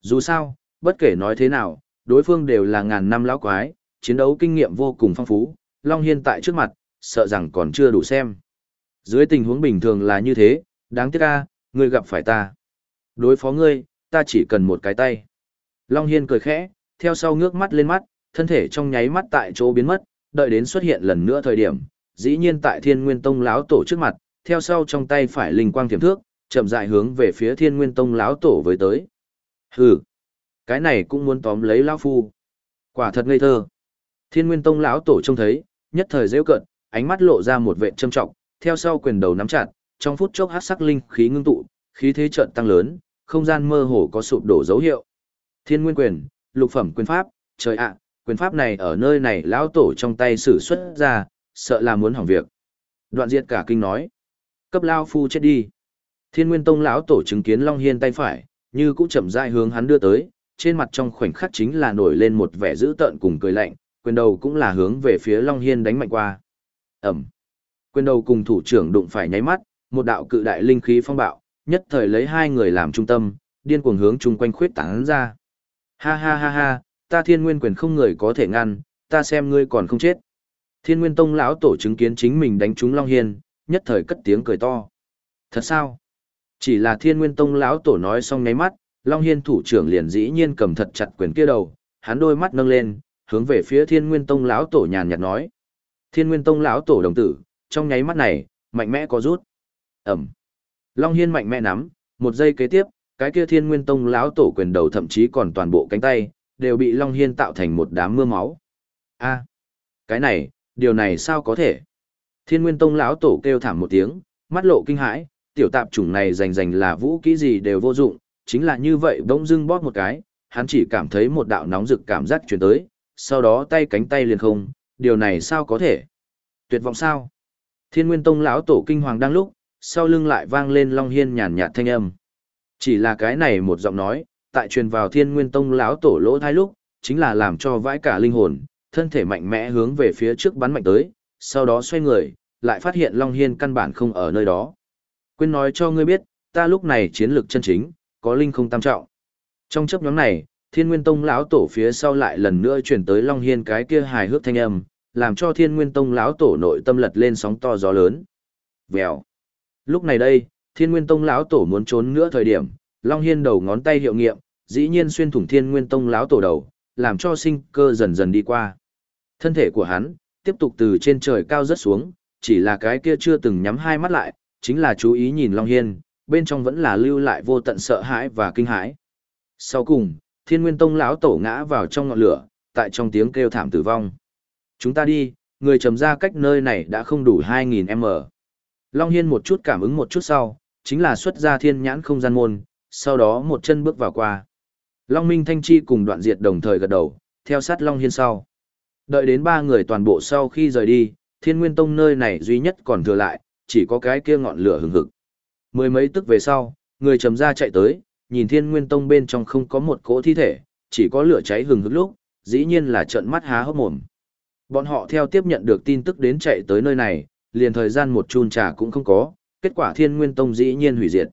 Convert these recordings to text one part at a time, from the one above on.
Dù sao, bất kể nói thế nào, đối phương đều là ngàn năm lão quái, chiến đấu kinh nghiệm vô cùng phong phú, Long Hiên tại trước mặt, sợ rằng còn chưa đủ xem. Dưới tình huống bình thường là như thế, đáng tiếc ca, ngươi gặp phải ta. Đối phó ngươi, ta chỉ cần một cái tay. Long Hiên cười khẽ, theo sau ngước mắt lên mắt, thân thể trong nháy mắt tại chỗ biến mất, đợi đến xuất hiện lần nữa thời điểm, dĩ nhiên tại Thiên Nguyên Tông lão tổ trước mặt, theo sau trong tay phải linh quang tiềm thước, chậm rãi hướng về phía Thiên Nguyên Tông lão tổ với tới. Hừ, cái này cũng muốn tóm lấy lão phu. Quả thật ngây thơ. Thiên Nguyên Tông lão tổ trông thấy, nhất thời giễu cận, ánh mắt lộ ra một vẻ trầm trọng, theo sau quyền đầu nắm chặt, trong phút chốc hắc sắc linh khí ngưng tụ, khí thế chợt tăng lớn, không gian mơ hồ có sụp đổ dấu hiệu. Thiên Nguyên Quyền, lục phẩm quyền pháp, trời ạ, quyền pháp này ở nơi này lão tổ trong tay sử xuất ra, sợ là muốn hỏng việc. Đoạn diệt cả kinh nói, cấp lão phu chết đi. Thiên Nguyên Tông lão tổ chứng kiến Long Hiên tay phải, như cũng chậm rãi hướng hắn đưa tới, trên mặt trong khoảnh khắc chính là nổi lên một vẻ dữ tợn cùng cười lạnh, quyền đầu cũng là hướng về phía Long Hiên đánh mạnh qua. Ẩm. Quyền đầu cùng thủ trưởng đụng phải nháy mắt, một đạo cự đại linh khí phong bạo, nhất thời lấy hai người làm trung tâm, điên cuồng hướng chung quanh khuyết tán ra. Ha ha ha ha, ta thiên nguyên quyền không người có thể ngăn, ta xem ngươi còn không chết. Thiên nguyên tông lão tổ chứng kiến chính mình đánh trúng Long Hiên, nhất thời cất tiếng cười to. Thật sao? Chỉ là thiên nguyên tông lão tổ nói xong nháy mắt, Long Hiên thủ trưởng liền dĩ nhiên cầm thật chặt quyền kia đầu, hắn đôi mắt nâng lên, hướng về phía thiên nguyên tông lão tổ nhàn nhạt nói. Thiên nguyên tông lão tổ đồng tử, trong nháy mắt này, mạnh mẽ có rút. Ẩm. Long Hiên mạnh mẽ nắm, một giây kế tiếp, cái kia Thiên Nguyên Tông lão tổ quyền đầu thậm chí còn toàn bộ cánh tay, đều bị Long Hiên tạo thành một đám mưa máu. A, cái này, điều này sao có thể? Thiên Nguyên Tông lão tổ kêu thảm một tiếng, mắt lộ kinh hãi, tiểu tạp chủng này rành rành là vũ kỹ gì đều vô dụng, chính là như vậy bỗng dưng bóp một cái, hắn chỉ cảm thấy một đạo nóng rực cảm giác truyền tới, sau đó tay cánh tay liền không, điều này sao có thể? Tuyệt vọng sao? Thiên Nguyên Tông lão tổ kinh hoàng đang lúc, sau lưng lại vang lên Long Hiên nhàn nhạt thanh âm. Chỉ là cái này một giọng nói, tại truyền vào Thiên Nguyên Tông lão tổ lỗ thai lúc, chính là làm cho vãi cả linh hồn, thân thể mạnh mẽ hướng về phía trước bắn mạnh tới, sau đó xoay người, lại phát hiện Long Hiên căn bản không ở nơi đó. Quên nói cho ngươi biết, ta lúc này chiến lược chân chính, có linh không tam trọng. Trong chấp nhóm này, Thiên Nguyên Tông lão tổ phía sau lại lần nữa chuyển tới Long Hiên cái kia hài hước thanh âm, làm cho Thiên Nguyên Tông lão tổ nội tâm lật lên sóng to gió lớn. Vèo. Lúc này đây, Thiên Nguyên Tông lão tổ muốn trốn nữa thời điểm, Long Hiên đầu ngón tay hiệu nghiệm, dĩ nhiên xuyên thủng Thiên Nguyên Tông lão tổ đầu, làm cho sinh cơ dần dần đi qua. Thân thể của hắn tiếp tục từ trên trời cao rất xuống, chỉ là cái kia chưa từng nhắm hai mắt lại, chính là chú ý nhìn Long Hiên, bên trong vẫn là lưu lại vô tận sợ hãi và kinh hãi. Sau cùng, Thiên Nguyên Tông lão tổ ngã vào trong ngọn lửa, tại trong tiếng kêu thảm tử vong. Chúng ta đi, người trầm ra cách nơi này đã không đủ 2.000m. Long Hiên một chút cảm ứng một chút sau, chính là xuất ra thiên nhãn không gian môn, sau đó một chân bước vào qua. Long Minh Thanh Chi cùng đoạn diệt đồng thời gật đầu, theo sát Long Hiên sau. Đợi đến ba người toàn bộ sau khi rời đi, thiên nguyên tông nơi này duy nhất còn thừa lại, chỉ có cái kia ngọn lửa hừng hực. Mười mấy tức về sau, người trầm ra chạy tới, nhìn thiên nguyên tông bên trong không có một cỗ thi thể, chỉ có lửa cháy hừng hực lúc, dĩ nhiên là trợn mắt há hốc mồm. Bọn họ theo tiếp nhận được tin tức đến chạy tới nơi này, liền thời gian một chun trà cũng không có, kết quả thiên nguyên tông dĩ nhiên hủy diệt.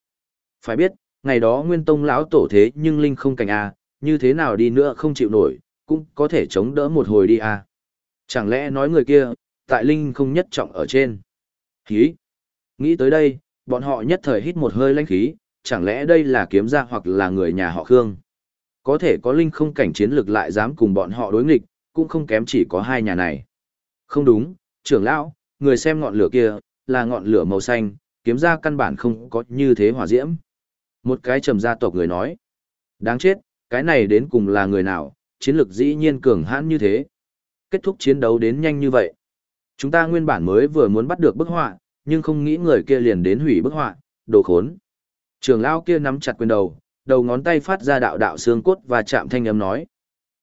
Phải biết, ngày đó nguyên tông lão tổ thế nhưng linh không cảnh a như thế nào đi nữa không chịu nổi, cũng có thể chống đỡ một hồi đi a Chẳng lẽ nói người kia, tại linh không nhất trọng ở trên. Khí. Nghĩ tới đây, bọn họ nhất thời hít một hơi lãnh khí, chẳng lẽ đây là kiếm gia hoặc là người nhà họ Khương. Có thể có linh không cảnh chiến lực lại dám cùng bọn họ đối nghịch, cũng không kém chỉ có hai nhà này. Không đúng, trưởng lão, người xem ngọn lửa kia, là ngọn lửa màu xanh, kiếm gia căn bản không có như thế hỏa diễm. Một cái trầm gia tộc người nói. Đáng chết, cái này đến cùng là người nào, chiến lược dĩ nhiên cường hãn như thế. Kết thúc chiến đấu đến nhanh như vậy. Chúng ta nguyên bản mới vừa muốn bắt được bức họa, nhưng không nghĩ người kia liền đến hủy bức họa, đồ khốn. Trường lão kia nắm chặt quyền đầu, đầu ngón tay phát ra đạo đạo xương cốt và chạm thanh âm nói.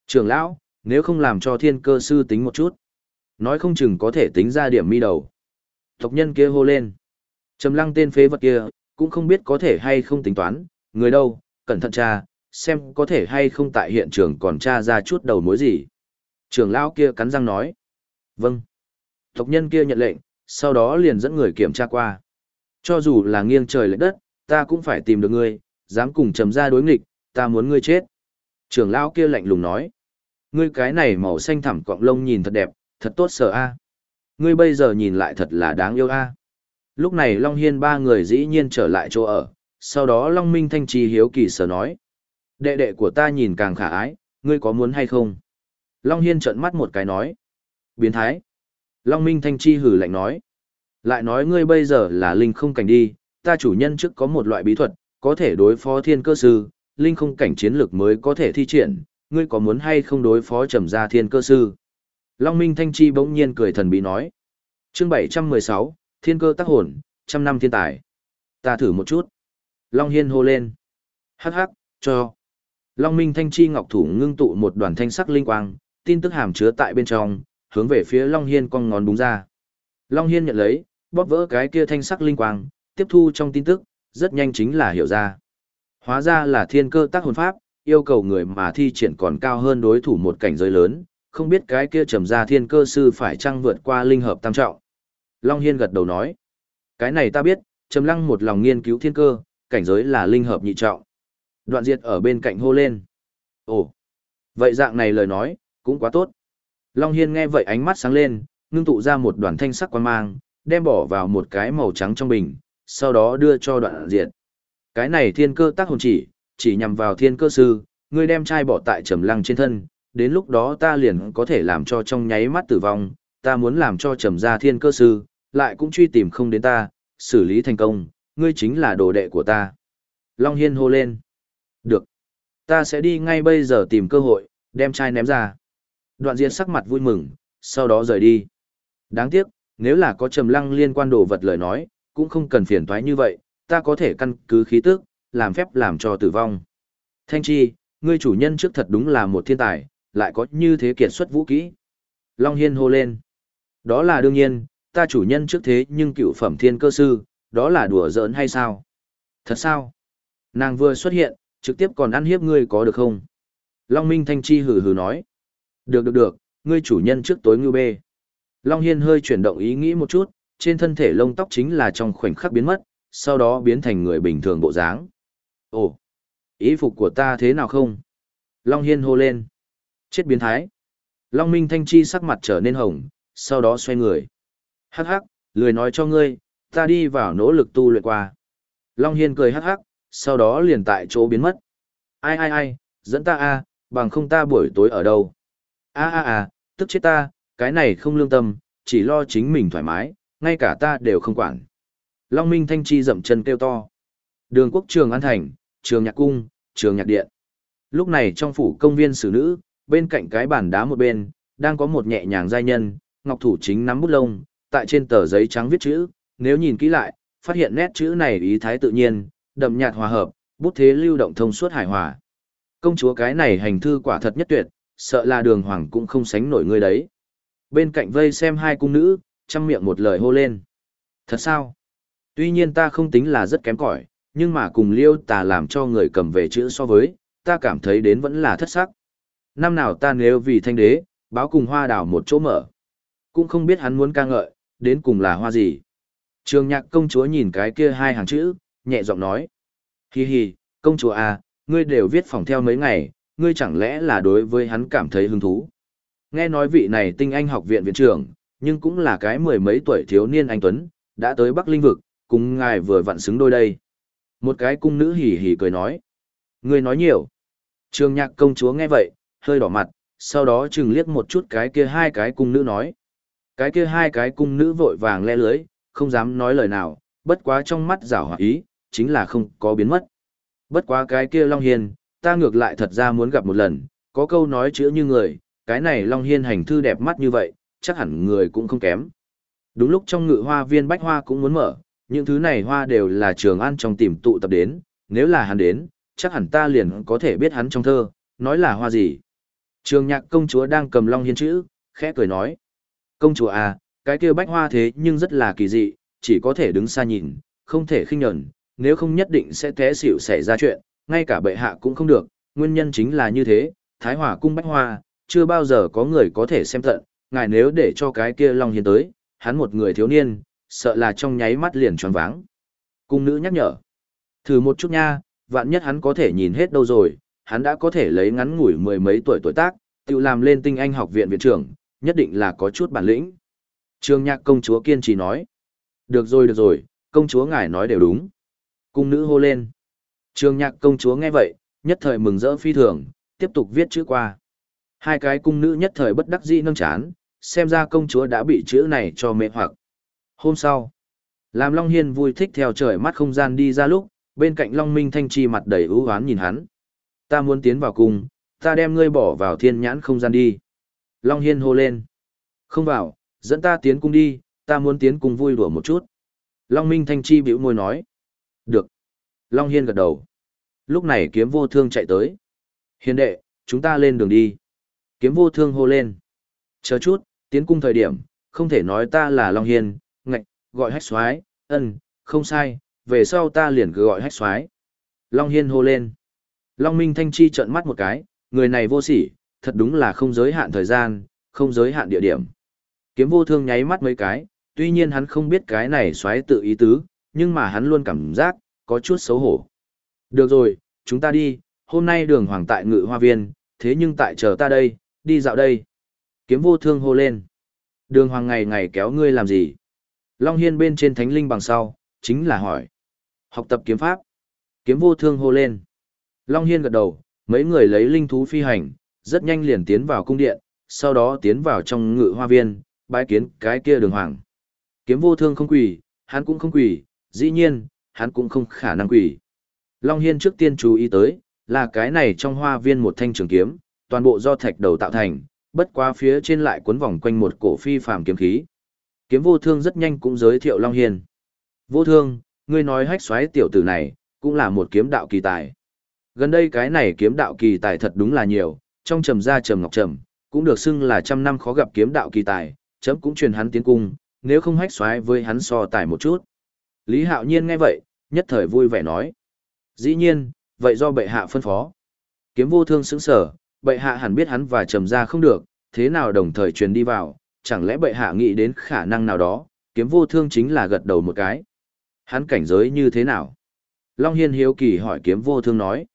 Trường lão, nếu không làm cho thiên cơ sư tính một chút. Nói không chừng có thể tính ra điểm mi đầu. Tộc nhân kia hô lên. Trầm lăng tên phế vật kia, cũng không biết có thể hay không tính toán, người đâu, cẩn thận tra, xem có thể hay không tại hiện trường còn tra ra chút đầu mối gì. Trường lão kia cắn răng nói. Vâng. Tộc nhân kia nhận lệnh, sau đó liền dẫn người kiểm tra qua. Cho dù là nghiêng trời lệch đất, ta cũng phải tìm được ngươi, dám cùng trầm ra đối nghịch, ta muốn ngươi chết. Trưởng lão kia lạnh lùng nói. Ngươi cái này màu xanh thẳm cọng lông nhìn thật đẹp, thật tốt sợ a. Ngươi bây giờ nhìn lại thật là đáng yêu a. Lúc này Long Hiên ba người dĩ nhiên trở lại chỗ ở, sau đó Long Minh Thanh Trì hiếu kỳ sở nói. Đệ đệ của ta nhìn càng khả ái, ngươi có muốn hay không? Long Hiên trợn mắt một cái nói. Biến thái. Long Minh Thanh Chi hử lạnh nói. Lại nói ngươi bây giờ là linh không cảnh đi, ta chủ nhân trước có một loại bí thuật, có thể đối phó thiên cơ sư, linh không cảnh chiến lược mới có thể thi triển, ngươi có muốn hay không đối phó trầm gia thiên cơ sư? Long Minh Thanh Chi bỗng nhiên cười thần bí nói. chương 716, thiên cơ tác hồn, trăm năm thiên tài. Ta thử một chút. Long Hiên hô lên. Hắc hắc, cho. Long Minh Thanh Chi ngọc thủ ngưng tụ một đoàn thanh sắc linh quang, tin tức hàm chứa tại bên trong, hướng về phía Long Hiên cong ngón búng ra. Long Hiên nhận lấy, bóp vỡ cái kia thanh sắc linh quang, tiếp thu trong tin tức, rất nhanh chính là hiểu ra. Hóa ra là thiên cơ tác hồn pháp, yêu cầu người mà thi triển còn cao hơn đối thủ một cảnh giới lớn, không biết cái kia trầm ra thiên cơ sư phải chăng vượt qua linh hợp tam trọng. Long Hiên gật đầu nói, cái này ta biết, trầm lăng một lòng nghiên cứu thiên cơ, cảnh giới là linh hợp nhị trọng. Đoạn diệt ở bên cạnh hô lên. Ồ, vậy dạng này lời nói, cũng quá tốt. Long Hiên nghe vậy ánh mắt sáng lên, ngưng tụ ra một đoàn thanh sắc quan mang, đem bỏ vào một cái màu trắng trong bình, sau đó đưa cho đoạn diệt. Cái này thiên cơ tác hồn chỉ, chỉ nhằm vào thiên cơ sư, ngươi đem chai bỏ tại trầm lăng trên thân, đến lúc đó ta liền có thể làm cho trong nháy mắt tử vong, ta muốn làm cho trầm ra thiên cơ sư, lại cũng truy tìm không đến ta, xử lý thành công, ngươi chính là đồ đệ của ta. Long Hiên hô lên. Được. Ta sẽ đi ngay bây giờ tìm cơ hội, đem chai ném ra. Đoạn Diên sắc mặt vui mừng, sau đó rời đi. Đáng tiếc, nếu là có trầm lăng liên quan đồ vật lời nói, cũng không cần phiền toái như vậy, ta có thể căn cứ khí tức, làm phép làm cho tử vong. Thanh Chi, ngươi chủ nhân trước thật đúng là một thiên tài, lại có như thế kiệt xuất vũ kỹ. Long Hiên hô lên. Đó là đương nhiên, ta chủ nhân trước thế nhưng cựu phẩm thiên cơ sư, đó là đùa giỡn hay sao? Thật sao? Nàng vừa xuất hiện, trực tiếp còn ăn hiếp ngươi có được không? Long Minh Thanh Chi hừ hừ nói. Được được được, ngươi chủ nhân trước tối ngưu bê. Long Hiên hơi chuyển động ý nghĩ một chút, trên thân thể lông tóc chính là trong khoảnh khắc biến mất, sau đó biến thành người bình thường bộ dáng. Ồ, ý phục của ta thế nào không? Long Hiên hô lên. Chết biến thái. Long Minh Thanh Chi sắc mặt trở nên hồng, sau đó xoay người. Hắc hắc, lười nói cho ngươi, ta đi vào nỗ lực tu luyện qua. Long Hiên cười hắc hắc, sau đó liền tại chỗ biến mất. Ai ai ai, dẫn ta a bằng không ta buổi tối ở đâu a a a tức chết ta, cái này không lương tâm, chỉ lo chính mình thoải mái, ngay cả ta đều không quản. Long Minh Thanh Chi dậm chân kêu to. Đường quốc trường An Thành, trường nhạc cung, trường nhạc điện. Lúc này trong phủ công viên xử nữ, bên cạnh cái bàn đá một bên, đang có một nhẹ nhàng giai nhân, ngọc thủ chính nắm bút lông, tại trên tờ giấy trắng viết chữ, nếu nhìn kỹ lại, phát hiện nét chữ này ý thái tự nhiên, đậm nhạt hòa hợp, bút thế lưu động thông suốt hài hòa. Công chúa cái này hành thư quả thật nhất tuyệt, sợ là đường hoàng cũng không sánh nổi người đấy. Bên cạnh vây xem hai cung nữ, chăm miệng một lời hô lên. Thật sao? Tuy nhiên ta không tính là rất kém cỏi, nhưng mà cùng liêu tà làm cho người cầm về chữ so với, ta cảm thấy đến vẫn là thất sắc. Năm nào ta nếu vì thanh đế, báo cùng hoa đào một chỗ mở. Cũng không biết hắn muốn ca ngợi, đến cùng là hoa gì. Trường nhạc công chúa nhìn cái kia hai hàng chữ, nhẹ giọng nói. Hi hi, công chúa à, ngươi đều viết phòng theo mấy ngày, ngươi chẳng lẽ là đối với hắn cảm thấy hứng thú. Nghe nói vị này tinh anh học viện viện trưởng, nhưng cũng là cái mười mấy tuổi thiếu niên anh Tuấn, đã tới Bắc Linh Vực, cùng ngài vừa vặn xứng đôi đây. Một cái cung nữ hỉ hỉ cười nói. Ngươi nói nhiều. Trường nhạc công chúa nghe vậy, hơi đỏ mặt, sau đó chừng liếc một chút cái kia hai cái cung nữ nói. Cái kia hai cái cung nữ vội vàng le lưới, không dám nói lời nào, bất quá trong mắt rảo hòa ý, chính là không có biến mất. Bất quá cái kia Long hiền ta ngược lại thật ra muốn gặp một lần, có câu nói chữ như người, cái này Long Hiên hành thư đẹp mắt như vậy, chắc hẳn người cũng không kém. Đúng lúc trong ngự hoa viên bách hoa cũng muốn mở, những thứ này hoa đều là trường an trong tìm tụ tập đến, nếu là hắn đến, chắc hẳn ta liền có thể biết hắn trong thơ, nói là hoa gì. Trường nhạc công chúa đang cầm Long Hiên chữ, khẽ cười nói. Công chúa à, cái kia bách hoa thế nhưng rất là kỳ dị, chỉ có thể đứng xa nhìn, không thể khinh nhẫn, nếu không nhất định sẽ té xỉu xảy ra chuyện, ngay cả bệ hạ cũng không được, nguyên nhân chính là như thế, Thái Hòa cung bách hoa, chưa bao giờ có người có thể xem tận, ngài nếu để cho cái kia Long Hiên tới, hắn một người thiếu niên, sợ là trong nháy mắt liền tròn váng. Cung nữ nhắc nhở, thử một chút nha, vạn nhất hắn có thể nhìn hết đâu rồi, hắn đã có thể lấy ngắn ngủi mười mấy tuổi tuổi tác, tự làm lên tinh anh học viện viện trưởng, nhất định là có chút bản lĩnh. Trương nhạc công chúa kiên trì nói. Được rồi được rồi, công chúa ngài nói đều đúng. Cung nữ hô lên. Trương nhạc công chúa nghe vậy, nhất thời mừng rỡ phi thường, tiếp tục viết chữ qua. Hai cái cung nữ nhất thời bất đắc dĩ nâng chán, xem ra công chúa đã bị chữ này cho mê hoặc. Hôm sau, làm Long Hiên vui thích theo trời mắt không gian đi ra lúc, bên cạnh Long Minh Thanh Chi mặt đầy ưu hoán nhìn hắn. Ta muốn tiến vào cung, ta đem ngươi bỏ vào thiên nhãn không gian đi. Long Hiên hô lên. Không vào, dẫn ta tiến cung đi, ta muốn tiến cung vui đùa một chút. Long Minh Thanh Chi bĩu môi nói. Được. Long Hiên gật đầu. Lúc này kiếm vô thương chạy tới. Hiền đệ, chúng ta lên đường đi. Kiếm vô thương hô lên. Chờ chút, tiến cung thời điểm, không thể nói ta là Long Hiên, ngạch, gọi hách xoái, ân, không sai, về sau ta liền cứ gọi hách xoái. Long Hiên hô lên. Long Minh Thanh Chi trợn mắt một cái, người này vô sỉ, thật đúng là không giới hạn thời gian, không giới hạn địa điểm. Kiếm vô thương nháy mắt mấy cái, tuy nhiên hắn không biết cái này xoáy tự ý tứ, nhưng mà hắn luôn cảm giác, có chút xấu hổ. Được rồi, chúng ta đi, hôm nay đường hoàng tại ngự hoa viên, thế nhưng tại chờ ta đây, đi dạo đây. Kiếm vô thương hô lên. Đường hoàng ngày ngày kéo ngươi làm gì? Long hiên bên trên thánh linh bằng sau, chính là hỏi. Học tập kiếm pháp. Kiếm vô thương hô lên. Long hiên gật đầu, mấy người lấy linh thú phi hành, rất nhanh liền tiến vào cung điện, sau đó tiến vào trong ngự hoa viên, bái kiến cái kia đường hoàng. Kiếm vô thương không quỳ, hắn cũng không quỳ, dĩ nhiên, hắn cũng không khả năng quỳ. Long Hiên trước tiên chú ý tới, là cái này trong hoa viên một thanh trường kiếm, toàn bộ do thạch đầu tạo thành, bất qua phía trên lại cuốn vòng quanh một cổ phi phàm kiếm khí. Kiếm vô thương rất nhanh cũng giới thiệu Long Hiên. Vô thương, ngươi nói hách xoáy tiểu tử này, cũng là một kiếm đạo kỳ tài. Gần đây cái này kiếm đạo kỳ tài thật đúng là nhiều, trong trầm gia trầm ngọc trầm, cũng được xưng là trăm năm khó gặp kiếm đạo kỳ tài, chấm cũng truyền hắn tiến cung, nếu không hách xoáy với hắn so tài một chút. Lý Hạo Nhiên nghe vậy, nhất thời vui vẻ nói. Dĩ nhiên, vậy do bệ hạ phân phó. Kiếm vô thương sững sở, bệ hạ hẳn biết hắn và trầm ra không được, thế nào đồng thời truyền đi vào, chẳng lẽ bệ hạ nghĩ đến khả năng nào đó, kiếm vô thương chính là gật đầu một cái. Hắn cảnh giới như thế nào? Long Hiên hiếu kỳ hỏi kiếm vô thương nói.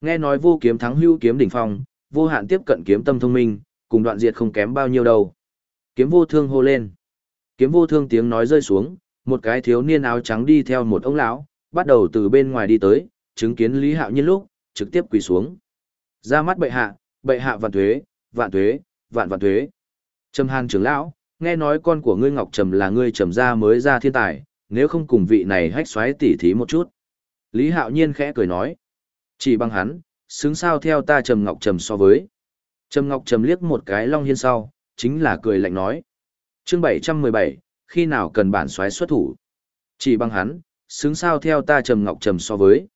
Nghe nói vô kiếm thắng hưu kiếm đỉnh phong, vô hạn tiếp cận kiếm tâm thông minh, cùng đoạn diệt không kém bao nhiêu đâu. Kiếm vô thương hô lên. Kiếm vô thương tiếng nói rơi xuống, một cái thiếu niên áo trắng đi theo một ông lão, bắt đầu từ bên ngoài đi tới, chứng kiến Lý Hạo Nhiên lúc, trực tiếp quỳ xuống. Ra mắt bệ hạ, bệ hạ vạn thuế, vạn thuế, vạn vạn thuế. Trầm Hàn trưởng lão, nghe nói con của ngươi Ngọc Trầm là ngươi trầm gia mới ra thiên tài, nếu không cùng vị này hách xoáy tỉ thí một chút. Lý Hạo Nhiên khẽ cười nói, chỉ bằng hắn, xứng sao theo ta Trầm Ngọc Trầm so với. Trầm Ngọc Trầm liếc một cái Long Hiên sau, chính là cười lạnh nói. Chương 717, khi nào cần bản xoáy xuất thủ? Chỉ bằng hắn, xứng sao theo ta Trầm Ngọc Trầm so với.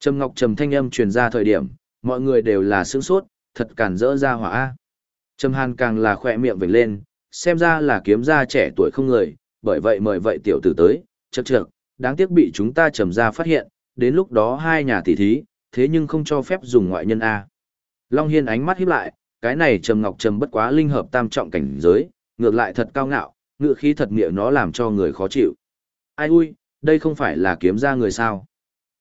Trầm Ngọc Trầm thanh âm truyền ra thời điểm, mọi người đều là sướng sốt, thật cản rỡ ra hỏa a. Trầm Hàn càng là khỏe miệng vểnh lên, xem ra là kiếm gia trẻ tuổi không người, bởi vậy mời vậy tiểu tử tới, chậc chậc, đáng tiếc bị chúng ta trầm gia phát hiện, đến lúc đó hai nhà tỷ thí, thế nhưng không cho phép dùng ngoại nhân a. Long Hiên ánh mắt híp lại, cái này Trầm Ngọc Trầm bất quá linh hợp tam trọng cảnh giới, ngược lại thật cao ngạo, ngựa khí thật nghĩa nó làm cho người khó chịu. Ai ui, đây không phải là kiếm gia người sao?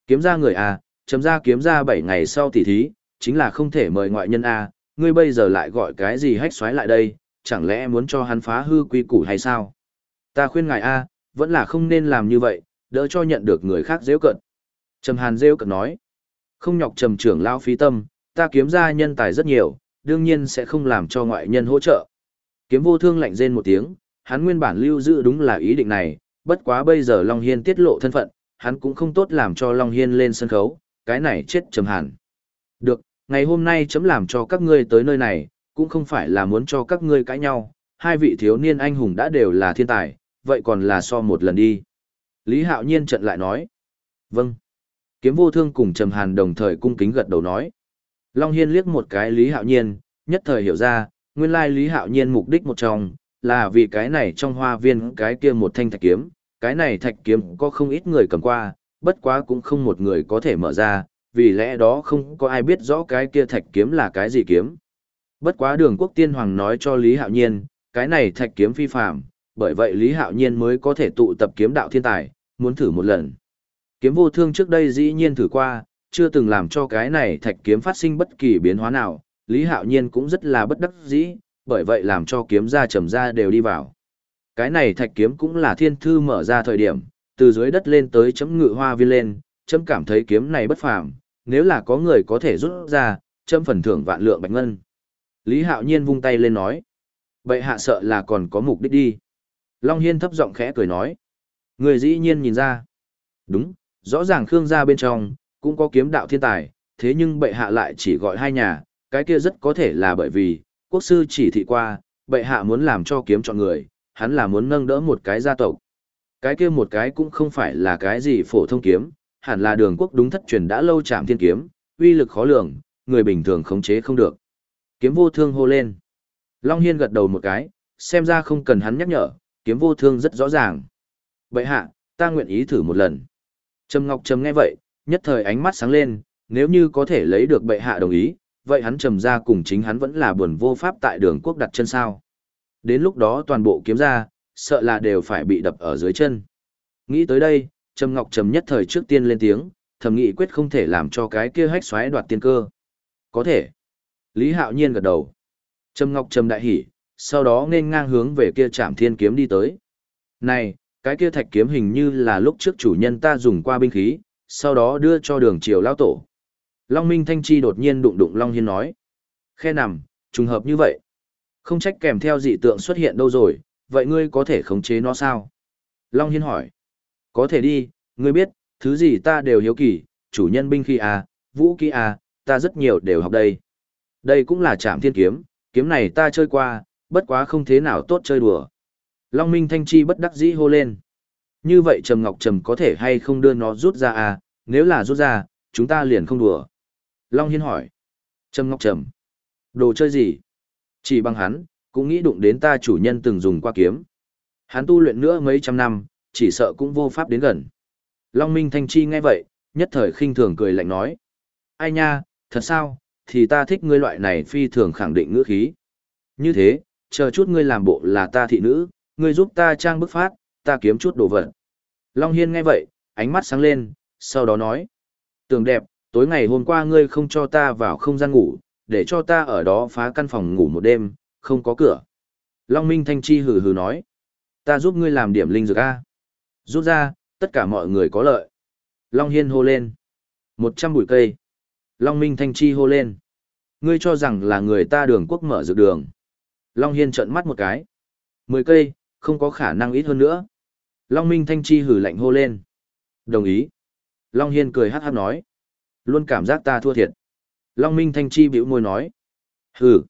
Kiếm gia người à, chấm ra kiếm ra 7 ngày sau tỉ thí, chính là không thể mời ngoại nhân à? ngươi bây giờ lại gọi cái gì hách xoáy lại đây, chẳng lẽ muốn cho hắn phá hư quy củ hay sao? Ta khuyên ngài A, vẫn là không nên làm như vậy, đỡ cho nhận được người khác dễ cận. Trầm hàn rêu cận nói, không nhọc trầm trưởng lao phí tâm, ta kiếm ra nhân tài rất nhiều, đương nhiên sẽ không làm cho ngoại nhân hỗ trợ. Kiếm vô thương lạnh rên một tiếng, hắn nguyên bản lưu giữ đúng là ý định này, bất quá bây giờ Long Hiên tiết lộ thân phận, hắn cũng không tốt làm cho Long Hiên lên sân khấu, cái này chết trầm hàn. Được, ngày hôm nay chấm làm cho các ngươi tới nơi này, cũng không phải là muốn cho các ngươi cãi nhau, hai vị thiếu niên anh hùng đã đều là thiên tài, vậy còn là so một lần đi. Lý Hạo Nhiên trận lại nói. Vâng. Kiếm vô thương cùng Trầm Hàn đồng thời cung kính gật đầu nói. Long Hiên liếc một cái Lý Hạo Nhiên, nhất thời hiểu ra, nguyên lai Lý Hạo Nhiên mục đích một trong, là vì cái này trong hoa viên cái kia một thanh thạch kiếm, cái này thạch kiếm có không ít người cầm qua, bất quá cũng không một người có thể mở ra, vì lẽ đó không có ai biết rõ cái kia thạch kiếm là cái gì kiếm. Bất quá đường quốc tiên hoàng nói cho Lý Hạo Nhiên, cái này thạch kiếm phi phạm, bởi vậy Lý Hạo Nhiên mới có thể tụ tập kiếm đạo thiên tài, muốn thử một lần. Kiếm vô thương trước đây dĩ nhiên thử qua, chưa từng làm cho cái này thạch kiếm phát sinh bất kỳ biến hóa nào, Lý Hạo Nhiên cũng rất là bất đắc dĩ, bởi vậy làm cho kiếm ra trầm ra đều đi vào. Cái này thạch kiếm cũng là thiên thư mở ra thời điểm, từ dưới đất lên tới chấm ngự hoa viên lên, chấm cảm thấy kiếm này bất phàm, nếu là có người có thể rút ra, chấm phần thưởng vạn lượng bạch ngân. Lý Hạo Nhiên vung tay lên nói, vậy hạ sợ là còn có mục đích đi. Long Hiên thấp giọng khẽ cười nói, người dĩ nhiên nhìn ra. Đúng, rõ ràng Khương gia bên trong, cũng có kiếm đạo thiên tài, thế nhưng bệ hạ lại chỉ gọi hai nhà, cái kia rất có thể là bởi vì, quốc sư chỉ thị qua, bệ hạ muốn làm cho kiếm chọn người, hắn là muốn nâng đỡ một cái gia tộc. Cái kia một cái cũng không phải là cái gì phổ thông kiếm, hẳn là đường quốc đúng thất truyền đã lâu chạm thiên kiếm, uy lực khó lường, người bình thường khống chế không được. Kiếm vô thương hô lên. Long Hiên gật đầu một cái, xem ra không cần hắn nhắc nhở, kiếm vô thương rất rõ ràng. Bệ hạ, ta nguyện ý thử một lần. Trầm Ngọc Trầm nghe vậy, nhất thời ánh mắt sáng lên, nếu như có thể lấy được bệ hạ đồng ý, vậy hắn trầm ra cùng chính hắn vẫn là buồn vô pháp tại đường quốc đặt chân sao. Đến lúc đó toàn bộ kiếm ra, sợ là đều phải bị đập ở dưới chân. Nghĩ tới đây, Trầm Ngọc Trầm nhất thời trước tiên lên tiếng, thầm nghị quyết không thể làm cho cái kia hách xoáy đoạt tiên cơ. Có thể. Lý Hạo Nhiên gật đầu. Trầm Ngọc Trầm đại hỉ, sau đó nên ngang hướng về kia Trảm Thiên kiếm đi tới. Này, cái kia thạch kiếm hình như là lúc trước chủ nhân ta dùng qua binh khí, sau đó đưa cho đường triều lao tổ. Long Minh Thanh Chi đột nhiên đụng đụng Long Hiên nói. Khe nằm, trùng hợp như vậy. Không trách kèm theo dị tượng xuất hiện đâu rồi, vậy ngươi có thể khống chế nó sao? Long Hiên hỏi. Có thể đi, ngươi biết, thứ gì ta đều hiếu kỳ, chủ nhân binh khí à, vũ khí à, ta rất nhiều đều học đây. Đây cũng là trạm thiên kiếm, kiếm này ta chơi qua, bất quá không thế nào tốt chơi đùa. Long Minh Thanh Chi bất đắc dĩ hô lên. Như vậy Trầm Ngọc Trầm có thể hay không đưa nó rút ra à, nếu là rút ra, chúng ta liền không đùa. Long Hiên hỏi. Trầm Ngọc Trầm. Đồ chơi gì? Chỉ bằng hắn, cũng nghĩ đụng đến ta chủ nhân từng dùng qua kiếm. Hắn tu luyện nữa mấy trăm năm, chỉ sợ cũng vô pháp đến gần. Long Minh Thanh Chi nghe vậy, nhất thời khinh thường cười lạnh nói. Ai nha, thật sao, thì ta thích ngươi loại này phi thường khẳng định ngữ khí. Như thế, chờ chút ngươi làm bộ là ta thị nữ, ngươi giúp ta trang bức phát, ta kiếm chút đồ vật. Long Hiên nghe vậy, ánh mắt sáng lên, sau đó nói. Tường đẹp, tối ngày hôm qua ngươi không cho ta vào không gian ngủ, để cho ta ở đó phá căn phòng ngủ một đêm, không có cửa. Long Minh Thanh Chi hừ hừ nói. Ta giúp ngươi làm điểm linh dược A. Rút ra, tất cả mọi người có lợi. Long Hiên hô lên. Một trăm bụi cây. Long Minh Thanh Chi hô lên. Ngươi cho rằng là người ta đường quốc mở dược đường. Long Hiên trợn mắt một cái. Mười cây, không có khả năng ít hơn nữa. Long Minh Thanh Chi hử lạnh hô lên. Đồng ý. Long Hiên cười hát hát nói. Luôn cảm giác ta thua thiệt. Long Minh Thanh Chi bĩu môi nói. Hừ.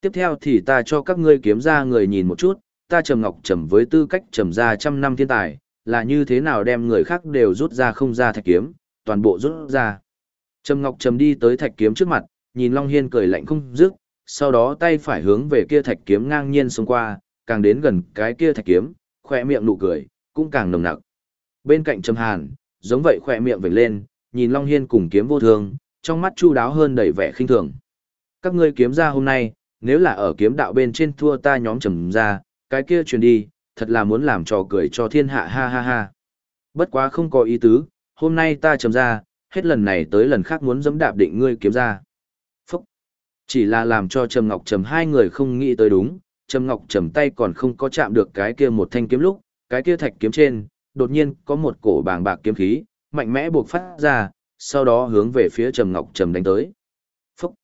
Tiếp theo thì ta cho các ngươi kiếm ra người nhìn một chút, ta trầm ngọc trầm với tư cách trầm ra trăm năm thiên tài, là như thế nào đem người khác đều rút ra không ra thạch kiếm, toàn bộ rút ra. Trầm ngọc trầm đi tới thạch kiếm trước mặt, nhìn Long Hiên cười lạnh không dứt, sau đó tay phải hướng về kia thạch kiếm ngang nhiên xông qua, càng đến gần cái kia thạch kiếm, khỏe miệng nụ cười, cũng càng nồng nặc. Bên cạnh Trầm Hàn, giống vậy khỏe miệng vểnh lên, nhìn Long Hiên cùng kiếm vô thương, trong mắt chu đáo hơn đầy vẻ khinh thường. Các ngươi kiếm ra hôm nay, nếu là ở kiếm đạo bên trên thua ta nhóm trầm ra, cái kia truyền đi, thật là muốn làm trò cười cho thiên hạ ha ha ha. Bất quá không có ý tứ, hôm nay ta trầm ra, hết lần này tới lần khác muốn dẫm đạp định ngươi kiếm ra. Phúc! Chỉ là làm cho Trầm Ngọc Trầm hai người không nghĩ tới đúng, Trầm Ngọc Trầm tay còn không có chạm được cái kia một thanh kiếm lúc, cái kia thạch kiếm trên, đột nhiên có một cổ bàng bạc kiếm khí, mạnh mẽ buộc phát ra, sau đó hướng về phía Trầm Ngọc Trầm đánh tới. Phúc!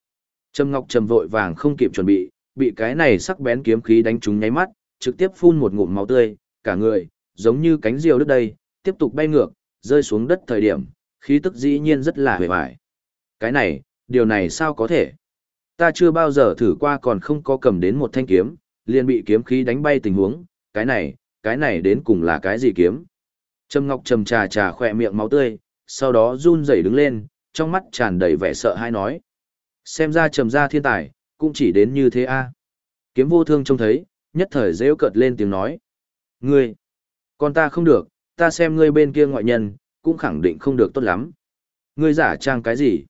Trầm Ngọc Trầm vội vàng không kịp chuẩn bị, bị cái này sắc bén kiếm khí đánh trúng nháy mắt, trực tiếp phun một ngụm máu tươi, cả người, giống như cánh diều đứt đây, tiếp tục bay ngược, rơi xuống đất thời điểm, khí tức dĩ nhiên rất là hề vải. Cái này, điều này sao có thể? Ta chưa bao giờ thử qua còn không có cầm đến một thanh kiếm, liền bị kiếm khí đánh bay tình huống, cái này, cái này đến cùng là cái gì kiếm? Trầm Ngọc trầm trà trà khỏe miệng máu tươi, sau đó run rẩy đứng lên, trong mắt tràn đầy vẻ sợ hãi nói. Xem ra trầm ra thiên tài, cũng chỉ đến như thế a. Kiếm vô thương trông thấy, nhất thời rêu cợt lên tiếng nói. Ngươi, con ta không được, ta xem ngươi bên kia ngoại nhân, cũng khẳng định không được tốt lắm. Ngươi giả trang cái gì?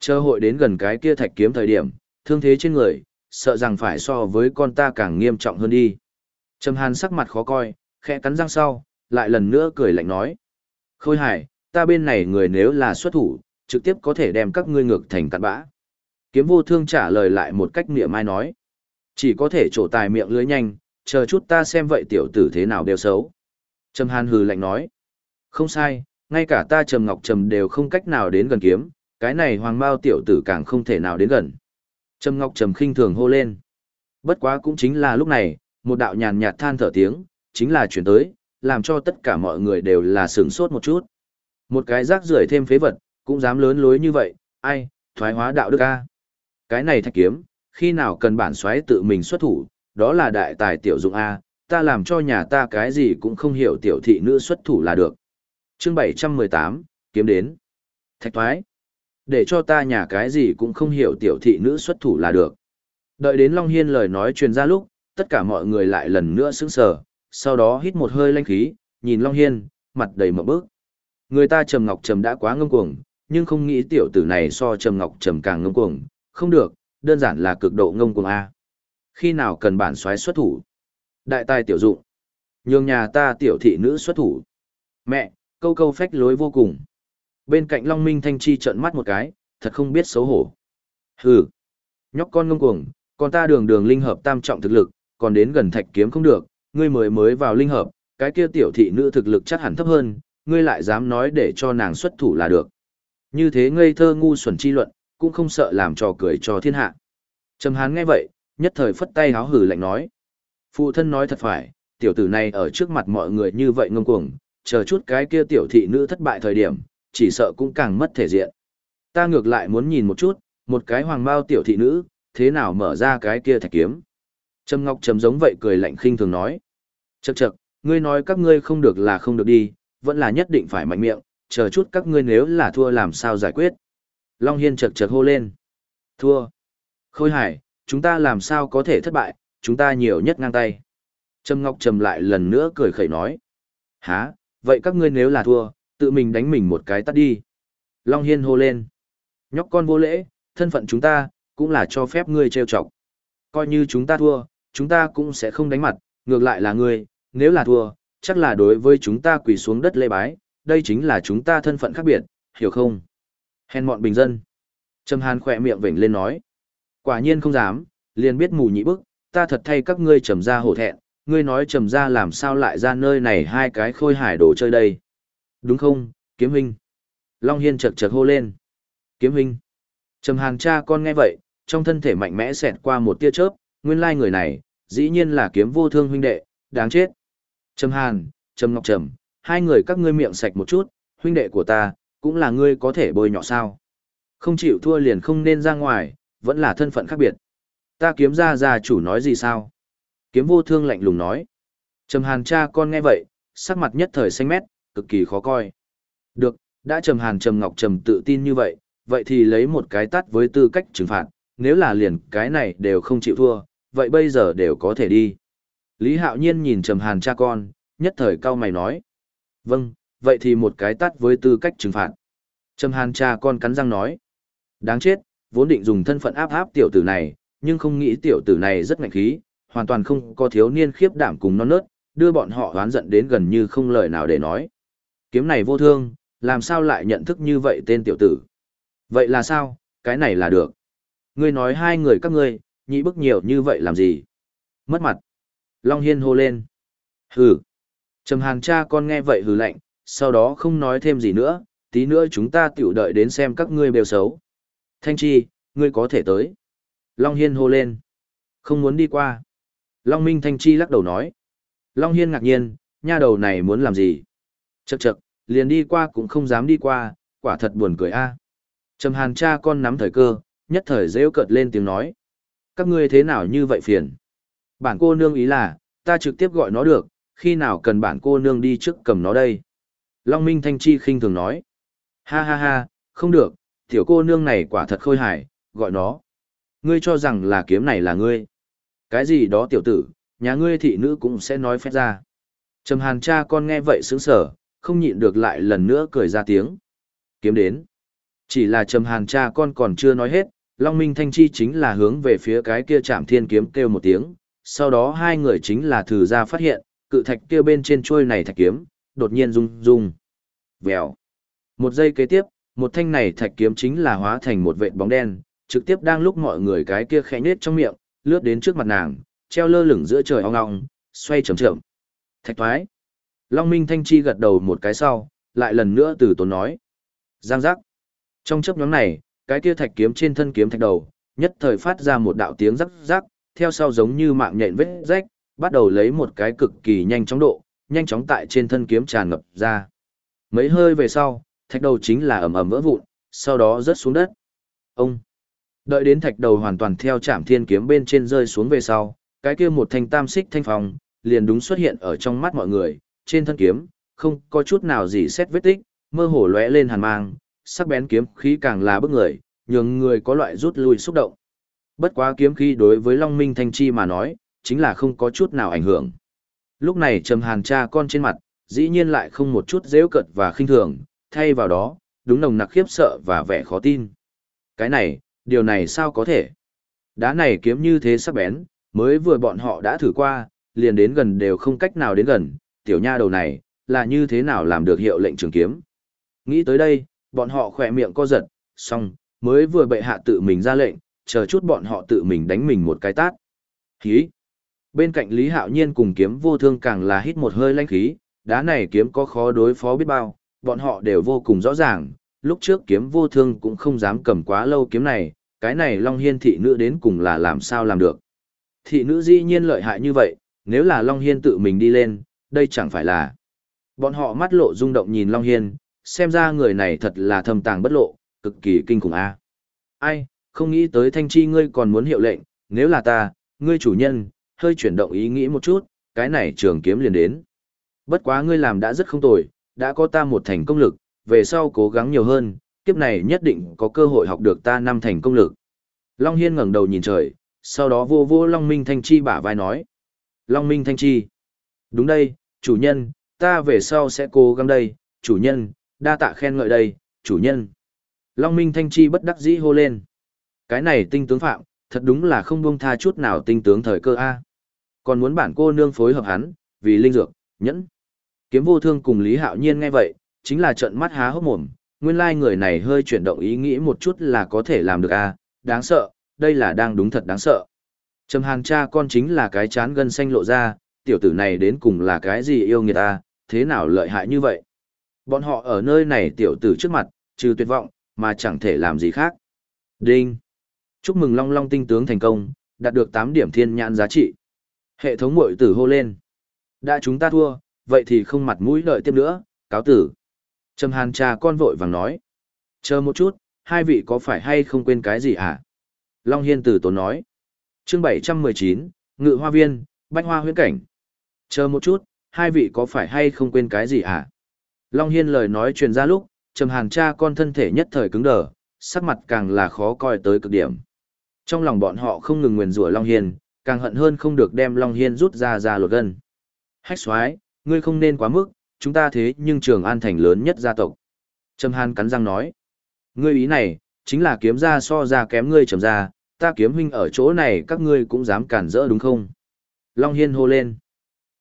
Chờ hội đến gần cái kia thạch kiếm thời điểm, thương thế trên người, sợ rằng phải so với con ta càng nghiêm trọng hơn đi. Trầm hàn sắc mặt khó coi, khẽ cắn răng sau, lại lần nữa cười lạnh nói. Khôi hải, ta bên này người nếu là xuất thủ, trực tiếp có thể đem các ngươi ngược thành cặn bã. Kiếm vô thương trả lời lại một cách niệm mai nói. Chỉ có thể trổ tài miệng lưới nhanh, chờ chút ta xem vậy tiểu tử thế nào đều xấu. Trầm Hàn hừ lạnh nói. Không sai, ngay cả ta Trầm Ngọc Trầm đều không cách nào đến gần kiếm, cái này hoàng bao tiểu tử càng không thể nào đến gần. Trầm Ngọc Trầm khinh thường hô lên. Bất quá cũng chính là lúc này, một đạo nhàn nhạt than thở tiếng, chính là chuyển tới, làm cho tất cả mọi người đều là sửng sốt một chút. Một cái rác rưởi thêm phế vật, cũng dám lớn lối như vậy, ai, thoái hóa đạo đức a. Cái này thạch kiếm, khi nào cần bản xoáy tự mình xuất thủ, đó là đại tài tiểu dụng a, ta làm cho nhà ta cái gì cũng không hiểu tiểu thị nữ xuất thủ là được. Chương 718, kiếm đến. Thạch thoái. Để cho ta nhà cái gì cũng không hiểu tiểu thị nữ xuất thủ là được. Đợi đến Long Hiên lời nói truyền ra lúc, tất cả mọi người lại lần nữa sững sờ, sau đó hít một hơi lanh khí, nhìn Long Hiên, mặt đầy mộng bước. Người ta Trầm Ngọc Trầm đã quá ngông cuồng, nhưng không nghĩ tiểu tử này so Trầm Ngọc Trầm càng ngông cuồng, không được, đơn giản là cực độ ngông cuồng a. Khi nào cần bản xoáy xuất thủ? Đại tài tiểu dụng. Nhường nhà ta tiểu thị nữ xuất thủ. Mẹ, câu câu phách lối vô cùng. Bên cạnh Long Minh Thanh Chi trợn mắt một cái, thật không biết xấu hổ. Hừ, nhóc con ngông cuồng, còn ta đường đường linh hợp tam trọng thực lực, còn đến gần thạch kiếm không được, ngươi mới mới vào linh hợp, cái kia tiểu thị nữ thực lực chắc hẳn thấp hơn, ngươi lại dám nói để cho nàng xuất thủ là được. Như thế ngây thơ ngu xuẩn chi luận, cũng không sợ làm trò cười cho thiên hạ. Trầm Hán nghe vậy, nhất thời phất tay háo hử lạnh nói. Phụ thân nói thật phải, tiểu tử này ở trước mặt mọi người như vậy ngông cuồng, chờ chút cái kia tiểu thị nữ thất bại thời điểm, chỉ sợ cũng càng mất thể diện. Ta ngược lại muốn nhìn một chút, một cái hoàng bao tiểu thị nữ, thế nào mở ra cái kia thạch kiếm. Trầm Ngọc trầm giống vậy cười lạnh khinh thường nói. Chậc chậc, ngươi nói các ngươi không được là không được đi, vẫn là nhất định phải mạnh miệng, chờ chút các ngươi nếu là thua làm sao giải quyết. Long Hiên chậc chậc hô lên. Thua. Khôi hải, chúng ta làm sao có thể thất bại, chúng ta nhiều nhất ngang tay. Trầm Ngọc trầm lại lần nữa cười khẩy nói. Hả, vậy các ngươi nếu là thua, tự mình đánh mình một cái tắt đi. Long Hiên hô lên. Nhóc con vô lễ, thân phận chúng ta, cũng là cho phép ngươi trêu chọc. Coi như chúng ta thua, chúng ta cũng sẽ không đánh mặt, ngược lại là ngươi, nếu là thua, chắc là đối với chúng ta quỳ xuống đất lê bái, đây chính là chúng ta thân phận khác biệt, hiểu không? Hèn mọn bình dân. Trầm Hàn khỏe miệng vểnh lên nói. Quả nhiên không dám, liền biết mù nhị bức, ta thật thay các ngươi trầm ra hổ thẹn, ngươi nói trầm ra làm sao lại ra nơi này hai cái khôi hải đồ chơi đây. Đúng không, kiếm huynh? Long Hiên chật chật hô lên. Kiếm huynh. Trầm Hàn cha con nghe vậy, trong thân thể mạnh mẽ xẹt qua một tia chớp, nguyên lai người này, dĩ nhiên là kiếm vô thương huynh đệ, đáng chết. Trầm Hàn, Trầm Ngọc Trầm, hai người các ngươi miệng sạch một chút, huynh đệ của ta, cũng là ngươi có thể bôi nhọ sao. Không chịu thua liền không nên ra ngoài, vẫn là thân phận khác biệt. Ta kiếm ra gia chủ nói gì sao? Kiếm vô thương lạnh lùng nói. Trầm Hàn cha con nghe vậy, sắc mặt nhất thời xanh mét, cực kỳ khó coi. Được, đã Trầm Hàn Trầm Ngọc Trầm tự tin như vậy, vậy thì lấy một cái tắt với tư cách trừng phạt, nếu là liền cái này đều không chịu thua, vậy bây giờ đều có thể đi. Lý Hạo Nhiên nhìn Trầm Hàn cha con, nhất thời cao mày nói. Vâng, vậy thì một cái tắt với tư cách trừng phạt. Trầm Hàn cha con cắn răng nói. Đáng chết, vốn định dùng thân phận áp áp tiểu tử này, nhưng không nghĩ tiểu tử này rất ngạnh khí, hoàn toàn không có thiếu niên khiếp đảm cùng non nớt, đưa bọn họ hoán giận đến gần như không lời nào để nói. Kiếm này vô thương, làm sao lại nhận thức như vậy tên tiểu tử? Vậy là sao, cái này là được. Ngươi nói hai người các ngươi, nhị bức nhiều như vậy làm gì? Mất mặt. Long Hiên hô lên. Hừ. Trầm hàng cha con nghe vậy hừ lạnh, sau đó không nói thêm gì nữa, tí nữa chúng ta tiểu đợi đến xem các ngươi bèo xấu. Thanh Chi, ngươi có thể tới. Long Hiên hô lên. Không muốn đi qua. Long Minh Thanh Chi lắc đầu nói. Long Hiên ngạc nhiên, nha đầu này muốn làm gì? Chậc chậc, liền đi qua cũng không dám đi qua, quả thật buồn cười a. Trầm Hàn cha con nắm thời cơ, nhất thời rêu cợt lên tiếng nói. Các ngươi thế nào như vậy phiền? Bản cô nương ý là, ta trực tiếp gọi nó được, khi nào cần bản cô nương đi trước cầm nó đây? Long Minh Thanh Chi khinh thường nói. Ha ha ha, không được, tiểu cô nương này quả thật khôi hài, gọi nó. Ngươi cho rằng là kiếm này là ngươi. Cái gì đó tiểu tử, nhà ngươi thị nữ cũng sẽ nói phép ra. Trầm hàn cha con nghe vậy sướng sở, không nhịn được lại lần nữa cười ra tiếng. Kiếm đến. Chỉ là trầm hàn cha con còn chưa nói hết, Long Minh Thanh Chi chính là hướng về phía cái kia chạm thiên kiếm kêu một tiếng, sau đó hai người chính là thử ra phát hiện, cự thạch kia bên trên trôi này thạch kiếm, đột nhiên rung rung. Vèo. Một giây kế tiếp, một thanh này thạch kiếm chính là hóa thành một vệt bóng đen, trực tiếp đang lúc mọi người cái kia khẽ nết trong miệng, lướt đến trước mặt nàng, treo lơ lửng giữa trời ong ong, xoay chậm chậm. Thạch thoái. Long Minh Thanh Chi gật đầu một cái sau, lại lần nữa từ tốn nói. Giang giác. Trong chấp nhóm này, cái kia thạch kiếm trên thân kiếm thạch đầu, nhất thời phát ra một đạo tiếng rắc rắc, theo sau giống như mạng nhện vết rách, bắt đầu lấy một cái cực kỳ nhanh chóng độ, nhanh chóng tại trên thân kiếm tràn ngập ra. Mấy hơi về sau, thạch đầu chính là ầm ầm vỡ vụn, sau đó rớt xuống đất. Ông đợi đến thạch đầu hoàn toàn theo chạm Thiên kiếm bên trên rơi xuống về sau, cái kia một thanh tam xích thanh phòng liền đúng xuất hiện ở trong mắt mọi người, trên thân kiếm không có chút nào gì xét vết tích, mơ hồ lóe lên hàn mang, sắc bén kiếm khí càng là bức người, nhường người có loại rút lui xúc động. Bất quá kiếm khí đối với Long Minh Thanh Chi mà nói, chính là không có chút nào ảnh hưởng. Lúc này trầm hàn cha con trên mặt, dĩ nhiên lại không một chút dễu cợt và khinh thường, thay vào đó, đúng nồng nặc khiếp sợ và vẻ khó tin. Cái này, điều này sao có thể? Đá này kiếm như thế sắc bén, mới vừa bọn họ đã thử qua, liền đến gần đều không cách nào đến gần, tiểu nha đầu này, là như thế nào làm được hiệu lệnh trường kiếm. Nghĩ tới đây, bọn họ khỏe miệng co giật, xong, mới vừa bệ hạ tự mình ra lệnh, chờ chút bọn họ tự mình đánh mình một cái tát. Khí! Bên cạnh Lý Hạo Nhiên cùng kiếm vô thương càng là hít một hơi lanh khí, đá này kiếm có khó đối phó biết bao, bọn họ đều vô cùng rõ ràng, lúc trước kiếm vô thương cũng không dám cầm quá lâu kiếm này, cái này Long Hiên thị nữ đến cùng là làm sao làm được. Thị nữ dĩ nhiên lợi hại như vậy, nếu là Long Hiên tự mình đi lên, đây chẳng phải là. Bọn họ mắt lộ rung động nhìn Long Hiên, xem ra người này thật là thâm tàng bất lộ, cực kỳ kinh khủng a. Ai, không nghĩ tới thanh chi ngươi còn muốn hiệu lệnh, nếu là ta, ngươi chủ nhân, hơi chuyển động ý nghĩ một chút, cái này trường kiếm liền đến. Bất quá ngươi làm đã rất không tồi, đã có ta một thành công lực, về sau cố gắng nhiều hơn, kiếp này nhất định có cơ hội học được ta năm thành công lực. Long Hiên ngẩng đầu nhìn trời, sau đó vô vô Long Minh Thanh Chi bả vai nói. Long Minh Thanh Chi. Đúng đây, chủ nhân, ta về sau sẽ cố gắng đây, chủ nhân, đa tạ khen ngợi đây, chủ nhân. Long Minh Thanh Chi bất đắc dĩ hô lên. Cái này tinh tướng phạm, thật đúng là không buông tha chút nào tinh tướng thời cơ A. Còn muốn bản cô nương phối hợp hắn, vì linh dược, nhẫn. Kiếm vô thương cùng Lý Hạo Nhiên nghe vậy, chính là trận mắt há hốc mồm, nguyên lai người này hơi chuyển động ý nghĩ một chút là có thể làm được A, đáng sợ, đây là đang đúng thật đáng sợ. Trầm hàng cha con chính là cái chán gân xanh lộ ra, tiểu tử này đến cùng là cái gì yêu người ta, thế nào lợi hại như vậy. Bọn họ ở nơi này tiểu tử trước mặt, trừ tuyệt vọng, mà chẳng thể làm gì khác. Đinh! Chúc mừng Long Long tinh tướng thành công, đạt được 8 điểm thiên nhãn giá trị. Hệ thống mội tử hô lên. Đã chúng ta thua, vậy thì không mặt mũi đợi tiếp nữa, cáo tử. Trầm hàn cha con vội vàng nói. Chờ một chút, hai vị có phải hay không quên cái gì hả? Long Hiên tử tốn nói. chương 719, Ngự Hoa Viên, Bách Hoa huyễn cảnh. Chờ một chút, hai vị có phải hay không quên cái gì hả? Long Hiên lời nói truyền ra lúc, trầm hàn cha con thân thể nhất thời cứng đờ, sắc mặt càng là khó coi tới cực điểm. Trong lòng bọn họ không ngừng nguyền rủa Long Hiên, càng hận hơn không được đem Long Hiên rút ra ra lột gân. Hách xoái, ngươi không nên quá mức, chúng ta thế nhưng trường an thành lớn nhất gia tộc. Trầm Hàn cắn răng nói, ngươi ý này, chính là kiếm ra so ra kém ngươi trầm ra, ta kiếm huynh ở chỗ này các ngươi cũng dám cản rỡ đúng không? Long Hiên hô lên.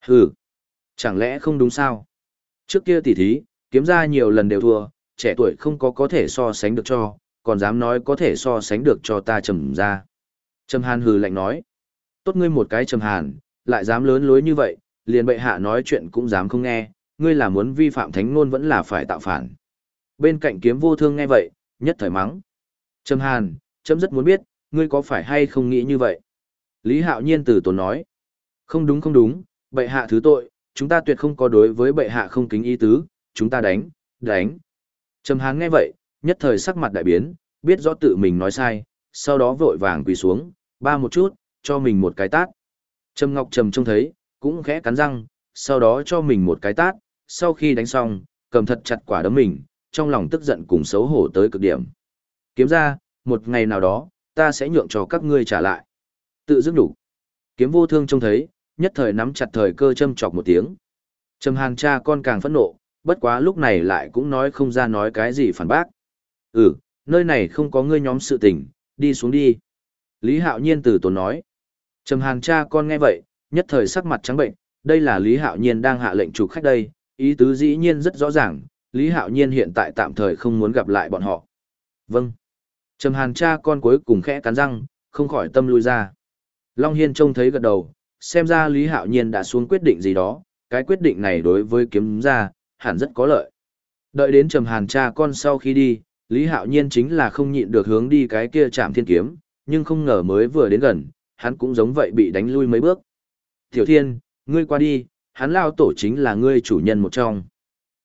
Hừ, chẳng lẽ không đúng sao? Trước kia tỉ thí, kiếm ra nhiều lần đều thua, trẻ tuổi không có có thể so sánh được cho, còn dám nói có thể so sánh được cho ta trầm ra. Trầm hàn hừ lạnh nói. Tốt ngươi một cái trầm hàn, lại dám lớn lối như vậy, liền bệ hạ nói chuyện cũng dám không nghe, ngươi là muốn vi phạm thánh ngôn vẫn là phải tạo phản. Bên cạnh kiếm vô thương nghe vậy, nhất thời mắng. Trầm hàn, chấm rất muốn biết, ngươi có phải hay không nghĩ như vậy? Lý hạo nhiên từ tốn nói. Không đúng không đúng, bệ hạ thứ tội, chúng ta tuyệt không có đối với bệ hạ không kính ý tứ, chúng ta đánh, đánh. Trầm Hán nghe vậy, nhất thời sắc mặt đại biến, biết rõ tự mình nói sai, sau đó vội vàng quỳ xuống, ba một chút, cho mình một cái tát. Trầm Ngọc Trầm trông thấy, cũng khẽ cắn răng, sau đó cho mình một cái tát, sau khi đánh xong, cầm thật chặt quả đấm mình, trong lòng tức giận cùng xấu hổ tới cực điểm. Kiếm ra, một ngày nào đó, ta sẽ nhượng cho các ngươi trả lại. Tự dứt đủ. Kiếm vô thương trông thấy, nhất thời nắm chặt thời cơ châm chọc một tiếng. Trầm hàng cha con càng phẫn nộ, bất quá lúc này lại cũng nói không ra nói cái gì phản bác. Ừ, nơi này không có ngươi nhóm sự tình, đi xuống đi. Lý Hạo Nhiên từ tốn nói. Trầm hàng cha con nghe vậy, nhất thời sắc mặt trắng bệnh, đây là Lý Hạo Nhiên đang hạ lệnh trục khách đây, ý tứ dĩ nhiên rất rõ ràng, Lý Hạo Nhiên hiện tại tạm thời không muốn gặp lại bọn họ. Vâng. Trầm Hàn cha con cuối cùng khẽ cắn răng, không khỏi tâm lui ra. Long Hiên trông thấy gật đầu, xem ra Lý Hạo Nhiên đã xuống quyết định gì đó, cái quyết định này đối với kiếm gia hẳn rất có lợi. Đợi đến Trầm Hàn cha con sau khi đi, Lý Hạo Nhiên chính là không nhịn được hướng đi cái kia chạm thiên kiếm, nhưng không ngờ mới vừa đến gần, hắn cũng giống vậy bị đánh lui mấy bước. Tiểu Thiên, ngươi qua đi, hắn lao tổ chính là ngươi chủ nhân một trong.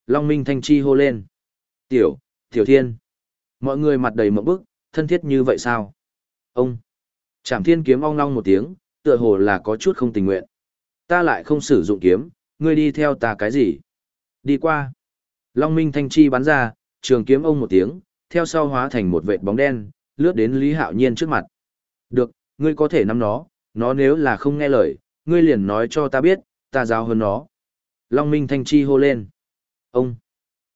Long Minh Thanh Chi hô lên. Tiểu, Tiểu Thiên. Mọi người mặt đầy mộng bức, thân thiết như vậy sao? Ông. chạm thiên kiếm ong long một tiếng, tựa hồ là có chút không tình nguyện. Ta lại không sử dụng kiếm, ngươi đi theo ta cái gì? Đi qua. Long Minh Thanh Chi bắn ra, trường kiếm ông một tiếng, theo sau hóa thành một vệt bóng đen, lướt đến Lý Hạo Nhiên trước mặt. Được, ngươi có thể nắm nó, nó nếu là không nghe lời, ngươi liền nói cho ta biết, ta giáo hơn nó. Long Minh Thanh Chi hô lên. Ông.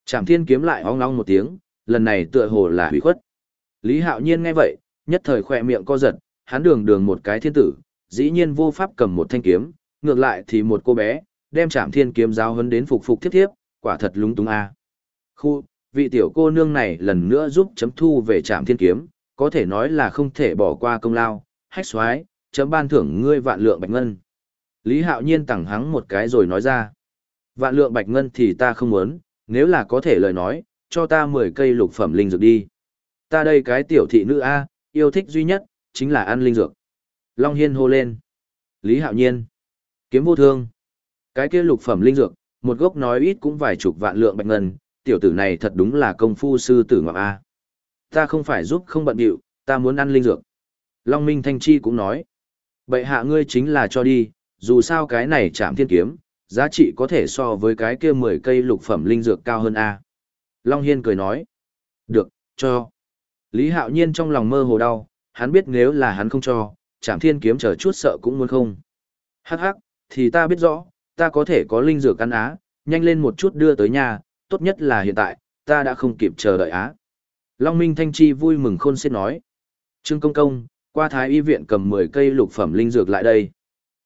Trảm thiên kiếm lại ong ong một tiếng, lần này tựa hồ là hủy khuất. Lý Hạo Nhiên nghe vậy, nhất thời khỏe miệng co giật, hắn đường đường một cái thiên tử, dĩ nhiên vô pháp cầm một thanh kiếm, ngược lại thì một cô bé, đem chạm Thiên kiếm giáo hấn đến phục phục tiếp tiếp, quả thật lúng túng a. Khu, vị tiểu cô nương này lần nữa giúp chấm thu về chạm Thiên kiếm, có thể nói là không thể bỏ qua công lao, hách xoái, chấm ban thưởng ngươi vạn lượng bạch ngân. Lý Hạo Nhiên tẳng hắng một cái rồi nói ra. Vạn lượng bạch ngân thì ta không muốn, nếu là có thể lời nói, cho ta 10 cây lục phẩm linh dược đi. Ta đây cái tiểu thị nữ A, yêu thích duy nhất, chính là ăn linh dược. Long Hiên hô lên. Lý Hạo Nhiên. Kiếm vô thương. Cái kia lục phẩm linh dược, một gốc nói ít cũng vài chục vạn lượng bạch ngân, tiểu tử này thật đúng là công phu sư tử ngọc A. Ta không phải giúp không bận điệu, ta muốn ăn linh dược. Long Minh Thanh Chi cũng nói. Bệ hạ ngươi chính là cho đi, dù sao cái này chạm thiên kiếm, giá trị có thể so với cái kia 10 cây lục phẩm linh dược cao hơn A. Long Hiên cười nói. Được, cho. Lý Hạo Nhiên trong lòng mơ hồ đau, hắn biết nếu là hắn không cho, chạm thiên kiếm chờ chút sợ cũng muốn không. Hắc hắc, thì ta biết rõ, ta có thể có linh dược ăn á, nhanh lên một chút đưa tới nhà, tốt nhất là hiện tại, ta đã không kịp chờ đợi á. Long Minh Thanh Chi vui mừng khôn xiết nói. Trương Công Công, qua Thái Y Viện cầm 10 cây lục phẩm linh dược lại đây.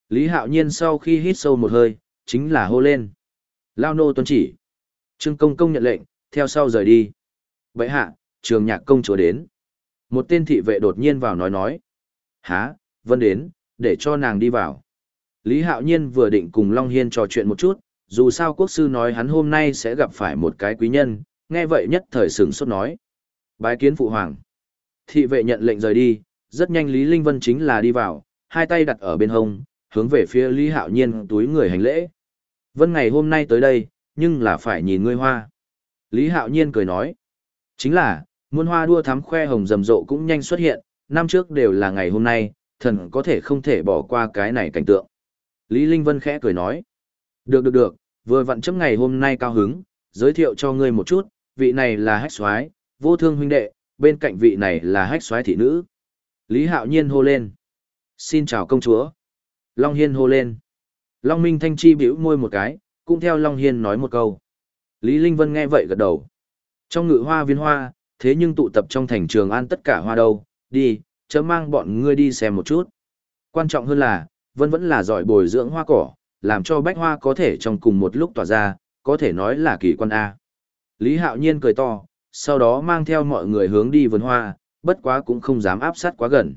Lý Hạo Nhiên sau khi hít sâu một hơi, chính là hô lên. Lao nô tuân chỉ. Trương Công Công nhận lệnh, theo sau rời đi. Vậy hạ, trường nhạc công chúa đến. Một tên thị vệ đột nhiên vào nói nói. Há, vân đến, để cho nàng đi vào. Lý Hạo Nhiên vừa định cùng Long Hiên trò chuyện một chút, dù sao quốc sư nói hắn hôm nay sẽ gặp phải một cái quý nhân, nghe vậy nhất thời sửng sốt nói. Bái kiến phụ hoàng. Thị vệ nhận lệnh rời đi, rất nhanh Lý Linh Vân chính là đi vào, hai tay đặt ở bên hông, hướng về phía Lý Hạo Nhiên túi người hành lễ. Vân ngày hôm nay tới đây, nhưng là phải nhìn ngươi hoa. Lý Hạo Nhiên cười nói. Chính là, muôn hoa đua thắm khoe hồng rầm rộ cũng nhanh xuất hiện, năm trước đều là ngày hôm nay, thần có thể không thể bỏ qua cái này cảnh tượng. Lý Linh Vân khẽ cười nói. Được được được, vừa vặn chấm ngày hôm nay cao hứng, giới thiệu cho ngươi một chút, vị này là hách soái vô thương huynh đệ, bên cạnh vị này là hách soái thị nữ. Lý Hạo Nhiên hô lên. Xin chào công chúa. Long Hiên hô lên. Long Minh Thanh Chi biểu môi một cái, cũng theo Long Hiên nói một câu. Lý Linh Vân nghe vậy gật đầu. Trong ngự hoa viên hoa, thế nhưng tụ tập trong thành trường an tất cả hoa đâu, đi, chớ mang bọn ngươi đi xem một chút. Quan trọng hơn là, Vân vẫn là giỏi bồi dưỡng hoa cỏ, làm cho bách hoa có thể trong cùng một lúc tỏa ra, có thể nói là kỳ quan A. Lý Hạo Nhiên cười to, sau đó mang theo mọi người hướng đi vườn hoa, bất quá cũng không dám áp sát quá gần.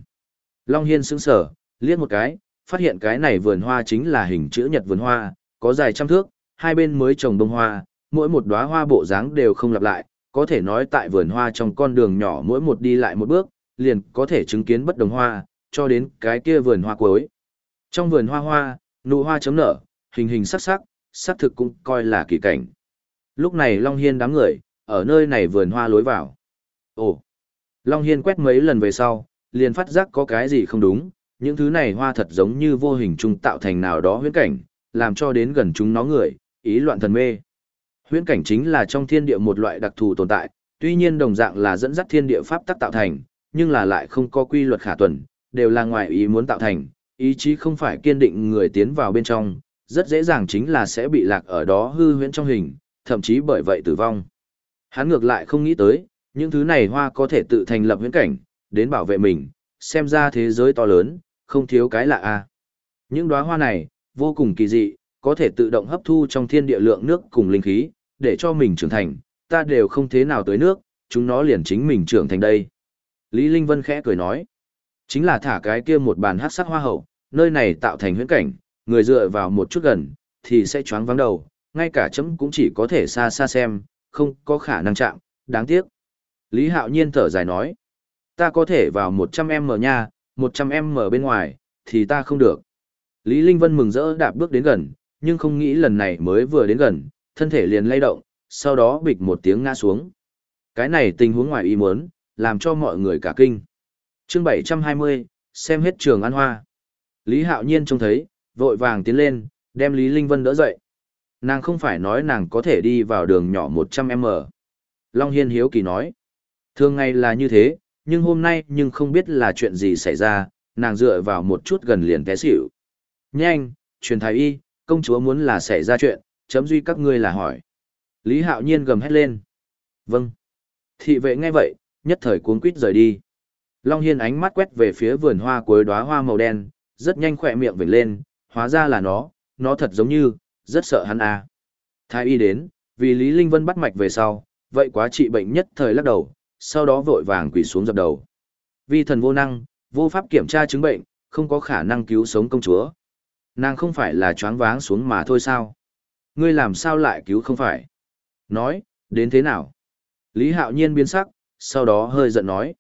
Long Hiên sững sở, liếc một cái, phát hiện cái này vườn hoa chính là hình chữ nhật vườn hoa, có dài trăm thước, hai bên mới trồng bông hoa, mỗi một đóa hoa bộ dáng đều không lặp lại, có thể nói tại vườn hoa trong con đường nhỏ mỗi một đi lại một bước, liền có thể chứng kiến bất đồng hoa, cho đến cái kia vườn hoa cuối. Trong vườn hoa hoa, nụ hoa chấm nở, hình hình sắc sắc, sắc thực cũng coi là kỳ cảnh. Lúc này Long Hiên đám người, ở nơi này vườn hoa lối vào. Ồ! Long Hiên quét mấy lần về sau, liền phát giác có cái gì không đúng, những thứ này hoa thật giống như vô hình trung tạo thành nào đó huyễn cảnh, làm cho đến gần chúng nó người, ý loạn thần mê. Huyễn cảnh chính là trong thiên địa một loại đặc thù tồn tại, tuy nhiên đồng dạng là dẫn dắt thiên địa pháp tắc tạo thành, nhưng là lại không có quy luật khả tuần, đều là ngoài ý muốn tạo thành, ý chí không phải kiên định người tiến vào bên trong, rất dễ dàng chính là sẽ bị lạc ở đó hư huyễn trong hình, thậm chí bởi vậy tử vong. Hắn ngược lại không nghĩ tới, những thứ này hoa có thể tự thành lập huyễn cảnh, đến bảo vệ mình, xem ra thế giới to lớn, không thiếu cái lạ a. Những đóa hoa này, vô cùng kỳ dị, có thể tự động hấp thu trong thiên địa lượng nước cùng linh khí, để cho mình trưởng thành, ta đều không thế nào tới nước, chúng nó liền chính mình trưởng thành đây. Lý Linh Vân khẽ cười nói, chính là thả cái kia một bàn hát sắc hoa hậu, nơi này tạo thành huyễn cảnh, người dựa vào một chút gần, thì sẽ choáng vắng đầu, ngay cả chấm cũng chỉ có thể xa xa xem, không có khả năng chạm, đáng tiếc. Lý Hạo Nhiên thở dài nói, ta có thể vào 100m nha, 100m bên ngoài, thì ta không được. Lý Linh Vân mừng rỡ đạp bước đến gần, nhưng không nghĩ lần này mới vừa đến gần, thân thể liền lay động, sau đó bịch một tiếng ngã xuống. Cái này tình huống ngoài ý muốn, làm cho mọi người cả kinh. Chương 720, xem hết trường ăn hoa. Lý Hạo Nhiên trông thấy, vội vàng tiến lên, đem Lý Linh Vân đỡ dậy. Nàng không phải nói nàng có thể đi vào đường nhỏ 100m. Long Hiên hiếu kỳ nói. Thường ngày là như thế, nhưng hôm nay nhưng không biết là chuyện gì xảy ra, nàng dựa vào một chút gần liền té xỉu. Nhanh, truyền thái y, công chúa muốn là xảy ra chuyện, chấm duy các ngươi là hỏi. Lý Hạo Nhiên gầm hét lên. Vâng. Thị vệ nghe vậy, nhất thời cuốn quýt rời đi. Long Hiên ánh mắt quét về phía vườn hoa cuối đóa hoa màu đen, rất nhanh khỏe miệng vểnh lên, hóa ra là nó, nó thật giống như, rất sợ hắn à. Thái y đến, vì Lý Linh Vân bắt mạch về sau, vậy quá trị bệnh nhất thời lắc đầu, sau đó vội vàng quỳ xuống dập đầu. Vì thần vô năng, vô pháp kiểm tra chứng bệnh, không có khả năng cứu sống công chúa. Nàng không phải là choáng váng xuống mà thôi sao? Ngươi làm sao lại cứu không phải? Nói, đến thế nào? Lý Hạo Nhiên biến sắc, sau đó hơi giận nói.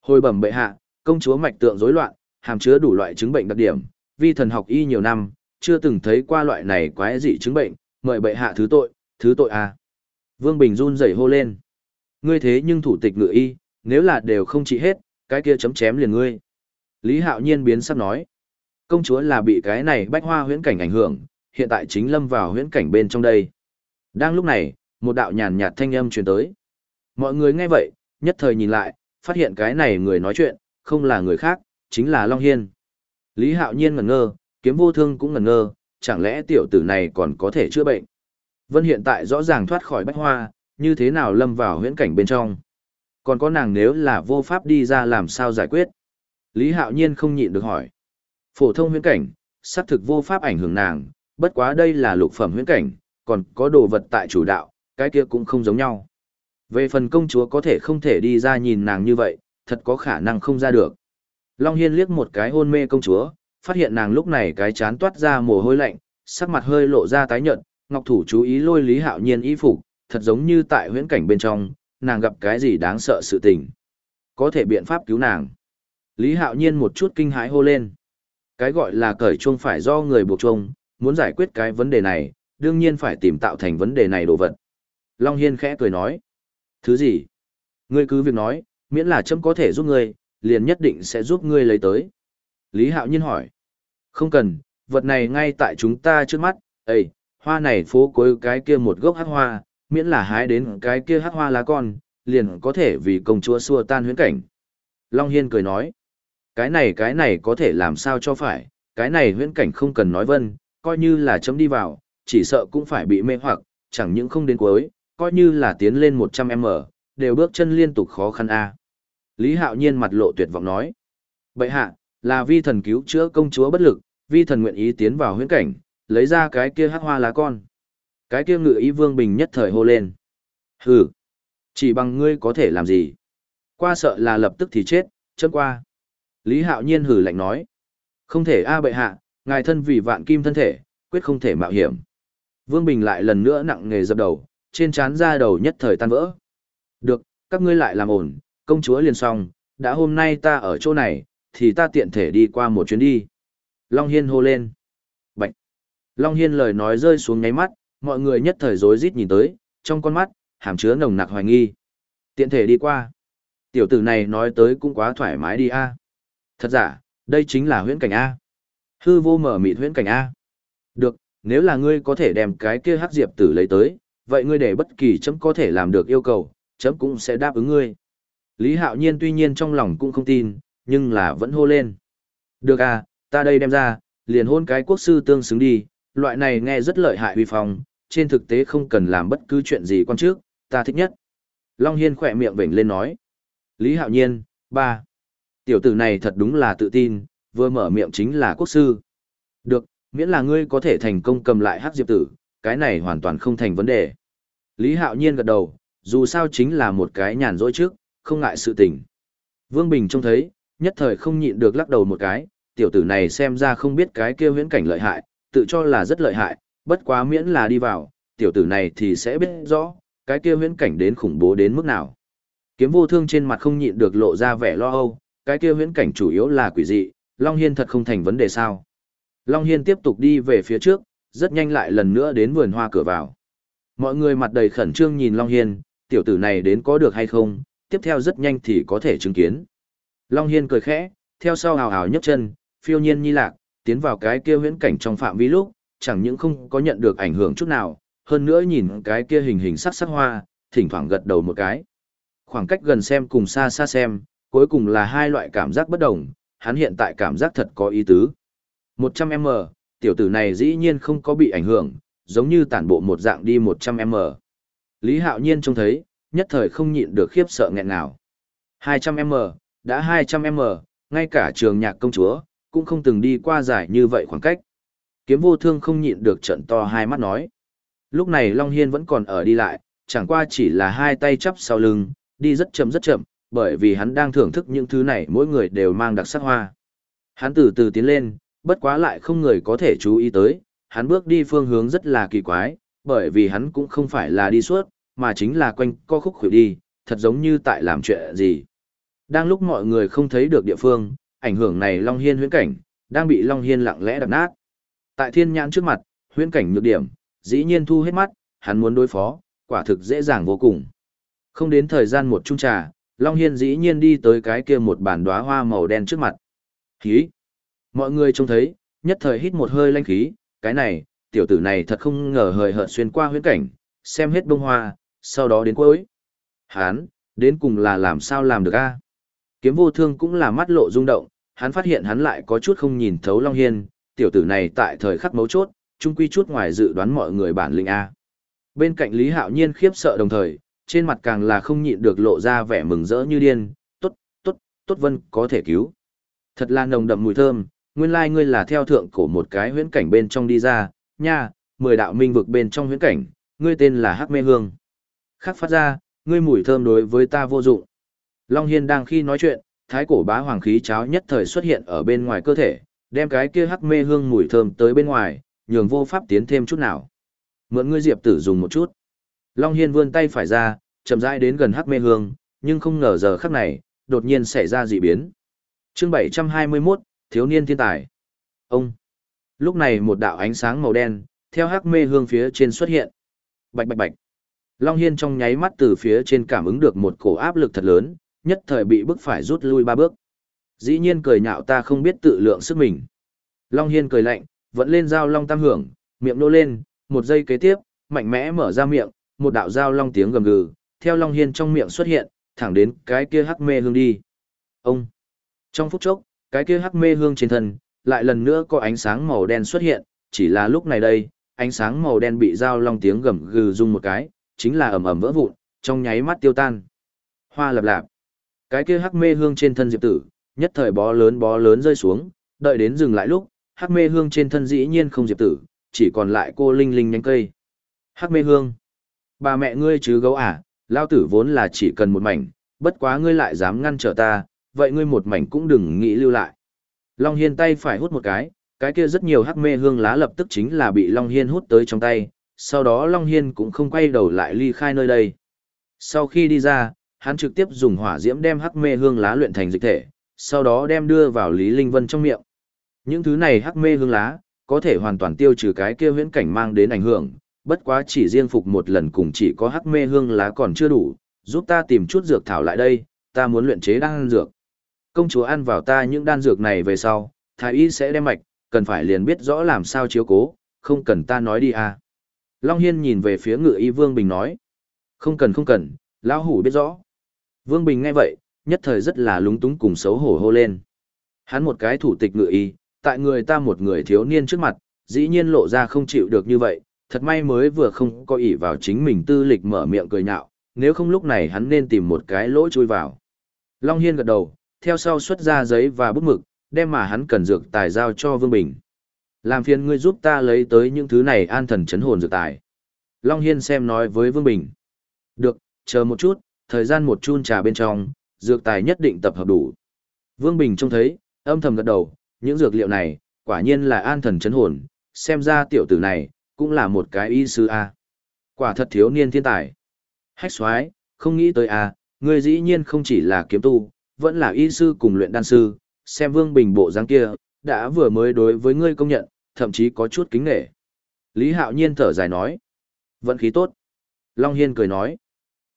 Hồi bẩm bệ hạ, công chúa mạch tượng rối loạn, hàm chứa đủ loại chứng bệnh đặc điểm, vi thần học y nhiều năm, chưa từng thấy qua loại này quái dị chứng bệnh, mời bệ hạ thứ tội, thứ tội à. Vương Bình run rẩy hô lên. Ngươi thế nhưng thủ tịch ngự y, nếu là đều không trị hết, cái kia chấm chém liền ngươi. Lý Hạo Nhiên biến sắc nói. Công chúa là bị cái này bách hoa huyễn cảnh ảnh hưởng, hiện tại chính lâm vào huyễn cảnh bên trong đây. Đang lúc này, một đạo nhàn nhạt thanh âm truyền tới. Mọi người nghe vậy, nhất thời nhìn lại, phát hiện cái này người nói chuyện, không là người khác, chính là Long Hiên. Lý Hạo Nhiên ngẩn ngơ, kiếm vô thương cũng ngẩn ngơ, chẳng lẽ tiểu tử này còn có thể chữa bệnh. Vân hiện tại rõ ràng thoát khỏi bách hoa, như thế nào lâm vào huyễn cảnh bên trong. Còn có nàng nếu là vô pháp đi ra làm sao giải quyết. Lý Hạo Nhiên không nhịn được hỏi. Phổ thông huyễn cảnh, xác thực vô pháp ảnh hưởng nàng, bất quá đây là lục phẩm huyễn cảnh, còn có đồ vật tại chủ đạo, cái kia cũng không giống nhau. Về phần công chúa có thể không thể đi ra nhìn nàng như vậy, thật có khả năng không ra được. Long Hiên liếc một cái hôn mê công chúa, phát hiện nàng lúc này cái chán toát ra mồ hôi lạnh, sắc mặt hơi lộ ra tái nhợt, Ngọc Thủ chú ý lôi Lý Hạo Nhiên y phục, thật giống như tại huyễn cảnh bên trong, nàng gặp cái gì đáng sợ sự tình. Có thể biện pháp cứu nàng. Lý Hạo Nhiên một chút kinh hãi hô lên. Cái gọi là cởi chuông phải do người buộc chuông, muốn giải quyết cái vấn đề này, đương nhiên phải tìm tạo thành vấn đề này đồ vật. Long Hiên khẽ cười nói. Thứ gì? Ngươi cứ việc nói, miễn là chấm có thể giúp ngươi, liền nhất định sẽ giúp ngươi lấy tới. Lý Hạo Nhiên hỏi. Không cần, vật này ngay tại chúng ta trước mắt, Ê, hoa này phố cuối cái kia một gốc hát hoa, miễn là hái đến cái kia hát hoa lá con, liền có thể vì công chúa xua tan huyễn cảnh. Long Hiên cười nói. Cái này cái này có thể làm sao cho phải, cái này huyễn cảnh không cần nói vân, coi như là chấm đi vào, chỉ sợ cũng phải bị mê hoặc, chẳng những không đến cuối, coi như là tiến lên 100m, đều bước chân liên tục khó khăn a. Lý Hạo Nhiên mặt lộ tuyệt vọng nói: "Bệ hạ, là vi thần cứu chữa công chúa bất lực, vi thần nguyện ý tiến vào huyễn cảnh, lấy ra cái kia hắc hoa lá con." Cái kia ngự ý Vương Bình nhất thời hô lên: "Hừ, chỉ bằng ngươi có thể làm gì? Qua sợ là lập tức thì chết, chấm qua." Lý Hạo Nhiên hừ lạnh nói: "Không thể a bệ hạ, ngài thân vì vạn kim thân thể, quyết không thể mạo hiểm." Vương Bình lại lần nữa nặng nề dập đầu, trên trán ra đầu nhất thời tan vỡ. Được, các ngươi lại làm ổn, công chúa liền xong, đã hôm nay ta ở chỗ này, thì ta tiện thể đi qua một chuyến đi. Long Hiên hô lên. Bạch. Long Hiên lời nói rơi xuống ngáy mắt, mọi người nhất thời rối rít nhìn tới, trong con mắt, hàm chứa nồng nặc hoài nghi. Tiện thể đi qua. Tiểu tử này nói tới cũng quá thoải mái đi a Thật giả, đây chính là huyễn cảnh A. Hư vô mở mịt huyễn cảnh A. Được, nếu là ngươi có thể đem cái kia hắc diệp tử lấy tới, vậy ngươi để bất kỳ chấm có thể làm được yêu cầu, chấm cũng sẽ đáp ứng ngươi. Lý Hạo Nhiên tuy nhiên trong lòng cũng không tin, nhưng là vẫn hô lên. Được à, ta đây đem ra, liền hôn cái quốc sư tương xứng đi, loại này nghe rất lợi hại uy phong, trên thực tế không cần làm bất cứ chuyện gì quan trước, ta thích nhất. Long Hiên khỏe miệng vểnh lên nói. Lý Hạo Nhiên, ba. Tiểu tử này thật đúng là tự tin, vừa mở miệng chính là quốc sư. Được, miễn là ngươi có thể thành công cầm lại hắc diệp tử, cái này hoàn toàn không thành vấn đề. Lý Hạo Nhiên gật đầu, dù sao chính là một cái nhàn rỗi trước, không ngại sự tình. Vương Bình trông thấy, nhất thời không nhịn được lắc đầu một cái, tiểu tử này xem ra không biết cái kia huyễn cảnh lợi hại, tự cho là rất lợi hại, bất quá miễn là đi vào, tiểu tử này thì sẽ biết rõ, cái kia huyễn cảnh đến khủng bố đến mức nào. Kiếm vô thương trên mặt không nhịn được lộ ra vẻ lo âu, cái kia huyễn cảnh chủ yếu là quỷ dị, Long Hiên thật không thành vấn đề sao. Long Hiên tiếp tục đi về phía trước, rất nhanh lại lần nữa đến vườn hoa cửa vào. Mọi người mặt đầy khẩn trương nhìn Long Hiên, tiểu tử này đến có được hay không, tiếp theo rất nhanh thì có thể chứng kiến. Long Hiên cười khẽ, theo sau hào hào nhấc chân, phiêu nhiên nhi lạc, tiến vào cái kia huyễn cảnh trong phạm vi lúc, chẳng những không có nhận được ảnh hưởng chút nào, hơn nữa nhìn cái kia hình hình sắc sắc hoa, thỉnh thoảng gật đầu một cái. Khoảng cách gần xem cùng xa xa xem, cuối cùng là hai loại cảm giác bất đồng, hắn hiện tại cảm giác thật có ý tứ. 100m, tiểu tử này dĩ nhiên không có bị ảnh hưởng, giống như tản bộ một dạng đi 100m. Lý Hạo Nhiên trông thấy, nhất thời không nhịn được khiếp sợ nghẹn nào. 200m, đã 200m, ngay cả trường nhạc công chúa, cũng không từng đi qua dài như vậy khoảng cách. Kiếm vô thương không nhịn được trận to hai mắt nói. Lúc này Long Hiên vẫn còn ở đi lại, chẳng qua chỉ là hai tay chắp sau lưng, đi rất chậm rất chậm, bởi vì hắn đang thưởng thức những thứ này mỗi người đều mang đặc sắc hoa. Hắn từ từ tiến lên, bất quá lại không người có thể chú ý tới, hắn bước đi phương hướng rất là kỳ quái, bởi vì hắn cũng không phải là đi suốt, mà chính là quanh co khúc khuỷu đi, thật giống như tại làm chuyện gì. Đang lúc mọi người không thấy được địa phương, ảnh hưởng này Long Hiên huyễn cảnh, đang bị Long Hiên lặng lẽ đập nát. Tại thiên nhãn trước mặt, huyễn cảnh nhược điểm, dĩ nhiên thu hết mắt, hắn muốn đối phó, quả thực dễ dàng vô cùng. Không đến thời gian một chung trà, Long Hiên dĩ nhiên đi tới cái kia một bản đóa hoa màu đen trước mặt. Khí! Mọi người trông thấy, nhất thời hít một hơi lanh khí, cái này, tiểu tử này thật không ngờ hời hợt xuyên qua huyễn cảnh, xem hết bông hoa, sau đó đến cuối. Hán, đến cùng là làm sao làm được a Kiếm vô thương cũng là mắt lộ rung động, hắn phát hiện hắn lại có chút không nhìn thấu Long Hiên, tiểu tử này tại thời khắc mấu chốt, chung quy chút ngoài dự đoán mọi người bản lĩnh A. Bên cạnh Lý Hạo Nhiên khiếp sợ đồng thời, trên mặt càng là không nhịn được lộ ra vẻ mừng rỡ như điên, tốt, tốt, tốt vân có thể cứu. Thật là nồng đậm mùi thơm, nguyên lai ngươi là theo thượng cổ một cái huyễn cảnh bên trong đi ra, nha, mười đạo minh vực bên trong huyễn cảnh, ngươi tên là Hắc Mê Hương. Khắc phát ra, ngươi mùi thơm đối với ta vô dụng. Long Hiên đang khi nói chuyện, thái cổ bá hoàng khí cháo nhất thời xuất hiện ở bên ngoài cơ thể, đem cái kia hắc mê hương mùi thơm tới bên ngoài, nhường vô pháp tiến thêm chút nào. Mượn ngươi diệp tử dùng một chút. Long Hiên vươn tay phải ra, chậm rãi đến gần hắc mê hương, nhưng không ngờ giờ khắc này, đột nhiên xảy ra dị biến. chương 721, thiếu niên thiên tài. Ông. Lúc này một đạo ánh sáng màu đen, theo hắc mê hương phía trên xuất hiện. Bạch bạch bạch. Long Hiên trong nháy mắt từ phía trên cảm ứng được một cổ áp lực thật lớn, nhất thời bị bức phải rút lui ba bước. Dĩ nhiên cười nhạo ta không biết tự lượng sức mình. Long Hiên cười lạnh, vẫn lên dao long tam hưởng, miệng nô lên, một giây kế tiếp, mạnh mẽ mở ra miệng, một đạo dao long tiếng gầm gừ, theo Long Hiên trong miệng xuất hiện, thẳng đến cái kia hắc mê hương đi. Ông! Trong phút chốc, cái kia hắc mê hương trên thân, lại lần nữa có ánh sáng màu đen xuất hiện, chỉ là lúc này đây, ánh sáng màu đen bị dao long tiếng gầm gừ rung một cái, chính là ầm ầm vỡ vụn, trong nháy mắt tiêu tan. Hoa lập lạp. Cái kia hắc mê hương trên thân Diệp Tử, nhất thời bó lớn bó lớn rơi xuống, đợi đến dừng lại lúc, hắc mê hương trên thân dĩ nhiên không Diệp Tử, chỉ còn lại cô linh linh nhánh cây. Hắc mê hương. Bà mẹ ngươi chứ gấu à, lao tử vốn là chỉ cần một mảnh, bất quá ngươi lại dám ngăn trở ta, vậy ngươi một mảnh cũng đừng nghĩ lưu lại. Long Hiên tay phải hút một cái, cái kia rất nhiều hắc mê hương lá lập tức chính là bị Long Hiên hút tới trong tay, sau đó Long Hiên cũng không quay đầu lại ly khai nơi đây. Sau khi đi ra, hắn trực tiếp dùng hỏa diễm đem hắc mê hương lá luyện thành dịch thể, sau đó đem đưa vào Lý Linh Vân trong miệng. Những thứ này hắc mê hương lá, có thể hoàn toàn tiêu trừ cái kia huyễn cảnh mang đến ảnh hưởng, bất quá chỉ riêng phục một lần cùng chỉ có hắc mê hương lá còn chưa đủ, giúp ta tìm chút dược thảo lại đây, ta muốn luyện chế đan dược. Công chúa ăn vào ta những đan dược này về sau, thái y sẽ đem mạch, cần phải liền biết rõ làm sao chiếu cố, không cần ta nói đi à. Long Hiên nhìn về phía ngự y Vương Bình nói. Không cần không cần, lão hủ biết rõ. Vương Bình nghe vậy, nhất thời rất là lúng túng cùng xấu hổ hô lên. Hắn một cái thủ tịch ngự y, tại người ta một người thiếu niên trước mặt, dĩ nhiên lộ ra không chịu được như vậy, thật may mới vừa không có ỷ vào chính mình tư lịch mở miệng cười nhạo, nếu không lúc này hắn nên tìm một cái lỗ chui vào. Long Hiên gật đầu, theo sau xuất ra giấy và bút mực, đem mà hắn cần dược tài giao cho Vương Bình. Làm phiền ngươi giúp ta lấy tới những thứ này an thần chấn hồn dược tài. Long Hiên xem nói với Vương Bình. Được, chờ một chút, thời gian một chun trà bên trong, dược tài nhất định tập hợp đủ. Vương Bình trông thấy, âm thầm gật đầu, những dược liệu này, quả nhiên là an thần chấn hồn, xem ra tiểu tử này, cũng là một cái y sư A. Quả thật thiếu niên thiên tài. Hách xoái, không nghĩ tới A, người dĩ nhiên không chỉ là kiếm tu, vẫn là y sư cùng luyện đan sư, xem Vương Bình bộ dáng kia, đã vừa mới đối với ngươi công nhận, thậm chí có chút kính nể Lý Hạo Nhiên thở dài nói. Vận khí tốt. Long Hiên cười nói.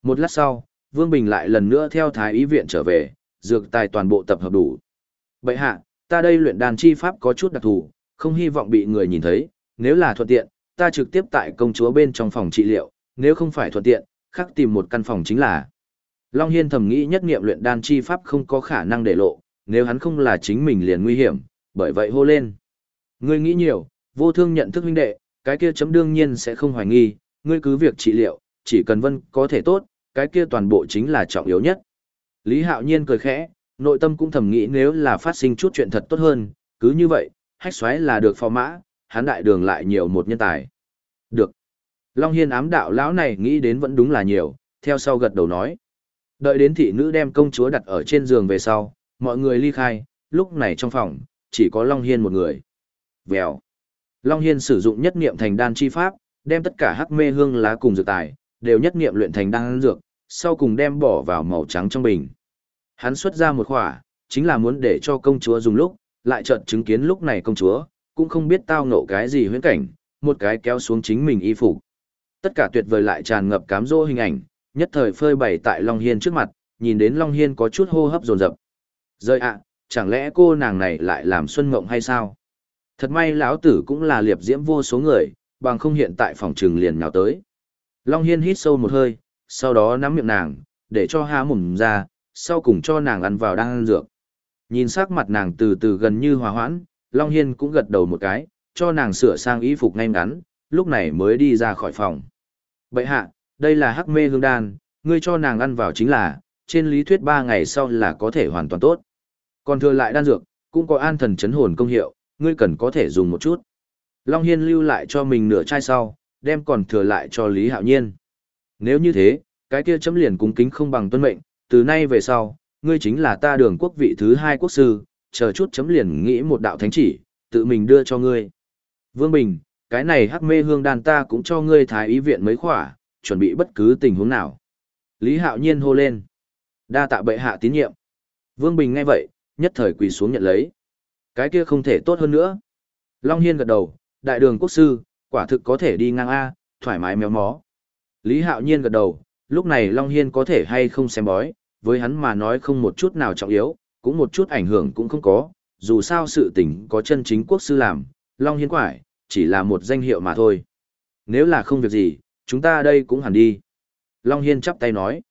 Một lát sau, Vương Bình lại lần nữa theo Thái Y viện trở về, dược tài toàn bộ tập hợp đủ. Bậy hạ, ta đây luyện đàn chi pháp có chút đặc thù, không hy vọng bị người nhìn thấy, nếu là thuận tiện, ta trực tiếp tại công chúa bên trong phòng trị liệu, nếu không phải thuận tiện, khắc tìm một căn phòng chính là. Long Hiên thầm nghĩ nhất nghiệm luyện đan chi pháp không có khả năng để lộ, nếu hắn không là chính mình liền nguy hiểm, bởi vậy hô lên. Ngươi nghĩ nhiều, vô thương nhận thức huynh đệ, cái kia chấm đương nhiên sẽ không hoài nghi, ngươi cứ việc trị liệu, chỉ cần vân có thể tốt, cái kia toàn bộ chính là trọng yếu nhất. Lý Hạo Nhiên cười khẽ, nội tâm cũng thầm nghĩ nếu là phát sinh chút chuyện thật tốt hơn, cứ như vậy, hách xoáy là được phò mã, hắn đại đường lại nhiều một nhân tài. Được. Long Hiên ám đạo lão này nghĩ đến vẫn đúng là nhiều, theo sau gật đầu nói. Đợi đến thị nữ đem công chúa đặt ở trên giường về sau, mọi người ly khai, lúc này trong phòng, chỉ có Long Hiên một người. Vèo. Long Hiên sử dụng nhất niệm thành đan chi pháp, đem tất cả hắc mê hương lá cùng dược tài, đều nhất niệm luyện thành đan dược, sau cùng đem bỏ vào màu trắng trong bình. Hắn xuất ra một khỏa, chính là muốn để cho công chúa dùng lúc, lại chợt chứng kiến lúc này công chúa, cũng không biết tao ngộ cái gì huyễn cảnh, một cái kéo xuống chính mình y phục. Tất cả tuyệt vời lại tràn ngập cám dỗ hình ảnh, nhất thời phơi bày tại Long Hiên trước mặt, nhìn đến Long Hiên có chút hô hấp dồn dập. Rơi ạ, chẳng lẽ cô nàng này lại làm xuân mộng hay sao? Thật may lão tử cũng là liệp diễm vô số người, bằng không hiện tại phòng trừng liền nhào tới. Long Hiên hít sâu một hơi, sau đó nắm miệng nàng, để cho há mồm ra, sau cùng cho nàng ăn vào đang ăn dược. Nhìn sắc mặt nàng từ từ gần như hòa hoãn, Long Hiên cũng gật đầu một cái, cho nàng sửa sang y phục ngay ngắn, lúc này mới đi ra khỏi phòng. Bậy hạ, đây là hắc mê hương đan, ngươi cho nàng ăn vào chính là, trên lý thuyết 3 ngày sau là có thể hoàn toàn tốt. Còn thừa lại đan dược, cũng có an thần chấn hồn công hiệu, ngươi cần có thể dùng một chút. Long Hiên lưu lại cho mình nửa chai sau, đem còn thừa lại cho Lý Hạo Nhiên. Nếu như thế, cái kia chấm liền cúng kính không bằng tuân mệnh, từ nay về sau, ngươi chính là ta đường quốc vị thứ hai quốc sư, chờ chút chấm liền nghĩ một đạo thánh chỉ, tự mình đưa cho ngươi. Vương Bình, cái này hắc mê hương đàn ta cũng cho ngươi thái ý viện mấy khỏa, chuẩn bị bất cứ tình huống nào. Lý Hạo Nhiên hô lên. Đa tạ bệ hạ tín nhiệm. Vương Bình nghe vậy, nhất thời quỳ xuống nhận lấy. Cái kia không thể tốt hơn nữa. Long Hiên gật đầu, đại đường quốc sư, quả thực có thể đi ngang A, thoải mái méo mó. Lý Hạo Nhiên gật đầu, lúc này Long Hiên có thể hay không xem bói, với hắn mà nói không một chút nào trọng yếu, cũng một chút ảnh hưởng cũng không có, dù sao sự tình có chân chính quốc sư làm, Long Hiên quải, chỉ là một danh hiệu mà thôi. Nếu là không việc gì, chúng ta đây cũng hẳn đi. Long Hiên chắp tay nói.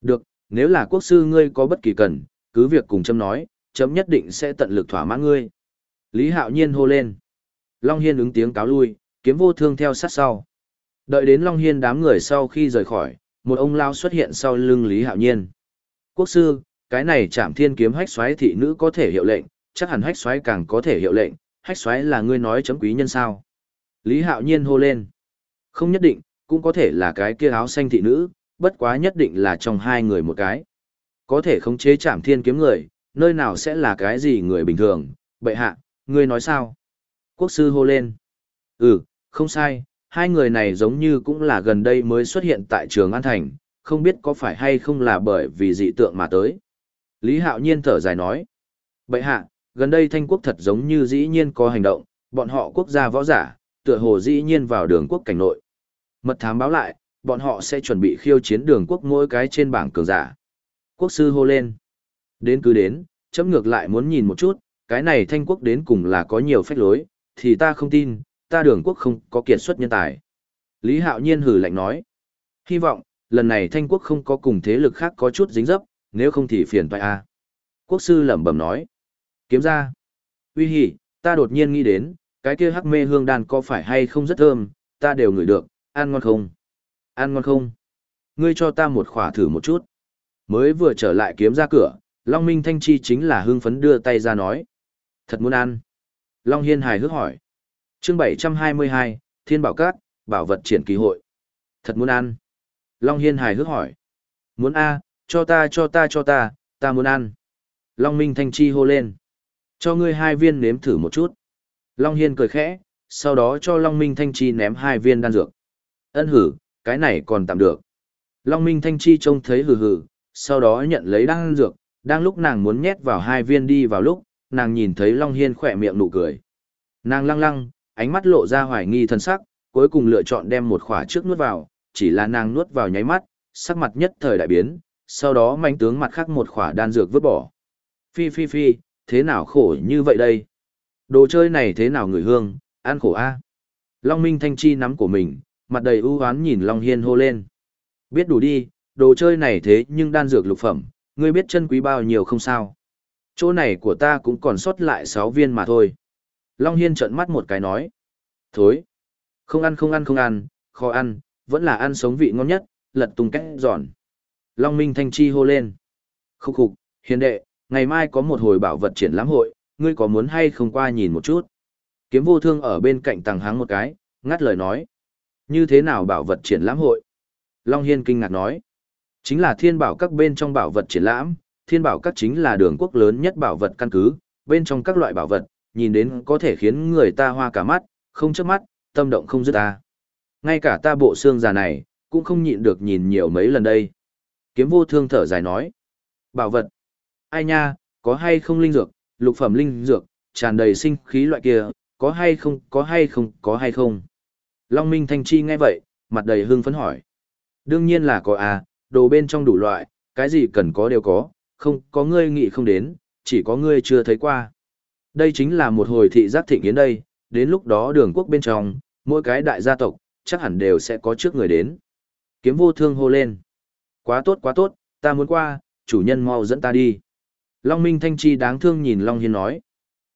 Được, nếu là quốc sư ngươi có bất kỳ cần, cứ việc cùng chấm nói, chấm nhất định sẽ tận lực thỏa mãn ngươi. Lý Hạo Nhiên hô lên. Long Hiên ứng tiếng cáo lui, kiếm vô thương theo sát sau. Đợi đến Long Hiên đám người sau khi rời khỏi, một ông lao xuất hiện sau lưng Lý Hạo Nhiên. Quốc sư, cái này chạm thiên kiếm hách xoáy thị nữ có thể hiệu lệnh, chắc hẳn hách xoáy càng có thể hiệu lệnh, hách xoáy là ngươi nói chấm quý nhân sao. Lý Hạo Nhiên hô lên. Không nhất định, cũng có thể là cái kia áo xanh thị nữ, bất quá nhất định là trong hai người một cái. Có thể khống chế chạm thiên kiếm người, nơi nào sẽ là cái gì người bình thường, bệ hạ, ngươi nói sao? Quốc sư hô lên. Ừ, không sai, hai người này giống như cũng là gần đây mới xuất hiện tại trường An Thành, không biết có phải hay không là bởi vì dị tượng mà tới. Lý Hạo Nhiên thở dài nói. bệ hạ, gần đây thanh quốc thật giống như dĩ nhiên có hành động, bọn họ quốc gia võ giả, tựa hồ dĩ nhiên vào đường quốc cảnh nội. Mật thám báo lại, bọn họ sẽ chuẩn bị khiêu chiến đường quốc mỗi cái trên bảng cường giả. Quốc sư hô lên. Đến cứ đến, chấm ngược lại muốn nhìn một chút, cái này thanh quốc đến cùng là có nhiều phách lối, thì ta không tin, ta đường quốc không có kiệt xuất nhân tài. Lý Hạo Nhiên hử lạnh nói. Hy vọng, lần này thanh quốc không có cùng thế lực khác có chút dính dấp, nếu không thì phiền toại a. Quốc sư lẩm bẩm nói. Kiếm ra. Uy hỉ, ta đột nhiên nghĩ đến, cái kia hắc mê hương đàn có phải hay không rất thơm, ta đều ngửi được, ăn ngon không? Ăn ngon không? Ngươi cho ta một khỏa thử một chút. Mới vừa trở lại kiếm ra cửa, Long Minh Thanh Chi chính là hưng phấn đưa tay ra nói. Thật muốn ăn. Long Hiên hài hước hỏi. chương 722, Thiên Bảo Cát, Bảo vật triển kỳ hội. Thật muốn ăn. Long Hiên hài hước hỏi. Muốn A, cho ta cho ta cho ta, ta muốn ăn. Long Minh Thanh Chi hô lên. Cho ngươi hai viên nếm thử một chút. Long Hiên cười khẽ, sau đó cho Long Minh Thanh Chi ném hai viên đan dược. Ân hử, cái này còn tạm được. Long Minh Thanh Chi trông thấy hừ hừ, sau đó nhận lấy đan dược, đang lúc nàng muốn nhét vào hai viên đi vào lúc, nàng nhìn thấy Long Hiên khỏe miệng nụ cười. Nàng lăng lăng, ánh mắt lộ ra hoài nghi thân sắc, cuối cùng lựa chọn đem một khỏa trước nuốt vào, chỉ là nàng nuốt vào nháy mắt, sắc mặt nhất thời đại biến, sau đó manh tướng mặt khác một khỏa đan dược vứt bỏ. Phi phi phi, thế nào khổ như vậy đây? Đồ chơi này thế nào người hương, ăn khổ a Long Minh Thanh Chi nắm của mình, mặt đầy ưu oán nhìn Long Hiên hô lên. Biết đủ đi, đồ chơi này thế nhưng đan dược lục phẩm, ngươi biết chân quý bao nhiêu không sao. Chỗ này của ta cũng còn sót lại 6 viên mà thôi. Long Hiên trợn mắt một cái nói. Thối. Không ăn không ăn không ăn, khó ăn, vẫn là ăn sống vị ngon nhất, lật tung cách giòn. Long Minh Thanh Chi hô lên. Khúc khục, hiền đệ, ngày mai có một hồi bảo vật triển lãm hội, ngươi có muốn hay không qua nhìn một chút? Kiếm vô thương ở bên cạnh tàng háng một cái, ngắt lời nói. Như thế nào bảo vật triển lãm hội? Long Hiên kinh ngạc nói. Chính là thiên bảo các bên trong bảo vật triển lãm, thiên bảo các chính là đường quốc lớn nhất bảo vật căn cứ, bên trong các loại bảo vật, nhìn đến có thể khiến người ta hoa cả mắt, không chớp mắt, tâm động không dứt ta. Ngay cả ta bộ xương già này, cũng không nhịn được nhìn nhiều mấy lần đây. Kiếm vô thương thở dài nói. Bảo vật. Ai nha, có hay không linh dược, lục phẩm linh dược, tràn đầy sinh khí loại kia, có hay không, có hay không, có hay không. Long Minh Thanh Chi nghe vậy, mặt đầy hưng phấn hỏi. Đương nhiên là có à, đồ bên trong đủ loại, cái gì cần có đều có, không có ngươi nghĩ không đến, chỉ có ngươi chưa thấy qua. Đây chính là một hồi thị giác thịnh yến đây, đến lúc đó đường quốc bên trong, mỗi cái đại gia tộc, chắc hẳn đều sẽ có trước người đến. Kiếm vô thương hô lên. Quá tốt quá tốt, ta muốn qua, chủ nhân mau dẫn ta đi. Long Minh Thanh Chi đáng thương nhìn Long Hiên nói.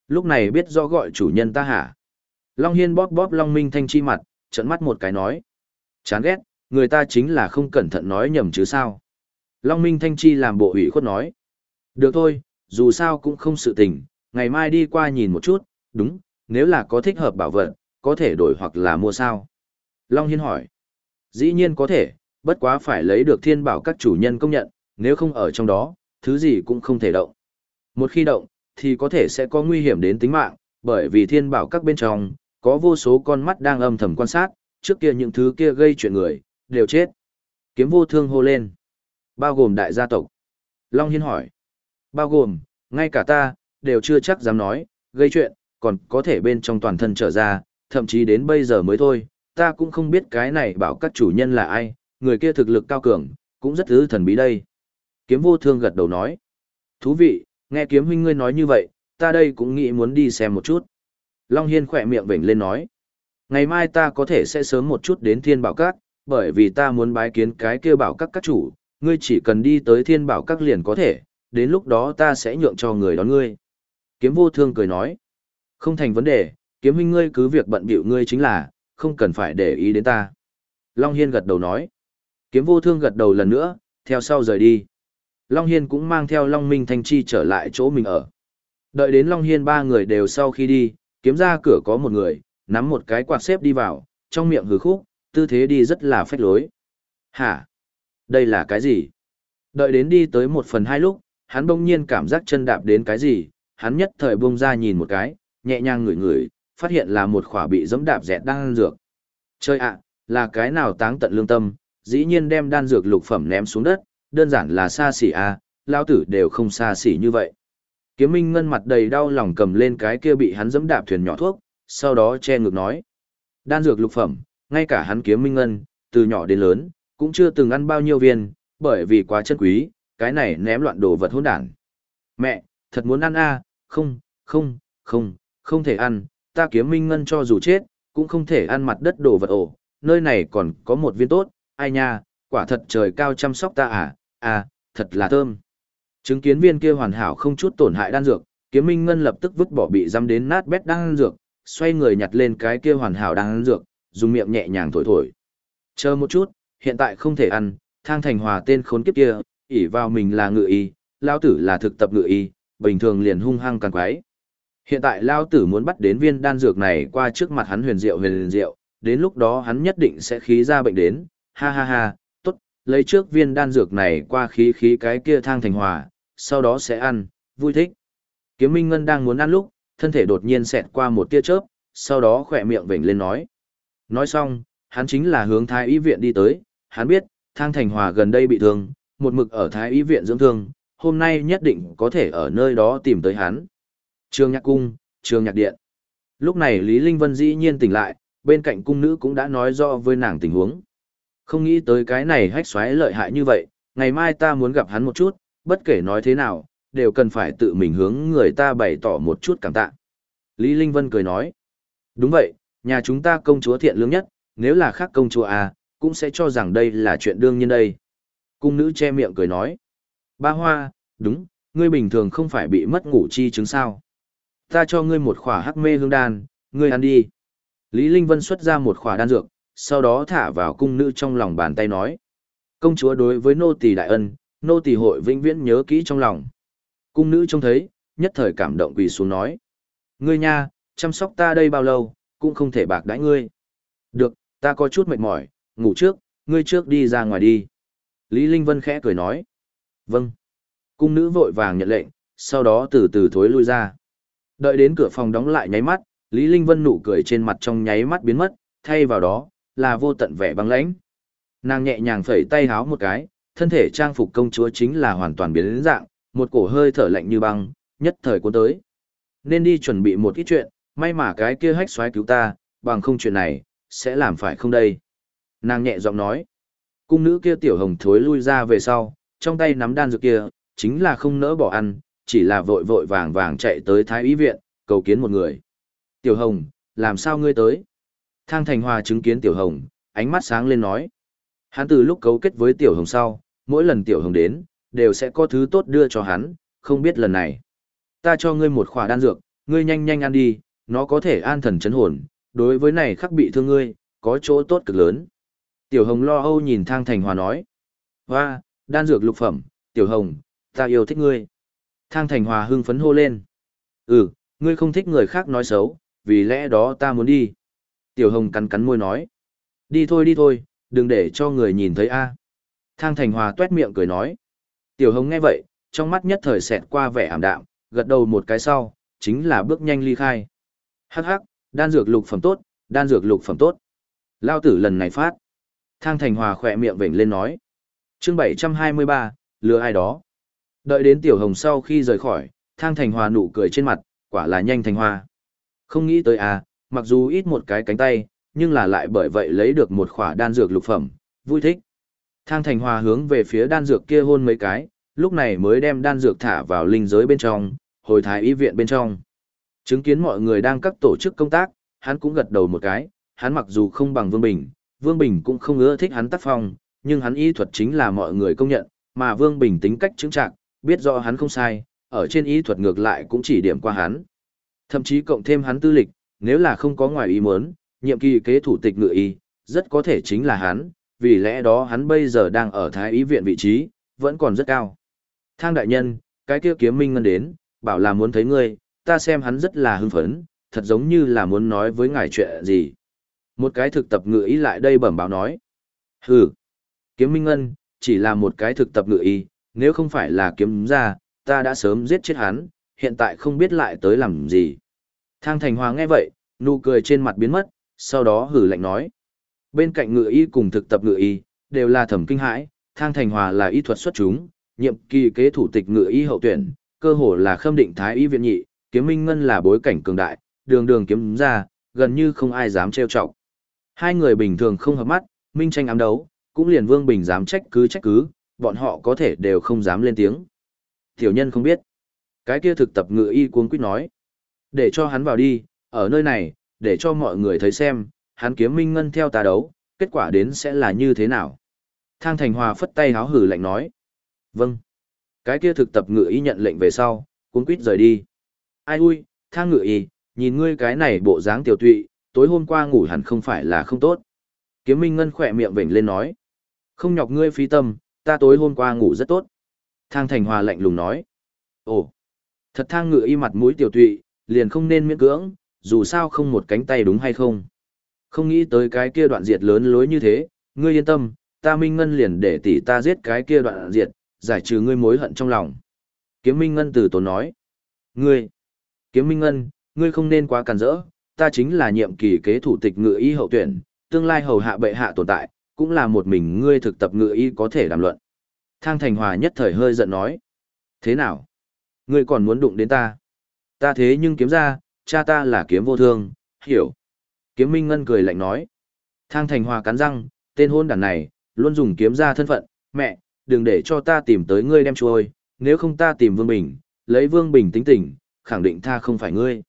Lúc này biết rõ gọi chủ nhân ta hả? Long Hiên bóp bóp Long Minh Thanh Chi mặt, trận mắt một cái nói. Chán ghét, người ta chính là không cẩn thận nói nhầm chứ sao. Long Minh Thanh Chi làm bộ ủy khuất nói. Được thôi, dù sao cũng không sự tình, ngày mai đi qua nhìn một chút, đúng, nếu là có thích hợp bảo vật, có thể đổi hoặc là mua sao. Long Hiên hỏi. Dĩ nhiên có thể, bất quá phải lấy được thiên bảo các chủ nhân công nhận, nếu không ở trong đó, thứ gì cũng không thể động. Một khi động, thì có thể sẽ có nguy hiểm đến tính mạng, bởi vì thiên bảo các bên trong, có vô số con mắt đang âm thầm quan sát, trước kia những thứ kia gây chuyện người, đều chết. Kiếm vô thương hô lên. Bao gồm đại gia tộc. Long Hiên hỏi. Bao gồm, ngay cả ta, đều chưa chắc dám nói, gây chuyện, còn có thể bên trong toàn thân trở ra, thậm chí đến bây giờ mới thôi, ta cũng không biết cái này bảo các chủ nhân là ai, người kia thực lực cao cường, cũng rất thứ thần bí đây. Kiếm vô thương gật đầu nói. Thú vị, nghe kiếm huynh ngươi nói như vậy, ta đây cũng nghĩ muốn đi xem một chút. Long Hiên khỏe miệng vểnh lên nói. Ngày mai ta có thể sẽ sớm một chút đến thiên bảo các, bởi vì ta muốn bái kiến cái kêu bảo các các chủ, ngươi chỉ cần đi tới thiên bảo các liền có thể, đến lúc đó ta sẽ nhượng cho người đón ngươi. Kiếm vô thương cười nói. Không thành vấn đề, kiếm huynh ngươi cứ việc bận bịu ngươi chính là, không cần phải để ý đến ta. Long Hiên gật đầu nói. Kiếm vô thương gật đầu lần nữa, theo sau rời đi. Long Hiên cũng mang theo Long Minh Thanh Chi trở lại chỗ mình ở. Đợi đến Long Hiên ba người đều sau khi đi, kiếm ra cửa có một người, nắm một cái quạt xếp đi vào, trong miệng hừ khúc, tư thế đi rất là phách lối. Hả? Đây là cái gì? Đợi đến đi tới một phần hai lúc, hắn bỗng nhiên cảm giác chân đạp đến cái gì, hắn nhất thời buông ra nhìn một cái, nhẹ nhàng ngửi ngửi, phát hiện là một khỏa bị giẫm đạp dẹt đang ăn dược. Chơi ạ, là cái nào táng tận lương tâm, dĩ nhiên đem đan dược lục phẩm ném xuống đất, đơn giản là xa xỉ à, lao tử đều không xa xỉ như vậy. Kiếm Minh Ngân mặt đầy đau lòng cầm lên cái kia bị hắn dẫm đạp thuyền nhỏ thuốc, sau đó che ngực nói. Đan dược lục phẩm, ngay cả hắn Kiếm Minh Ngân, từ nhỏ đến lớn, cũng chưa từng ăn bao nhiêu viên, bởi vì quá chân quý, cái này ném loạn đồ vật hỗn đản. Mẹ, thật muốn ăn a, à? không, không, không, không thể ăn, ta Kiếm Minh Ngân cho dù chết, cũng không thể ăn mặt đất đồ vật ổ, nơi này còn có một viên tốt, ai nha, quả thật trời cao chăm sóc ta à, à, thật là thơm. Chứng kiến viên kia hoàn hảo không chút tổn hại đan dược, kiếm minh ngân lập tức vứt bỏ bị dăm đến nát bét đan dược, xoay người nhặt lên cái kia hoàn hảo đan dược, dùng miệng nhẹ nhàng thổi thổi. Chờ một chút, hiện tại không thể ăn, thang thành hòa tên khốn kiếp kia, ỷ vào mình là ngự y, lao tử là thực tập ngự y, bình thường liền hung hăng càng quái. Hiện tại lao tử muốn bắt đến viên đan dược này qua trước mặt hắn huyền diệu huyền diệu, đến lúc đó hắn nhất định sẽ khí ra bệnh đến, ha ha ha, tốt, lấy trước viên đan dược này qua khí khí cái kia thang thành hòa, sau đó sẽ ăn, vui thích. Kiếm Minh Ngân đang muốn ăn lúc, thân thể đột nhiên xẹt qua một tia chớp, sau đó khỏe miệng vểnh lên nói. Nói xong, hắn chính là hướng thái y viện đi tới, hắn biết, thang thành hòa gần đây bị thương, một mực ở thái y viện dưỡng thương, hôm nay nhất định có thể ở nơi đó tìm tới hắn. Trường nhạc cung, trường nhạc điện. Lúc này Lý Linh Vân dĩ nhiên tỉnh lại, bên cạnh cung nữ cũng đã nói rõ với nàng tình huống. Không nghĩ tới cái này hách xoáy lợi hại như vậy, ngày mai ta muốn gặp hắn một chút, bất kể nói thế nào, đều cần phải tự mình hướng người ta bày tỏ một chút cảm tạ. Lý Linh Vân cười nói, đúng vậy, nhà chúng ta công chúa thiện lương nhất, nếu là khác công chúa à, cũng sẽ cho rằng đây là chuyện đương nhiên đây. Cung nữ che miệng cười nói, ba hoa, đúng, ngươi bình thường không phải bị mất ngủ chi chứng sao. Ta cho ngươi một khỏa hắc mê hương đan, ngươi ăn đi. Lý Linh Vân xuất ra một khỏa đan dược, sau đó thả vào cung nữ trong lòng bàn tay nói. Công chúa đối với nô tỳ đại ân, nô tỳ hội vĩnh viễn nhớ kỹ trong lòng. Cung nữ trông thấy, nhất thời cảm động quỳ xuống nói. Ngươi nha, chăm sóc ta đây bao lâu, cũng không thể bạc đãi ngươi. Được, ta có chút mệt mỏi, ngủ trước, ngươi trước đi ra ngoài đi. Lý Linh Vân khẽ cười nói. Vâng. Cung nữ vội vàng nhận lệnh, sau đó từ từ thối lui ra. Đợi đến cửa phòng đóng lại nháy mắt, Lý Linh Vân nụ cười trên mặt trong nháy mắt biến mất, thay vào đó, là vô tận vẻ băng lãnh. Nàng nhẹ nhàng phẩy tay háo một cái, thân thể trang phục công chúa chính là hoàn toàn biến đến dạng, một cổ hơi thở lạnh như băng, nhất thời cuốn tới. Nên đi chuẩn bị một ít chuyện, may mà cái kia hách xoáy cứu ta, bằng không chuyện này, sẽ làm phải không đây. Nàng nhẹ giọng nói. Cung nữ kia tiểu hồng thối lui ra về sau, trong tay nắm đan dược kia, chính là không nỡ bỏ ăn, chỉ là vội vội vàng vàng chạy tới thái y viện, cầu kiến một người. Tiểu hồng, làm sao ngươi tới? Thang Thành Hòa chứng kiến Tiểu Hồng, ánh mắt sáng lên nói. Hắn từ lúc cấu kết với Tiểu Hồng sau, mỗi lần Tiểu Hồng đến, đều sẽ có thứ tốt đưa cho hắn, không biết lần này. Ta cho ngươi một khỏa đan dược, ngươi nhanh nhanh ăn đi, nó có thể an thần chấn hồn, đối với này khắc bị thương ngươi, có chỗ tốt cực lớn. Tiểu Hồng lo âu nhìn Thang Thành Hòa nói. Hoa, đan dược lục phẩm, Tiểu Hồng, ta yêu thích ngươi. Thang Thành Hòa hưng phấn hô lên. Ừ, ngươi không thích người khác nói xấu, vì lẽ đó ta muốn đi. Tiểu Hồng cắn cắn môi nói. Đi thôi đi thôi, đừng để cho người nhìn thấy a. Thang Thành Hòa tuét miệng cười nói. Tiểu Hồng nghe vậy, trong mắt nhất thời xẹt qua vẻ ảm đạm, gật đầu một cái sau, chính là bước nhanh ly khai. Hắc hắc, đan dược lục phẩm tốt, đan dược lục phẩm tốt. Lao tử lần này phát. Thang Thành Hòa khỏe miệng vểnh lên nói. chương 723, lừa ai đó. Đợi đến Tiểu Hồng sau khi rời khỏi, Thang Thành Hòa nụ cười trên mặt, quả là nhanh thành hoa. Không nghĩ tới à, mặc dù ít một cái cánh tay, nhưng là lại bởi vậy lấy được một khỏa đan dược lục phẩm, vui thích. Thang Thành Hòa hướng về phía đan dược kia hôn mấy cái, lúc này mới đem đan dược thả vào linh giới bên trong, hồi thái y viện bên trong. Chứng kiến mọi người đang các tổ chức công tác, hắn cũng gật đầu một cái, hắn mặc dù không bằng Vương Bình, Vương Bình cũng không ưa thích hắn tác phong, nhưng hắn y thuật chính là mọi người công nhận, mà Vương Bình tính cách chứng trạng, biết rõ hắn không sai, ở trên y thuật ngược lại cũng chỉ điểm qua hắn. Thậm chí cộng thêm hắn tư lịch, nếu là không có ngoài ý muốn, nhiệm kỳ kế thủ tịch ngự y, rất có thể chính là hắn, vì lẽ đó hắn bây giờ đang ở Thái Y viện vị trí, vẫn còn rất cao. Thang đại nhân, cái kia kiếm minh ngân đến, bảo là muốn thấy ngươi, ta xem hắn rất là hưng phấn, thật giống như là muốn nói với ngài chuyện gì. Một cái thực tập ngự y lại đây bẩm báo nói. Hừ, kiếm minh ngân, chỉ là một cái thực tập ngự y, nếu không phải là kiếm ra, ta đã sớm giết chết hắn, hiện tại không biết lại tới làm gì. Thang Thành Hòa nghe vậy, nụ cười trên mặt biến mất, sau đó hử lạnh nói. Bên cạnh ngựa y cùng thực tập ngựa y, đều là thẩm kinh hãi, Thang Thành Hòa là y thuật xuất chúng, nhiệm kỳ kế thủ tịch ngựa y hậu tuyển, cơ hồ là khâm định thái y viện nhị, kiếm minh ngân là bối cảnh cường đại, đường đường kiếm ra, gần như không ai dám trêu chọc. Hai người bình thường không hợp mắt, minh tranh ám đấu, cũng liền Vương Bình dám trách cứ trách cứ, bọn họ có thể đều không dám lên tiếng. Tiểu nhân không biết. Cái kia thực tập ngựa y cuống quýt nói. Để cho hắn vào đi, ở nơi này, để cho mọi người thấy xem, hắn kiếm minh ngân theo ta đấu, kết quả đến sẽ là như thế nào. Thang Thành Hòa phất tay háo hử lạnh nói. Vâng. Cái kia thực tập ngựa y nhận lệnh về sau, cuốn quýt rời đi. Ai ui, thang ngựa y, nhìn ngươi cái này bộ dáng tiểu tụy, tối hôm qua ngủ hẳn không phải là không tốt. Kiếm Minh Ngân khỏe miệng vểnh lên nói. Không nhọc ngươi phí tâm, ta tối hôm qua ngủ rất tốt. Thang Thành Hòa lạnh lùng nói. Ồ, thật thang ngựa y mặt mũi tiểu tụy, liền không nên miễn cưỡng, dù sao không một cánh tay đúng hay không. Không nghĩ tới cái kia đoạn diệt lớn lối như thế, ngươi yên tâm, ta Minh Ngân liền để tỷ ta giết cái kia đoạn diệt, giải trừ ngươi mối hận trong lòng. Kiếm Minh Ngân từ tốn nói. Ngươi, Kiếm Minh Ngân, ngươi không nên quá càn rỡ, ta chính là nhiệm kỳ kế thủ tịch ngự y hậu tuyển, tương lai hầu hạ bệ hạ tồn tại, cũng là một mình ngươi thực tập ngự y có thể đàm luận. Thang Thành Hòa nhất thời hơi giận nói. Thế nào? Ngươi còn muốn đụng đến ta? Ta thế nhưng kiếm ra, cha ta là kiếm vô thương, hiểu. Kiếm Minh Ngân cười lạnh nói. Thang Thành Hòa cắn răng, tên hôn đàn này, luôn dùng kiếm ra thân phận, mẹ, đừng để cho ta tìm tới ngươi đem trôi, nếu không ta tìm Vương Bình, lấy Vương Bình tính tình, khẳng định tha không phải ngươi.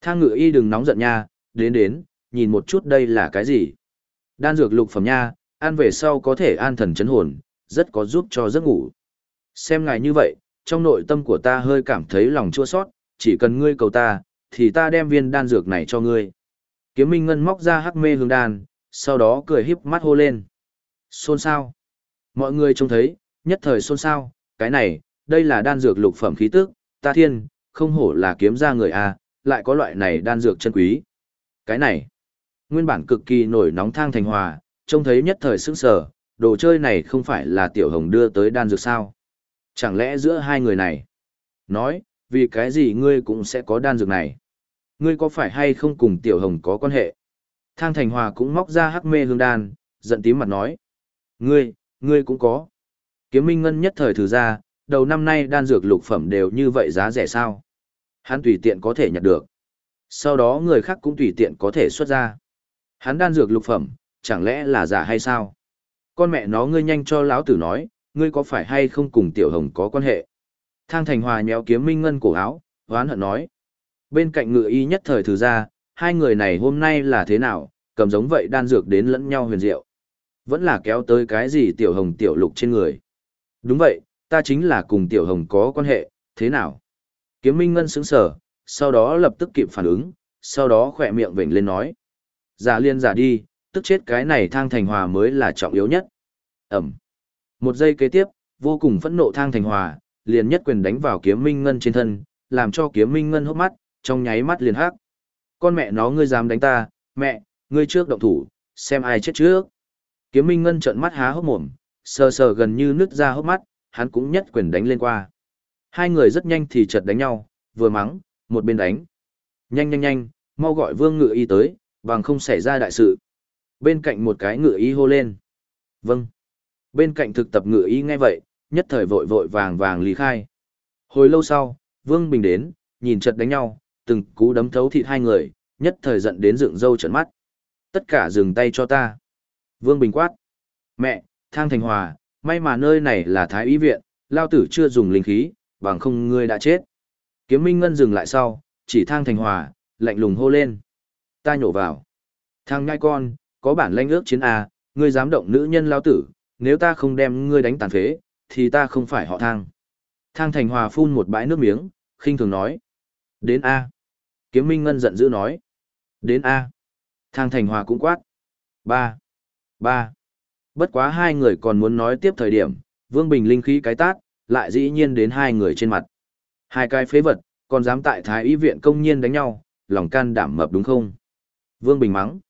Thang ngự y đừng nóng giận nha, đến đến, nhìn một chút đây là cái gì. Đan dược lục phẩm nha, ăn về sau có thể an thần chấn hồn, rất có giúp cho giấc ngủ. Xem ngài như vậy, trong nội tâm của ta hơi cảm thấy lòng chua sót, chỉ cần ngươi cầu ta, thì ta đem viên đan dược này cho ngươi. Kiếm Minh Ngân móc ra hắc mê hương đan, sau đó cười híp mắt hô lên. Xôn sao? Mọi người trông thấy, nhất thời xôn xao, cái này, đây là đan dược lục phẩm khí tức, ta thiên, không hổ là kiếm ra người a, lại có loại này đan dược chân quý. Cái này, nguyên bản cực kỳ nổi nóng thang thành hòa, trông thấy nhất thời sững sờ, đồ chơi này không phải là tiểu hồng đưa tới đan dược sao? Chẳng lẽ giữa hai người này? Nói, vì cái gì ngươi cũng sẽ có đan dược này? Ngươi có phải hay không cùng tiểu hồng có quan hệ? Thang thành hòa cũng móc ra hắc mê hương đan, giận tím mặt nói. Ngươi, ngươi cũng có. Kiếm Minh Ngân nhất thời thử ra, đầu năm nay đan dược lục phẩm đều như vậy giá rẻ sao? Hắn tùy tiện có thể nhặt được. Sau đó người khác cũng tùy tiện có thể xuất ra. Hắn đan dược lục phẩm, chẳng lẽ là giả hay sao? Con mẹ nó ngươi nhanh cho lão tử nói, ngươi có phải hay không cùng tiểu hồng có quan hệ? Thang Thành Hòa nhéo kiếm Minh Ngân cổ áo, hoán hận nói. Bên cạnh ngự y nhất thời thử ra, hai người này hôm nay là thế nào, cầm giống vậy đan dược đến lẫn nhau huyền diệu. Vẫn là kéo tới cái gì tiểu hồng tiểu lục trên người. Đúng vậy, ta chính là cùng tiểu hồng có quan hệ, thế nào? Kiếm Minh Ngân sững sở, sau đó lập tức kịp phản ứng, sau đó khỏe miệng vểnh lên nói. Giả liên giả đi, tức chết cái này thang thành hòa mới là trọng yếu nhất. Ẩm. Một giây kế tiếp, vô cùng phẫn nộ thang thành hòa, liền nhất quyền đánh vào kiếm Minh Ngân trên thân, làm cho kiếm Minh Ngân hốc mắt, trong nháy mắt liền hắc. Con mẹ nó ngươi dám đánh ta, mẹ, ngươi trước động thủ, xem ai chết trước. Kiếm Minh Ngân trợn mắt há hốc mồm, sờ sờ gần như nứt ra hốc mắt, hắn cũng nhất quyền đánh lên qua. Hai người rất nhanh thì chợt đánh nhau, vừa mắng, một bên đánh. Nhanh nhanh nhanh, mau gọi vương ngự y tới, bằng không xảy ra đại sự. Bên cạnh một cái ngự y hô lên. Vâng. Bên cạnh thực tập ngự y nghe vậy, nhất thời vội vội vàng vàng lý khai. Hồi lâu sau, Vương Bình đến, nhìn chật đánh nhau, từng cú đấm thấu thịt hai người, nhất thời giận đến dựng râu trợn mắt. Tất cả dừng tay cho ta. Vương Bình quát. Mẹ, thang thành hòa, may mà nơi này là thái y viện, lao tử chưa dùng linh khí, bằng không ngươi đã chết. Kiếm Minh Ngân dừng lại sau, chỉ thang thành hòa, lạnh lùng hô lên. Ta nhổ vào. Thang ngai con, có bản lãnh ước chiến A, ngươi dám động nữ nhân lao tử, nếu ta không đem ngươi đánh tàn phế, thì ta không phải họ thang. Thang thành hòa phun một bãi nước miếng, khinh thường nói. Đến A. Kiếm Minh Ngân giận dữ nói. Đến A. Thang thành hòa cũng quát. Ba. Ba. Bất quá hai người còn muốn nói tiếp thời điểm, Vương Bình linh khí cái tát, lại dĩ nhiên đến hai người trên mặt. Hai cái phế vật, còn dám tại Thái y viện công nhiên đánh nhau, lòng can đảm mập đúng không? Vương Bình mắng.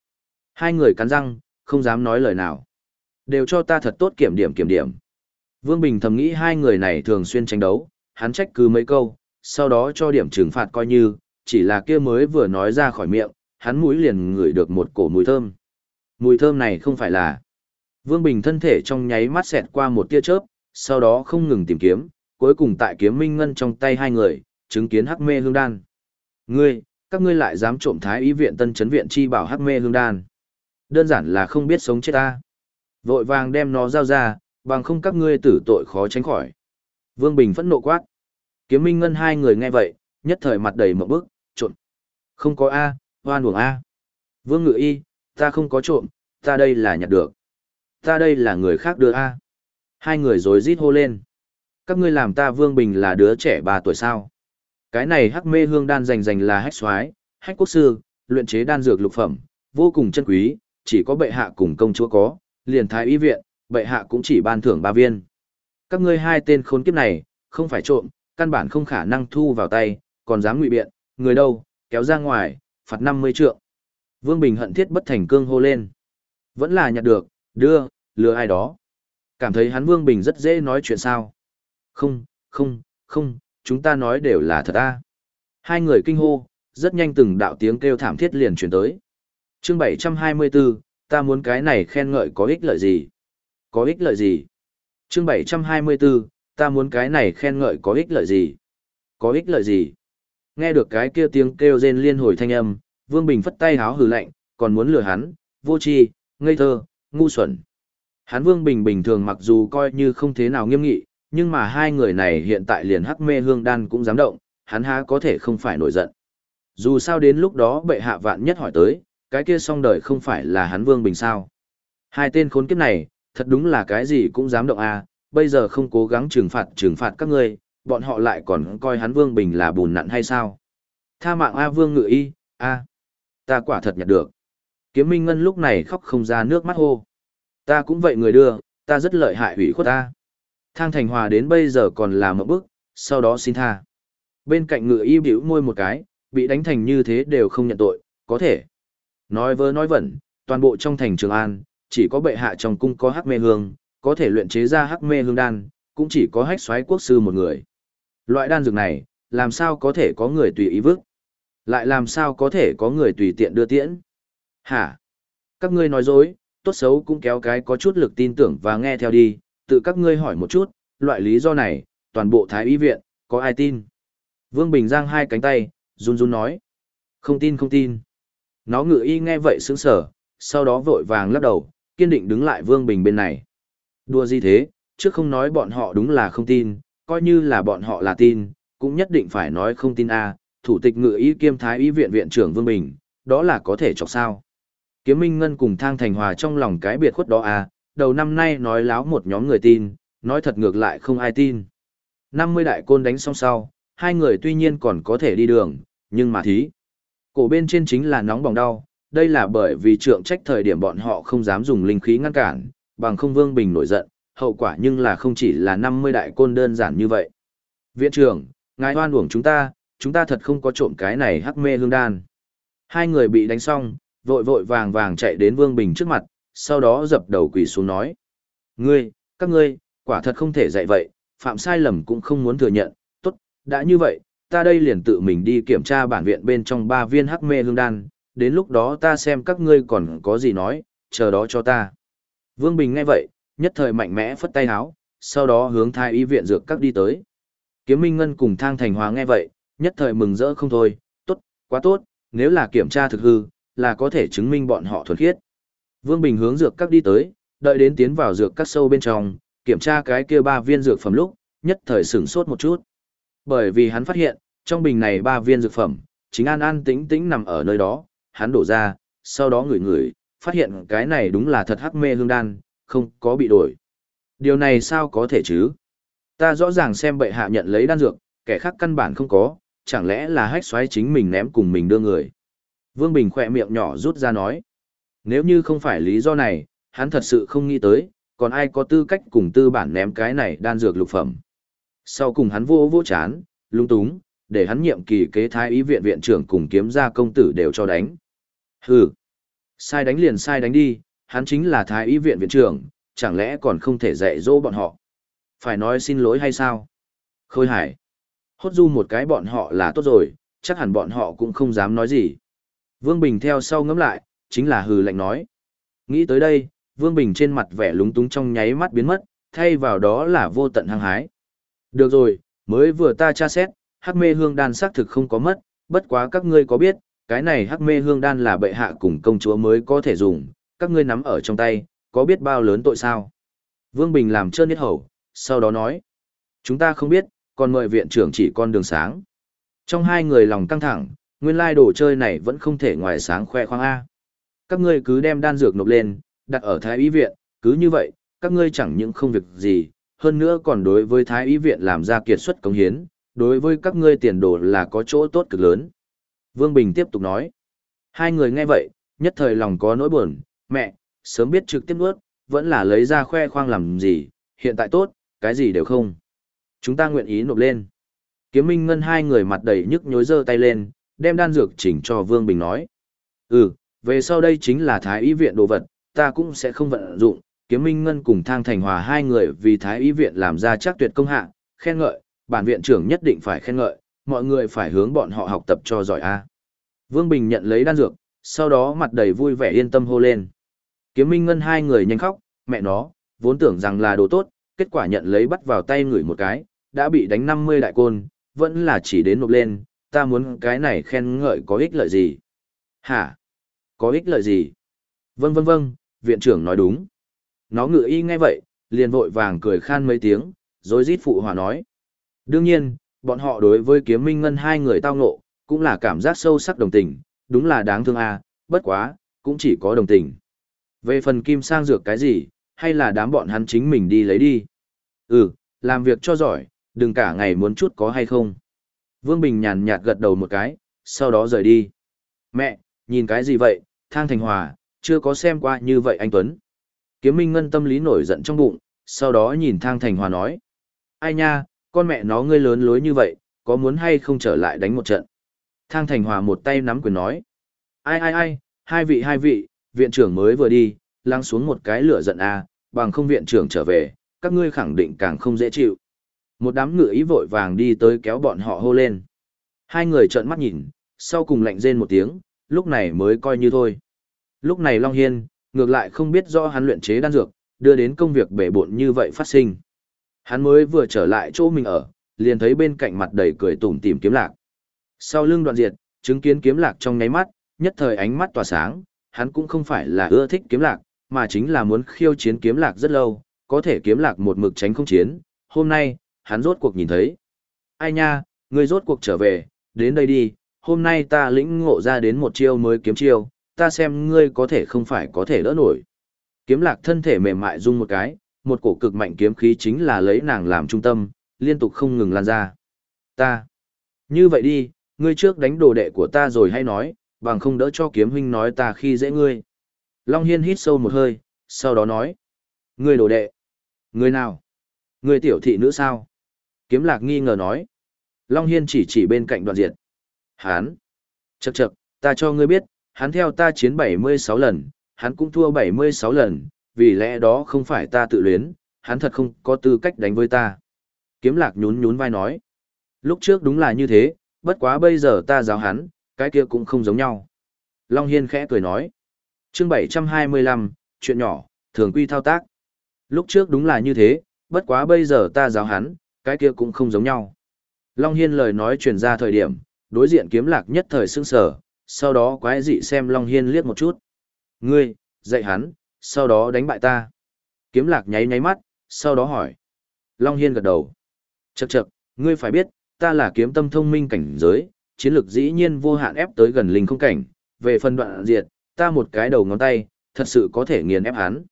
Hai người cắn răng, không dám nói lời nào. Đều cho ta thật tốt kiểm điểm kiểm điểm. Vương Bình thầm nghĩ hai người này thường xuyên tranh đấu, hắn trách cứ mấy câu, sau đó cho điểm trừng phạt coi như, chỉ là kia mới vừa nói ra khỏi miệng, hắn mũi liền ngửi được một cổ mùi thơm. Mùi thơm này không phải là... Vương Bình thân thể trong nháy mắt xẹt qua một tia chớp, sau đó không ngừng tìm kiếm, cuối cùng tại kiếm minh ngân trong tay hai người, chứng kiến hắc mê hương đan. Ngươi, các ngươi lại dám trộm thái ý viện tân chấn viện chi bảo hắc mê hương đan. Đơn giản là không biết sống chết ta. Vội vàng đem nó giao ra, bằng không các ngươi tử tội khó tránh khỏi. Vương Bình phẫn nộ quát. Kiếm minh ngân hai người nghe vậy, nhất thời mặt đầy mộng bức, trộm. Không có A, hoan buồng A. Vương ngự y, ta không có trộm, ta đây là nhặt được. Ta đây là người khác đưa A. Hai người rồi rít hô lên. Các ngươi làm ta Vương Bình là đứa trẻ ba tuổi sao. Cái này hắc mê hương đan dành dành là hách xoái, hách quốc sư, luyện chế đan dược lục phẩm, vô cùng chân quý, chỉ có bệ hạ cùng công chúa có, liền thái y viện, bệ hạ cũng chỉ ban thưởng ba viên. Các ngươi hai tên khốn kiếp này, không phải trộm, căn bản không khả năng thu vào tay, còn dám ngụy biện, người đâu, kéo ra ngoài, phạt 50 trượng. Vương Bình hận thiết bất thành cương hô lên. Vẫn là nhặt được, đưa, lừa ai đó. Cảm thấy hắn Vương Bình rất dễ nói chuyện sao. Không, không, không, chúng ta nói đều là thật a. Hai người kinh hô, rất nhanh từng đạo tiếng kêu thảm thiết liền truyền tới. Chương 724, ta muốn cái này khen ngợi có ích lợi gì? Có ích lợi gì? Chương 724, ta muốn cái này khen ngợi có ích lợi gì? Có ích lợi gì? Nghe được cái kia tiếng kêu rên liên hồi thanh âm, Vương Bình phất tay háo hừ lạnh, còn muốn lừa hắn, vô tri, ngây thơ, ngu xuẩn. Hắn Vương Bình bình thường mặc dù coi như không thế nào nghiêm nghị, nhưng mà hai người này hiện tại liền hắc mê hương đan cũng dám động, hắn há có thể không phải nổi giận. Dù sao đến lúc đó bệ hạ vạn nhất hỏi tới, cái kia song đời không phải là hắn Vương Bình sao. Hai tên khốn kiếp này, thật đúng là cái gì cũng dám động à, bây giờ không cố gắng trừng phạt trừng phạt các ngươi, bọn họ lại còn coi hắn Vương Bình là bùn nặn hay sao? Tha mạng A Vương ngự y, A. Ta quả thật nhặt được. Kiếm Minh Ngân lúc này khóc không ra nước mắt hô. Ta cũng vậy người đưa, ta rất lợi hại hủy khuất ta. Thang Thành Hòa đến bây giờ còn là một bức, sau đó xin tha. Bên cạnh ngự y biểu môi một cái, bị đánh thành như thế đều không nhận tội, có thể. Nói vơ nói vẩn, toàn bộ trong thành Trường An, chỉ có bệ hạ trong cung có hắc mê hương, có thể luyện chế ra hắc mê hương đan, cũng chỉ có hách xoáy quốc sư một người. Loại đan dược này, làm sao có thể có người tùy ý vứt? Lại làm sao có thể có người tùy tiện đưa tiễn? Hả? Các ngươi nói dối, tốt xấu cũng kéo cái có chút lực tin tưởng và nghe theo đi, tự các ngươi hỏi một chút, loại lý do này, toàn bộ Thái Y viện, có ai tin? Vương Bình giang hai cánh tay, run run nói. Không tin không tin. Nó ngự y nghe vậy sững sở, sau đó vội vàng lắc đầu, kiên định đứng lại Vương Bình bên này. Đùa gì thế, trước không nói bọn họ đúng là không tin, coi như là bọn họ là tin, cũng nhất định phải nói không tin a. thủ tịch ngự y kiêm thái y viện viện trưởng Vương Bình, đó là có thể chọc sao. Kiếm Minh Ngân cùng Thang Thành Hòa trong lòng cái biệt khuất đó a, đầu năm nay nói láo một nhóm người tin, nói thật ngược lại không ai tin. 50 đại côn đánh xong sau, hai người tuy nhiên còn có thể đi đường, nhưng mà thí. Cổ bên trên chính là nóng bỏng đau, đây là bởi vì trượng trách thời điểm bọn họ không dám dùng linh khí ngăn cản, bằng không Vương Bình nổi giận, hậu quả nhưng là không chỉ là 50 đại côn đơn giản như vậy. Viện trưởng, ngài hoan uổng chúng ta, chúng ta thật không có trộm cái này hắc mê hương đan. Hai người bị đánh xong, vội vội vàng vàng chạy đến Vương Bình trước mặt, sau đó dập đầu quỳ xuống nói. Ngươi, các ngươi, quả thật không thể dạy vậy, phạm sai lầm cũng không muốn thừa nhận, tốt, đã như vậy, ta đây liền tự mình đi kiểm tra bản viện bên trong ba viên hắc mê hương đan, đến lúc đó ta xem các ngươi còn có gì nói, chờ đó cho ta. Vương Bình nghe vậy, nhất thời mạnh mẽ phất tay háo, sau đó hướng thai y viện dược các đi tới. Kiếm Minh Ngân cùng Thang Thành Hòa nghe vậy, nhất thời mừng rỡ không thôi, tốt, quá tốt, nếu là kiểm tra thực hư, là có thể chứng minh bọn họ thuần khiết. Vương Bình hướng dược các đi tới, đợi đến tiến vào dược các sâu bên trong, kiểm tra cái kia ba viên dược phẩm lúc, nhất thời sửng sốt một chút. Bởi vì hắn phát hiện, trong bình này ba viên dược phẩm, chính an an tĩnh tĩnh nằm ở nơi đó, hắn đổ ra, sau đó ngửi ngửi, phát hiện cái này đúng là thật hắc mê hương đan, không có bị đổi. Điều này sao có thể chứ? Ta rõ ràng xem bệ hạ nhận lấy đan dược, kẻ khác căn bản không có, chẳng lẽ là hách xoáy chính mình ném cùng mình đưa người. Vương Bình khỏe miệng nhỏ rút ra nói. Nếu như không phải lý do này, hắn thật sự không nghĩ tới, còn ai có tư cách cùng tư bản ném cái này đan dược lục phẩm. Sau cùng hắn vô vô chán, lung túng, để hắn nhiệm kỳ kế thái ý viện viện trưởng cùng kiếm gia công tử đều cho đánh. Hừ, sai đánh liền sai đánh đi, hắn chính là thái y viện viện trưởng, chẳng lẽ còn không thể dạy dỗ bọn họ. Phải nói xin lỗi hay sao? Khôi hải. Hốt du một cái bọn họ là tốt rồi, chắc hẳn bọn họ cũng không dám nói gì. Vương Bình theo sau ngẫm lại, chính là hừ lạnh nói. Nghĩ tới đây, Vương Bình trên mặt vẻ lúng túng trong nháy mắt biến mất, thay vào đó là vô tận hăng hái. Được rồi, mới vừa ta tra xét, hắc mê hương đan xác thực không có mất, bất quá các ngươi có biết, cái này hắc mê hương đan là bệ hạ cùng công chúa mới có thể dùng, các ngươi nắm ở trong tay, có biết bao lớn tội sao? Vương Bình làm trơn nhất hầu, sau đó nói. Chúng ta không biết, còn mời viện trưởng chỉ con đường sáng. Trong hai người lòng căng thẳng, nguyên lai đồ chơi này vẫn không thể ngoài sáng khoe khoang A. Các ngươi cứ đem đan dược nộp lên, đặt ở Thái Y Viện, cứ như vậy, các ngươi chẳng những không việc gì, hơn nữa còn đối với Thái Y Viện làm ra kiệt xuất công hiến, đối với các ngươi tiền đồ là có chỗ tốt cực lớn. Vương Bình tiếp tục nói. Hai người nghe vậy, nhất thời lòng có nỗi buồn, mẹ, sớm biết trực tiếp nuốt, vẫn là lấy ra khoe khoang làm gì, hiện tại tốt, cái gì đều không. Chúng ta nguyện ý nộp lên. Kiếm Minh Ngân hai người mặt đầy nhức nhối giơ tay lên, đem đan dược chỉnh cho Vương Bình nói. Ừ, về sau đây chính là thái y viện đồ vật, ta cũng sẽ không vận dụng, Kiếm Minh Ngân cùng Thang Thành Hòa hai người vì Thái Y viện làm ra chắc tuyệt công hạ, khen ngợi, bản viện trưởng nhất định phải khen ngợi, mọi người phải hướng bọn họ học tập cho giỏi a. Vương Bình nhận lấy đan dược, sau đó mặt đầy vui vẻ yên tâm hô lên. Kiếm Minh Ngân hai người nhanh khóc, mẹ nó, vốn tưởng rằng là đồ tốt, kết quả nhận lấy bắt vào tay người một cái, đã bị đánh 50 đại côn, vẫn là chỉ đến nộp lên, ta muốn cái này khen ngợi có ích lợi gì? Hả? Có ích lợi gì? Vâng vâng vâng, viện trưởng nói đúng. Nó ngự y ngay vậy, liền vội vàng cười khan mấy tiếng, rồi rít phụ hòa nói. Đương nhiên, bọn họ đối với kiếm minh ngân hai người tao ngộ, cũng là cảm giác sâu sắc đồng tình, đúng là đáng thương à, bất quá, cũng chỉ có đồng tình. Về phần kim sang dược cái gì, hay là đám bọn hắn chính mình đi lấy đi. Ừ, làm việc cho giỏi, đừng cả ngày muốn chút có hay không. Vương Bình nhàn nhạt gật đầu một cái, sau đó rời đi. Mẹ, nhìn cái gì vậy, thang thành hòa, chưa có xem qua như vậy anh Tuấn. Kiếm Minh Ngân tâm lý nổi giận trong bụng, sau đó nhìn thang thành hòa nói. Ai nha, con mẹ nó ngươi lớn lối như vậy, có muốn hay không trở lại đánh một trận. Thang thành hòa một tay nắm quyền nói. Ai ai ai, hai vị hai vị, viện trưởng mới vừa đi, lăng xuống một cái lửa giận a, bằng không viện trưởng trở về, các ngươi khẳng định càng không dễ chịu. Một đám ngựa ý vội vàng đi tới kéo bọn họ hô lên. Hai người trợn mắt nhìn, sau cùng lạnh rên một tiếng, lúc này mới coi như thôi. Lúc này Long Hiên, ngược lại không biết do hắn luyện chế đan dược, đưa đến công việc bể bộn như vậy phát sinh. Hắn mới vừa trở lại chỗ mình ở, liền thấy bên cạnh mặt đầy cười tủm tìm kiếm lạc. Sau lưng đoạn diệt, chứng kiến kiếm lạc trong nháy mắt, nhất thời ánh mắt tỏa sáng, hắn cũng không phải là ưa thích kiếm lạc, mà chính là muốn khiêu chiến kiếm lạc rất lâu, có thể kiếm lạc một mực tránh không chiến. Hôm nay, hắn rốt cuộc nhìn thấy. Ai nha, ngươi rốt cuộc trở về, đến đây đi, hôm nay ta lĩnh ngộ ra đến một chiêu mới kiếm chiêu, ta xem ngươi có thể không phải có thể đỡ nổi. Kiếm lạc thân thể mềm mại rung một cái, một cổ cực mạnh kiếm khí chính là lấy nàng làm trung tâm, liên tục không ngừng lan ra. Ta. Như vậy đi, ngươi trước đánh đồ đệ của ta rồi hay nói, bằng không đỡ cho kiếm huynh nói ta khi dễ ngươi. Long Hiên hít sâu một hơi, sau đó nói. Ngươi đồ đệ. Ngươi nào? Ngươi tiểu thị nữ sao? Kiếm lạc nghi ngờ nói. Long Hiên chỉ chỉ bên cạnh đoạn diệt. Hán. Chậc chậc, ta cho ngươi biết, hắn theo ta chiến 76 lần, hắn cũng thua 76 lần, vì lẽ đó không phải ta tự luyến, hắn thật không có tư cách đánh với ta. Kiếm lạc nhún nhún vai nói. Lúc trước đúng là như thế, bất quá bây giờ ta giáo hắn, cái kia cũng không giống nhau. Long Hiên khẽ cười nói. chương 725, chuyện nhỏ, thường quy thao tác. Lúc trước đúng là như thế, bất quá bây giờ ta giáo hắn, cái kia cũng không giống nhau. Long Hiên lời nói truyền ra thời điểm, đối diện kiếm lạc nhất thời sưng sở, sau đó quái dị xem Long Hiên liếc một chút. Ngươi, dạy hắn, sau đó đánh bại ta. Kiếm lạc nháy nháy mắt, sau đó hỏi. Long Hiên gật đầu. Chậc chậc, ngươi phải biết, ta là kiếm tâm thông minh cảnh giới, chiến lược dĩ nhiên vô hạn ép tới gần linh không cảnh, về phần đoạn diệt, ta một cái đầu ngón tay, thật sự có thể nghiền ép hắn.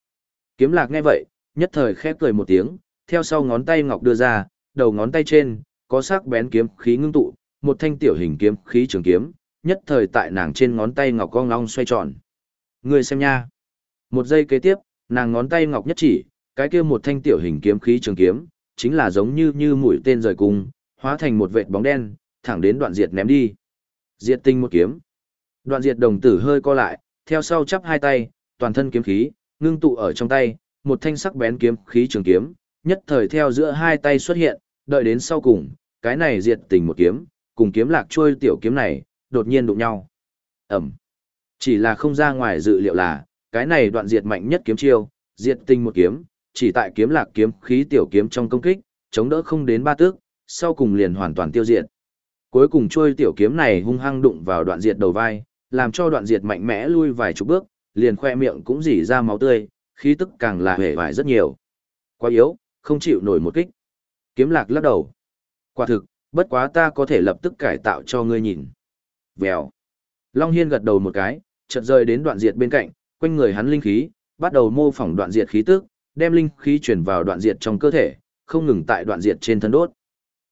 Kiếm lạc nghe vậy, nhất thời khép cười một tiếng, theo sau ngón tay ngọc đưa ra, đầu ngón tay trên, có sắc bén kiếm khí ngưng tụ, một thanh tiểu hình kiếm khí trường kiếm, nhất thời tại nàng trên ngón tay ngọc cong long xoay tròn. ngươi xem nha. Một giây kế tiếp, nàng ngón tay ngọc nhất chỉ, cái kia một thanh tiểu hình kiếm khí trường kiếm, chính là giống như như mũi tên rời cung, hóa thành một vệt bóng đen, thẳng đến đoạn diệt ném đi. Diệt tinh một kiếm. Đoạn diệt đồng tử hơi co lại, theo sau chắp hai tay, toàn thân kiếm khí, ngưng tụ ở trong tay, một thanh sắc bén kiếm khí trường kiếm, nhất thời theo giữa hai tay xuất hiện, đợi đến sau cùng, cái này diệt tình một kiếm, cùng kiếm lạc trôi tiểu kiếm này, đột nhiên đụng nhau. Ẩm. Chỉ là không ra ngoài dự liệu là, cái này đoạn diệt mạnh nhất kiếm chiêu, diệt tinh một kiếm, chỉ tại kiếm lạc kiếm khí tiểu kiếm trong công kích, chống đỡ không đến ba tước, sau cùng liền hoàn toàn tiêu diệt. Cuối cùng trôi tiểu kiếm này hung hăng đụng vào đoạn diệt đầu vai, làm cho đoạn diệt mạnh mẽ lui vài chục bước, liền khoe miệng cũng dỉ ra máu tươi, khí tức càng là hề vải rất nhiều. Quá yếu, không chịu nổi một kích. Kiếm lạc lắc đầu. Quả thực, bất quá ta có thể lập tức cải tạo cho ngươi nhìn. Vèo. Long Hiên gật đầu một cái, chợt rơi đến đoạn diệt bên cạnh, quanh người hắn linh khí, bắt đầu mô phỏng đoạn diệt khí tức, đem linh khí chuyển vào đoạn diệt trong cơ thể, không ngừng tại đoạn diệt trên thân đốt.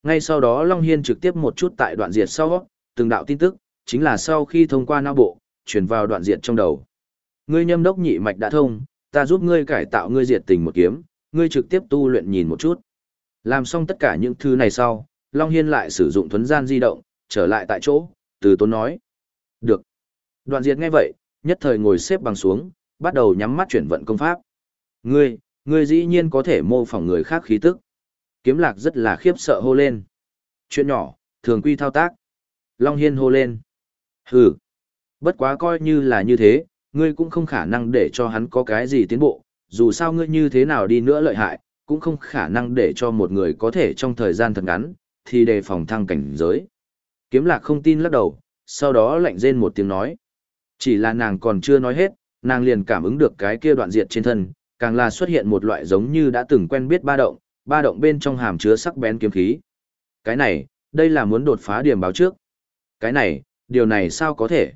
Ngay sau đó Long Hiên trực tiếp một chút tại đoạn diệt sau, từng đạo tin tức, chính là sau khi thông qua não bộ, chuyển vào đoạn diệt trong đầu. Ngươi nhâm đốc nhị mạch đã thông, ta giúp ngươi cải tạo ngươi diệt tình một kiếm, ngươi trực tiếp tu luyện nhìn một chút. Làm xong tất cả những thứ này sau, Long Hiên lại sử dụng thuấn gian di động, trở lại tại chỗ, từ tốn nói. Được. Đoạn diệt ngay vậy, nhất thời ngồi xếp bằng xuống, bắt đầu nhắm mắt chuyển vận công pháp. Ngươi, ngươi dĩ nhiên có thể mô phỏng người khác khí tức. Kiếm lạc rất là khiếp sợ hô lên. Chuyện nhỏ, thường quy thao tác. Long Hiên hô lên. Hừ. Bất quá coi như là như thế, ngươi cũng không khả năng để cho hắn có cái gì tiến bộ, dù sao ngươi như thế nào đi nữa lợi hại, cũng không khả năng để cho một người có thể trong thời gian thật ngắn, thì đề phòng thăng cảnh giới. Kiếm lạc không tin lắc đầu, sau đó lạnh rên một tiếng nói. Chỉ là nàng còn chưa nói hết, nàng liền cảm ứng được cái kia đoạn diệt trên thân, càng là xuất hiện một loại giống như đã từng quen biết ba động, ba động bên trong hàm chứa sắc bén kiếm khí. Cái này, đây là muốn đột phá điểm báo trước. Cái này, điều này sao có thể?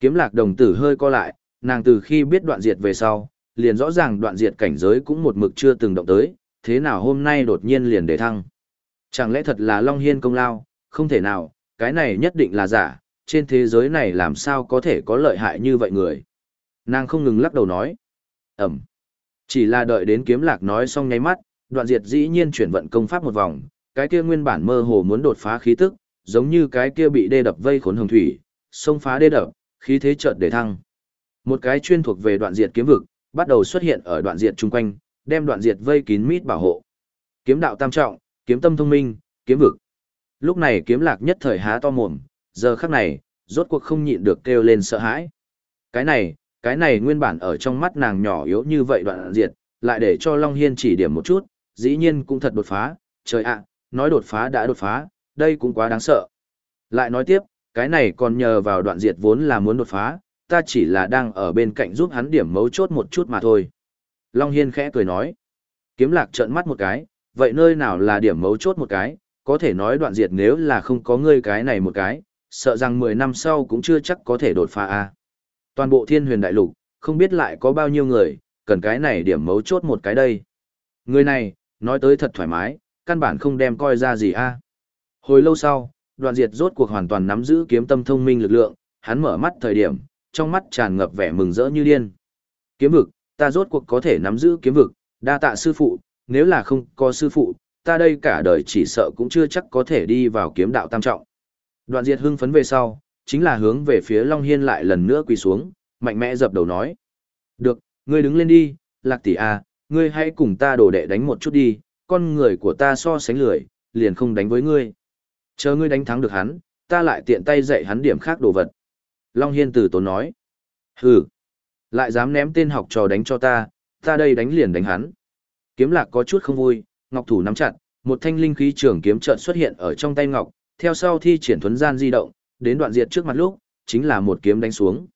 Kiếm lạc đồng tử hơi co lại, nàng từ khi biết đoạn diệt về sau, liền rõ ràng đoạn diệt cảnh giới cũng một mực chưa từng động tới, thế nào hôm nay đột nhiên liền để thăng. Chẳng lẽ thật là Long Hiên công lao, không thể nào, cái này nhất định là giả, trên thế giới này làm sao có thể có lợi hại như vậy người. Nàng không ngừng lắc đầu nói. Ẩm. Chỉ là đợi đến kiếm lạc nói xong nháy mắt, đoạn diệt dĩ nhiên chuyển vận công pháp một vòng, cái kia nguyên bản mơ hồ muốn đột phá khí tức, giống như cái kia bị đê đập vây khốn hồng thủy, xông phá đê đập, khí thế chợt để thăng. Một cái chuyên thuộc về đoạn diệt kiếm vực, bắt đầu xuất hiện ở đoạn diệt chung quanh, đem đoạn diệt vây kín mít bảo hộ. Kiếm đạo tam trọng, kiếm tâm thông minh, kiếm vực. Lúc này kiếm lạc nhất thời há to mồm, giờ khắc này, rốt cuộc không nhịn được kêu lên sợ hãi. Cái này, cái này nguyên bản ở trong mắt nàng nhỏ yếu như vậy đoạn diệt, lại để cho Long Hiên chỉ điểm một chút, dĩ nhiên cũng thật đột phá, trời ạ, nói đột phá đã đột phá, đây cũng quá đáng sợ. Lại nói tiếp, cái này còn nhờ vào đoạn diệt vốn là muốn đột phá, ta chỉ là đang ở bên cạnh giúp hắn điểm mấu chốt một chút mà thôi. Long Hiên khẽ cười nói, kiếm lạc trợn mắt một cái, vậy nơi nào là điểm mấu chốt một cái, có thể nói đoạn diệt nếu là không có ngươi cái này một cái, sợ rằng 10 năm sau cũng chưa chắc có thể đột phá a. Toàn bộ thiên huyền đại lục, không biết lại có bao nhiêu người, cần cái này điểm mấu chốt một cái đây. Người này, nói tới thật thoải mái, căn bản không đem coi ra gì a. Hồi lâu sau, đoạn diệt rốt cuộc hoàn toàn nắm giữ kiếm tâm thông minh lực lượng, hắn mở mắt thời điểm, trong mắt tràn ngập vẻ mừng rỡ như điên. Kiếm vực, ta rốt cuộc có thể nắm giữ kiếm vực, đa tạ sư phụ, nếu là không có sư phụ, ta đây cả đời chỉ sợ cũng chưa chắc có thể đi vào kiếm đạo tam trọng. Đoạn diệt hưng phấn về sau, chính là hướng về phía Long Hiên lại lần nữa quỳ xuống, mạnh mẽ dập đầu nói. Được, ngươi đứng lên đi, lạc tỷ à, ngươi hãy cùng ta đổ đệ đánh một chút đi, con người của ta so sánh lười, liền không đánh với ngươi. Chờ ngươi đánh thắng được hắn, ta lại tiện tay dạy hắn điểm khác đồ vật. Long Hiên từ tốn nói. Hừ, lại dám ném tên học trò đánh cho ta, ta đây đánh liền đánh hắn. Kiếm lạc có chút không vui, ngọc thủ nắm chặt, một thanh linh khí trường kiếm trợn xuất hiện ở trong tay ngọc, theo sau thi triển thuấn gian di động, đến đoạn diệt trước mặt lúc, chính là một kiếm đánh xuống.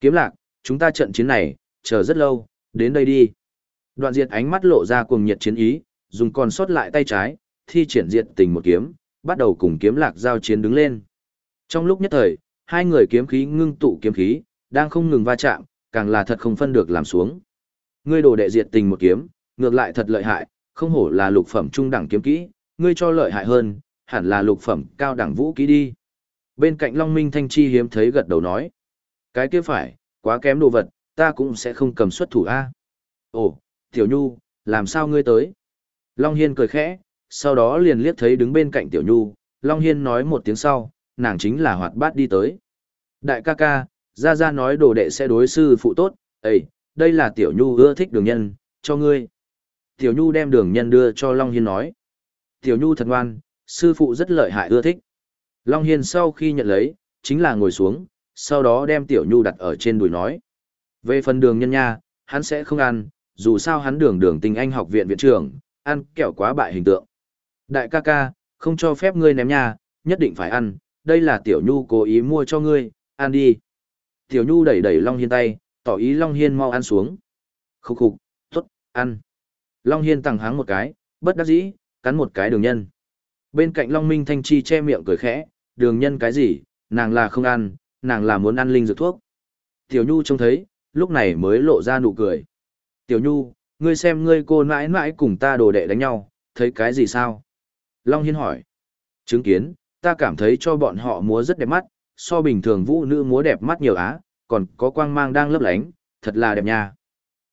Kiếm lạc, chúng ta trận chiến này, chờ rất lâu, đến đây đi. Đoạn diệt ánh mắt lộ ra cuồng nhiệt chiến ý, dùng còn sót lại tay trái, thi triển diệt tình một kiếm, bắt đầu cùng kiếm lạc giao chiến đứng lên. Trong lúc nhất thời, hai người kiếm khí ngưng tụ kiếm khí, đang không ngừng va chạm, càng là thật không phân được làm xuống. Ngươi đồ đệ diệt tình một kiếm, ngược lại thật lợi hại, không hổ là lục phẩm trung đẳng kiếm kỹ, ngươi cho lợi hại hơn, hẳn là lục phẩm cao đẳng vũ kỹ đi. Bên cạnh Long Minh Thanh Chi hiếm thấy gật đầu nói. Cái kia phải, quá kém đồ vật, ta cũng sẽ không cầm xuất thủ A. Ồ, Tiểu Nhu, làm sao ngươi tới? Long Hiên cười khẽ, sau đó liền liếc thấy đứng bên cạnh Tiểu Nhu, Long Hiên nói một tiếng sau, nàng chính là hoạt bát đi tới. Đại ca ca, ra ra nói đồ đệ sẽ đối sư phụ tốt, ấy, đây là Tiểu Nhu ưa thích đường nhân, cho ngươi. Tiểu Nhu đem đường nhân đưa cho Long Hiên nói. Tiểu Nhu thật ngoan, sư phụ rất lợi hại ưa thích. Long Hiên sau khi nhận lấy, chính là ngồi xuống, sau đó đem Tiểu Nhu đặt ở trên đùi nói. Về phần đường nhân nha, hắn sẽ không ăn, dù sao hắn đường đường tình anh học viện viện trưởng, ăn kẹo quá bại hình tượng. Đại ca ca, không cho phép ngươi ném nha, nhất định phải ăn, đây là Tiểu Nhu cố ý mua cho ngươi, ăn đi. Tiểu Nhu đẩy đẩy Long Hiên tay, tỏ ý Long Hiên mau ăn xuống. Khúc khục, tốt, ăn. Long Hiên tặng háng một cái, bất đắc dĩ, cắn một cái đường nhân. Bên cạnh Long Minh Thanh Chi che miệng cười khẽ, đường nhân cái gì, nàng là không ăn, nàng là muốn ăn linh dược thuốc. Tiểu Nhu trông thấy, lúc này mới lộ ra nụ cười. Tiểu Nhu, ngươi xem ngươi cô mãi mãi cùng ta đồ đệ đánh nhau, thấy cái gì sao? Long Hiên hỏi. Chứng kiến, ta cảm thấy cho bọn họ múa rất đẹp mắt, so bình thường vũ nữ múa đẹp mắt nhiều á, còn có quang mang đang lấp lánh, thật là đẹp nha.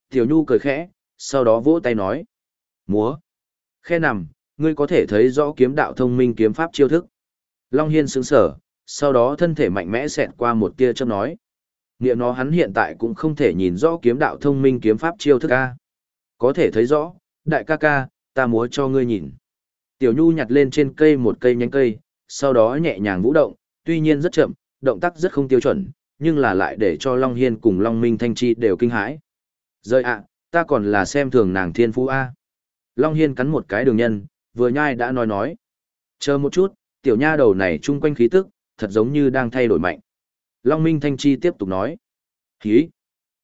Tiểu Nhu cười khẽ, sau đó vỗ tay nói. Múa. Khe nằm, ngươi có thể thấy rõ kiếm đạo thông minh kiếm pháp chiêu thức. Long Hiên sững sở, sau đó thân thể mạnh mẽ xẹt qua một tia chớp nói. Niệm nó hắn hiện tại cũng không thể nhìn rõ kiếm đạo thông minh kiếm pháp chiêu thức A. Có thể thấy rõ, đại ca ca, ta múa cho ngươi nhìn. Tiểu Nhu nhặt lên trên cây một cây nhánh cây, sau đó nhẹ nhàng vũ động, tuy nhiên rất chậm, động tác rất không tiêu chuẩn, nhưng là lại để cho Long Hiên cùng Long Minh Thanh Chi đều kinh hãi. Rơi ạ, ta còn là xem thường nàng thiên phú A. Long Hiên cắn một cái đường nhân, vừa nhai đã nói nói. Chờ một chút, tiểu nha đầu này chung quanh khí tức, thật giống như đang thay đổi mạnh. Long Minh Thanh Chi tiếp tục nói. Khí!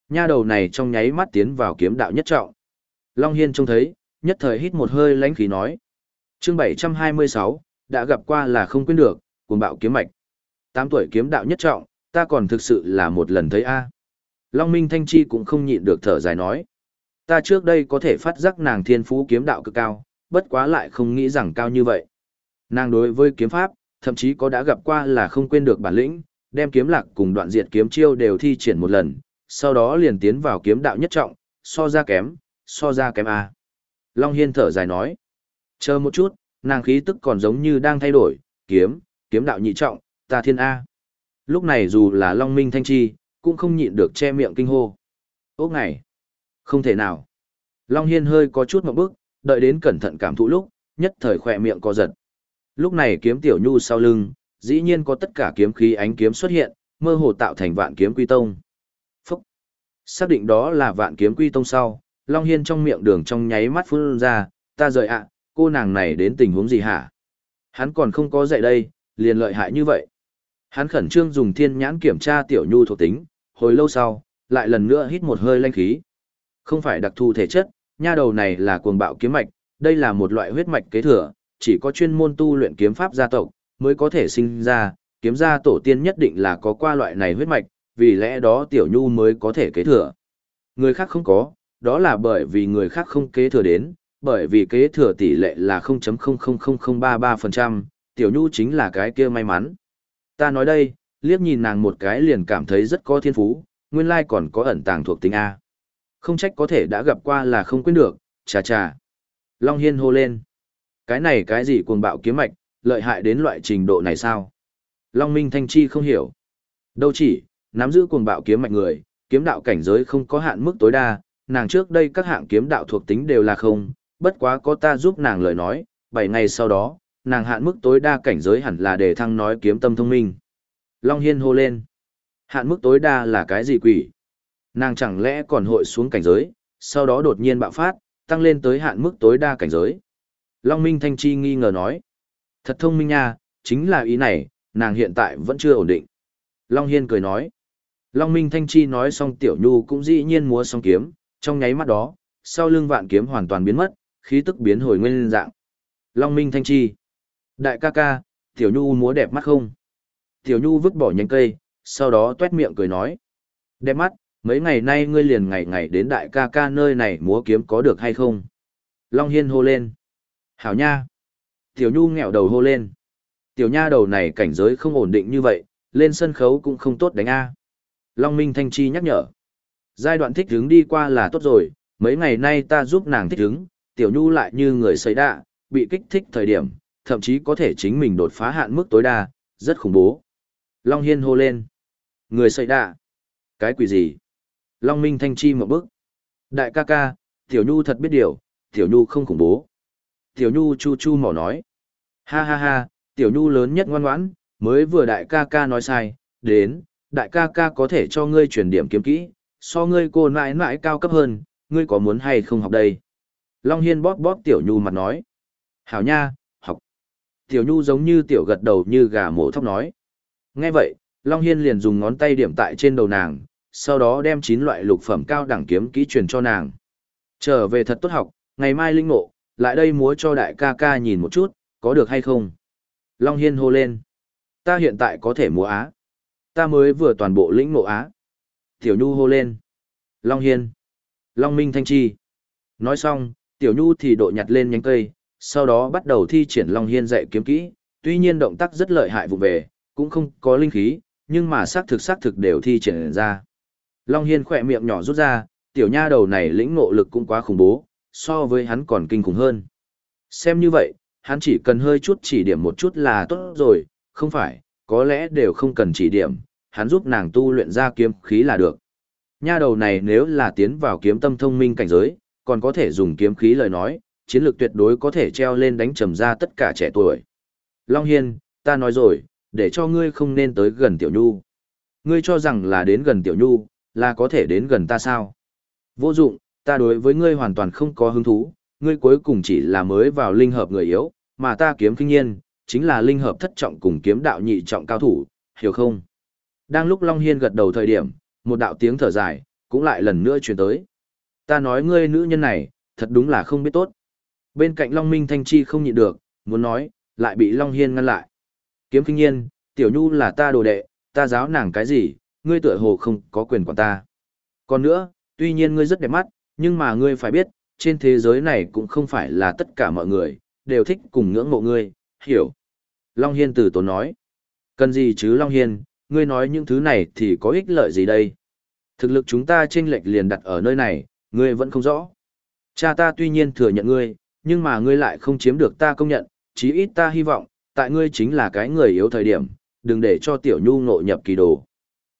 Nha đầu này trong nháy mắt tiến vào kiếm đạo nhất trọng. Long Hiên trông thấy, nhất thời hít một hơi lánh khí nói. chương 726, đã gặp qua là không quên được, cùng bạo kiếm mạch. 8 tuổi kiếm đạo nhất trọng, ta còn thực sự là một lần thấy A. Long Minh Thanh Chi cũng không nhịn được thở dài nói. Ta trước đây có thể phát giác nàng thiên phú kiếm đạo cực cao, bất quá lại không nghĩ rằng cao như vậy. Nàng đối với kiếm pháp, thậm chí có đã gặp qua là không quên được bản lĩnh, đem kiếm lạc cùng đoạn diệt kiếm chiêu đều thi triển một lần, sau đó liền tiến vào kiếm đạo nhất trọng, so ra kém, so ra kém A. Long Hiên thở dài nói. Chờ một chút, nàng khí tức còn giống như đang thay đổi, kiếm, kiếm đạo nhị trọng, ta thiên A. Lúc này dù là Long Minh Thanh Chi, cũng không nhịn được che miệng kinh hô. Ốc này, không thể nào. Long Hiên hơi có chút một bước, đợi đến cẩn thận cảm thụ lúc, nhất thời khỏe miệng co giật. Lúc này kiếm tiểu nhu sau lưng, dĩ nhiên có tất cả kiếm khí ánh kiếm xuất hiện, mơ hồ tạo thành vạn kiếm quy tông. Phúc! Xác định đó là vạn kiếm quy tông sau, Long Hiên trong miệng đường trong nháy mắt phun ra, ta rời ạ, cô nàng này đến tình huống gì hả? Hắn còn không có dạy đây, liền lợi hại như vậy. Hắn khẩn trương dùng thiên nhãn kiểm tra tiểu nhu thuộc tính, hồi lâu sau, lại lần nữa hít một hơi lanh khí. Không phải đặc thù thể chất, nha đầu này là cuồng bạo kiếm mạch, đây là một loại huyết mạch kế thừa, chỉ có chuyên môn tu luyện kiếm pháp gia tộc mới có thể sinh ra, kiếm gia tổ tiên nhất định là có qua loại này huyết mạch, vì lẽ đó tiểu nhu mới có thể kế thừa. Người khác không có, đó là bởi vì người khác không kế thừa đến, bởi vì kế thừa tỷ lệ là 0.000033%, tiểu nhu chính là cái kia may mắn. Ta nói đây, liếc nhìn nàng một cái liền cảm thấy rất có thiên phú, nguyên lai còn có ẩn tàng thuộc tính A. Không trách có thể đã gặp qua là không quên được, chà chà. Long Hiên hô lên. Cái này cái gì cuồng bạo kiếm mạch, lợi hại đến loại trình độ này sao? Long Minh Thanh Chi không hiểu. Đâu chỉ, nắm giữ cuồng bạo kiếm mạch người, kiếm đạo cảnh giới không có hạn mức tối đa, nàng trước đây các hạng kiếm đạo thuộc tính đều là không, bất quá có ta giúp nàng lời nói, 7 ngày sau đó, nàng hạn mức tối đa cảnh giới hẳn là để thăng nói kiếm tâm thông minh. Long Hiên hô lên. Hạn mức tối đa là cái gì quỷ? Nàng chẳng lẽ còn hội xuống cảnh giới, sau đó đột nhiên bạo phát, tăng lên tới hạn mức tối đa cảnh giới. Long Minh Thanh Chi nghi ngờ nói. Thật thông minh nha, chính là ý này, nàng hiện tại vẫn chưa ổn định. Long Hiên cười nói. Long Minh Thanh Chi nói xong Tiểu Nhu cũng dĩ nhiên múa xong kiếm, trong nháy mắt đó, sau lưng vạn kiếm hoàn toàn biến mất, khí tức biến hồi nguyên dạng. Long Minh Thanh Chi. Đại ca ca, Tiểu Nhu múa đẹp mắt không? Tiểu Nhu vứt bỏ nhánh cây, sau đó tuét miệng cười nói. Đẹp mắt, mấy ngày nay ngươi liền ngày ngày đến đại ca ca nơi này múa kiếm có được hay không? Long Hiên hô lên. Hảo nha. Tiểu Nhu nghẹo đầu hô lên. Tiểu nha đầu này cảnh giới không ổn định như vậy, lên sân khấu cũng không tốt đánh A. Long Minh Thanh Chi nhắc nhở. Giai đoạn thích hứng đi qua là tốt rồi, mấy ngày nay ta giúp nàng thích hứng, Tiểu Nhu lại như người xây đạ, bị kích thích thời điểm, thậm chí có thể chính mình đột phá hạn mức tối đa, rất khủng bố. Long Hiên hô lên. Người xây đạ. Cái quỷ gì? Long Minh Thanh Chi một bước. Đại ca ca, Tiểu Nhu thật biết điều, Tiểu Nhu không khủng bố. Tiểu Nhu chu chu mỏ nói. Ha ha ha, Tiểu Nhu lớn nhất ngoan ngoãn, mới vừa đại ca ca nói sai, đến, đại ca ca có thể cho ngươi chuyển điểm kiếm kỹ, so ngươi cô nãi nãi cao cấp hơn, ngươi có muốn hay không học đây? Long Hiên bóp bóp Tiểu Nhu mặt nói. Hảo nha, học. Tiểu Nhu giống như Tiểu gật đầu như gà mổ thóc nói. Nghe vậy, Long Hiên liền dùng ngón tay điểm tại trên đầu nàng, sau đó đem chín loại lục phẩm cao đẳng kiếm kỹ truyền cho nàng. Trở về thật tốt học, ngày mai linh ngộ, lại đây múa cho đại ca ca nhìn một chút, có được hay không? Long Hiên hô lên. Ta hiện tại có thể múa á. Ta mới vừa toàn bộ lĩnh ngộ á. Tiểu Nhu hô lên. Long Hiên. Long Minh Thanh Chi. Nói xong, Tiểu Nhu thì độ nhặt lên nhánh cây, sau đó bắt đầu thi triển Long Hiên dạy kiếm kỹ, tuy nhiên động tác rất lợi hại vụ về, cũng không có linh khí, nhưng mà xác thực xác thực đều thi triển ra. Long Hiên khỏe miệng nhỏ rút ra, tiểu nha đầu này lĩnh ngộ lực cũng quá khủng bố, so với hắn còn kinh khủng hơn. Xem như vậy, hắn chỉ cần hơi chút chỉ điểm một chút là tốt rồi, không phải, có lẽ đều không cần chỉ điểm, hắn giúp nàng tu luyện ra kiếm khí là được. Nha đầu này nếu là tiến vào kiếm tâm thông minh cảnh giới, còn có thể dùng kiếm khí lời nói, chiến lược tuyệt đối có thể treo lên đánh trầm ra tất cả trẻ tuổi. Long Hiên, ta nói rồi, để cho ngươi không nên tới gần Tiểu Nhu. Ngươi cho rằng là đến gần Tiểu Nhu, là có thể đến gần ta sao? Vô dụng, ta đối với ngươi hoàn toàn không có hứng thú, ngươi cuối cùng chỉ là mới vào linh hợp người yếu, mà ta kiếm kinh nhiên, chính là linh hợp thất trọng cùng kiếm đạo nhị trọng cao thủ, hiểu không? Đang lúc Long Hiên gật đầu thời điểm, một đạo tiếng thở dài, cũng lại lần nữa truyền tới. Ta nói ngươi nữ nhân này, thật đúng là không biết tốt. Bên cạnh Long Minh Thanh Chi không nhịn được, muốn nói, lại bị Long Hiên ngăn lại. Kiếm kinh nhiên, tiểu nhu là ta đồ đệ, ta giáo nàng cái gì, ngươi tựa hồ không có quyền quản ta. Còn nữa, tuy nhiên ngươi rất đẹp mắt, nhưng mà ngươi phải biết, trên thế giới này cũng không phải là tất cả mọi người, đều thích cùng ngưỡng mộ ngươi, hiểu. Long Hiên từ tốn nói. Cần gì chứ Long Hiên, ngươi nói những thứ này thì có ích lợi gì đây? Thực lực chúng ta chênh lệch liền đặt ở nơi này, ngươi vẫn không rõ. Cha ta tuy nhiên thừa nhận ngươi, nhưng mà ngươi lại không chiếm được ta công nhận, chí ít ta hy vọng, tại ngươi chính là cái người yếu thời điểm, đừng để cho tiểu nhu ngộ nhập kỳ đồ.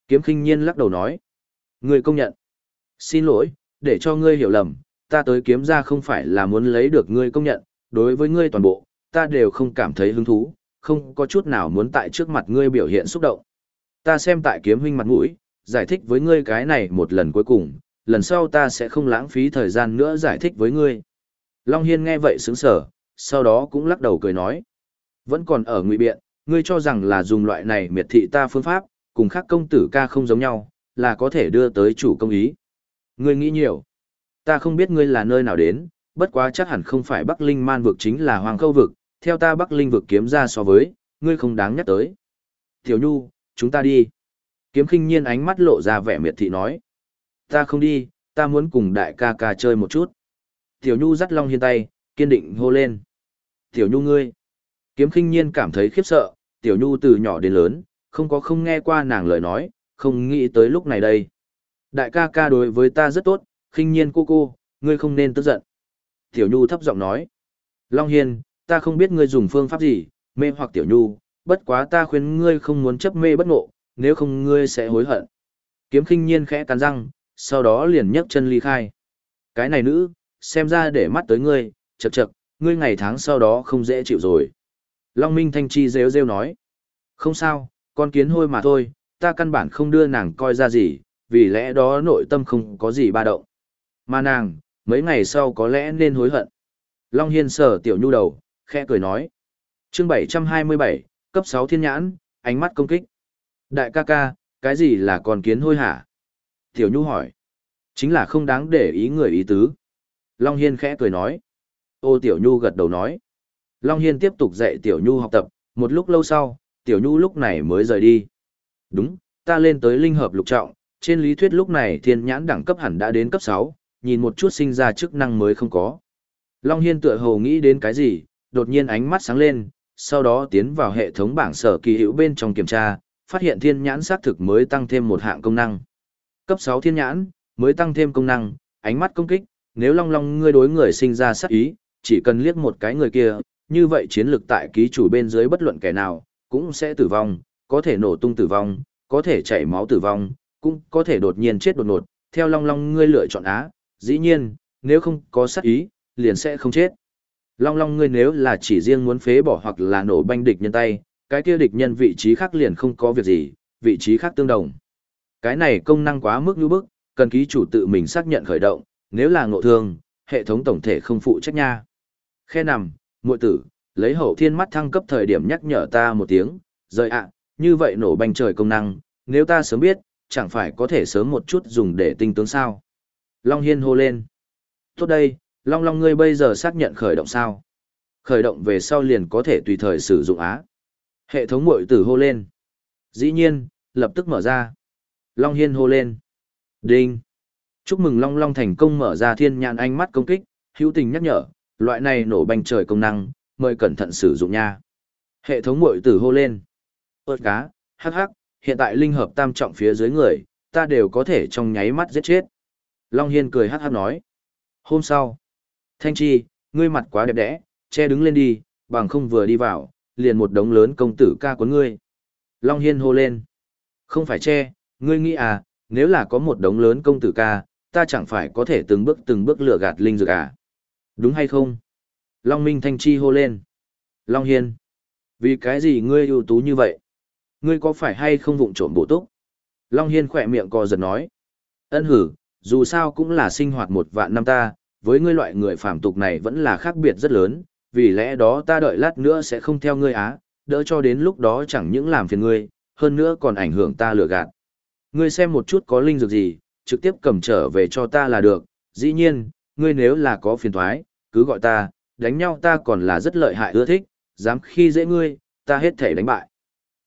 Kiếm khinh nhiên lắc đầu nói. Ngươi công nhận. Xin lỗi, để cho ngươi hiểu lầm, ta tới kiếm ra không phải là muốn lấy được ngươi công nhận, đối với ngươi toàn bộ, ta đều không cảm thấy hứng thú, không có chút nào muốn tại trước mặt ngươi biểu hiện xúc động. Ta xem tại kiếm huynh mặt mũi, giải thích với ngươi cái này một lần cuối cùng, lần sau ta sẽ không lãng phí thời gian nữa giải thích với ngươi. Long Hiên nghe vậy sướng sở, sau đó cũng lắc đầu cười nói. Vẫn còn ở ngụy biện, ngươi cho rằng là dùng loại này miệt thị ta phương pháp, cùng khác công tử ca không giống nhau, là có thể đưa tới chủ công ý. Ngươi nghĩ nhiều. Ta không biết ngươi là nơi nào đến, bất quá chắc hẳn không phải Bắc Linh man vực chính là Hoàng Khâu vực, theo ta Bắc Linh vực kiếm ra so với, ngươi không đáng nhắc tới. Tiểu Nhu, chúng ta đi. Kiếm khinh nhiên ánh mắt lộ ra vẻ miệt thị nói. Ta không đi, ta muốn cùng đại ca ca chơi một chút. Tiểu Nhu dắt Long Hiên tay, kiên định hô lên. Tiểu Nhu ngươi. Kiếm khinh nhiên cảm thấy khiếp sợ, Tiểu Nhu từ nhỏ đến lớn, không có không nghe qua nàng lời nói, không nghĩ tới lúc này đây. Đại ca ca đối với ta rất tốt, khinh nhiên cô cô, ngươi không nên tức giận. Tiểu Nhu thấp giọng nói. Long Hiên, ta không biết ngươi dùng phương pháp gì, mê hoặc Tiểu Nhu, bất quá ta khuyên ngươi không muốn chấp mê bất ngộ, nếu không ngươi sẽ hối hận. Kiếm khinh nhiên khẽ cắn răng, sau đó liền nhấc chân ly khai. Cái này nữ, xem ra để mắt tới ngươi, chật chật, ngươi ngày tháng sau đó không dễ chịu rồi. Long Minh Thanh Chi rêu rêu nói. Không sao, con kiến hôi mà thôi, ta căn bản không đưa nàng coi ra gì, vì lẽ đó nội tâm không có gì ba động. Mà nàng, mấy ngày sau có lẽ nên hối hận. Long Hiên sở tiểu nhu đầu, khẽ cười nói. chương 727, cấp 6 thiên nhãn, ánh mắt công kích. Đại ca ca, cái gì là con kiến hôi hả? Tiểu nhu hỏi. Chính là không đáng để ý người ý tứ. Long Hiên khẽ cười nói. Ô Tiểu Nhu gật đầu nói. Long Hiên tiếp tục dạy Tiểu Nhu học tập, một lúc lâu sau, Tiểu Nhu lúc này mới rời đi. Đúng, ta lên tới linh hợp lục trọng, trên lý thuyết lúc này thiên nhãn đẳng cấp hẳn đã đến cấp 6, nhìn một chút sinh ra chức năng mới không có. Long Hiên tựa hồ nghĩ đến cái gì, đột nhiên ánh mắt sáng lên, sau đó tiến vào hệ thống bảng sở kỳ hữu bên trong kiểm tra, phát hiện thiên nhãn xác thực mới tăng thêm một hạng công năng. Cấp 6 thiên nhãn, mới tăng thêm công năng, ánh mắt công kích, nếu long long ngươi đối người sinh ra sát ý, chỉ cần liếc một cái người kia, như vậy chiến lược tại ký chủ bên dưới bất luận kẻ nào, cũng sẽ tử vong, có thể nổ tung tử vong, có thể chảy máu tử vong, cũng có thể đột nhiên chết đột ngột, theo long long ngươi lựa chọn á, dĩ nhiên, nếu không có sát ý, liền sẽ không chết. Long long ngươi nếu là chỉ riêng muốn phế bỏ hoặc là nổ banh địch nhân tay, cái kia địch nhân vị trí khác liền không có việc gì, vị trí khác tương đồng. Cái này công năng quá mức như bức, cần ký chủ tự mình xác nhận khởi động, nếu là ngộ thương, hệ thống tổng thể không phụ trách nha. Khe nằm, muội tử, lấy hậu thiên mắt thăng cấp thời điểm nhắc nhở ta một tiếng, rời ạ, như vậy nổ banh trời công năng, nếu ta sớm biết, chẳng phải có thể sớm một chút dùng để tinh tướng sao. Long Hiên hô lên. Tốt đây, Long Long ngươi bây giờ xác nhận khởi động sao? Khởi động về sau liền có thể tùy thời sử dụng á. Hệ thống mội tử hô lên. Dĩ nhiên, lập tức mở ra. Long Hiên hô lên. Đinh. Chúc mừng Long Long thành công mở ra thiên nhãn ánh mắt công kích, hữu tình nhắc nhở, loại này nổ banh trời công năng, mời cẩn thận sử dụng nha. Hệ thống muội tử hô lên. Ơt cá, hắc hắc, hiện tại linh hợp tam trọng phía dưới người, ta đều có thể trong nháy mắt giết chết. Long Hiên cười hắc hắc nói. Hôm sau, Thanh Chi, ngươi mặt quá đẹp đẽ, che đứng lên đi, bằng không vừa đi vào, liền một đống lớn công tử ca của ngươi. Long Hiên hô lên. Không phải che, ngươi nghĩ à, nếu là có một đống lớn công tử ca, ta chẳng phải có thể từng bước từng bước lừa gạt linh dược à? Đúng hay không? Long Minh Thanh Chi hô lên. Long Hiên. Vì cái gì ngươi ưu tú như vậy? Ngươi có phải hay không vụng trộm bổ túc? Long Hiên khỏe miệng co giật nói. Ân hử, dù sao cũng là sinh hoạt một vạn năm ta, với ngươi loại người phàm tục này vẫn là khác biệt rất lớn, vì lẽ đó ta đợi lát nữa sẽ không theo ngươi á, đỡ cho đến lúc đó chẳng những làm phiền ngươi, hơn nữa còn ảnh hưởng ta lừa gạt. Ngươi xem một chút có linh dược gì, trực tiếp cầm trở về cho ta là được, dĩ nhiên, ngươi nếu là có phiền thoái, cứ gọi ta, đánh nhau ta còn là rất lợi hại ưa thích, dám khi dễ ngươi, ta hết thể đánh bại.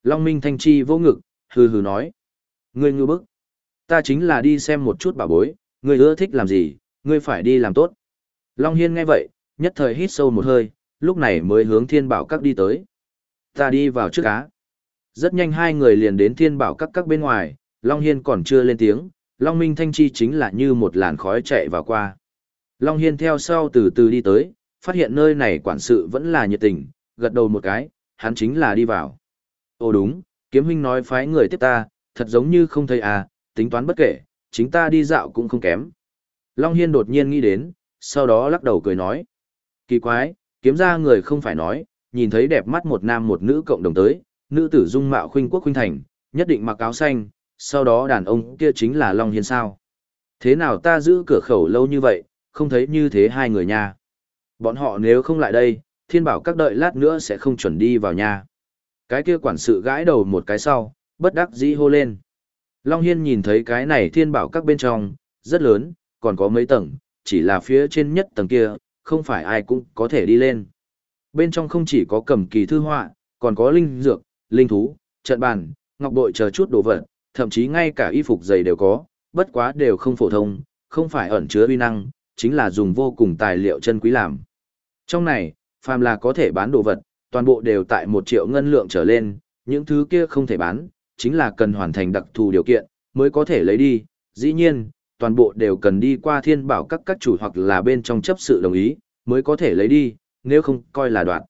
Long Minh Thanh Chi vô ngực, hừ hừ nói. Ngươi ngư bức. Ta chính là đi xem một chút bảo bối, ngươi ưa thích làm gì, ngươi phải đi làm tốt. Long Hiên nghe vậy, nhất thời hít sâu một hơi, lúc này mới hướng thiên bảo các đi tới. Ta đi vào trước cá. Rất nhanh hai người liền đến thiên bảo các các bên ngoài, Long Hiên còn chưa lên tiếng, Long Minh Thanh Chi chính là như một làn khói chạy vào qua. Long Hiên theo sau từ từ đi tới, phát hiện nơi này quản sự vẫn là nhiệt tình, gật đầu một cái, hắn chính là đi vào. Ồ đúng, kiếm huynh nói phái người tiếp ta, thật giống như không thấy à, tính toán bất kể, chính ta đi dạo cũng không kém. Long Hiên đột nhiên nghĩ đến, sau đó lắc đầu cười nói. Kỳ quái, kiếm ra người không phải nói, nhìn thấy đẹp mắt một nam một nữ cộng đồng tới, nữ tử dung mạo khuynh quốc khuynh thành, nhất định mặc áo xanh, sau đó đàn ông kia chính là Long Hiên sao. Thế nào ta giữ cửa khẩu lâu như vậy, không thấy như thế hai người nha. Bọn họ nếu không lại đây, thiên bảo các đợi lát nữa sẽ không chuẩn đi vào nhà. Cái kia quản sự gãi đầu một cái sau, bất đắc dĩ hô lên. Long Hiên nhìn thấy cái này thiên bảo các bên trong, rất lớn, còn có mấy tầng, chỉ là phía trên nhất tầng kia, không phải ai cũng có thể đi lên. Bên trong không chỉ có cầm kỳ thư họa, còn có linh dược, linh thú, trận bàn, ngọc bội chờ chút đồ vật, thậm chí ngay cả y phục giày đều có, bất quá đều không phổ thông, không phải ẩn chứa uy năng, chính là dùng vô cùng tài liệu chân quý làm. Trong này, phàm là có thể bán đồ vật, toàn bộ đều tại một triệu ngân lượng trở lên, những thứ kia không thể bán, chính là cần hoàn thành đặc thù điều kiện, mới có thể lấy đi. Dĩ nhiên, toàn bộ đều cần đi qua thiên bảo các các chủ hoặc là bên trong chấp sự đồng ý, mới có thể lấy đi, nếu không coi là đoạn.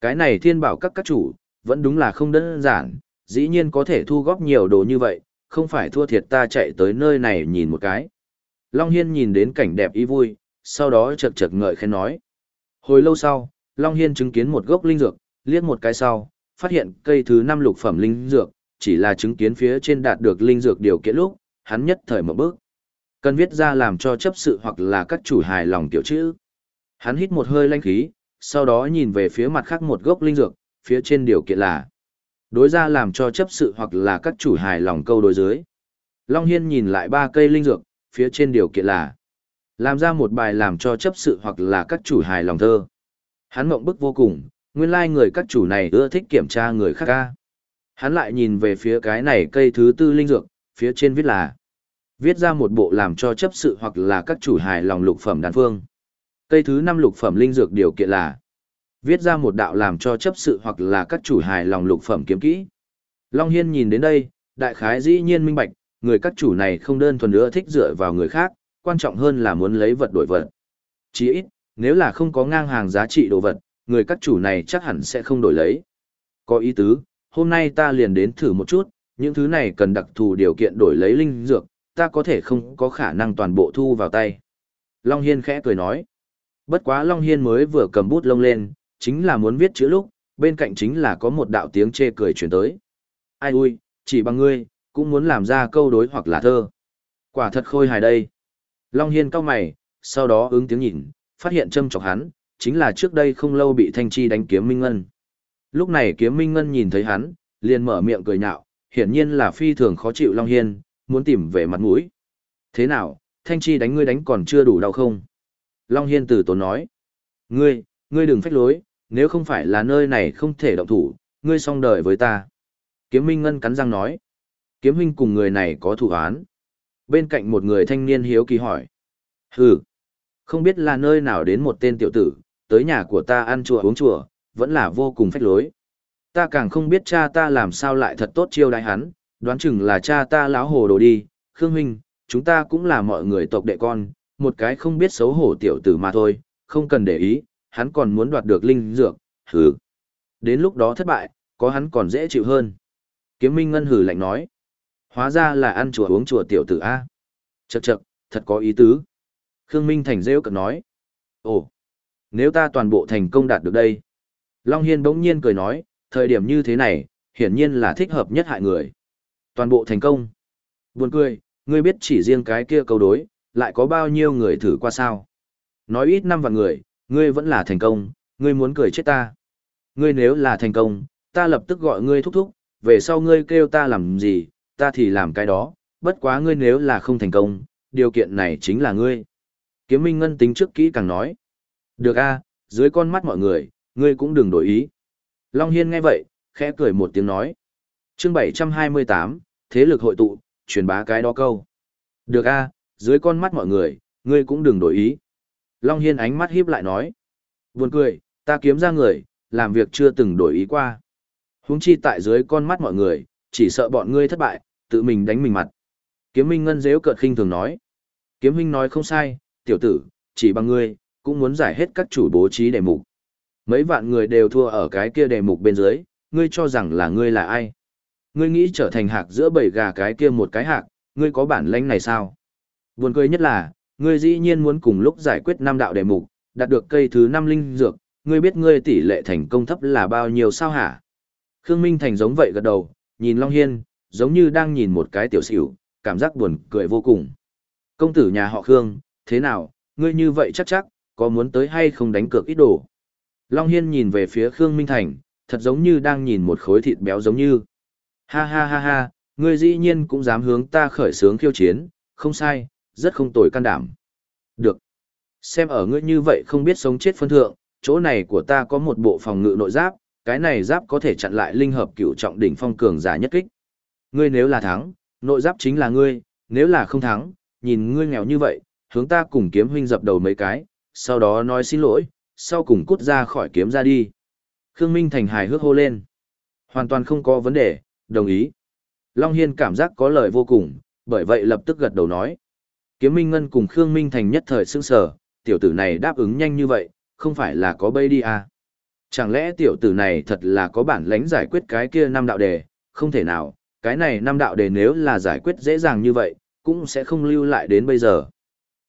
Cái này thiên bảo các các chủ, vẫn đúng là không đơn giản, dĩ nhiên có thể thu góp nhiều đồ như vậy, không phải thua thiệt ta chạy tới nơi này nhìn một cái. Long Hiên nhìn đến cảnh đẹp ý vui, sau đó chật chật ngợi khen nói. Hồi lâu sau, Long Hiên chứng kiến một gốc linh dược, liếc một cái sau, phát hiện cây thứ năm lục phẩm linh dược, chỉ là chứng kiến phía trên đạt được linh dược điều kiện lúc, hắn nhất thời mở bước. Cần viết ra làm cho chấp sự hoặc là các chủ hài lòng tiểu chữ. Hắn hít một hơi lanh khí, sau đó nhìn về phía mặt khác một gốc linh dược, phía trên điều kiện là đối ra làm cho chấp sự hoặc là các chủ hài lòng câu đối dưới. Long Hiên nhìn lại ba cây linh dược, phía trên điều kiện là làm ra một bài làm cho chấp sự hoặc là các chủ hài lòng thơ. Hắn mộng bức vô cùng, nguyên lai like người các chủ này ưa thích kiểm tra người khác ca. Hắn lại nhìn về phía cái này cây thứ tư linh dược, phía trên viết là viết ra một bộ làm cho chấp sự hoặc là các chủ hài lòng lục phẩm đàn phương. Cây thứ năm lục phẩm linh dược điều kiện là viết ra một đạo làm cho chấp sự hoặc là các chủ hài lòng lục phẩm kiếm kỹ. Long Hiên nhìn đến đây, đại khái dĩ nhiên minh bạch, người các chủ này không đơn thuần nữa thích dựa vào người khác, quan trọng hơn là muốn lấy vật đổi vật. Chỉ ít, nếu là không có ngang hàng giá trị đồ vật, người các chủ này chắc hẳn sẽ không đổi lấy. Có ý tứ, hôm nay ta liền đến thử một chút, những thứ này cần đặc thù điều kiện đổi lấy linh dược, ta có thể không có khả năng toàn bộ thu vào tay. Long Hiên khẽ cười nói. Bất quá Long Hiên mới vừa cầm bút lông lên, chính là muốn viết chữ lúc, bên cạnh chính là có một đạo tiếng chê cười chuyển tới. Ai ui, chỉ bằng ngươi, cũng muốn làm ra câu đối hoặc là thơ. Quả thật khôi hài đây. Long Hiên cao mày, sau đó ứng tiếng nhìn, phát hiện châm chọc hắn, chính là trước đây không lâu bị Thanh Chi đánh kiếm Minh Ngân. Lúc này kiếm Minh Ngân nhìn thấy hắn, liền mở miệng cười nhạo, hiển nhiên là phi thường khó chịu Long Hiên, muốn tìm về mặt mũi. Thế nào, Thanh Chi đánh ngươi đánh còn chưa đủ đau không? Long Hiên từ tốn nói. Ngươi, ngươi đừng phách lối, nếu không phải là nơi này không thể động thủ, ngươi xong đời với ta. Kiếm Minh Ngân cắn răng nói. Kiếm huynh cùng người này có thủ án. Bên cạnh một người thanh niên hiếu kỳ hỏi. Hừ, không biết là nơi nào đến một tên tiểu tử, tới nhà của ta ăn chùa uống chùa, vẫn là vô cùng phách lối. Ta càng không biết cha ta làm sao lại thật tốt chiêu đãi hắn, đoán chừng là cha ta láo hồ đồ đi, Khương huynh, chúng ta cũng là mọi người tộc đệ con, một cái không biết xấu hổ tiểu tử mà thôi, không cần để ý, hắn còn muốn đoạt được linh dược, hừ. Đến lúc đó thất bại, có hắn còn dễ chịu hơn. Kiếm Minh Ngân hừ lạnh nói. Hóa ra là ăn chùa uống chùa tiểu tử A. Chậc chậc, thật có ý tứ. Khương Minh Thành rêu cận nói. Ồ, nếu ta toàn bộ thành công đạt được đây. Long Hiên bỗng nhiên cười nói, thời điểm như thế này, hiển nhiên là thích hợp nhất hại người. Toàn bộ thành công. Buồn cười, ngươi biết chỉ riêng cái kia câu đối, lại có bao nhiêu người thử qua sao? Nói ít năm vạn người, ngươi vẫn là thành công, ngươi muốn cười chết ta. Ngươi nếu là thành công, ta lập tức gọi ngươi thúc thúc, về sau ngươi kêu ta làm gì, ta thì làm cái đó, bất quá ngươi nếu là không thành công, điều kiện này chính là ngươi. Kiếm Minh Ngân tính trước kỹ càng nói. Được a, dưới con mắt mọi người, ngươi cũng đừng đổi ý. Long Hiên nghe vậy, khẽ cười một tiếng nói. chương 728, thế lực hội tụ, truyền bá cái đó câu. Được a, dưới con mắt mọi người, ngươi cũng đừng đổi ý. Long Hiên ánh mắt híp lại nói. Buồn cười, ta kiếm ra người, làm việc chưa từng đổi ý qua. Huống chi tại dưới con mắt mọi người, chỉ sợ bọn ngươi thất bại, tự mình đánh mình mặt. Kiếm Minh Ngân dễu cợt khinh thường nói. Kiếm Minh nói không sai, tiểu tử, chỉ bằng ngươi, cũng muốn giải hết các chủ bố trí đề mục. Mấy vạn người đều thua ở cái kia đề mục bên dưới, ngươi cho rằng là ngươi là ai? Ngươi nghĩ trở thành hạc giữa bầy gà cái kia một cái hạc, ngươi có bản lãnh này sao? Buồn cười nhất là, ngươi dĩ nhiên muốn cùng lúc giải quyết năm đạo đề mục, đạt được cây thứ năm linh dược, ngươi biết ngươi tỷ lệ thành công thấp là bao nhiêu sao hả? Khương Minh Thành giống vậy gật đầu, nhìn Long Hiên, giống như đang nhìn một cái tiểu xỉu, cảm giác buồn cười vô cùng. Công tử nhà họ Khương, thế nào, ngươi như vậy chắc chắc, có muốn tới hay không đánh cược ít đồ? Long Hiên nhìn về phía Khương Minh Thành, thật giống như đang nhìn một khối thịt béo giống như. Ha ha ha ha, ngươi dĩ nhiên cũng dám hướng ta khởi sướng khiêu chiến, không sai, rất không tồi can đảm. Được. Xem ở ngươi như vậy không biết sống chết phân thượng, chỗ này của ta có một bộ phòng ngự nội giáp, cái này giáp có thể chặn lại linh hợp cửu trọng đỉnh phong cường giả nhất kích. Ngươi nếu là thắng, nội giáp chính là ngươi, nếu là không thắng, nhìn ngươi nghèo như vậy, hướng ta cùng kiếm huynh dập đầu mấy cái, sau đó nói xin lỗi, sau cùng cút ra khỏi kiếm ra đi. Khương Minh Thành hài hước hô lên. Hoàn toàn không có vấn đề, đồng ý. Long Hiên cảm giác có lời vô cùng, bởi vậy lập tức gật đầu nói. Kiếm Minh Ngân cùng Khương Minh Thành nhất thời sững sờ, tiểu tử này đáp ứng nhanh như vậy, không phải là có bay đi à. Chẳng lẽ tiểu tử này thật là có bản lãnh giải quyết cái kia năm đạo đề, không thể nào, cái này năm đạo đề nếu là giải quyết dễ dàng như vậy, cũng sẽ không lưu lại đến bây giờ.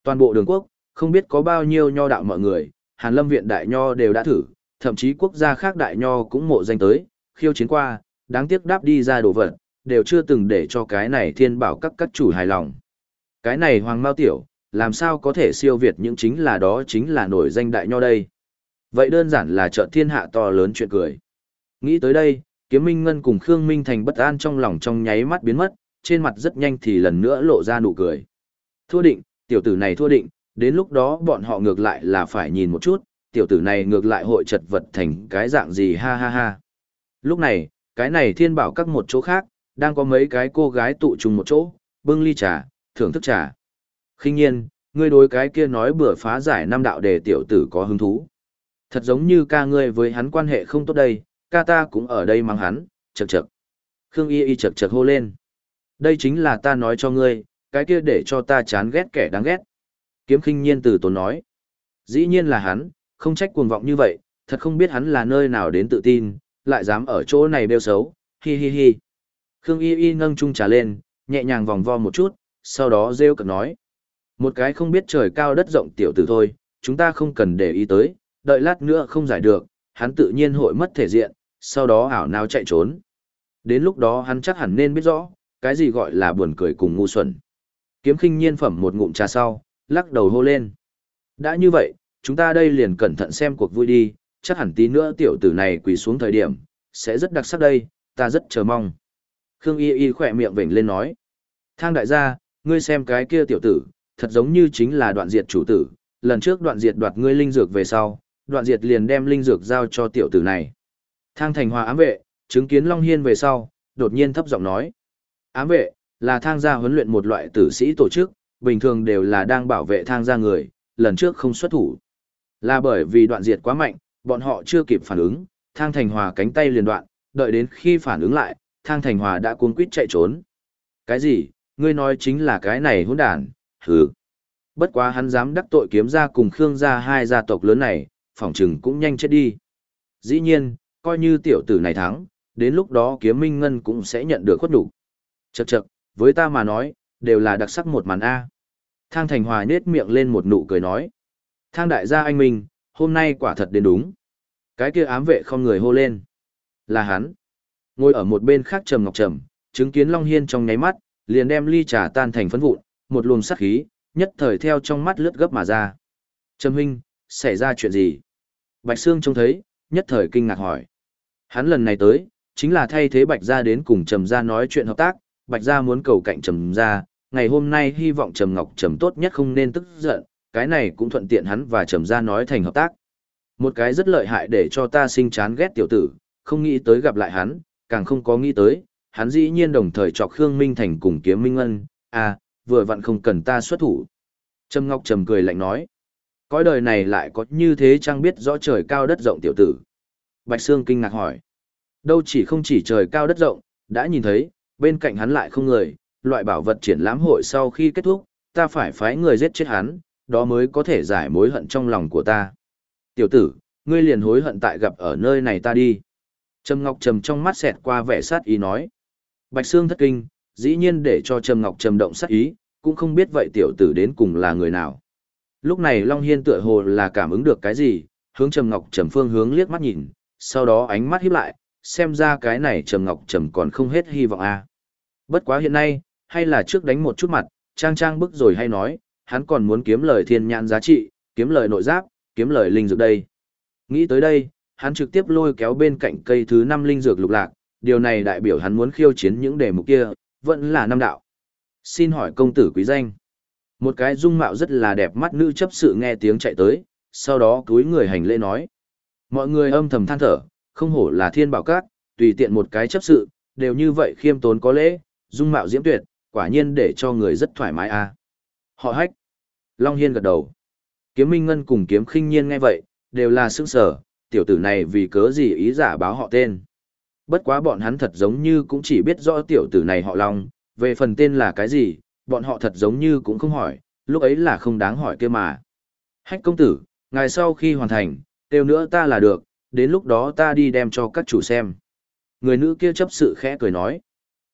Toàn bộ đường quốc, không biết có bao nhiêu nho đạo mọi người, Hàn Lâm viện đại nho đều đã thử, thậm chí quốc gia khác đại nho cũng mộ danh tới, khiêu chiến qua, đáng tiếc đáp đi ra đồ vật, đều chưa từng để cho cái này thiên bảo các các chủ hài lòng. Cái này Hoàng Mao Tiểu, làm sao có thể siêu việt những chính là đó chính là nổi danh đại nho đây. Vậy đơn giản là trợ thiên hạ to lớn chuyện cười. Nghĩ tới đây, Kiếm Minh Ngân cùng Khương Minh Thành bất an trong lòng trong nháy mắt biến mất, trên mặt rất nhanh thì lần nữa lộ ra nụ cười. Thua định, tiểu tử này thua định, đến lúc đó bọn họ ngược lại là phải nhìn một chút, tiểu tử này ngược lại hội chật vật thành cái dạng gì ha ha ha. Lúc này, cái này thiên bảo các một chỗ khác, đang có mấy cái cô gái tụ trùng một chỗ, bưng ly trà, thưởng thức trà. khinh nhiên, ngươi đối cái kia nói bữa phá giải năm đạo để tiểu tử có hứng thú. Thật giống như ca ngươi với hắn quan hệ không tốt đây, ca ta cũng ở đây mang hắn, chật chật. Khương y y chật chật hô lên. Đây chính là ta nói cho ngươi, cái kia để cho ta chán ghét kẻ đáng ghét. Kiếm khinh nhiên từ tốn nói. Dĩ nhiên là hắn, không trách cuồng vọng như vậy, thật không biết hắn là nơi nào đến tự tin, lại dám ở chỗ này bêu xấu, hi hi hi. Khương y y nâng chung trà lên, nhẹ nhàng vòng vo một chút, sau đó rêu cực nói. Một cái không biết trời cao đất rộng tiểu tử thôi, chúng ta không cần để ý tới, đợi lát nữa không giải được, hắn tự nhiên hội mất thể diện, sau đó ảo nào chạy trốn. Đến lúc đó hắn chắc hẳn nên biết rõ, cái gì gọi là buồn cười cùng ngu xuẩn. Kiếm khinh nhiên phẩm một ngụm trà sau, lắc đầu hô lên. Đã như vậy, chúng ta đây liền cẩn thận xem cuộc vui đi, chắc hẳn tí nữa tiểu tử này quỳ xuống thời điểm, sẽ rất đặc sắc đây, ta rất chờ mong. Khương Y Y khỏe miệng vểnh lên nói. Thang đại gia, ngươi xem cái kia tiểu tử, thật giống như chính là đoạn diệt chủ tử, lần trước đoạn diệt đoạt ngươi linh dược về sau, đoạn diệt liền đem linh dược giao cho tiểu tử này. Thang thành hòa ám vệ, chứng kiến Long Hiên về sau, đột nhiên thấp giọng nói. Ám vệ, là thang gia huấn luyện một loại tử sĩ tổ chức, bình thường đều là đang bảo vệ thang gia người, lần trước không xuất thủ. Là bởi vì đoạn diệt quá mạnh, bọn họ chưa kịp phản ứng, thang thành hòa cánh tay liền đoạn, đợi đến khi phản ứng lại, thang thành hòa đã cuốn quýt chạy trốn. Cái gì, ngươi nói chính là cái này hỗn đản, hừ. Bất quá hắn dám đắc tội kiếm gia cùng Khương gia hai gia tộc lớn này, phỏng chừng cũng nhanh chết đi. Dĩ nhiên, coi như tiểu tử này thắng, đến lúc đó kiếm minh ngân cũng sẽ nhận được khuất đủ. Chậc chậc, với ta mà nói, đều là đặc sắc một màn A. Thang Thành Hòa nết miệng lên một nụ cười nói. Thang đại gia anh Minh, hôm nay quả thật đến đúng. Cái kia ám vệ không người hô lên. Là hắn. Ngồi ở một bên khác Trầm Ngọc Trầm, chứng kiến Long Hiên trong nháy mắt, liền đem ly trà tan thành phấn vụn, một luồng sắc khí, nhất thời theo trong mắt lướt gấp mà ra. Trầm huynh, xảy ra chuyện gì? Bạch Sương trông thấy, nhất thời kinh ngạc hỏi. Hắn lần này tới, chính là thay thế Bạch Gia đến cùng Trầm Gia nói chuyện hợp tác, Bạch Gia muốn cầu cạnh Trầm Gia, ngày hôm nay hy vọng Trầm Ngọc Trầm tốt nhất không nên tức giận, cái này cũng thuận tiện hắn và Trầm Gia nói thành hợp tác. Một cái rất lợi hại để cho ta sinh chán ghét tiểu tử, không nghĩ tới gặp lại hắn, càng không có nghĩ tới, hắn dĩ nhiên đồng thời chọc Khương Minh Thành cùng kiếm Minh Ân, à, vừa vặn không cần ta xuất thủ. Trầm Ngọc Trầm cười lạnh nói, cõi đời này lại có như thế chăng biết rõ trời cao đất rộng tiểu tử. Bạch Sương kinh ngạc hỏi, đâu chỉ không chỉ trời cao đất rộng, đã nhìn thấy, bên cạnh hắn lại không người, loại bảo vật triển lãm hội sau khi kết thúc, ta phải phái người giết chết hắn, đó mới có thể giải mối hận trong lòng của ta. Tiểu tử, ngươi liền hối hận tại gặp ở nơi này ta đi. Trầm Ngọc Trầm trong mắt xẹt qua vẻ sát ý nói. Bạch Sương thất kinh, dĩ nhiên để cho Trầm Ngọc Trầm động sát ý, cũng không biết vậy tiểu tử đến cùng là người nào. Lúc này Long Hiên tựa hồ là cảm ứng được cái gì, hướng Trầm Ngọc Trầm phương hướng liếc mắt nhìn, sau đó ánh mắt híp lại, xem ra cái này Trầm Ngọc Trầm còn không hết hy vọng a. À. Bất quá hiện nay, hay là trước đánh một chút mặt, trang trang bức rồi hay nói, hắn còn muốn kiếm lời thiên nhãn giá trị, kiếm lời nội giáp, kiếm lời linh dược đây. Nghĩ tới đây, hắn trực tiếp lôi kéo bên cạnh cây thứ năm linh dược lục lạc, điều này đại biểu hắn muốn khiêu chiến những đề mục kia, vẫn là năm đạo. Xin hỏi công tử quý danh. Một cái dung mạo rất là đẹp mắt nữ chấp sự nghe tiếng chạy tới, sau đó cúi người hành lễ nói. Mọi người âm thầm than thở, không hổ là thiên bảo cát, tùy tiện một cái chấp sự, đều như vậy khiêm tốn có lễ, dung mạo diễm tuyệt, quả nhiên để cho người rất thoải mái a. À. Họ hách. Long Hiên gật đầu. Kiếm Minh Ngân cùng Kiếm Khinh Nhiên nghe vậy, đều là sững sở, tiểu tử này vì cớ gì ý giả báo họ tên. Bất quá bọn hắn thật giống như cũng chỉ biết rõ tiểu tử này họ Long, về phần tên là cái gì, bọn họ thật giống như cũng không hỏi, lúc ấy là không đáng hỏi kia mà. Hách công tử, ngài sau khi hoàn thành, kêu nữa ta là được, đến lúc đó ta đi đem cho các chủ xem. Người nữ kia chấp sự khẽ cười nói.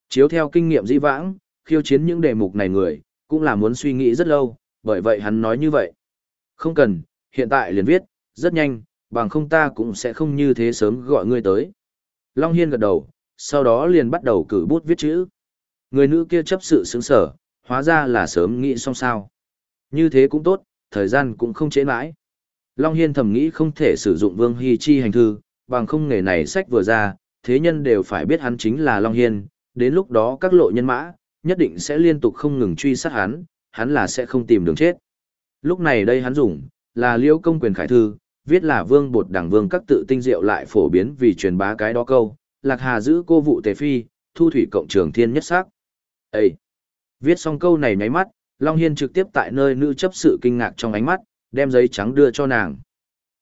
Chiếu theo kinh nghiệm dĩ vãng, khiêu chiến những đề mục này người, cũng là muốn suy nghĩ rất lâu, bởi vậy hắn nói như vậy. Không cần, hiện tại liền viết, rất nhanh, bằng không ta cũng sẽ không như thế sớm gọi ngươi tới. Long Hiên gật đầu, sau đó liền bắt đầu cử bút viết chữ. Người nữ kia chấp sự sướng sở, hóa ra là sớm nghĩ xong sao. Như thế cũng tốt, thời gian cũng không chế mãi. Long Hiên thầm nghĩ không thể sử dụng Vương Hy Chi hành thư, bằng không nghề này sách vừa ra, thế nhân đều phải biết hắn chính là Long Hiên, đến lúc đó các lộ nhân mã, nhất định sẽ liên tục không ngừng truy sát hắn, hắn là sẽ không tìm đường chết. Lúc này đây hắn dùng, là Liễu công quyền khải thư, viết là vương bột đảng vương các tự tinh diệu lại phổ biến vì truyền bá cái đó câu, lạc hà giữ cô vụ tề phi, thu thủy cộng trường thiên nhất sắc. Ê! Viết xong câu này nháy mắt, Long Hiên trực tiếp tại nơi nữ chấp sự kinh ngạc trong ánh mắt, đem giấy trắng đưa cho nàng.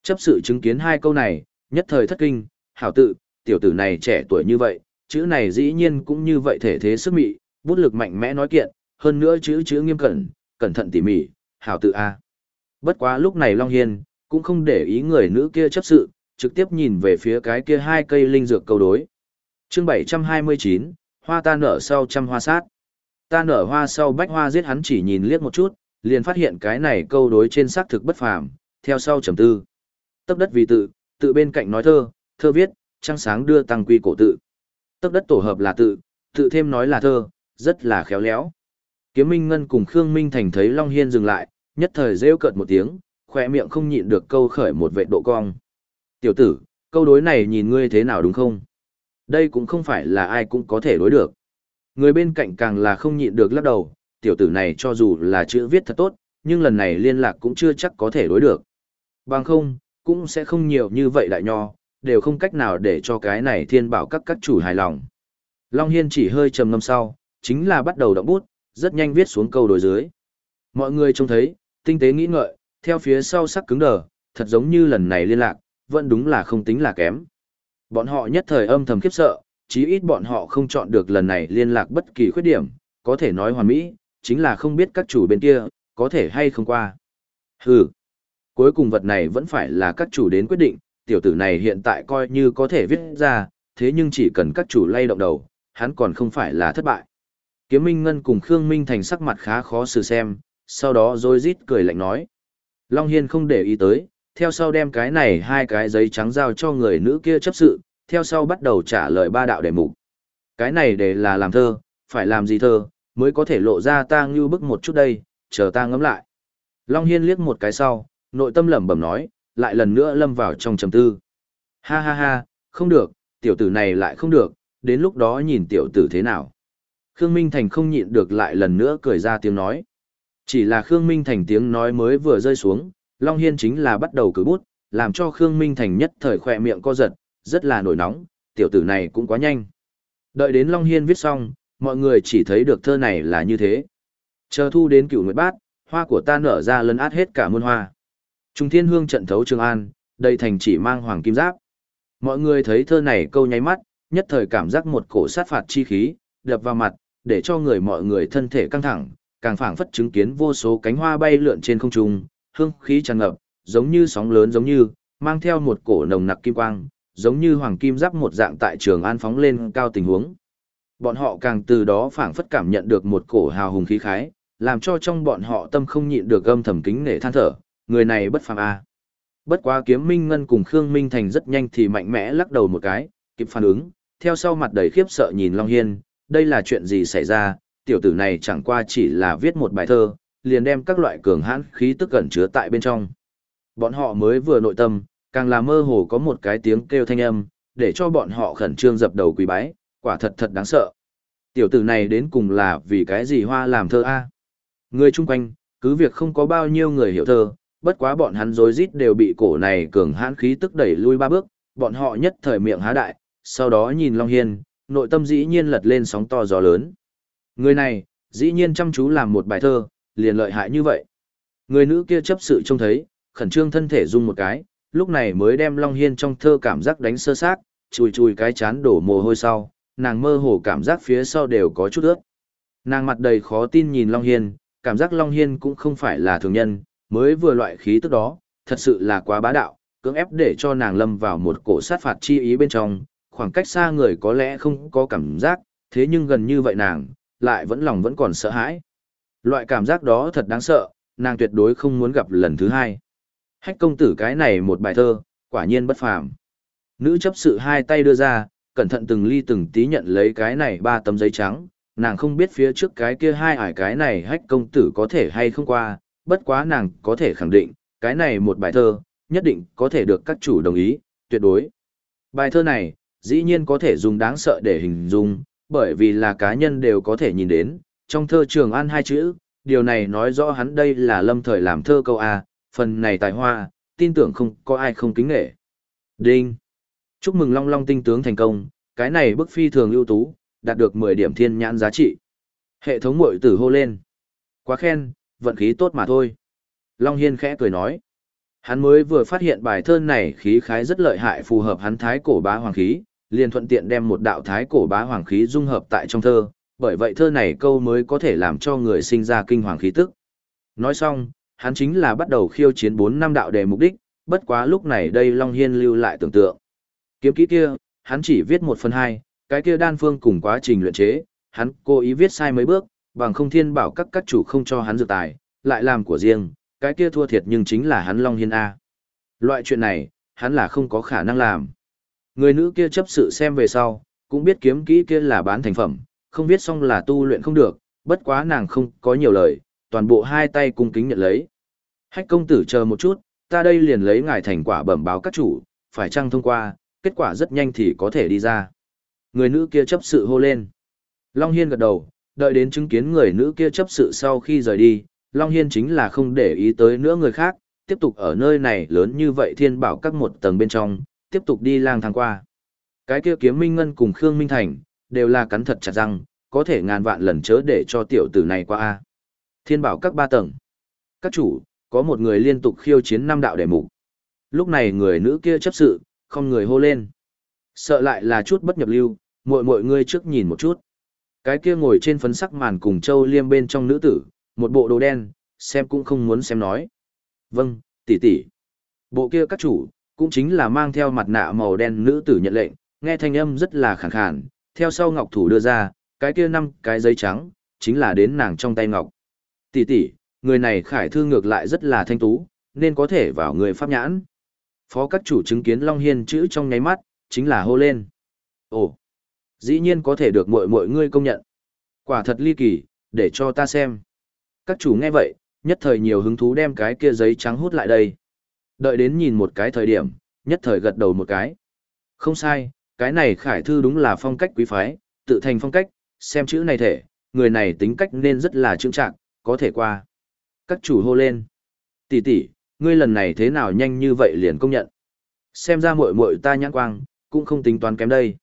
Chấp sự chứng kiến hai câu này, nhất thời thất kinh, hảo tự, tiểu tử này trẻ tuổi như vậy, chữ này dĩ nhiên cũng như vậy thể thế sức mị, bút lực mạnh mẽ nói kiện, hơn nữa chữ chữ nghiêm cẩn, cẩn thận tỉ mỉ, hảo tự A. Bất quá lúc này Long Hiên, cũng không để ý người nữ kia chấp sự, trực tiếp nhìn về phía cái kia hai cây linh dược câu đối. chương 729, hoa ta nở sau trăm hoa sát. Ta nở hoa sau bách hoa giết hắn chỉ nhìn liếc một chút, liền phát hiện cái này câu đối trên xác thực bất phàm, theo sau trầm tư. Tấp đất vì tự, tự bên cạnh nói thơ, thơ viết, trăng sáng đưa tăng quy cổ tự. Tấp đất tổ hợp là tự, tự thêm nói là thơ, rất là khéo léo. Kiếm Minh Ngân cùng Khương Minh Thành thấy Long Hiên dừng lại, nhất thời rêu cợt một tiếng, khỏe miệng không nhịn được câu khởi một vệ độ cong. Tiểu tử, câu đối này nhìn ngươi thế nào đúng không? Đây cũng không phải là ai cũng có thể đối được. Người bên cạnh càng là không nhịn được lắc đầu, tiểu tử này cho dù là chữ viết thật tốt, nhưng lần này liên lạc cũng chưa chắc có thể đối được. Bằng không, cũng sẽ không nhiều như vậy đại nho, đều không cách nào để cho cái này thiên bảo các các chủ hài lòng. Long Hiên chỉ hơi trầm ngâm sau, chính là bắt đầu động bút, rất nhanh viết xuống câu đối dưới. Mọi người trông thấy, tinh tế nghĩ ngợi, theo phía sau sắc cứng đờ, thật giống như lần này liên lạc, vẫn đúng là không tính là kém. Bọn họ nhất thời âm thầm khiếp sợ, chí ít bọn họ không chọn được lần này liên lạc bất kỳ khuyết điểm, có thể nói hoàn mỹ, chính là không biết các chủ bên kia, có thể hay không qua. Hừ, cuối cùng vật này vẫn phải là các chủ đến quyết định, tiểu tử này hiện tại coi như có thể viết ra, thế nhưng chỉ cần các chủ lay động đầu, hắn còn không phải là thất bại. Kiếm Minh Ngân cùng Khương Minh Thành sắc mặt khá khó xử xem, sau đó rồi rít cười lạnh nói. Long Hiên không để ý tới, theo sau đem cái này hai cái giấy trắng giao cho người nữ kia chấp sự, theo sau bắt đầu trả lời ba đạo đề mục. Cái này để là làm thơ, phải làm gì thơ, mới có thể lộ ra ta ngưu bức một chút đây, chờ ta ngẫm lại. Long Hiên liếc một cái sau, nội tâm lẩm bẩm nói, lại lần nữa lâm vào trong trầm tư. Ha ha ha, không được, tiểu tử này lại không được, đến lúc đó nhìn tiểu tử thế nào. Khương Minh Thành không nhịn được lại lần nữa cười ra tiếng nói. Chỉ là Khương Minh Thành tiếng nói mới vừa rơi xuống, Long Hiên chính là bắt đầu cử bút, làm cho Khương Minh Thành nhất thời khỏe miệng co giật, rất là nổi nóng, tiểu tử này cũng quá nhanh. Đợi đến Long Hiên viết xong, mọi người chỉ thấy được thơ này là như thế. Chờ thu đến cựu nguyệt bát, hoa của ta nở ra lấn át hết cả muôn hoa. Trung thiên hương trận thấu Trường An, đầy thành chỉ mang hoàng kim giáp. Mọi người thấy thơ này câu nháy mắt, nhất thời cảm giác một cổ sát phạt chi khí, đập vào mặt, để cho người mọi người thân thể căng thẳng, càng phảng phất chứng kiến vô số cánh hoa bay lượn trên không trung, hương khí tràn ngập, giống như sóng lớn giống như, mang theo một cổ nồng nặc kim quang, giống như hoàng kim giáp một dạng tại trường an phóng lên cao tình huống. Bọn họ càng từ đó phảng phất cảm nhận được một cổ hào hùng khí khái, làm cho trong bọn họ tâm không nhịn được âm thầm kính nể than thở, người này bất phàm a. Bất quá kiếm Minh Ngân cùng Khương Minh Thành rất nhanh thì mạnh mẽ lắc đầu một cái, kịp phản ứng, theo sau mặt đầy khiếp sợ nhìn Long Hiên, đây là chuyện gì xảy ra, tiểu tử này chẳng qua chỉ là viết một bài thơ, liền đem các loại cường hãn khí tức gần chứa tại bên trong. Bọn họ mới vừa nội tâm, càng là mơ hồ có một cái tiếng kêu thanh âm, để cho bọn họ khẩn trương dập đầu quỳ bái, quả thật thật đáng sợ. Tiểu tử này đến cùng là vì cái gì hoa làm thơ a? Người chung quanh, cứ việc không có bao nhiêu người hiểu thơ, bất quá bọn hắn rối rít đều bị cổ này cường hãn khí tức đẩy lui ba bước, bọn họ nhất thời miệng há đại, sau đó nhìn Long Hiên, nội tâm dĩ nhiên lật lên sóng to gió lớn. Người này, dĩ nhiên chăm chú làm một bài thơ, liền lợi hại như vậy. Người nữ kia chấp sự trông thấy, khẩn trương thân thể rung một cái, lúc này mới đem Long Hiên trong thơ cảm giác đánh sơ sát, chùi chùi cái chán đổ mồ hôi sau, nàng mơ hồ cảm giác phía sau đều có chút ướt. Nàng mặt đầy khó tin nhìn Long Hiên, cảm giác Long Hiên cũng không phải là thường nhân, mới vừa loại khí tức đó, thật sự là quá bá đạo, cưỡng ép để cho nàng lâm vào một cổ sát phạt chi ý bên trong, khoảng cách xa người có lẽ không có cảm giác, thế nhưng gần như vậy nàng, lại vẫn lòng vẫn còn sợ hãi. Loại cảm giác đó thật đáng sợ, nàng tuyệt đối không muốn gặp lần thứ hai. Hách công tử cái này một bài thơ, quả nhiên bất phàm. Nữ chấp sự hai tay đưa ra, cẩn thận từng ly từng tí nhận lấy cái này ba tấm giấy trắng, nàng không biết phía trước cái kia hai ải cái này hách công tử có thể hay không qua, bất quá nàng có thể khẳng định, cái này một bài thơ, nhất định có thể được các chủ đồng ý, tuyệt đối. Bài thơ này, dĩ nhiên có thể dùng đáng sợ để hình dung, bởi vì là cá nhân đều có thể nhìn đến, trong thơ trường an hai chữ, điều này nói rõ hắn đây là lâm thời làm thơ câu A, phần này tài hoa, tin tưởng không có ai không kính nghệ. Đinh! Chúc mừng Long Long tinh tướng thành công, cái này bức phi thường ưu tú, đạt được 10 điểm thiên nhãn giá trị. Hệ thống mội tử hô lên. Quá khen, vận khí tốt mà thôi. Long Hiên khẽ cười nói. Hắn mới vừa phát hiện bài thơ này khí khái rất lợi hại phù hợp hắn thái cổ bá hoàng khí, liền thuận tiện đem một đạo thái cổ bá hoàng khí dung hợp tại trong thơ, bởi vậy thơ này câu mới có thể làm cho người sinh ra kinh hoàng khí tức. Nói xong, hắn chính là bắt đầu khiêu chiến 4 năm đạo đề mục đích, bất quá lúc này đây Long Hiên lưu lại tưởng tượng. Kiếm kỹ kia, hắn chỉ viết một phần hai, cái kia đan phương cùng quá trình luyện chế, hắn cố ý viết sai mấy bước, bằng không thiên bảo các các chủ không cho hắn dược tài, lại làm của riêng, cái kia thua thiệt nhưng chính là hắn Long Hiên A. Loại chuyện này, hắn là không có khả năng làm. Người nữ kia chấp sự xem về sau, cũng biết kiếm kỹ kia là bán thành phẩm, không viết xong là tu luyện không được, bất quá nàng không có nhiều lời, toàn bộ hai tay cung kính nhận lấy. Hách công tử chờ một chút, ta đây liền lấy ngài thành quả bẩm báo các chủ, phải chăng thông qua, kết quả rất nhanh thì có thể đi ra. Người nữ kia chấp sự hô lên. Long Hiên gật đầu, đợi đến chứng kiến người nữ kia chấp sự sau khi rời đi, Long Hiên chính là không để ý tới nữa người khác, tiếp tục ở nơi này lớn như vậy thiên bảo các một tầng bên trong, tiếp tục đi lang thang qua. Cái kia kiếm Minh Ngân cùng Khương Minh Thành, đều là cắn thật chặt răng, có thể ngàn vạn lần chớ để cho tiểu tử này qua a. Thiên bảo các ba tầng. Các chủ, có một người liên tục khiêu chiến năm đạo đệ mục. Lúc này người nữ kia chấp sự, không người hô lên. Sợ lại là chút bất nhập lưu, muội muội ngươi trước nhìn một chút. Cái kia ngồi trên phấn sắc màn cùng châu liêm bên trong nữ tử, một bộ đồ đen, xem cũng không muốn xem nói. Vâng, tỷ tỷ. Bộ kia các chủ, cũng chính là mang theo mặt nạ màu đen nữ tử nhận lệnh, nghe thanh âm rất là khàn khàn, theo sau ngọc thủ đưa ra, cái kia năm cái giấy trắng, chính là đến nàng trong tay ngọc. Tỷ tỷ, người này khải thư ngược lại rất là thanh tú, nên có thể vào người pháp nhãn. Phó các chủ chứng kiến Long Hiên chữ trong nháy mắt, chính là hô lên. Ồ, dĩ nhiên có thể được mọi mọi ngươi công nhận. Quả thật ly kỳ, để cho ta xem. Các chủ nghe vậy, nhất thời nhiều hứng thú đem cái kia giấy trắng hút lại đây. Đợi đến nhìn một cái thời điểm, nhất thời gật đầu một cái. Không sai, cái này khải thư đúng là phong cách quý phái, tự thành phong cách, xem chữ này thể, người này tính cách nên rất là trương trạng, có thể qua. Các chủ hô lên. Tỷ tỷ, ngươi lần này thế nào nhanh như vậy liền công nhận. Xem ra muội muội ta nhãn quang, cũng không tính toán kém đây.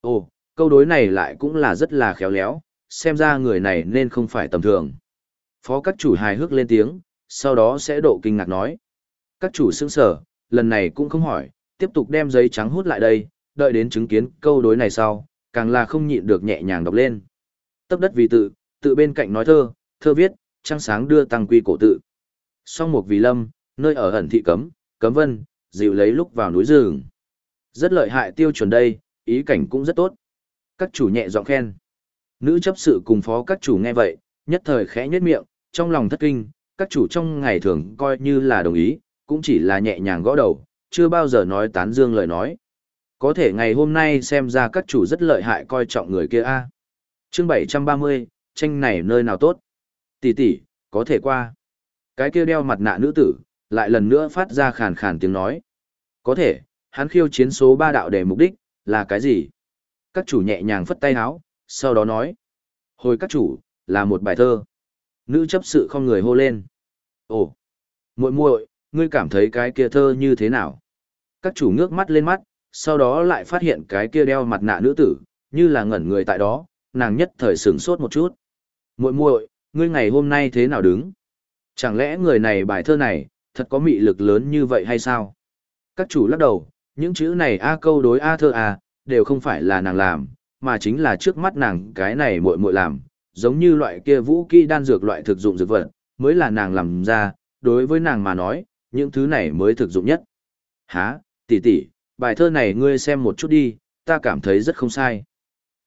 Ồ, câu đối này lại cũng là rất là khéo léo, xem ra người này nên không phải tầm thường. Phó các chủ hài hước lên tiếng, sau đó sẽ độ kinh ngạc nói. Các chủ sững sở, lần này cũng không hỏi, tiếp tục đem giấy trắng hút lại đây, đợi đến chứng kiến câu đối này sau, càng là không nhịn được nhẹ nhàng đọc lên. Tấp đất vì tự, tự bên cạnh nói thơ, thơ viết, trăng sáng đưa tăng quy cổ tự. Song mục vì lâm, nơi ở ẩn thị cấm, cấm vân, dịu lấy lúc vào núi rừng. Rất lợi hại tiêu chuẩn đây, ý cảnh cũng rất tốt. Các chủ nhẹ giọng khen. Nữ chấp sự cùng phó các chủ nghe vậy, nhất thời khẽ nhếch miệng, trong lòng thất kinh, các chủ trong ngày thường coi như là đồng ý, cũng chỉ là nhẹ nhàng gõ đầu, chưa bao giờ nói tán dương lời nói. Có thể ngày hôm nay xem ra các chủ rất lợi hại coi trọng người kia a. Chương 730, tranh này nơi nào tốt? Tỷ tỷ, có thể qua. Cái kia đeo mặt nạ nữ tử, lại lần nữa phát ra khàn khàn tiếng nói. Có thể, hắn khiêu chiến số 3 đạo để mục đích, là cái gì? Các chủ nhẹ nhàng phất tay háo, sau đó nói. Hồi các chủ, là một bài thơ. Nữ chấp sự không người hô lên. Ồ, muội muội, ngươi cảm thấy cái kia thơ như thế nào? Các chủ ngước mắt lên mắt, sau đó lại phát hiện cái kia đeo mặt nạ nữ tử, như là ngẩn người tại đó, nàng nhất thời sửng sốt một chút. Muội muội, ngươi ngày hôm nay thế nào đứng? Chẳng lẽ người này bài thơ này, thật có mị lực lớn như vậy hay sao? Các chủ lắc đầu, những chữ này A câu đối A thơ A, đều không phải là nàng làm, mà chính là trước mắt nàng cái này muội muội làm, giống như loại kia vũ kỹ đan dược loại thực dụng dược vật, mới là nàng làm ra, đối với nàng mà nói, những thứ này mới thực dụng nhất. Hả, tỷ tỷ, bài thơ này ngươi xem một chút đi, ta cảm thấy rất không sai.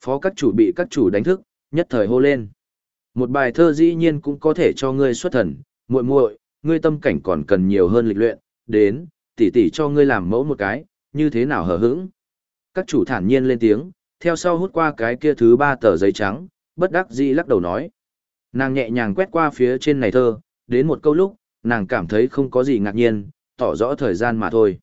Phó các chủ bị các chủ đánh thức, nhất thời hô lên. Một bài thơ dĩ nhiên cũng có thể cho ngươi xuất thần, muội muội, ngươi tâm cảnh còn cần nhiều hơn lịch luyện, đến, tỷ tỷ cho ngươi làm mẫu một cái, như thế nào hờ hững. Các chủ thản nhiên lên tiếng, theo sau hút qua cái kia thứ ba tờ giấy trắng, bất đắc dĩ lắc đầu nói. Nàng nhẹ nhàng quét qua phía trên này thơ, đến một câu lúc, nàng cảm thấy không có gì ngạc nhiên, tỏ rõ thời gian mà thôi.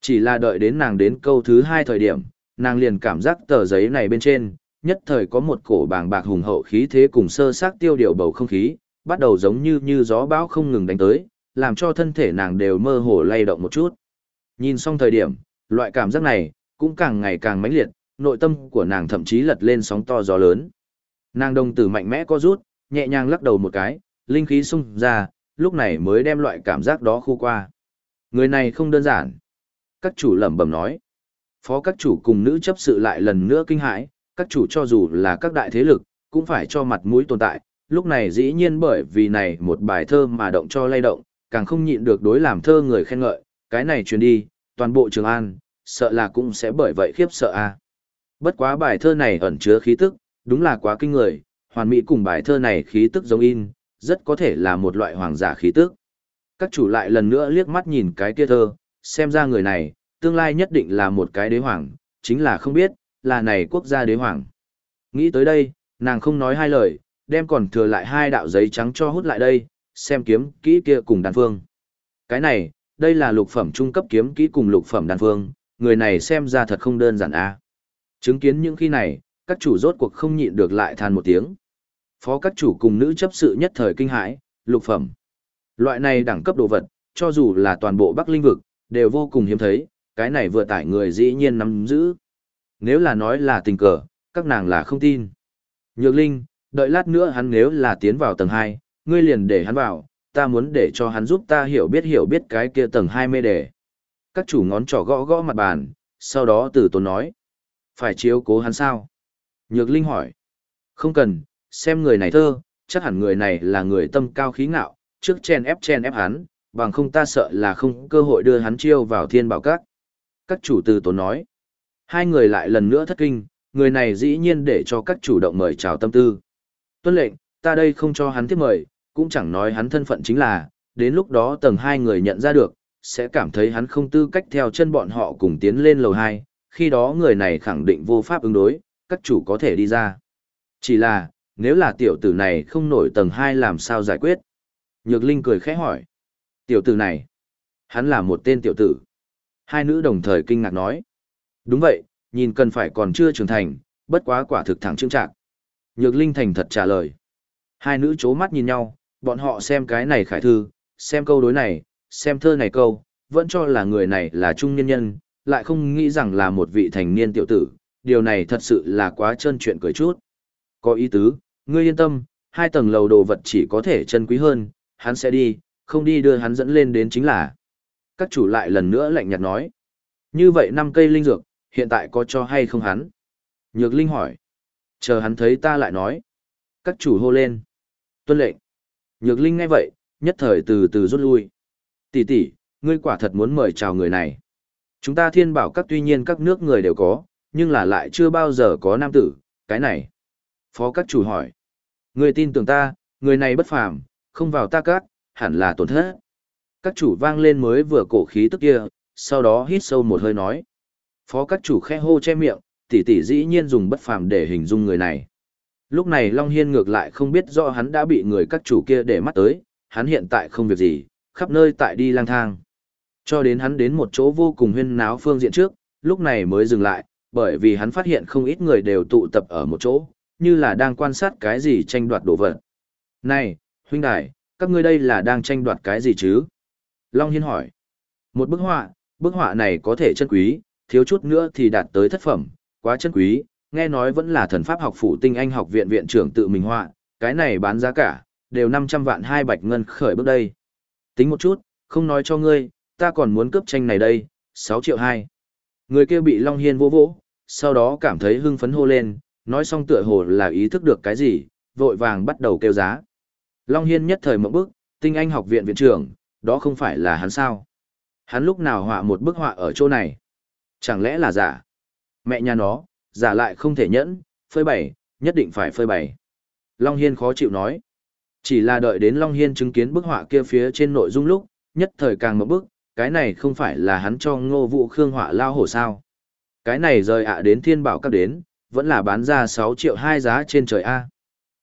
Chỉ là đợi đến nàng đến câu thứ hai thời điểm, nàng liền cảm giác tờ giấy này bên trên, nhất thời có một cổ bàng bạc hùng hậu khí thế cùng sơ sát tiêu điều bầu không khí, bắt đầu giống như như gió bão không ngừng đánh tới, làm cho thân thể nàng đều mơ hồ lay động một chút. Nhìn xong thời điểm, loại cảm giác này, cũng càng ngày càng mãnh liệt, nội tâm của nàng thậm chí lật lên sóng to gió lớn. Nàng đồng tử mạnh mẽ co rút, nhẹ nhàng lắc đầu một cái, linh khí xung ra, lúc này mới đem loại cảm giác đó khu qua. Người này không đơn giản. Các chủ lẩm bẩm nói. Phó các chủ cùng nữ chấp sự lại lần nữa kinh hãi, các chủ cho dù là các đại thế lực, cũng phải cho mặt mũi tồn tại. Lúc này dĩ nhiên bởi vì này một bài thơ mà động cho lay động, càng không nhịn được đối làm thơ người khen ngợi, cái này truyền đi, toàn bộ Trường An, sợ là cũng sẽ bởi vậy khiếp sợ a. Bất quá bài thơ này ẩn chứa khí tức, đúng là quá kinh người, hoàn mỹ cùng bài thơ này khí tức giống in, rất có thể là một loại hoàng giả khí tức. Các chủ lại lần nữa liếc mắt nhìn cái kia thơ, xem ra người này, tương lai nhất định là một cái đế hoàng, chính là không biết, là này quốc gia đế hoàng. Nghĩ tới đây, nàng không nói hai lời, đem còn thừa lại hai đạo giấy trắng cho hút lại đây, xem kiếm kỹ kia cùng đàn phương. Cái này, đây là lục phẩm trung cấp kiếm kỹ cùng lục phẩm đàn phương, người này xem ra thật không đơn giản a. Chứng kiến những khi này, các chủ rốt cuộc không nhịn được lại than một tiếng. Phó các chủ cùng nữ chấp sự nhất thời kinh hãi, lục phẩm. Loại này đẳng cấp đồ vật, cho dù là toàn bộ Bắc Linh vực, đều vô cùng hiếm thấy, cái này vừa tải người dĩ nhiên nắm giữ. Nếu là nói là tình cờ, các nàng là không tin. Nhược Linh, đợi lát nữa hắn nếu là tiến vào tầng 2, ngươi liền để hắn vào, ta muốn để cho hắn giúp ta hiểu biết hiểu biết cái kia tầng 2 mê đề. Các chủ ngón trỏ gõ gõ mặt bàn, sau đó từ tốn nói. Phải chiếu cố hắn sao? Nhược Linh hỏi. Không cần, xem người này thơ, chắc hẳn người này là người tâm cao khí ngạo, trước chen ép chen ép hắn, bằng không ta sợ là không cơ hội đưa hắn chiêu vào thiên bảo các. Các chủ từ tốn nói. Hai người lại lần nữa thất kinh, người này dĩ nhiên để cho các chủ động mời chào tâm tư. Tuân lệnh, ta đây không cho hắn tiếp mời, cũng chẳng nói hắn thân phận chính là, đến lúc đó tầng hai người nhận ra được, sẽ cảm thấy hắn không tư cách theo chân bọn họ cùng tiến lên lầu hai. khi đó người này khẳng định vô pháp ứng đối, các chủ có thể đi ra. Chỉ là, nếu là tiểu tử này không nổi tầng hai làm sao giải quyết? Nhược Linh cười khẽ hỏi. Tiểu tử này, hắn là một tên tiểu tử. Hai nữ đồng thời kinh ngạc nói. Đúng vậy, nhìn cần phải còn chưa trưởng thành, bất quá quả thực thẳng trương trạng. Nhược Linh thành thật trả lời. Hai nữ chố mắt nhìn nhau, bọn họ xem cái này khải thư, xem câu đối này, xem thơ này câu, vẫn cho là người này là trung nhân nhân, lại không nghĩ rằng là một vị thành niên tiểu tử, điều này thật sự là quá trơn chuyện cười chút. Có ý tứ, ngươi yên tâm, hai tầng lầu đồ vật chỉ có thể chân quý hơn, hắn sẽ đi, không đi đưa hắn dẫn lên đến chính là. Các chủ lại lần nữa lạnh nhạt nói. Như vậy năm cây linh dược, hiện tại có cho hay không hắn? Nhược Linh hỏi. Chờ hắn thấy ta lại nói. Các chủ hô lên. Tuân lệnh. Nhược Linh nghe vậy, nhất thời từ từ rút lui. Tỷ tỷ, ngươi quả thật muốn mời chào người này. Chúng ta thiên bảo các tuy nhiên các nước người đều có, nhưng là lại chưa bao giờ có nam tử, cái này. Phó các chủ hỏi. người tin tưởng ta, người này bất phàm, không vào ta các, hẳn là tổn thất. Các chủ vang lên mới vừa cổ khí tức kia, sau đó hít sâu một hơi nói. Phó các chủ khe hô che miệng, tỷ tỷ dĩ nhiên dùng bất phàm để hình dung người này. Lúc này Long Hiên ngược lại không biết rõ hắn đã bị người các chủ kia để mắt tới, hắn hiện tại không việc gì, khắp nơi tại đi lang thang. Cho đến hắn đến một chỗ vô cùng huyên náo phương diện trước, lúc này mới dừng lại, bởi vì hắn phát hiện không ít người đều tụ tập ở một chỗ, như là đang quan sát cái gì tranh đoạt đồ vật. Này, huynh đài, các ngươi đây là đang tranh đoạt cái gì chứ? Long Hiên hỏi. Một bức họa, bức họa này có thể chân quý, thiếu chút nữa thì đạt tới thất phẩm, quá chân quý, nghe nói vẫn là thần pháp học phủ tinh anh học viện viện trưởng tự mình họa, cái này bán giá cả, đều 500 vạn hai bạch ngân khởi bước đây. Tính một chút, không nói cho ngươi, ta còn muốn cướp tranh này đây, 6 triệu 2. Người kia bị Long Hiên vô vỗ, sau đó cảm thấy hưng phấn hô lên, nói xong tựa hồ là ý thức được cái gì, vội vàng bắt đầu kêu giá. Long Hiên nhất thời một bức, tinh anh học viện viện trưởng, đó không phải là hắn sao. Hắn lúc nào họa một bức họa ở chỗ này. Chẳng lẽ là giả? Mẹ nhà nó, giả lại không thể nhẫn, phơi bày, nhất định phải phơi bày. Long Hiên khó chịu nói. Chỉ là đợi đến Long Hiên chứng kiến bức họa kia phía trên nội dung lúc, nhất thời càng một bức, cái này không phải là hắn cho ngô vụ khương họa lao hổ sao. Cái này rời ạ đến thiên bảo các đến, vẫn là bán ra 6 triệu hai giá trên trời A.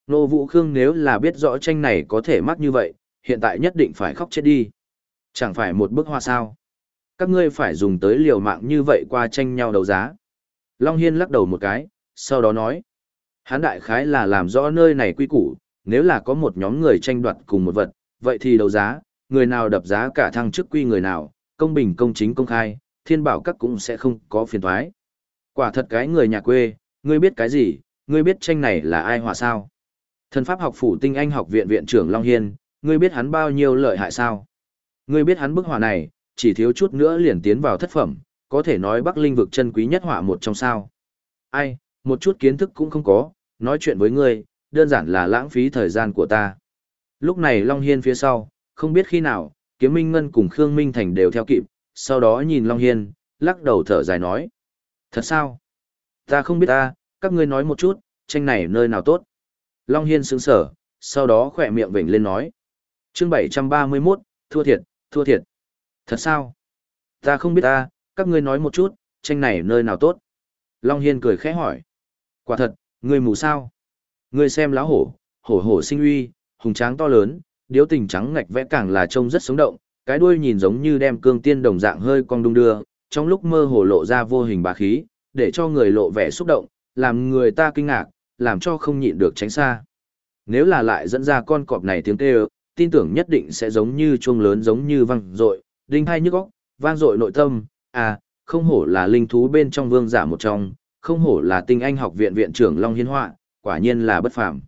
Ngô vụ khương nếu là biết rõ tranh này có thể mắc như vậy, hiện tại nhất định phải khóc chết đi. Chẳng phải một bức họa sao. Các ngươi phải dùng tới liều mạng như vậy qua tranh nhau đấu giá. Long Hiên lắc đầu một cái, sau đó nói. Hán đại khái là làm rõ nơi này quy củ, nếu là có một nhóm người tranh đoạt cùng một vật, vậy thì đấu giá, người nào đập giá cả thăng chức quy người nào, công bình công chính công khai, thiên bảo các cũng sẽ không có phiền thoái. Quả thật cái người nhà quê, ngươi biết cái gì, ngươi biết tranh này là ai hòa sao? Thần pháp học phủ tinh anh học viện viện trưởng Long Hiên, ngươi biết hắn bao nhiêu lợi hại sao? Ngươi biết hắn bức hòa này, chỉ thiếu chút nữa liền tiến vào thất phẩm, có thể nói Bắc Linh vực chân quý nhất họa một trong sao. Ai, một chút kiến thức cũng không có, nói chuyện với ngươi, đơn giản là lãng phí thời gian của ta. Lúc này Long Hiên phía sau, không biết khi nào, Kiếm Minh Ngân cùng Khương Minh Thành đều theo kịp, sau đó nhìn Long Hiên, lắc đầu thở dài nói. Thật sao? Ta không biết ta, các ngươi nói một chút, tranh này nơi nào tốt. Long Hiên sững sở, sau đó khỏe miệng vểnh lên nói. chương 731, thua thiệt, thua thiệt. Thật sao? Ta không biết ta, các ngươi nói một chút, tranh này nơi nào tốt. Long Hiên cười khẽ hỏi. Quả thật, ngươi mù sao? Ngươi xem lá hổ, hổ hổ sinh uy, hùng tráng to lớn, điếu tình trắng ngạch vẽ càng là trông rất sống động, cái đuôi nhìn giống như đem cương tiên đồng dạng hơi cong đung đưa, trong lúc mơ hồ lộ ra vô hình bá khí, để cho người lộ vẻ xúc động, làm người ta kinh ngạc, làm cho không nhịn được tránh xa. Nếu là lại dẫn ra con cọp này tiếng kêu, tin tưởng nhất định sẽ giống như chuông lớn giống như vang dội, đinh hai nhức óc, vang dội nội tâm, à, không hổ là linh thú bên trong vương giả một trong, không hổ là tinh anh học viện viện trưởng Long hiến Họa, quả nhiên là bất phàm.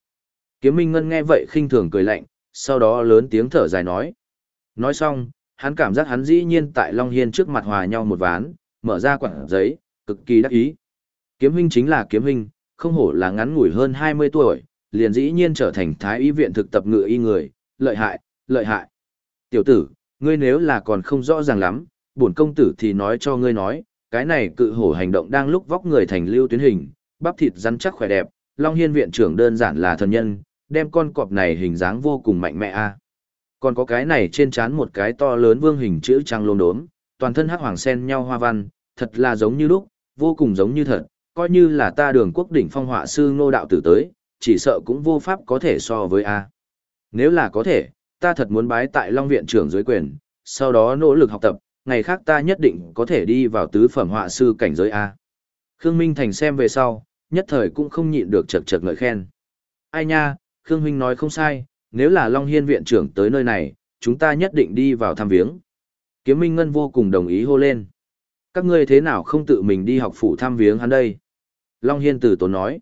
Kiếm Minh Ngân nghe vậy khinh thường cười lạnh, sau đó lớn tiếng thở dài nói. Nói xong, hắn cảm giác hắn dĩ nhiên tại Long Hiên trước mặt hòa nhau một ván, mở ra quảng giấy, cực kỳ đắc ý. Kiếm huynh chính là kiếm huynh, không hổ là ngắn ngủi hơn 20 tuổi, liền dĩ nhiên trở thành thái y viện thực tập ngựa y người, lợi hại, lợi hại. Tiểu tử, ngươi nếu là còn không rõ ràng lắm, bổn công tử thì nói cho ngươi nói, cái này cự hổ hành động đang lúc vóc người thành lưu tuyến hình, bắp thịt rắn chắc khỏe đẹp, Long Hiên viện trưởng đơn giản là thần nhân, đem con cọp này hình dáng vô cùng mạnh mẽ a. Còn có cái này trên trán một cái to lớn vương hình chữ trang lôn đốm, toàn thân hắc hoàng sen nhau hoa văn, thật là giống như lúc, vô cùng giống như thật, coi như là ta đường quốc đỉnh phong họa sư ngô đạo tử tới, chỉ sợ cũng vô pháp có thể so với A. Nếu là có thể, ta thật muốn bái tại Long Viện trưởng dưới quyền, sau đó nỗ lực học tập, ngày khác ta nhất định có thể đi vào tứ phẩm họa sư cảnh giới A. Khương Minh Thành xem về sau, nhất thời cũng không nhịn được chật chật ngợi khen. Ai nha, Khương Huynh nói không sai, nếu là Long Hiên viện trưởng tới nơi này, chúng ta nhất định đi vào thăm viếng. Kiếm Minh Ngân vô cùng đồng ý hô lên. Các ngươi thế nào không tự mình đi học phủ thăm viếng hắn đây? Long Hiên tử tốn nói.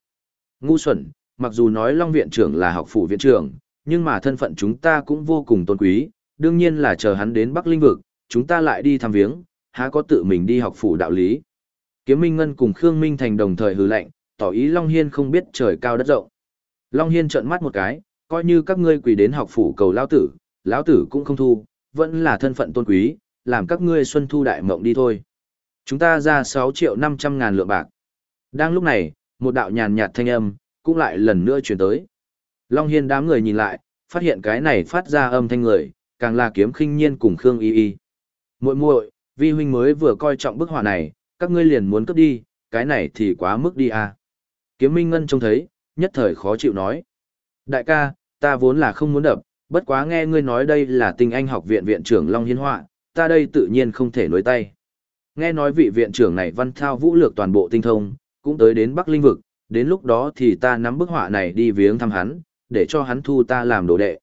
Ngu xuẩn, mặc dù nói Long viện trưởng là học phủ viện trưởng, nhưng mà thân phận chúng ta cũng vô cùng tôn quý, đương nhiên là chờ hắn đến Bắc Linh Vực, chúng ta lại đi thăm viếng, há có tự mình đi học phủ đạo lý. Kiếm Minh Ngân cùng Khương Minh Thành đồng thời hừ lạnh, tỏ ý Long Hiên không biết trời cao đất rộng. Long Hiên trợn mắt một cái, coi như các ngươi quỳ đến học phủ cầu lão tử, lão tử cũng không thu, vẫn là thân phận tôn quý, làm các ngươi xuân thu đại mộng đi thôi. Chúng ta ra 6 triệu 500 ngàn lượng bạc. Đang lúc này, một đạo nhàn nhạt thanh âm, cũng lại lần nữa chuyển tới. Long Hiên đám người nhìn lại, phát hiện cái này phát ra âm thanh người, càng là kiếm khinh nhiên cùng Khương Y Y muội muội vi huynh mới vừa coi trọng bức họa này, các ngươi liền muốn cướp đi, cái này thì quá mức đi à. Kiếm Minh Ngân trông thấy, nhất thời khó chịu nói. Đại ca, ta vốn là không muốn đập, bất quá nghe ngươi nói đây là tinh anh học viện viện trưởng Long Hiến Họa, ta đây tự nhiên không thể nối tay. Nghe nói vị viện trưởng này văn thao vũ lược toàn bộ tinh thông, cũng tới đến Bắc Linh Vực, đến lúc đó thì ta nắm bức họa này đi viếng thăm hắn, để cho hắn thu ta làm đồ đệ.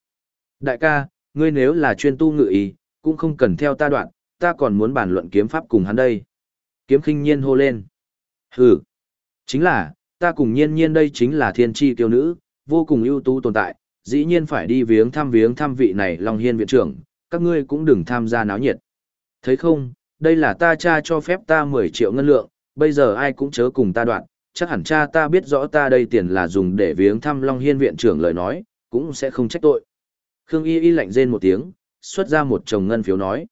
Đại ca, ngươi nếu là chuyên tu ngự ý, cũng không cần theo ta đoạn, ta còn muốn bàn luận kiếm pháp cùng hắn đây. Kiếm khinh nhiên hô lên. Hừ, chính là, ta cùng nhiên nhiên đây chính là thiên tri kiêu nữ, vô cùng ưu tú tồn tại, dĩ nhiên phải đi viếng thăm viếng thăm vị này Long Hiên viện trưởng, các ngươi cũng đừng tham gia náo nhiệt. Thấy không, đây là ta cha cho phép ta 10 triệu ngân lượng, bây giờ ai cũng chớ cùng ta đoạn, chắc hẳn cha ta biết rõ ta đây tiền là dùng để viếng thăm Long Hiên viện trưởng lời nói, cũng sẽ không trách tội. Khương Y Y lạnh rên một tiếng, xuất ra một chồng ngân phiếu nói.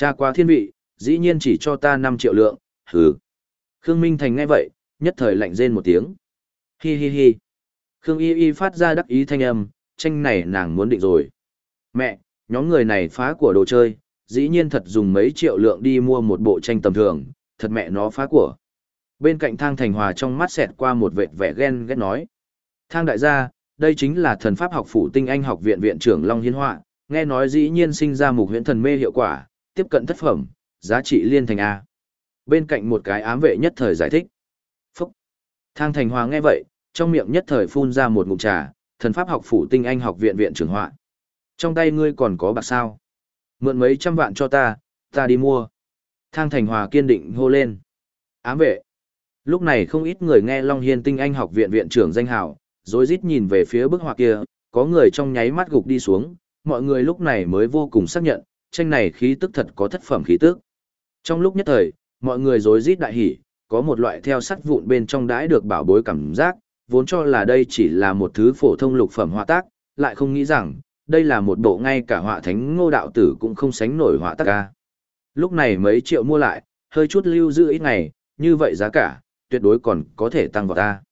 Cha qua thiên vị, dĩ nhiên chỉ cho ta 5 triệu lượng, hừ. Khương Minh Thành nghe vậy, nhất thời lạnh rên một tiếng. Hi hi hi. Khương Y Y phát ra đắc ý thanh âm, tranh này nàng muốn định rồi. Mẹ, nhóm người này phá của đồ chơi, dĩ nhiên thật dùng mấy triệu lượng đi mua một bộ tranh tầm thường, thật mẹ nó phá của. Bên cạnh thang thành hòa trong mắt xẹt qua một vệt vẻ ghen ghét nói. Thang đại gia, đây chính là thần pháp học phủ tinh anh học viện viện trưởng Long Hiên Họa, nghe nói dĩ nhiên sinh ra mục huyện thần mê hiệu quả, tiếp cận thất phẩm, giá trị liên thành A. Bên cạnh một cái ám vệ nhất thời giải thích. Phúc! Thang thành hòa nghe vậy, trong miệng nhất thời phun ra một ngụm trà, thần pháp học phủ tinh anh học viện viện trưởng họa. Trong tay ngươi còn có bạc sao? Mượn mấy trăm vạn cho ta, ta đi mua. Thang Thành Hòa kiên định hô lên. Ám vệ. Lúc này không ít người nghe Long Hiên tinh anh học viện viện trưởng danh hào, rồi rít nhìn về phía bức họa kia, có người trong nháy mắt gục đi xuống, mọi người lúc này mới vô cùng xác nhận, tranh này khí tức thật có thất phẩm khí tức. Trong lúc nhất thời, mọi người rối rít đại hỉ, có một loại theo sắt vụn bên trong đãi được bảo bối cảm giác, vốn cho là đây chỉ là một thứ phổ thông lục phẩm họa tác, lại không nghĩ rằng, đây là một bộ ngay cả họa thánh ngô đạo tử cũng không sánh nổi họa tác ca. Lúc này mấy triệu mua lại, hơi chút lưu giữ ít ngày, như vậy giá cả, tuyệt đối còn có thể tăng vào ta.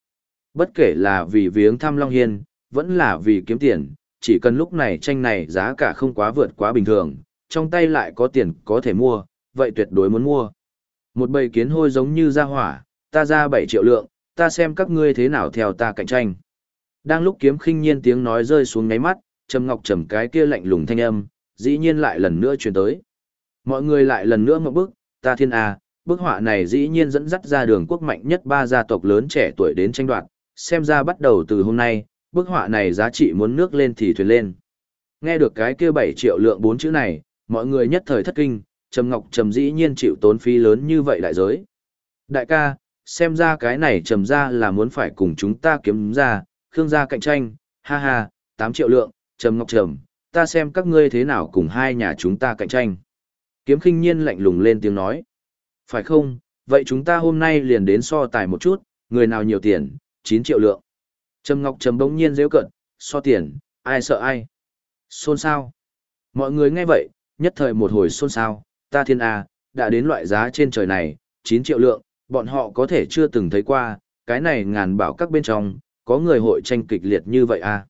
Bất kể là vì viếng thăm Long Hiên, vẫn là vì kiếm tiền, chỉ cần lúc này tranh này giá cả không quá vượt quá bình thường, trong tay lại có tiền có thể mua, vậy tuyệt đối muốn mua. Một bầy kiến hôi giống như ra hỏa, ta ra 7 triệu lượng, ta xem các ngươi thế nào theo ta cạnh tranh. Đang lúc kiếm khinh nhiên tiếng nói rơi xuống ngáy mắt, Trầm Ngọc trầm cái kia lạnh lùng thanh âm, dĩ nhiên lại lần nữa truyền tới. Mọi người lại lần nữa ngậm bước, ta thiên a, bức họa này dĩ nhiên dẫn dắt ra đường quốc mạnh nhất ba gia tộc lớn trẻ tuổi đến tranh đoạt, xem ra bắt đầu từ hôm nay, bức họa này giá trị muốn nước lên thì thuyền lên. Nghe được cái kia 7 triệu lượng bốn chữ này, mọi người nhất thời thất kinh, Trầm Ngọc Trầm dĩ nhiên chịu tốn phí lớn như vậy đại giới. Đại ca, xem ra cái này trầm ra là muốn phải cùng chúng ta kiếm ra, khương gia cạnh tranh, ha ha, 8 triệu lượng, trầm ngọc trầm, ta xem các ngươi thế nào cùng hai nhà chúng ta cạnh tranh. Kiếm khinh nhiên lạnh lùng lên tiếng nói. Phải không, vậy chúng ta hôm nay liền đến so tài một chút, người nào nhiều tiền, 9 triệu lượng. Trầm ngọc trầm bỗng nhiên dễ cận, so tiền, ai sợ ai. Xôn sao. Mọi người nghe vậy, nhất thời một hồi xôn xao, ta thiên A, đã đến loại giá trên trời này, 9 triệu lượng, bọn họ có thể chưa từng thấy qua, cái này ngàn bảo các bên trong, có người hội tranh kịch liệt như vậy à.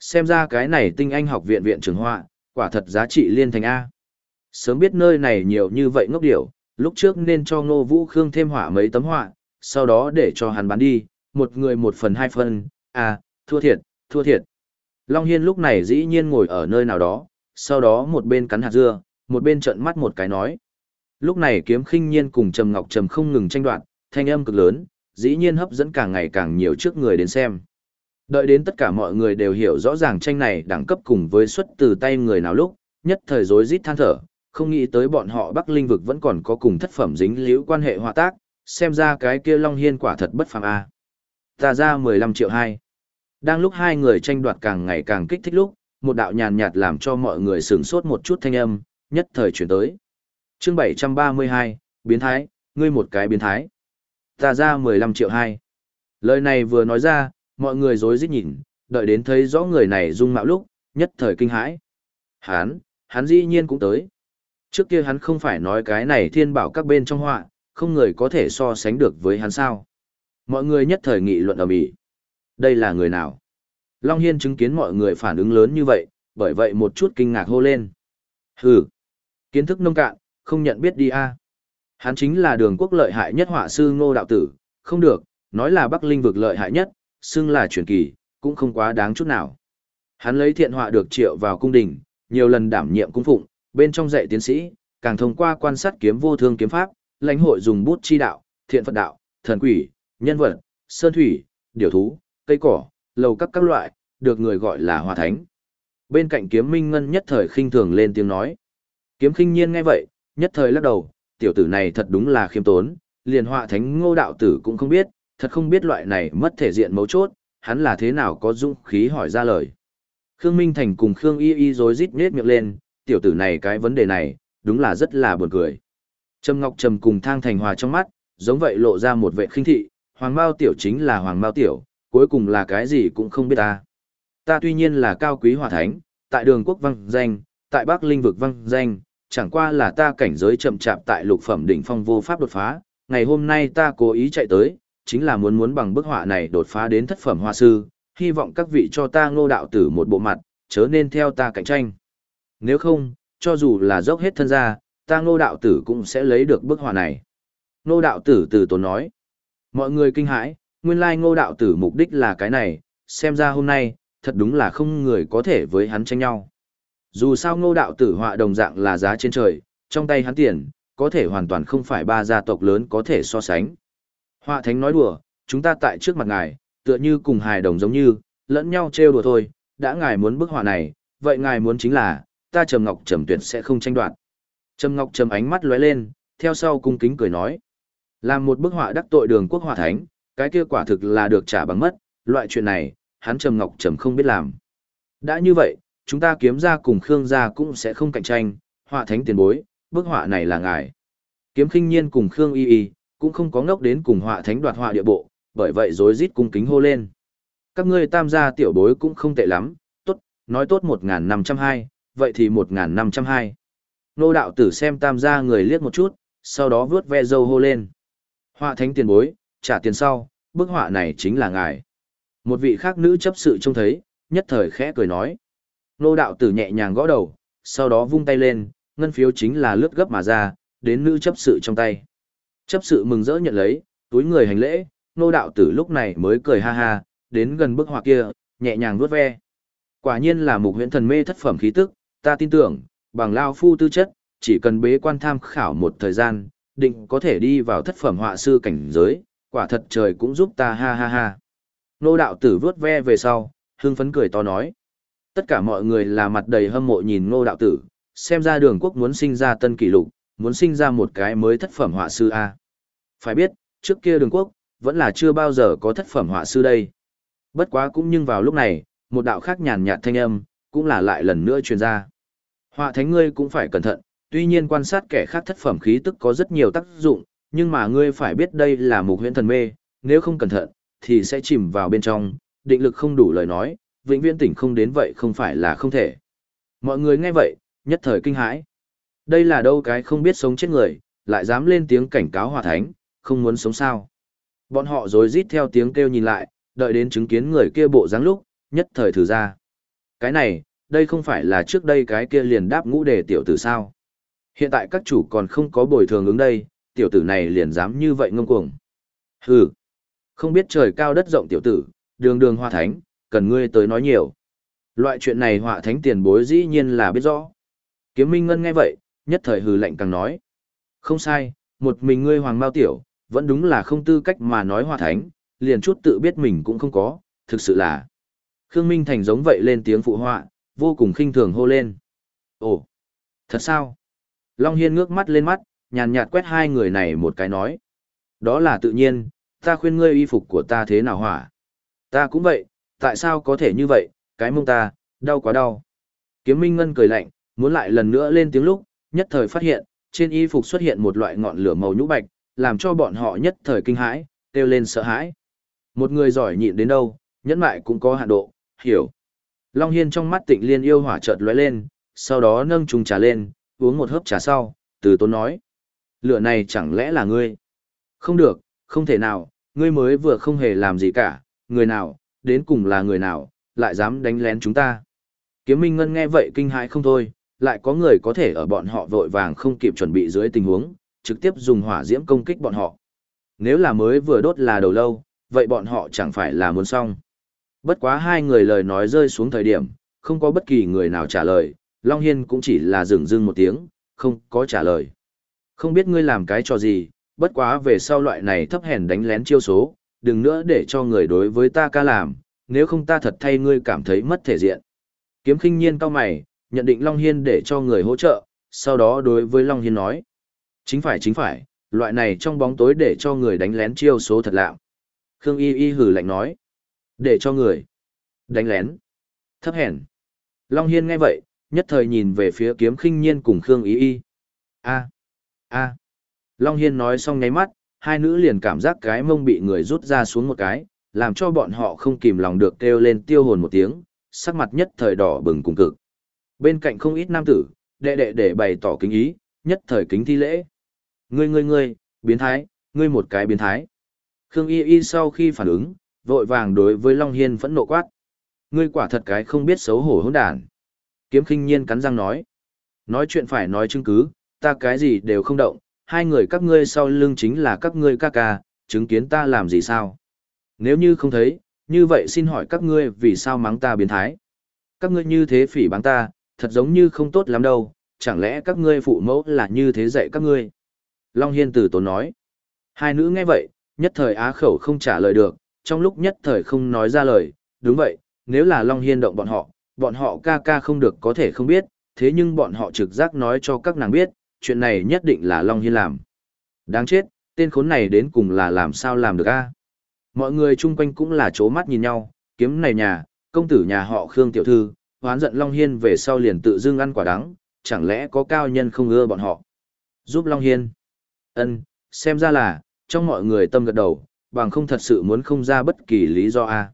Xem ra cái này tinh anh học viện viện trưởng họa, quả thật giá trị liên thành A. Sớm biết nơi này nhiều như vậy ngốc điểu, lúc trước nên cho Ngô Vũ Khương thêm họa mấy tấm họa, sau đó để cho hắn bán đi, một người một phần hai phần, à, thua thiệt, thua thiệt. Long Hiên lúc này dĩ nhiên ngồi ở nơi nào đó, sau đó một bên cắn hạt dưa, một bên trợn mắt một cái nói. Lúc này kiếm khinh nhiên cùng Trầm Ngọc Trầm không ngừng tranh đoạt, thanh âm cực lớn, dĩ nhiên hấp dẫn càng ngày càng nhiều trước người đến xem. Đợi đến tất cả mọi người đều hiểu rõ ràng tranh này đẳng cấp cùng với xuất từ tay người nào lúc, nhất thời rối rít than thở, không nghĩ tới bọn họ Bắc Linh vực vẫn còn có cùng thất phẩm dính liễu quan hệ hòa tác, xem ra cái kia Long Hiên quả thật bất phàm a. Ta ra 15 triệu 2. Đang lúc hai người tranh đoạt càng ngày càng kích thích lúc, một đạo nhàn nhạt làm cho mọi người sửng sốt một chút thanh âm, nhất thời chuyển tới. Chương 732, biến thái, ngươi một cái biến thái. Ta ra 15 triệu 2. Lời này vừa nói ra, mọi người rối rít nhìn, đợi đến thấy rõ người này dung mạo lúc, nhất thời kinh hãi. Hán, hắn dĩ nhiên cũng tới. Trước kia hắn không phải nói cái này thiên bảo các bên trong họa, không người có thể so sánh được với hắn sao. Mọi người nhất thời nghị luận ở mỹ. Đây là người nào? Long Hiên chứng kiến mọi người phản ứng lớn như vậy, bởi vậy một chút kinh ngạc hô lên. Hừ, kiến thức nông cạn, không nhận biết đi a Hắn chính là đường quốc lợi hại nhất họa sư ngô đạo tử, không được, nói là Bắc Linh vực lợi hại nhất, xưng là truyền kỳ, cũng không quá đáng chút nào. Hắn lấy thiện họa được triệu vào cung đình, nhiều lần đảm nhiệm cung phụng, bên trong dạy tiến sĩ, càng thông qua quan sát kiếm vô thương kiếm pháp, lãnh hội dùng bút chi đạo, thiện phật đạo, thần quỷ, nhân vật, sơn thủy, điều thú, cây cỏ, lầu các các loại, được người gọi là hòa thánh. Bên cạnh kiếm minh ngân nhất thời khinh thường lên tiếng nói. Kiếm khinh nhiên nghe vậy, nhất thời lắc đầu, tiểu tử này thật đúng là khiêm tốn, liền họa thánh ngô đạo tử cũng không biết, thật không biết loại này mất thể diện mấu chốt, hắn là thế nào có dũng khí hỏi ra lời. Khương Minh Thành cùng Khương Y Y rối rít nhếch miệng lên, tiểu tử này cái vấn đề này, đúng là rất là buồn cười. trầm Ngọc Trầm cùng Thang Thành Hòa trong mắt, giống vậy lộ ra một vẻ khinh thị, Hoàng Mao tiểu chính là Hoàng Mao tiểu, cuối cùng là cái gì cũng không biết ta. Ta tuy nhiên là cao quý hòa thánh, tại đường quốc văn danh, tại Bắc Linh vực văn danh, chẳng qua là ta cảnh giới chậm chạp tại lục phẩm đỉnh phong vô pháp đột phá, ngày hôm nay ta cố ý chạy tới, chính là muốn muốn bằng bức họa này đột phá đến thất phẩm hoa sư, hy vọng các vị cho ta ngô đạo tử một bộ mặt, chớ nên theo ta cạnh tranh. Nếu không, cho dù là dốc hết thân ra, ta ngô đạo tử cũng sẽ lấy được bức họa này. Ngô đạo tử từ tốn nói. Mọi người kinh hãi, nguyên lai ngô đạo tử mục đích là cái này, xem ra hôm nay, thật đúng là không người có thể với hắn tranh nhau. Dù sao ngô đạo tử họa đồng dạng là giá trên trời, trong tay hắn tiền, có thể hoàn toàn không phải ba gia tộc lớn có thể so sánh. Họa thánh nói đùa, chúng ta tại trước mặt ngài, tựa như cùng hài đồng giống như, lẫn nhau trêu đùa thôi, đã ngài muốn bức họa này, vậy ngài muốn chính là, ta Trầm Ngọc Trầm tuyệt sẽ không tranh đoạt. Trầm Ngọc Trầm ánh mắt lóe lên, theo sau cung kính cười nói. Làm một bức họa đắc tội đường quốc họa thánh, cái kia quả thực là được trả bằng mất, loại chuyện này, hắn Trầm Ngọc Trầm không biết làm. Đã như vậy, chúng ta kiếm ra cùng Khương gia cũng sẽ không cạnh tranh, họa thánh tiền bối, bức họa này là ngài. Kiếm khinh nhiên cùng Khương y y, cũng không có ngốc đến cùng họa thánh đoạt họa địa bộ, bởi vậy rối rít cung kính hô lên. Các ngươi tam gia tiểu bối cũng không tệ lắm, tốt, nói tốt 1502, vậy thì 1502. Nô đạo tử xem tam gia người liếc một chút, sau đó vướt ve dâu hô lên. Họa thánh tiền bối, trả tiền sau, bức họa này chính là ngài. Một vị khác nữ chấp sự trông thấy, nhất thời khẽ cười nói. Nô đạo tử nhẹ nhàng gõ đầu, sau đó vung tay lên, ngân phiếu chính là lướt gấp mà ra, đến nữ chấp sự trong tay. Chấp sự mừng rỡ nhận lấy, túi người hành lễ, nô đạo tử lúc này mới cười ha ha, đến gần bức họa kia, nhẹ nhàng vuốt ve. Quả nhiên là mục huyễn thần mê thất phẩm khí tức, ta tin tưởng, bằng lao phu tư chất, chỉ cần bế quan tham khảo một thời gian, định có thể đi vào thất phẩm họa sư cảnh giới, quả thật trời cũng giúp ta ha ha ha. Nô đạo tử vướt ve về sau, hưng phấn cười to nói. Tất cả mọi người là mặt đầy hâm mộ nhìn nô đạo tử, xem ra đường quốc muốn sinh ra tân kỷ lục, muốn sinh ra một cái mới thất phẩm họa sư A. Phải biết, trước kia đường quốc, vẫn là chưa bao giờ có thất phẩm họa sư đây. Bất quá cũng nhưng vào lúc này, một đạo khác nhàn nhạt thanh âm, cũng là lại lần nữa truyền ra. Họa thánh ngươi cũng phải cẩn thận, tuy nhiên quan sát kẻ khác thất phẩm khí tức có rất nhiều tác dụng, nhưng mà ngươi phải biết đây là một huyễn thần mê, nếu không cẩn thận, thì sẽ chìm vào bên trong, định lực không đủ lời nói, vĩnh viễn tỉnh không đến vậy không phải là không thể. Mọi người nghe vậy, nhất thời kinh hãi. Đây là đâu cái không biết sống chết người, lại dám lên tiếng cảnh cáo hòa thánh, không muốn sống sao. Bọn họ rồi rít theo tiếng kêu nhìn lại, đợi đến chứng kiến người kia bộ dáng lúc, nhất thời thử ra. Cái này, đây không phải là trước đây cái kia liền đáp ngũ đề tiểu tử sao. Hiện tại các chủ còn không có bồi thường ứng đây, tiểu tử này liền dám như vậy ngông cuồng. Hừ, không biết trời cao đất rộng tiểu tử, đường đường hoa thánh, cần ngươi tới nói nhiều. Loại chuyện này họa thánh tiền bối dĩ nhiên là biết rõ. Kiếm Minh Ngân nghe vậy, nhất thời hừ lạnh càng nói. Không sai, một mình ngươi hoàng mao tiểu, vẫn đúng là không tư cách mà nói hoa thánh, liền chút tự biết mình cũng không có, thực sự là. Khương Minh Thành giống vậy lên tiếng phụ họa, vô cùng khinh thường hô lên. Ồ, thật sao? Long Hiên ngước mắt lên mắt, nhàn nhạt quét hai người này một cái nói. Đó là tự nhiên, ta khuyên ngươi y phục của ta thế nào hỏa. Ta cũng vậy, tại sao có thể như vậy, cái mông ta, đau quá đau. Kiếm Minh Ngân cười lạnh, muốn lại lần nữa lên tiếng lúc, nhất thời phát hiện, trên y phục xuất hiện một loại ngọn lửa màu nhũ bạch, làm cho bọn họ nhất thời kinh hãi, kêu lên sợ hãi. Một người giỏi nhịn đến đâu, nhẫn mại cũng có hạn độ, hiểu. Long Hiên trong mắt tịnh liên yêu hỏa chợt lóe lên, sau đó nâng trùng trà lên, uống một hớp trà sau, từ tốn nói. Lửa này chẳng lẽ là ngươi? Không được, không thể nào, ngươi mới vừa không hề làm gì cả, người nào, đến cùng là người nào, lại dám đánh lén chúng ta. Kiếm Minh Ngân nghe vậy kinh hãi không thôi, lại có người có thể ở bọn họ vội vàng không kịp chuẩn bị dưới tình huống, trực tiếp dùng hỏa diễm công kích bọn họ. Nếu là mới vừa đốt là đầu lâu, vậy bọn họ chẳng phải là muốn xong. Bất quá hai người lời nói rơi xuống thời điểm, không có bất kỳ người nào trả lời, Long Hiên cũng chỉ là dừng dưng một tiếng, không có trả lời. Không biết ngươi làm cái trò gì, bất quá về sau loại này thấp hèn đánh lén chiêu số, đừng nữa để cho người đối với ta ca làm, nếu không ta thật thay ngươi cảm thấy mất thể diện. Kiếm khinh nhiên cao mày, nhận định Long Hiên để cho người hỗ trợ, sau đó đối với Long Hiên nói. Chính phải chính phải, loại này trong bóng tối để cho người đánh lén chiêu số thật lạ. Khương Y Y hử lạnh nói. Để cho người đánh lén. Thấp hèn. Long Hiên nghe vậy, nhất thời nhìn về phía kiếm khinh nhiên cùng Khương Y Y. a a Long Hiên nói xong nháy mắt, hai nữ liền cảm giác cái mông bị người rút ra xuống một cái, làm cho bọn họ không kìm lòng được kêu lên tiêu hồn một tiếng, sắc mặt nhất thời đỏ bừng cùng cực. Bên cạnh không ít nam tử, đệ đệ để bày tỏ kính ý, nhất thời kính thi lễ. Ngươi ngươi ngươi, biến thái, ngươi một cái biến thái. Khương Y Y sau khi phản ứng, vội vàng đối với Long Hiên phẫn nộ quát. Ngươi quả thật cái không biết xấu hổ hỗn đản. Kiếm khinh nhiên cắn răng nói. Nói chuyện phải nói chứng cứ, ta cái gì đều không động, hai người các ngươi sau lưng chính là các ngươi ca ca, chứng kiến ta làm gì sao? Nếu như không thấy, như vậy xin hỏi các ngươi vì sao mắng ta biến thái? Các ngươi như thế phỉ báng ta, thật giống như không tốt lắm đâu, chẳng lẽ các ngươi phụ mẫu là như thế dạy các ngươi? Long Hiên tử tốn nói. Hai nữ nghe vậy, nhất thời á khẩu không trả lời được, trong lúc nhất thời không nói ra lời, đúng vậy, nếu là Long Hiên động bọn họ, bọn họ ca ca không được có thể không biết, thế nhưng bọn họ trực giác nói cho các nàng biết, chuyện này nhất định là Long Hiên làm. Đáng chết, tên khốn này đến cùng là làm sao làm được a Mọi người chung quanh cũng là chố mắt nhìn nhau, kiếm này nhà, công tử nhà họ Khương Tiểu Thư, hoán giận Long Hiên về sau liền tự dưng ăn quả đắng, chẳng lẽ có cao nhân không ưa bọn họ. Giúp Long Hiên. ân xem ra là, trong mọi người tâm gật đầu, bằng không thật sự muốn không ra bất kỳ lý do a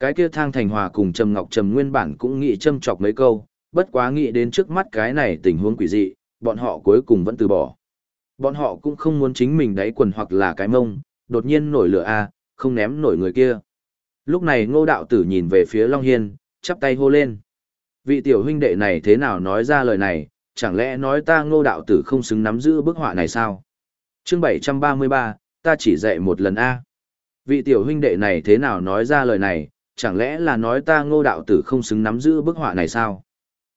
Cái kia thang thành hòa cùng Trầm Ngọc Trầm nguyên bản cũng nghĩ châm chọc mấy câu, bất quá nghĩ đến trước mắt cái này tình huống quỷ dị, bọn họ cuối cùng vẫn từ bỏ. Bọn họ cũng không muốn chính mình đáy quần hoặc là cái mông, đột nhiên nổi lửa a không ném nổi người kia. Lúc này ngô đạo tử nhìn về phía Long Hiên, chắp tay hô lên. Vị tiểu huynh đệ này thế nào nói ra lời này, chẳng lẽ nói ta ngô đạo tử không xứng nắm giữ bức họa này sao? chương 733, ta chỉ dạy một lần A. Vị tiểu huynh đệ này thế nào nói ra lời này, chẳng lẽ là nói ta ngô đạo tử không xứng nắm giữ bức họa này sao?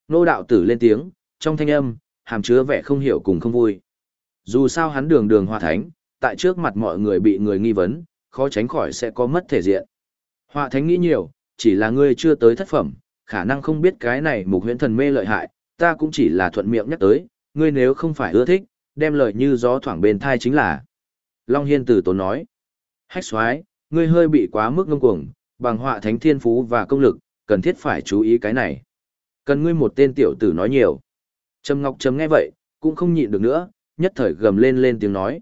Ngô đạo tử lên tiếng, trong thanh âm, hàm chứa vẻ không hiểu cùng không vui. Dù sao hắn đường đường hòa thánh, tại trước mặt mọi người bị người nghi vấn, khó tránh khỏi sẽ có mất thể diện. Họa thánh nghĩ nhiều, chỉ là ngươi chưa tới thất phẩm, khả năng không biết cái này mục huyễn thần mê lợi hại, ta cũng chỉ là thuận miệng nhắc tới, ngươi nếu không phải ưa thích, đem lời như gió thoảng bên thai chính là. Long Hiên tử tốn nói, hách xoái, ngươi hơi bị quá mức ngông cuồng, bằng họa thánh thiên phú và công lực, cần thiết phải chú ý cái này. Cần ngươi một tên tiểu tử nói nhiều. Trầm Ngọc Trầm nghe vậy, cũng không nhịn được nữa, nhất thời gầm lên lên tiếng nói.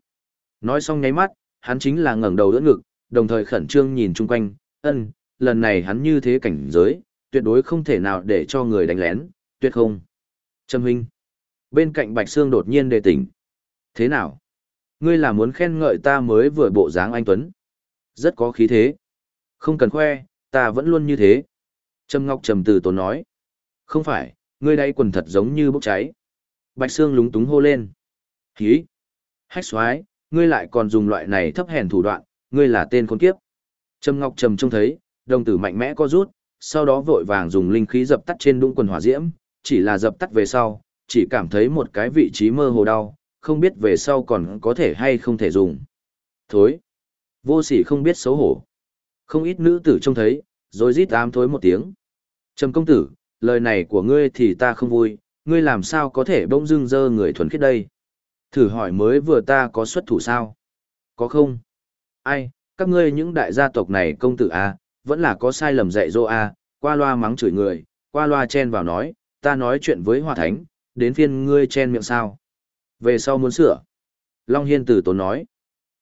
Nói xong nháy mắt, hắn chính là ngẩng đầu đỡ ngực, đồng thời khẩn trương nhìn chung quanh, ân, lần này hắn như thế cảnh giới, tuyệt đối không thể nào để cho người đánh lén, tuyệt không. Trâm huynh. Bên cạnh Bạch Sương đột nhiên đề tỉnh. Thế nào? Ngươi là muốn khen ngợi ta mới vừa bộ dáng anh Tuấn. Rất có khí thế. Không cần khoe, ta vẫn luôn như thế. Trâm Ngọc trầm từ tốn nói, Không phải, ngươi đây quần thật giống như bốc cháy. Bạch Sương lúng túng hô lên. Hí! Hách xoái, ngươi lại còn dùng loại này thấp hèn thủ đoạn, ngươi là tên con kiếp. Trầm Ngọc Trầm trông thấy, đồng tử mạnh mẽ co rút, sau đó vội vàng dùng linh khí dập tắt trên đũng quần hỏa diễm, chỉ là dập tắt về sau, chỉ cảm thấy một cái vị trí mơ hồ đau, không biết về sau còn có thể hay không thể dùng. Thối! Vô sỉ không biết xấu hổ. Không ít nữ tử trông thấy, rồi rít ám thối một tiếng. Trầm công tử, lời này của ngươi thì ta không vui, ngươi làm sao có thể bỗng dưng dơ người thuần khiết đây? Thử hỏi mới vừa ta có xuất thủ sao? Có không? Ai, các ngươi những đại gia tộc này công tử A, vẫn là có sai lầm dạy dỗ A, qua loa mắng chửi người, qua loa chen vào nói, ta nói chuyện với hòa thánh, đến phiên ngươi chen miệng sao? Về sau muốn sửa. Long Hiên tử tốn nói.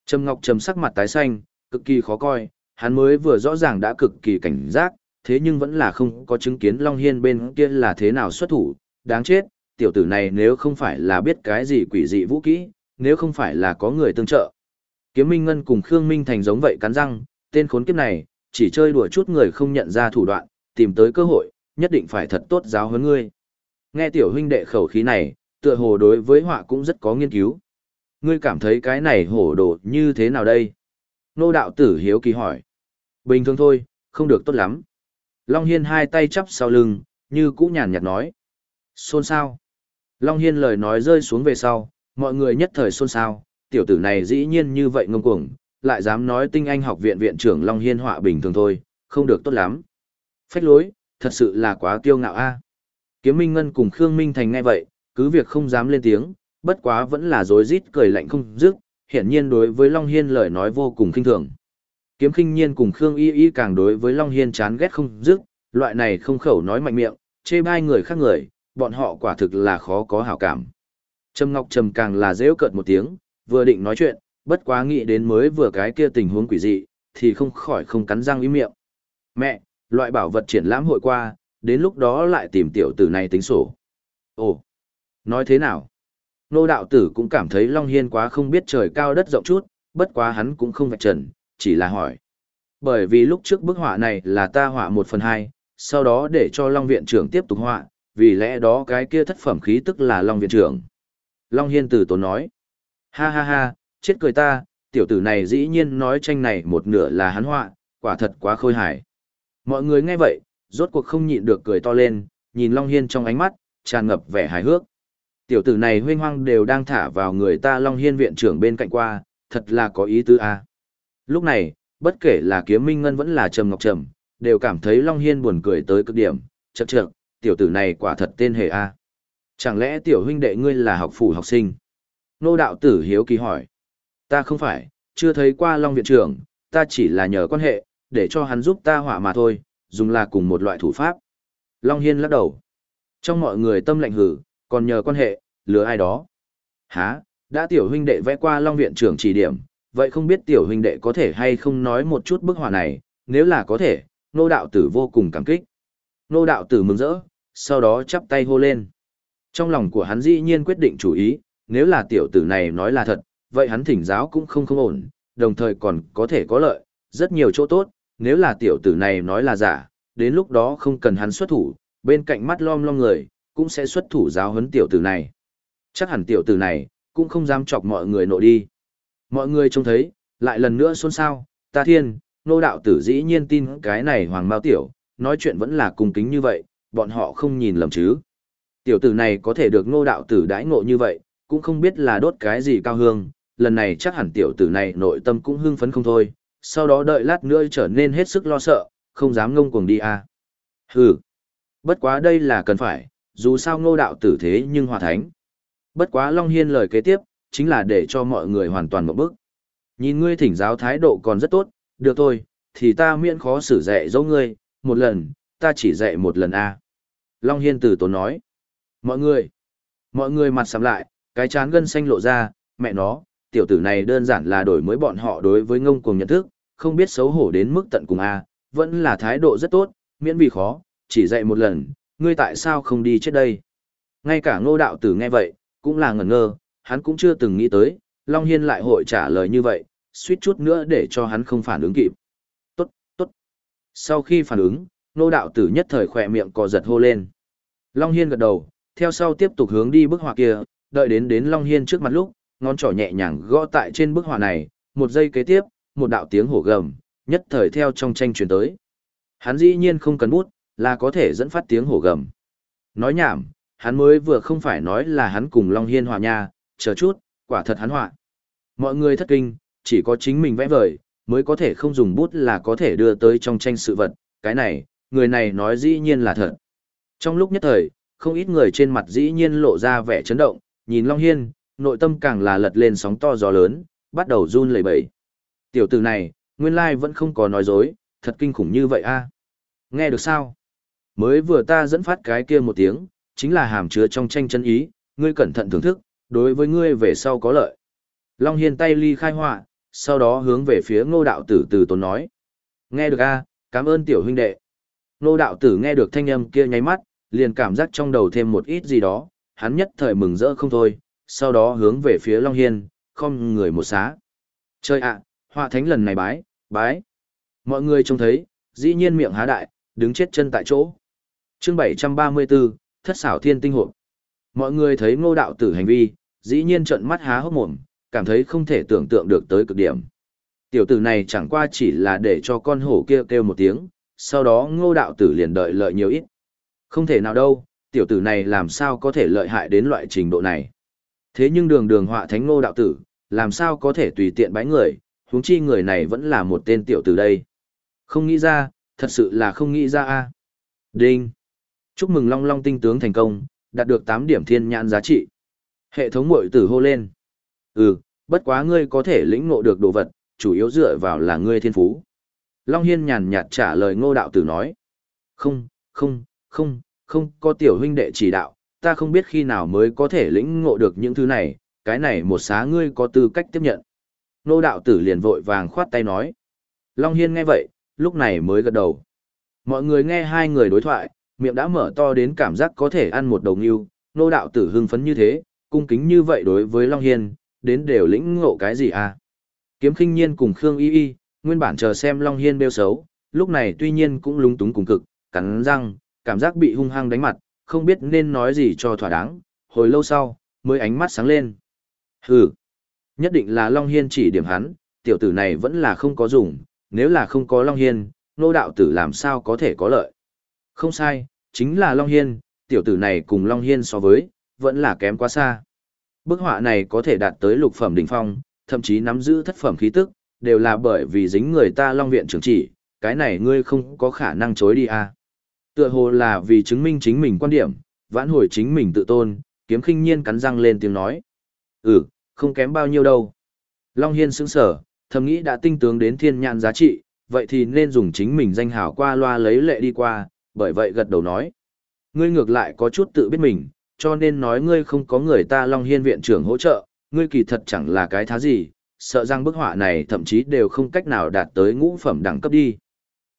Trầm Ngọc trầm sắc mặt tái xanh, cực kỳ khó coi, hắn mới vừa rõ ràng đã cực kỳ cảnh giác, thế nhưng vẫn là không có chứng kiến Long Hiên bên kia là thế nào xuất thủ, đáng chết, tiểu tử này nếu không phải là biết cái gì quỷ dị vũ kỹ, nếu không phải là có người tương trợ. Kiếm Minh Ngân cùng Khương Minh Thành giống vậy cắn răng, tên khốn kiếp này, chỉ chơi đùa chút người không nhận ra thủ đoạn, tìm tới cơ hội, nhất định phải thật tốt giáo huấn ngươi. Nghe tiểu huynh đệ khẩu khí này, tựa hồ đối với họa cũng rất có nghiên cứu. Ngươi cảm thấy cái này hổ đồ như thế nào đây? Nô đạo tử hiếu kỳ hỏi. Bình thường thôi, không được tốt lắm. Long Hiên hai tay chắp sau lưng, như cũ nhàn nhạt nói. Xôn sao? Long Hiên lời nói rơi xuống về sau, mọi người nhất thời xôn xao, tiểu tử này dĩ nhiên như vậy ngông cuồng, lại dám nói tinh anh học viện viện trưởng Long Hiên họa bình thường thôi, không được tốt lắm. Phách lối, thật sự là quá kiêu ngạo a. Kiếm Minh Ngân cùng Khương Minh Thành nghe vậy, cứ việc không dám lên tiếng, bất quá vẫn là rối rít cười lạnh không dứt, hiển nhiên đối với Long Hiên lời nói vô cùng kinh thường. Kiếm Khinh Nhiên cùng Khương Y Y càng đối với Long Hiên chán ghét không dứt, loại này không khẩu nói mạnh miệng, chê bai người khác người, bọn họ quả thực là khó có hảo cảm. Trầm Ngọc Trầm càng là dễu cợt một tiếng, vừa định nói chuyện, bất quá nghĩ đến mới vừa cái kia tình huống quỷ dị, thì không khỏi không cắn răng ý miệng. Mẹ, loại bảo vật triển lãm hội qua, đến lúc đó lại tìm tiểu tử này tính sổ. Ồ, nói thế nào? Nô đạo tử cũng cảm thấy Long Hiên quá không biết trời cao đất rộng chút, bất quá hắn cũng không vạch trần, chỉ là hỏi. Bởi vì lúc trước bức họa này là ta họa một phần hai, sau đó để cho Long Viện trưởng tiếp tục họa, vì lẽ đó cái kia thất phẩm khí tức là Long Viện trưởng. Long Hiên Tử tốn nói. Ha ha ha, chết cười ta, tiểu tử này dĩ nhiên nói tranh này một nửa là hắn họa, quả thật quá khôi hài. Mọi người nghe vậy, rốt cuộc không nhịn được cười to lên, nhìn Long Hiên trong ánh mắt, tràn ngập vẻ hài hước. Tiểu tử này huynh hoang đều đang thả vào người ta Long Hiên viện trưởng bên cạnh qua, thật là có ý tứ a. Lúc này, bất kể là kiếm minh ngân vẫn là trầm ngọc trầm, đều cảm thấy Long Hiên buồn cười tới cực điểm, chậc chậc, tiểu tử này quả thật tên hề a. Chẳng lẽ tiểu huynh đệ ngươi là học phủ học sinh? Nô đạo tử hiếu kỳ hỏi. Ta không phải, chưa thấy qua Long viện trưởng, ta chỉ là nhờ quan hệ, để cho hắn giúp ta hỏa mà thôi, dùng là cùng một loại thủ pháp. Long Hiên lắc đầu. Trong mọi người tâm lạnh hử, còn nhờ quan hệ, lừa ai đó. Hả, đã tiểu huynh đệ vẽ qua Long viện trưởng chỉ điểm, vậy không biết tiểu huynh đệ có thể hay không nói một chút bức họa này, nếu là có thể, nô đạo tử vô cùng cảm kích. Nô đạo tử mừng rỡ, sau đó chắp tay hô lên. Trong lòng của hắn dĩ nhiên quyết định chủ ý, nếu là tiểu tử này nói là thật, vậy hắn thỉnh giáo cũng không không ổn, đồng thời còn có thể có lợi, rất nhiều chỗ tốt, nếu là tiểu tử này nói là giả, đến lúc đó không cần hắn xuất thủ, bên cạnh mắt lom lom người, cũng sẽ xuất thủ giáo huấn tiểu tử này. Chắc hẳn tiểu tử này, cũng không dám chọc mọi người nộ đi. Mọi người trông thấy, lại lần nữa xôn xao, ta thiên, nô đạo tử dĩ nhiên tin cái này hoàng mao tiểu, nói chuyện vẫn là cung kính như vậy, bọn họ không nhìn lầm chứ. Tiểu tử này có thể được nô đạo tử đãi ngộ như vậy, cũng không biết là đốt cái gì cao hương, lần này chắc hẳn tiểu tử này nội tâm cũng hưng phấn không thôi, sau đó đợi lát nữa trở nên hết sức lo sợ, không dám ngông cuồng đi à. Hừ, bất quá đây là cần phải, dù sao ngô đạo tử thế nhưng hòa thánh. Bất quá Long Hiên lời kế tiếp, chính là để cho mọi người hoàn toàn một bước. Nhìn ngươi thỉnh giáo thái độ còn rất tốt, được thôi, thì ta miễn khó xử dạy dỗ ngươi, một lần, ta chỉ dạy một lần a Long Hiên từ tốn nói. Mọi người, mọi người mặt sắm lại, cái chán gân xanh lộ ra, mẹ nó, tiểu tử này đơn giản là đổi mới bọn họ đối với ngông cuồng nhận thức, không biết xấu hổ đến mức tận cùng a vẫn là thái độ rất tốt, miễn vì khó, chỉ dạy một lần, ngươi tại sao không đi chết đây? Ngay cả ngô đạo tử nghe vậy, cũng là ngẩn ngơ, hắn cũng chưa từng nghĩ tới, Long Hiên lại hội trả lời như vậy, suýt chút nữa để cho hắn không phản ứng kịp. Tốt, tốt. Sau khi phản ứng, nô đạo tử nhất thời khỏe miệng cò giật hô lên. Long Hiên gật đầu, theo sau tiếp tục hướng đi bức họa kia, đợi đến đến Long Hiên trước mặt lúc, ngón trỏ nhẹ nhàng gõ tại trên bức họa này, một giây kế tiếp, một đạo tiếng hổ gầm, nhất thời theo trong tranh truyền tới. Hắn dĩ nhiên không cần bút, là có thể dẫn phát tiếng hổ gầm. Nói nhảm, hắn mới vừa không phải nói là hắn cùng Long Hiên hòa nha, chờ chút, quả thật hắn họa. Mọi người thất kinh, chỉ có chính mình vẽ vời, mới có thể không dùng bút là có thể đưa tới trong tranh sự vật, cái này, người này nói dĩ nhiên là thật. Trong lúc nhất thời, không ít người trên mặt dĩ nhiên lộ ra vẻ chấn động, nhìn Long Hiên, nội tâm càng là lật lên sóng to gió lớn, bắt đầu run lẩy bẩy. Tiểu tử này, nguyên lai vẫn không có nói dối, thật kinh khủng như vậy a. Nghe được sao? Mới vừa ta dẫn phát cái kia một tiếng, chính là hàm chứa trong tranh chân ý, ngươi cẩn thận thưởng thức, đối với ngươi về sau có lợi. Long Hiên tay ly khai họa, sau đó hướng về phía ngô đạo tử từ tốn nói. Nghe được a cảm ơn tiểu huynh đệ. Ngô đạo tử nghe được thanh âm kia nháy mắt, liền cảm giác trong đầu thêm một ít gì đó, hắn nhất thời mừng rỡ không thôi, sau đó hướng về phía Long Hiên, không người một xá. Chơi ạ, họa thánh lần này bái, bái. Mọi người trông thấy, dĩ nhiên miệng há đại, đứng chết chân tại chỗ. chương 734, thất xảo thiên tinh hộp. Mọi người thấy ngô đạo tử hành vi, dĩ nhiên trận mắt há hốc mồm, cảm thấy không thể tưởng tượng được tới cực điểm. Tiểu tử này chẳng qua chỉ là để cho con hổ kia kêu, kêu một tiếng, sau đó ngô đạo tử liền đợi lợi nhiều ít. Không thể nào đâu, tiểu tử này làm sao có thể lợi hại đến loại trình độ này. Thế nhưng đường đường họa thánh ngô đạo tử, làm sao có thể tùy tiện bái người, huống chi người này vẫn là một tên tiểu tử đây. Không nghĩ ra, thật sự là không nghĩ ra a. Đinh. Chúc mừng Long Long tinh tướng thành công, đạt được 8 điểm thiên nhãn giá trị. Hệ thống mội tử hô lên. Ừ, bất quá ngươi có thể lĩnh ngộ được đồ vật, chủ yếu dựa vào là ngươi thiên phú. Long Hiên nhàn nhạt trả lời ngô đạo tử nói. Không, không, không, không có tiểu huynh đệ chỉ đạo, ta không biết khi nào mới có thể lĩnh ngộ được những thứ này, cái này một xá ngươi có tư cách tiếp nhận. Ngô đạo tử liền vội vàng khoát tay nói. Long Hiên nghe vậy, lúc này mới gật đầu. Mọi người nghe hai người đối thoại, miệng đã mở to đến cảm giác có thể ăn một đầu yêu, nô đạo tử hưng phấn như thế, cung kính như vậy đối với Long Hiên, đến đều lĩnh ngộ cái gì à? Kiếm khinh nhiên cùng Khương Y Y, nguyên bản chờ xem Long Hiên bêu xấu, lúc này tuy nhiên cũng lúng túng cùng cực, cắn răng, cảm giác bị hung hăng đánh mặt, không biết nên nói gì cho thỏa đáng, hồi lâu sau, mới ánh mắt sáng lên. Hừ, nhất định là Long Hiên chỉ điểm hắn, tiểu tử này vẫn là không có dùng, nếu là không có Long Hiên, nô đạo tử làm sao có thể có lợi. Không sai, chính là Long Hiên, tiểu tử này cùng Long Hiên so với, vẫn là kém quá xa. Bức họa này có thể đạt tới lục phẩm đỉnh phong, thậm chí nắm giữ thất phẩm khí tức, đều là bởi vì dính người ta Long Viện trưởng chỉ, cái này ngươi không có khả năng chối đi à. Tựa hồ là vì chứng minh chính mình quan điểm, vãn hồi chính mình tự tôn, kiếm khinh nhiên cắn răng lên tiếng nói. Ừ, không kém bao nhiêu đâu. Long Hiên sững sở, thầm nghĩ đã tinh tướng đến thiên nhãn giá trị, vậy thì nên dùng chính mình danh hào qua loa lấy lệ đi qua, bởi vậy gật đầu nói. Ngươi ngược lại có chút tự biết mình, cho nên nói ngươi không có người ta Long Hiên viện trưởng hỗ trợ, ngươi kỳ thật chẳng là cái thá gì, sợ rằng bức họa này thậm chí đều không cách nào đạt tới ngũ phẩm đẳng cấp đi.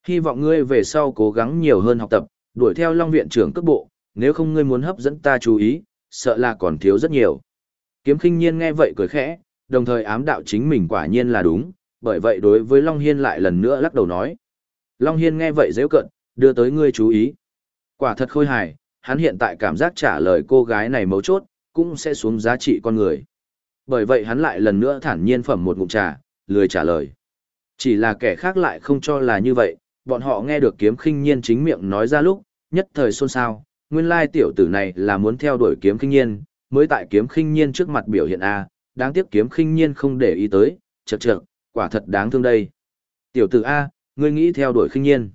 Hy vọng ngươi về sau cố gắng nhiều hơn học tập, đuổi theo Long viện trưởng cấp bộ, nếu không ngươi muốn hấp dẫn ta chú ý, sợ là còn thiếu rất nhiều. Kiếm khinh nhiên nghe vậy cười khẽ, đồng thời ám đạo chính mình quả nhiên là đúng, bởi vậy đối với Long Hiên lại lần nữa lắc đầu nói. Long Hiên nghe vậy dễ cận, đưa tới ngươi chú ý. Quả thật khôi hài, hắn hiện tại cảm giác trả lời cô gái này mấu chốt, cũng sẽ xuống giá trị con người. Bởi vậy hắn lại lần nữa thản nhiên phẩm một ngụm trà, lười trả lời. Chỉ là kẻ khác lại không cho là như vậy, bọn họ nghe được kiếm khinh nhiên chính miệng nói ra lúc, nhất thời xôn xao, nguyên lai tiểu tử này là muốn theo đuổi kiếm khinh nhiên, mới tại kiếm khinh nhiên trước mặt biểu hiện A, đáng tiếc kiếm khinh nhiên không để ý tới, chật chật, quả thật đáng thương đây. Tiểu tử A, ngươi nghĩ theo đuổi khinh nhiên.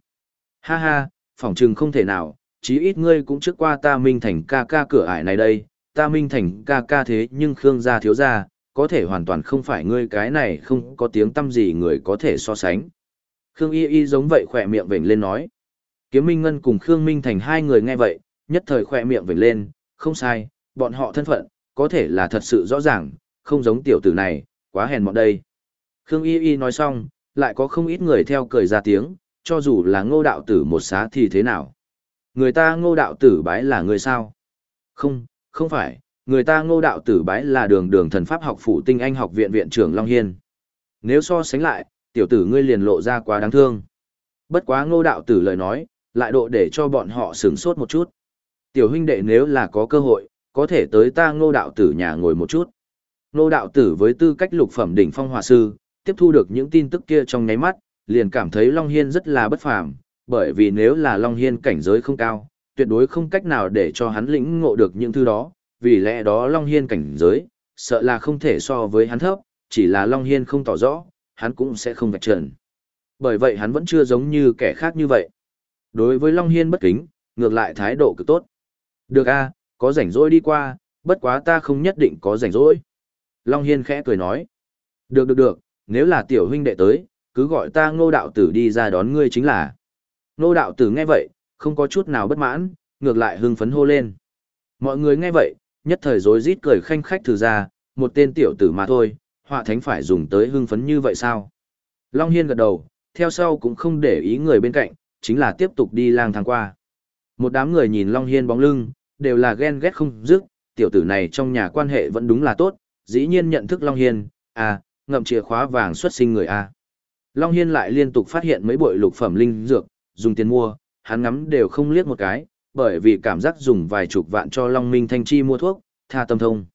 Ha ha, phỏng chừng không thể nào, chí ít ngươi cũng trước qua ta minh thành ca ca cửa ải này đây, ta minh thành ca ca thế nhưng Khương gia thiếu gia, có thể hoàn toàn không phải ngươi cái này không có tiếng tâm gì người có thể so sánh. Khương y y giống vậy khỏe miệng vểnh lên nói. Kiếm Minh Ngân cùng Khương Minh Thành hai người nghe vậy, nhất thời khỏe miệng vểnh lên, không sai, bọn họ thân phận, có thể là thật sự rõ ràng, không giống tiểu tử này, quá hèn mọn đây. Khương y y nói xong, lại có không ít người theo cười ra tiếng, cho dù là ngô đạo tử một xá thì thế nào. Người ta ngô đạo tử bái là người sao? Không, không phải, người ta ngô đạo tử bái là đường đường thần pháp học phủ tinh anh học viện viện trưởng Long Hiên. Nếu so sánh lại, tiểu tử ngươi liền lộ ra quá đáng thương. Bất quá ngô đạo tử lời nói, lại độ để cho bọn họ sửng sốt một chút. Tiểu huynh đệ nếu là có cơ hội, có thể tới ta ngô đạo tử nhà ngồi một chút. Ngô đạo tử với tư cách lục phẩm đỉnh phong hòa sư, tiếp thu được những tin tức kia trong nháy mắt, liền cảm thấy Long Hiên rất là bất phàm, bởi vì nếu là Long Hiên cảnh giới không cao, tuyệt đối không cách nào để cho hắn lĩnh ngộ được những thứ đó, vì lẽ đó Long Hiên cảnh giới, sợ là không thể so với hắn thấp, chỉ là Long Hiên không tỏ rõ, hắn cũng sẽ không vạch trần. Bởi vậy hắn vẫn chưa giống như kẻ khác như vậy. Đối với Long Hiên bất kính, ngược lại thái độ cực tốt. Được a có rảnh rỗi đi qua, bất quá ta không nhất định có rảnh rỗi. Long Hiên khẽ cười nói. Được được được, nếu là tiểu huynh đệ tới, cứ gọi ta ngô đạo tử đi ra đón ngươi chính là nô đạo tử nghe vậy, không có chút nào bất mãn, ngược lại hưng phấn hô lên. Mọi người nghe vậy, nhất thời rối rít cười khanh khách thử ra, một tên tiểu tử mà thôi, họa thánh phải dùng tới hưng phấn như vậy sao? Long Hiên gật đầu, theo sau cũng không để ý người bên cạnh, chính là tiếp tục đi lang thang qua. Một đám người nhìn Long Hiên bóng lưng, đều là ghen ghét không dứt, tiểu tử này trong nhà quan hệ vẫn đúng là tốt, dĩ nhiên nhận thức Long Hiên, à, ngậm chìa khóa vàng xuất sinh người A. Long Hiên lại liên tục phát hiện mấy bội lục phẩm linh dược, dùng tiền mua, hắn ngắm đều không liếc một cái, bởi vì cảm giác dùng vài chục vạn cho Long Minh Thanh Chi mua thuốc, tha tâm thông.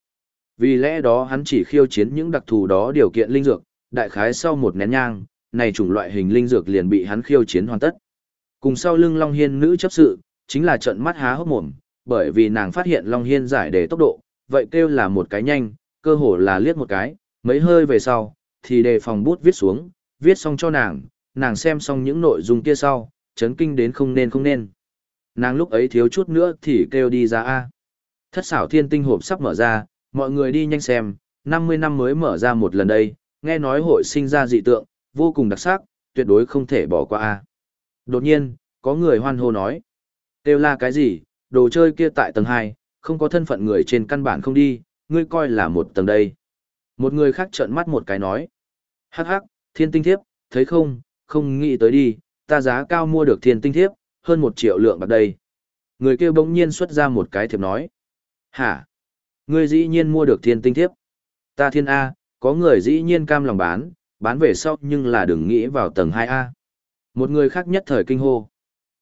Vì lẽ đó hắn chỉ khiêu chiến những đặc thù đó điều kiện linh dược, đại khái sau một nén nhang, này chủng loại hình linh dược liền bị hắn khiêu chiến hoàn tất. Cùng sau lưng Long Hiên nữ chấp sự, chính là trận mắt há hốc mồm, bởi vì nàng phát hiện Long Hiên giải đề tốc độ, vậy kêu là một cái nhanh, cơ hồ là liếc một cái, mấy hơi về sau, thì đề phòng bút viết xuống, viết xong cho nàng, nàng xem xong những nội dung kia sau, chấn kinh đến không nên không nên. Nàng lúc ấy thiếu chút nữa thì kêu đi ra A. Thất xảo thiên tinh hộp sắp mở ra, mọi người đi nhanh xem, 50 năm mới mở ra một lần đây, nghe nói hội sinh ra dị tượng, vô cùng đặc sắc, tuyệt đối không thể bỏ qua A. Đột nhiên, có người hoan hô nói. Kêu là cái gì, đồ chơi kia tại tầng 2, không có thân phận người trên căn bản không đi, ngươi coi là một tầng đây. Một người khác trợn mắt một cái nói. Hắc hắc, thiên tinh thiếp, thấy không, không nghĩ tới đi, ta giá cao mua được thiên tinh thiếp, hơn một triệu lượng bạc đây. Người kia bỗng nhiên xuất ra một cái thiệp nói. Hả? Ngươi dĩ nhiên mua được thiên tinh thiếp. Ta thiên A, có người dĩ nhiên cam lòng bán, bán về sau nhưng là đừng nghĩ vào tầng 2A. Một người khác nhất thời kinh hô.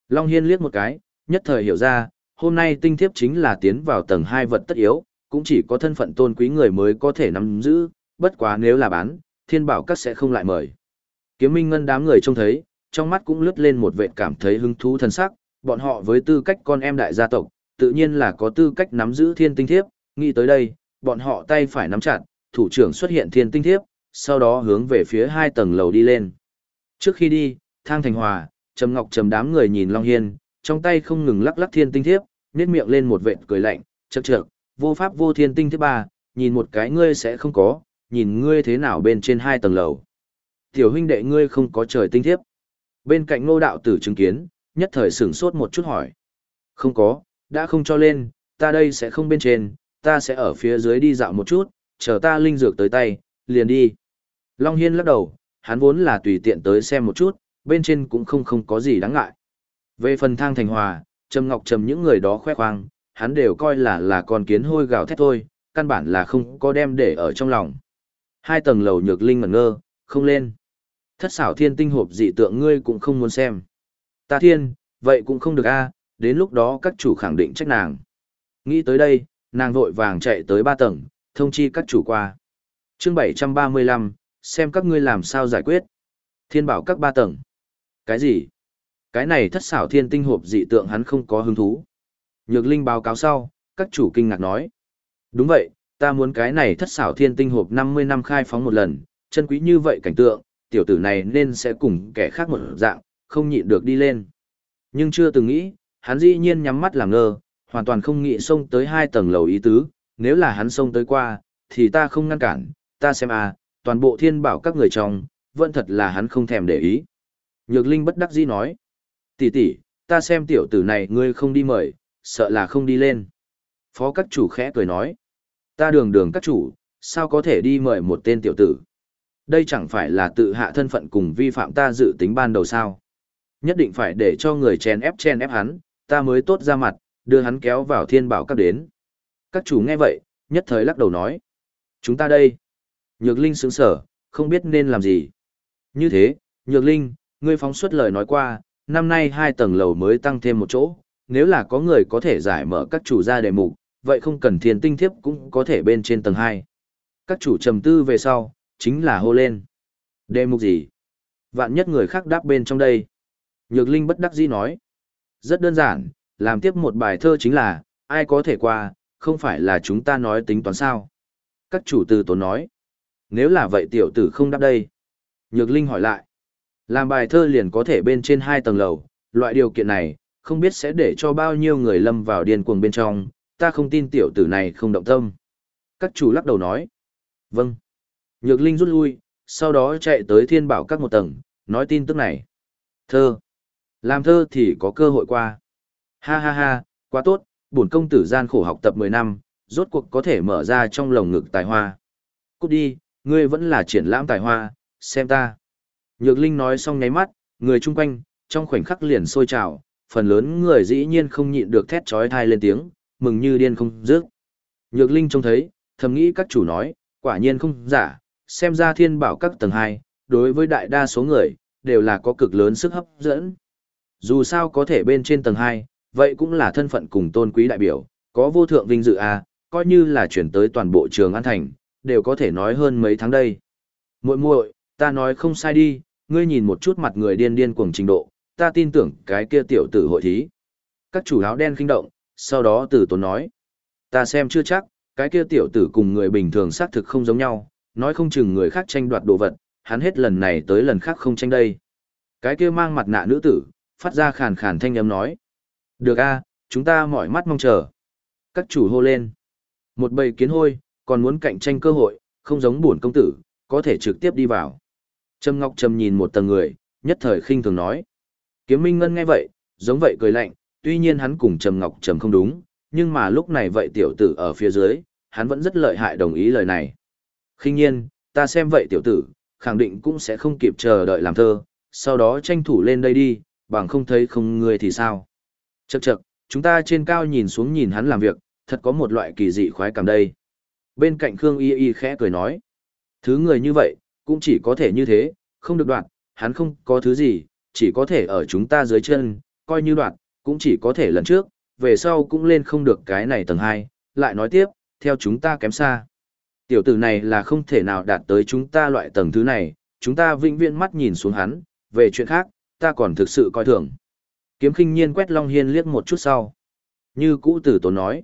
Long Hiên liếc một cái, nhất thời hiểu ra, hôm nay tinh thiếp chính là tiến vào tầng 2 vật tất yếu, cũng chỉ có thân phận tôn quý người mới có thể nắm giữ, bất quá nếu là bán, thiên bảo các sẽ không lại mời. Kiếm minh ngân đám người trông thấy, trong mắt cũng lướt lên một vệ cảm thấy hứng thú thân sắc, bọn họ với tư cách con em đại gia tộc, tự nhiên là có tư cách nắm giữ thiên tinh thiếp, nghĩ tới đây, bọn họ tay phải nắm chặt, thủ trưởng xuất hiện thiên tinh thiếp, sau đó hướng về phía hai tầng lầu đi lên. Trước khi đi, thang thành hòa, trầm ngọc trầm đám người nhìn Long Hiên, trong tay không ngừng lắc lắc thiên tinh thiếp, nét miệng lên một vệt cười lạnh, chậc chậc, vô pháp vô thiên tinh thiếp ba, nhìn một cái ngươi sẽ không có, nhìn ngươi thế nào bên trên hai tầng lầu. Tiểu huynh đệ ngươi không có trời tinh thiếp. Bên cạnh ngô đạo tử chứng kiến, nhất thời sửng sốt một chút hỏi. Không có, đã không cho lên, ta đây sẽ không bên trên, ta sẽ ở phía dưới đi dạo một chút, chờ ta linh dược tới tay, liền đi. Long Hiên lắc đầu, hắn vốn là tùy tiện tới xem một chút, bên trên cũng không không có gì đáng ngại. Về phần thang thành hòa, Trầm Ngọc Trầm những người đó khoe khoang, hắn đều coi là là con kiến hôi gào thét thôi, căn bản là không có đem để ở trong lòng. Hai tầng lầu nhược linh ngẩn ngơ, không lên. Thất xảo thiên tinh hộp dị tượng ngươi cũng không muốn xem. Ta thiên, vậy cũng không được a đến lúc đó các chủ khẳng định trách nàng. Nghĩ tới đây, nàng vội vàng chạy tới ba tầng, thông chi các chủ qua. chương 735, xem các ngươi làm sao giải quyết. Thiên bảo các ba tầng. Cái gì? Cái này thất xảo thiên tinh hộp dị tượng hắn không có hứng thú. Nhược Linh báo cáo sau, các chủ kinh ngạc nói. Đúng vậy, ta muốn cái này thất xảo thiên tinh hộp 50 năm khai phóng một lần, chân quý như vậy cảnh tượng, tiểu tử này nên sẽ cùng kẻ khác một dạng, không nhịn được đi lên. Nhưng chưa từng nghĩ, hắn dĩ nhiên nhắm mắt làm ngơ, hoàn toàn không nghĩ xông tới hai tầng lầu ý tứ, nếu là hắn xông tới qua, thì ta không ngăn cản, ta xem à, toàn bộ thiên bảo các người trong, vẫn thật là hắn không thèm để ý. Nhược Linh bất đắc dĩ nói, tỷ tỷ, ta xem tiểu tử này ngươi không đi mời, sợ là không đi lên. Phó các chủ khẽ cười nói, ta đường đường các chủ, sao có thể đi mời một tên tiểu tử. Đây chẳng phải là tự hạ thân phận cùng vi phạm ta dự tính ban đầu sao. Nhất định phải để cho người chèn ép chèn ép hắn, ta mới tốt ra mặt, đưa hắn kéo vào thiên bảo các đến. Các chủ nghe vậy, nhất thời lắc đầu nói. Chúng ta đây. Nhược Linh sướng sở, không biết nên làm gì. Như thế, Nhược Linh, ngươi phóng xuất lời nói qua, năm nay hai tầng lầu mới tăng thêm một chỗ, nếu là có người có thể giải mở các chủ ra đề mục, vậy không cần thiên tinh thiếp cũng có thể bên trên tầng 2. Các chủ trầm tư về sau, chính là hô lên. Đề mục gì? Vạn nhất người khác đáp bên trong đây. Nhược Linh bất đắc dĩ nói. Rất đơn giản, làm tiếp một bài thơ chính là, ai có thể qua, không phải là chúng ta nói tính toán sao. Các chủ từ tốn nói. Nếu là vậy tiểu tử không đáp đây. Nhược Linh hỏi lại. Làm bài thơ liền có thể bên trên hai tầng lầu, loại điều kiện này, không biết sẽ để cho bao nhiêu người lâm vào điên cuồng bên trong, ta không tin tiểu tử này không động tâm. Các chủ lắc đầu nói. Vâng. Nhược Linh rút lui, sau đó chạy tới thiên bảo các một tầng, nói tin tức này. Thơ. Làm thơ thì có cơ hội qua. Ha ha ha, quá tốt, bổn công tử gian khổ học tập 10 năm, rốt cuộc có thể mở ra trong lồng ngực tài hoa. Cút đi, ngươi vẫn là triển lãm tài hoa, xem ta. Nhược Linh nói xong nháy mắt, người chung quanh, trong khoảnh khắc liền sôi trào, phần lớn người dĩ nhiên không nhịn được thét trói thai lên tiếng, mừng như điên không dứt. Nhược Linh trông thấy, thầm nghĩ các chủ nói, quả nhiên không giả, xem ra thiên bảo các tầng 2, đối với đại đa số người, đều là có cực lớn sức hấp dẫn. Dù sao có thể bên trên tầng 2, vậy cũng là thân phận cùng tôn quý đại biểu, có vô thượng vinh dự a, coi như là chuyển tới toàn bộ trường An Thành, đều có thể nói hơn mấy tháng đây. Muội muội, ta nói không sai đi, ngươi nhìn một chút mặt người điên điên cuồng trình độ, ta tin tưởng cái kia tiểu tử hội thí. Các chủ áo đen kinh động, sau đó tử tốn nói. Ta xem chưa chắc, cái kia tiểu tử cùng người bình thường xác thực không giống nhau, nói không chừng người khác tranh đoạt đồ vật, hắn hết lần này tới lần khác không tranh đây. Cái kia mang mặt nạ nữ tử, phát ra khàn khàn thanh âm nói. Được a, chúng ta mỏi mắt mong chờ. Các chủ hô lên. Một bầy kiến hôi, còn muốn cạnh tranh cơ hội, không giống buồn công tử, có thể trực tiếp đi vào. Trâm Ngọc Trầm nhìn một tầng người, nhất thời khinh thường nói. Kiếm Minh Ngân nghe vậy, giống vậy cười lạnh, tuy nhiên hắn cùng Trầm Ngọc Trầm không đúng, nhưng mà lúc này vậy tiểu tử ở phía dưới, hắn vẫn rất lợi hại đồng ý lời này. Khinh nhiên, ta xem vậy tiểu tử, khẳng định cũng sẽ không kịp chờ đợi làm thơ, sau đó tranh thủ lên đây đi, bằng không thấy không người thì sao. Chậc chậc, chúng ta trên cao nhìn xuống nhìn hắn làm việc, thật có một loại kỳ dị khoái cảm đây. Bên cạnh Khương Y Y khẽ cười nói, thứ người như vậy, cũng chỉ có thể như thế, không được đoạn, hắn không có thứ gì, chỉ có thể ở chúng ta dưới chân, coi như đoạn, cũng chỉ có thể lần trước, về sau cũng lên không được cái này tầng 2, lại nói tiếp, theo chúng ta kém xa. Tiểu tử này là không thể nào đạt tới chúng ta loại tầng thứ này, chúng ta vĩnh viễn mắt nhìn xuống hắn, về chuyện khác, ta còn thực sự coi thường. Kiếm khinh nhiên quét Long Hiên liếc một chút sau. Như cũ tử tốn nói.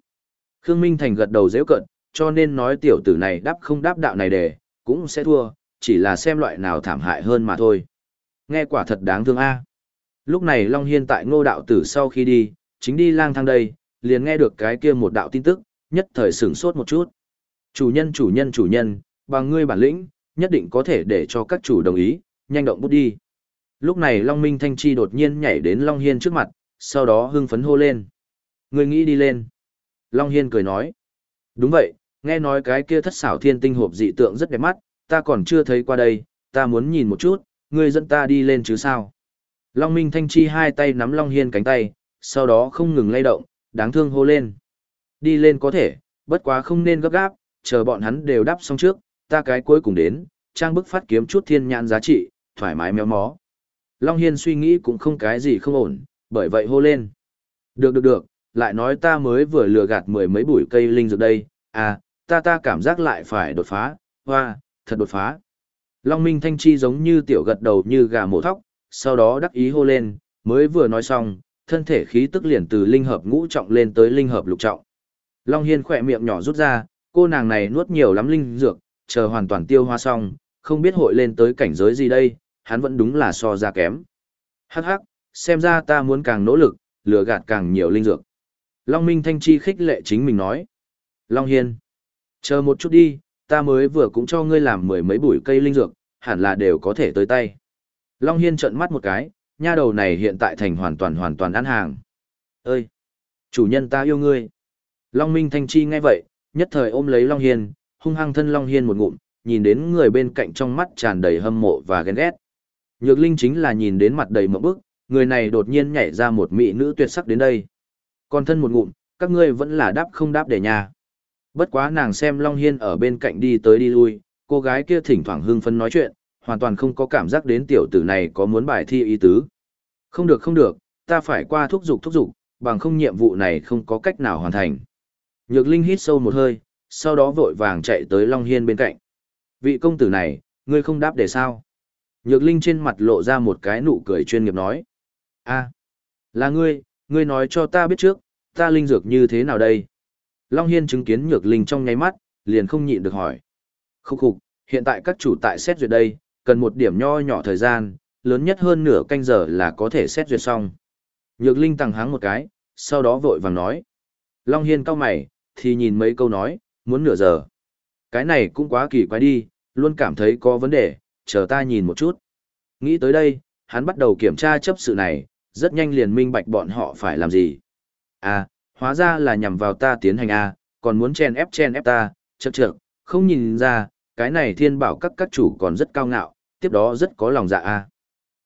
Khương Minh Thành gật đầu dễ cận, cho nên nói tiểu tử này đáp không đáp đạo này để, cũng sẽ thua, chỉ là xem loại nào thảm hại hơn mà thôi. Nghe quả thật đáng thương a. À. Lúc này Long Hiên tại ngô đạo tử sau khi đi, chính đi lang thang đây, liền nghe được cái kia một đạo tin tức, nhất thời sửng sốt một chút. Chủ nhân chủ nhân chủ nhân, bằng ngươi bản lĩnh, nhất định có thể để cho các chủ đồng ý, nhanh động bút đi. Lúc này Long Minh Thanh Chi đột nhiên nhảy đến Long Hiên trước mặt, sau đó hưng phấn hô lên. Ngươi nghĩ đi lên. Long Hiên cười nói. Đúng vậy, nghe nói cái kia thất xảo thiên tinh hộp dị tượng rất đẹp mắt, ta còn chưa thấy qua đây, ta muốn nhìn một chút, ngươi dẫn ta đi lên chứ sao. Long Minh Thanh Chi hai tay nắm Long Hiên cánh tay, sau đó không ngừng lay động, đáng thương hô lên. Đi lên có thể, bất quá không nên gấp gáp, chờ bọn hắn đều đáp xong trước, ta cái cuối cùng đến, trang bức phát kiếm chút thiên nhãn giá trị, thoải mái méo mó. Long Hiên suy nghĩ cũng không cái gì không ổn, bởi vậy hô lên. Được được được, lại nói ta mới vừa lừa gạt mười mấy bụi cây linh dược đây, à, ta ta cảm giác lại phải đột phá, hoa, thật đột phá. Long Minh Thanh Chi giống như tiểu gật đầu như gà mổ thóc, sau đó đắc ý hô lên, mới vừa nói xong, thân thể khí tức liền từ linh hợp ngũ trọng lên tới linh hợp lục trọng. Long Hiên khỏe miệng nhỏ rút ra, cô nàng này nuốt nhiều lắm linh dược, chờ hoàn toàn tiêu hóa xong, không biết hội lên tới cảnh giới gì đây, hắn vẫn đúng là so ra kém. Hắc hắc, xem ra ta muốn càng nỗ lực, lừa gạt càng nhiều linh dược. Long Minh Thanh Chi khích lệ chính mình nói. Long Hiên, chờ một chút đi, ta mới vừa cũng cho ngươi làm mười mấy bụi cây linh dược, hẳn là đều có thể tới tay. Long Hiên trợn mắt một cái, nha đầu này hiện tại thành hoàn toàn hoàn toàn ăn hàng. Ơi! Chủ nhân ta yêu ngươi. Long Minh Thanh Chi nghe vậy, nhất thời ôm lấy Long Hiên, hung hăng thân Long Hiên một ngụm, nhìn đến người bên cạnh trong mắt tràn đầy hâm mộ và ghen ghét. Nhược Linh chính là nhìn đến mặt đầy mộng bức, người này đột nhiên nhảy ra một mỹ nữ tuyệt sắc đến đây. Còn thân một ngụm, các ngươi vẫn là đáp không đáp để nhà. Bất quá nàng xem Long Hiên ở bên cạnh đi tới đi lui, cô gái kia thỉnh thoảng hưng phấn nói chuyện, hoàn toàn không có cảm giác đến tiểu tử này có muốn bài thi ý tứ. Không được không được, ta phải qua thúc dục thúc dục, bằng không nhiệm vụ này không có cách nào hoàn thành. Nhược Linh hít sâu một hơi, sau đó vội vàng chạy tới Long Hiên bên cạnh. Vị công tử này, ngươi không đáp để sao? Nhược Linh trên mặt lộ ra một cái nụ cười chuyên nghiệp nói. a là ngươi, ngươi nói cho ta biết trước, ta linh dược như thế nào đây? Long Hiên chứng kiến Nhược Linh trong nháy mắt, liền không nhịn được hỏi. Khúc khục, hiện tại các chủ tại xét duyệt đây, cần một điểm nho nhỏ thời gian, lớn nhất hơn nửa canh giờ là có thể xét duyệt xong. Nhược Linh tăng háng một cái, sau đó vội vàng nói. Long Hiên cao mày, thì nhìn mấy câu nói, muốn nửa giờ. Cái này cũng quá kỳ quái đi, luôn cảm thấy có vấn đề, chờ ta nhìn một chút. Nghĩ tới đây, hắn bắt đầu kiểm tra chấp sự này, rất nhanh liền minh bạch bọn họ phải làm gì. À, hóa ra là nhằm vào ta tiến hành A, còn muốn chen ép chen ép ta, chật chật, không nhìn ra, cái này thiên bảo các các chủ còn rất cao ngạo, tiếp đó rất có lòng dạ A.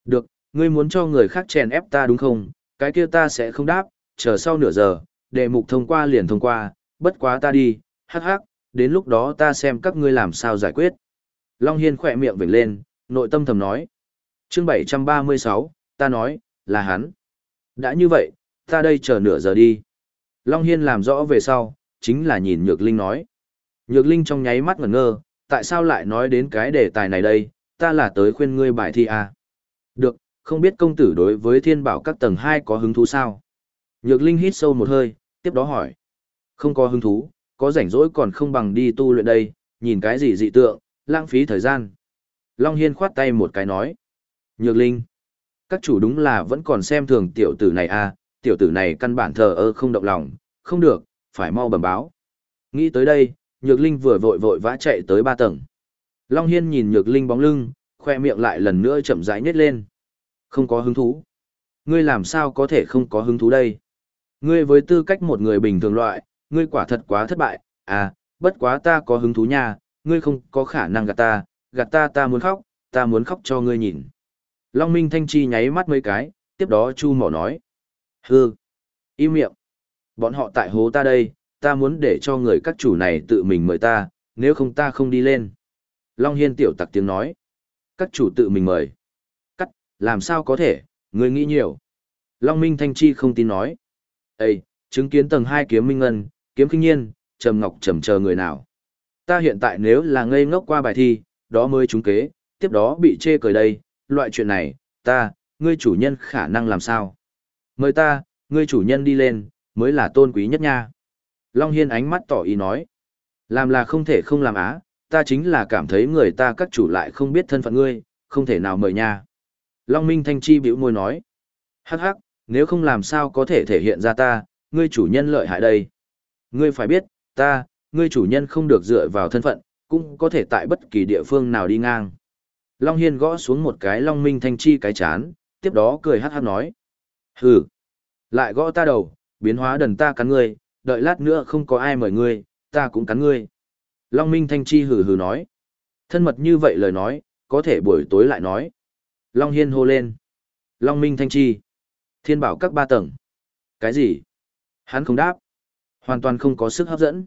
Được, ngươi muốn cho người khác chen ép ta đúng không, cái kia ta sẽ không đáp, chờ sau nửa giờ, đề mục thông qua liền thông qua, bất quá ta đi, hắc hắc, đến lúc đó ta xem các ngươi làm sao giải quyết. Long Hiên khỏe miệng vểnh lên, nội tâm thầm nói. chương 736, ta nói, là hắn. Đã như vậy, ta đây chờ nửa giờ đi. Long Hiên làm rõ về sau, chính là nhìn Nhược Linh nói. Nhược Linh trong nháy mắt ngẩn ngơ, tại sao lại nói đến cái đề tài này đây, ta là tới khuyên ngươi bài thi à? Được, không biết công tử đối với thiên bảo các tầng 2 có hứng thú sao? Nhược Linh hít sâu một hơi, tiếp đó hỏi. Không có hứng thú, có rảnh rỗi còn không bằng đi tu luyện đây, nhìn cái gì dị tượng, lãng phí thời gian. Long Hiên khoát tay một cái nói. Nhược Linh, các chủ đúng là vẫn còn xem thường tiểu tử này à, tiểu tử này căn bản thờ ơ không động lòng, không được, phải mau bẩm báo. Nghĩ tới đây, Nhược Linh vừa vội vội vã chạy tới ba tầng. Long Hiên nhìn Nhược Linh bóng lưng, khoe miệng lại lần nữa chậm rãi nhét lên. Không có hứng thú. Ngươi làm sao có thể không có hứng thú đây? Ngươi với tư cách một người bình thường loại, ngươi quả thật quá thất bại, à, bất quá ta có hứng thú nha, ngươi không có khả năng gạt ta, gạt ta ta muốn khóc, ta muốn khóc cho ngươi nhìn. Long Minh Thanh Chi nháy mắt mấy cái, tiếp đó Chu Mỏ nói. Hừ, im miệng. Bọn họ tại hố ta đây, ta muốn để cho người các chủ này tự mình mời ta, nếu không ta không đi lên. Long Hiên tiểu tặc tiếng nói. Các chủ tự mình mời. Cắt, làm sao có thể, ngươi nghĩ nhiều. Long Minh Thanh Chi không tin nói. Ê, chứng kiến tầng 2 kiếm minh ngân, kiếm kinh nhiên, trầm ngọc trầm chờ người nào. Ta hiện tại nếu là ngây ngốc qua bài thi, đó mới trúng kế, tiếp đó bị chê cười đây, loại chuyện này, ta, ngươi chủ nhân khả năng làm sao? Mời ta, ngươi chủ nhân đi lên, mới là tôn quý nhất nha. Long Hiên ánh mắt tỏ ý nói. Làm là không thể không làm á, ta chính là cảm thấy người ta các chủ lại không biết thân phận ngươi, không thể nào mời nha. Long Minh Thanh Chi biểu môi nói. Hắc hắc, nếu không làm sao có thể thể hiện ra ta, ngươi chủ nhân lợi hại đây. Ngươi phải biết, ta, ngươi chủ nhân không được dựa vào thân phận, cũng có thể tại bất kỳ địa phương nào đi ngang. Long Hiên gõ xuống một cái Long Minh Thanh Chi cái chán, tiếp đó cười hát hát nói. Hừ, lại gõ ta đầu, biến hóa đần ta cắn ngươi, đợi lát nữa không có ai mời ngươi, ta cũng cắn ngươi. Long Minh Thanh Chi hừ hừ nói. Thân mật như vậy lời nói, có thể buổi tối lại nói. Long Hiên hô lên. Long Minh Thanh Chi. Thiên bảo các ba tầng. Cái gì? Hắn không đáp. Hoàn toàn không có sức hấp dẫn.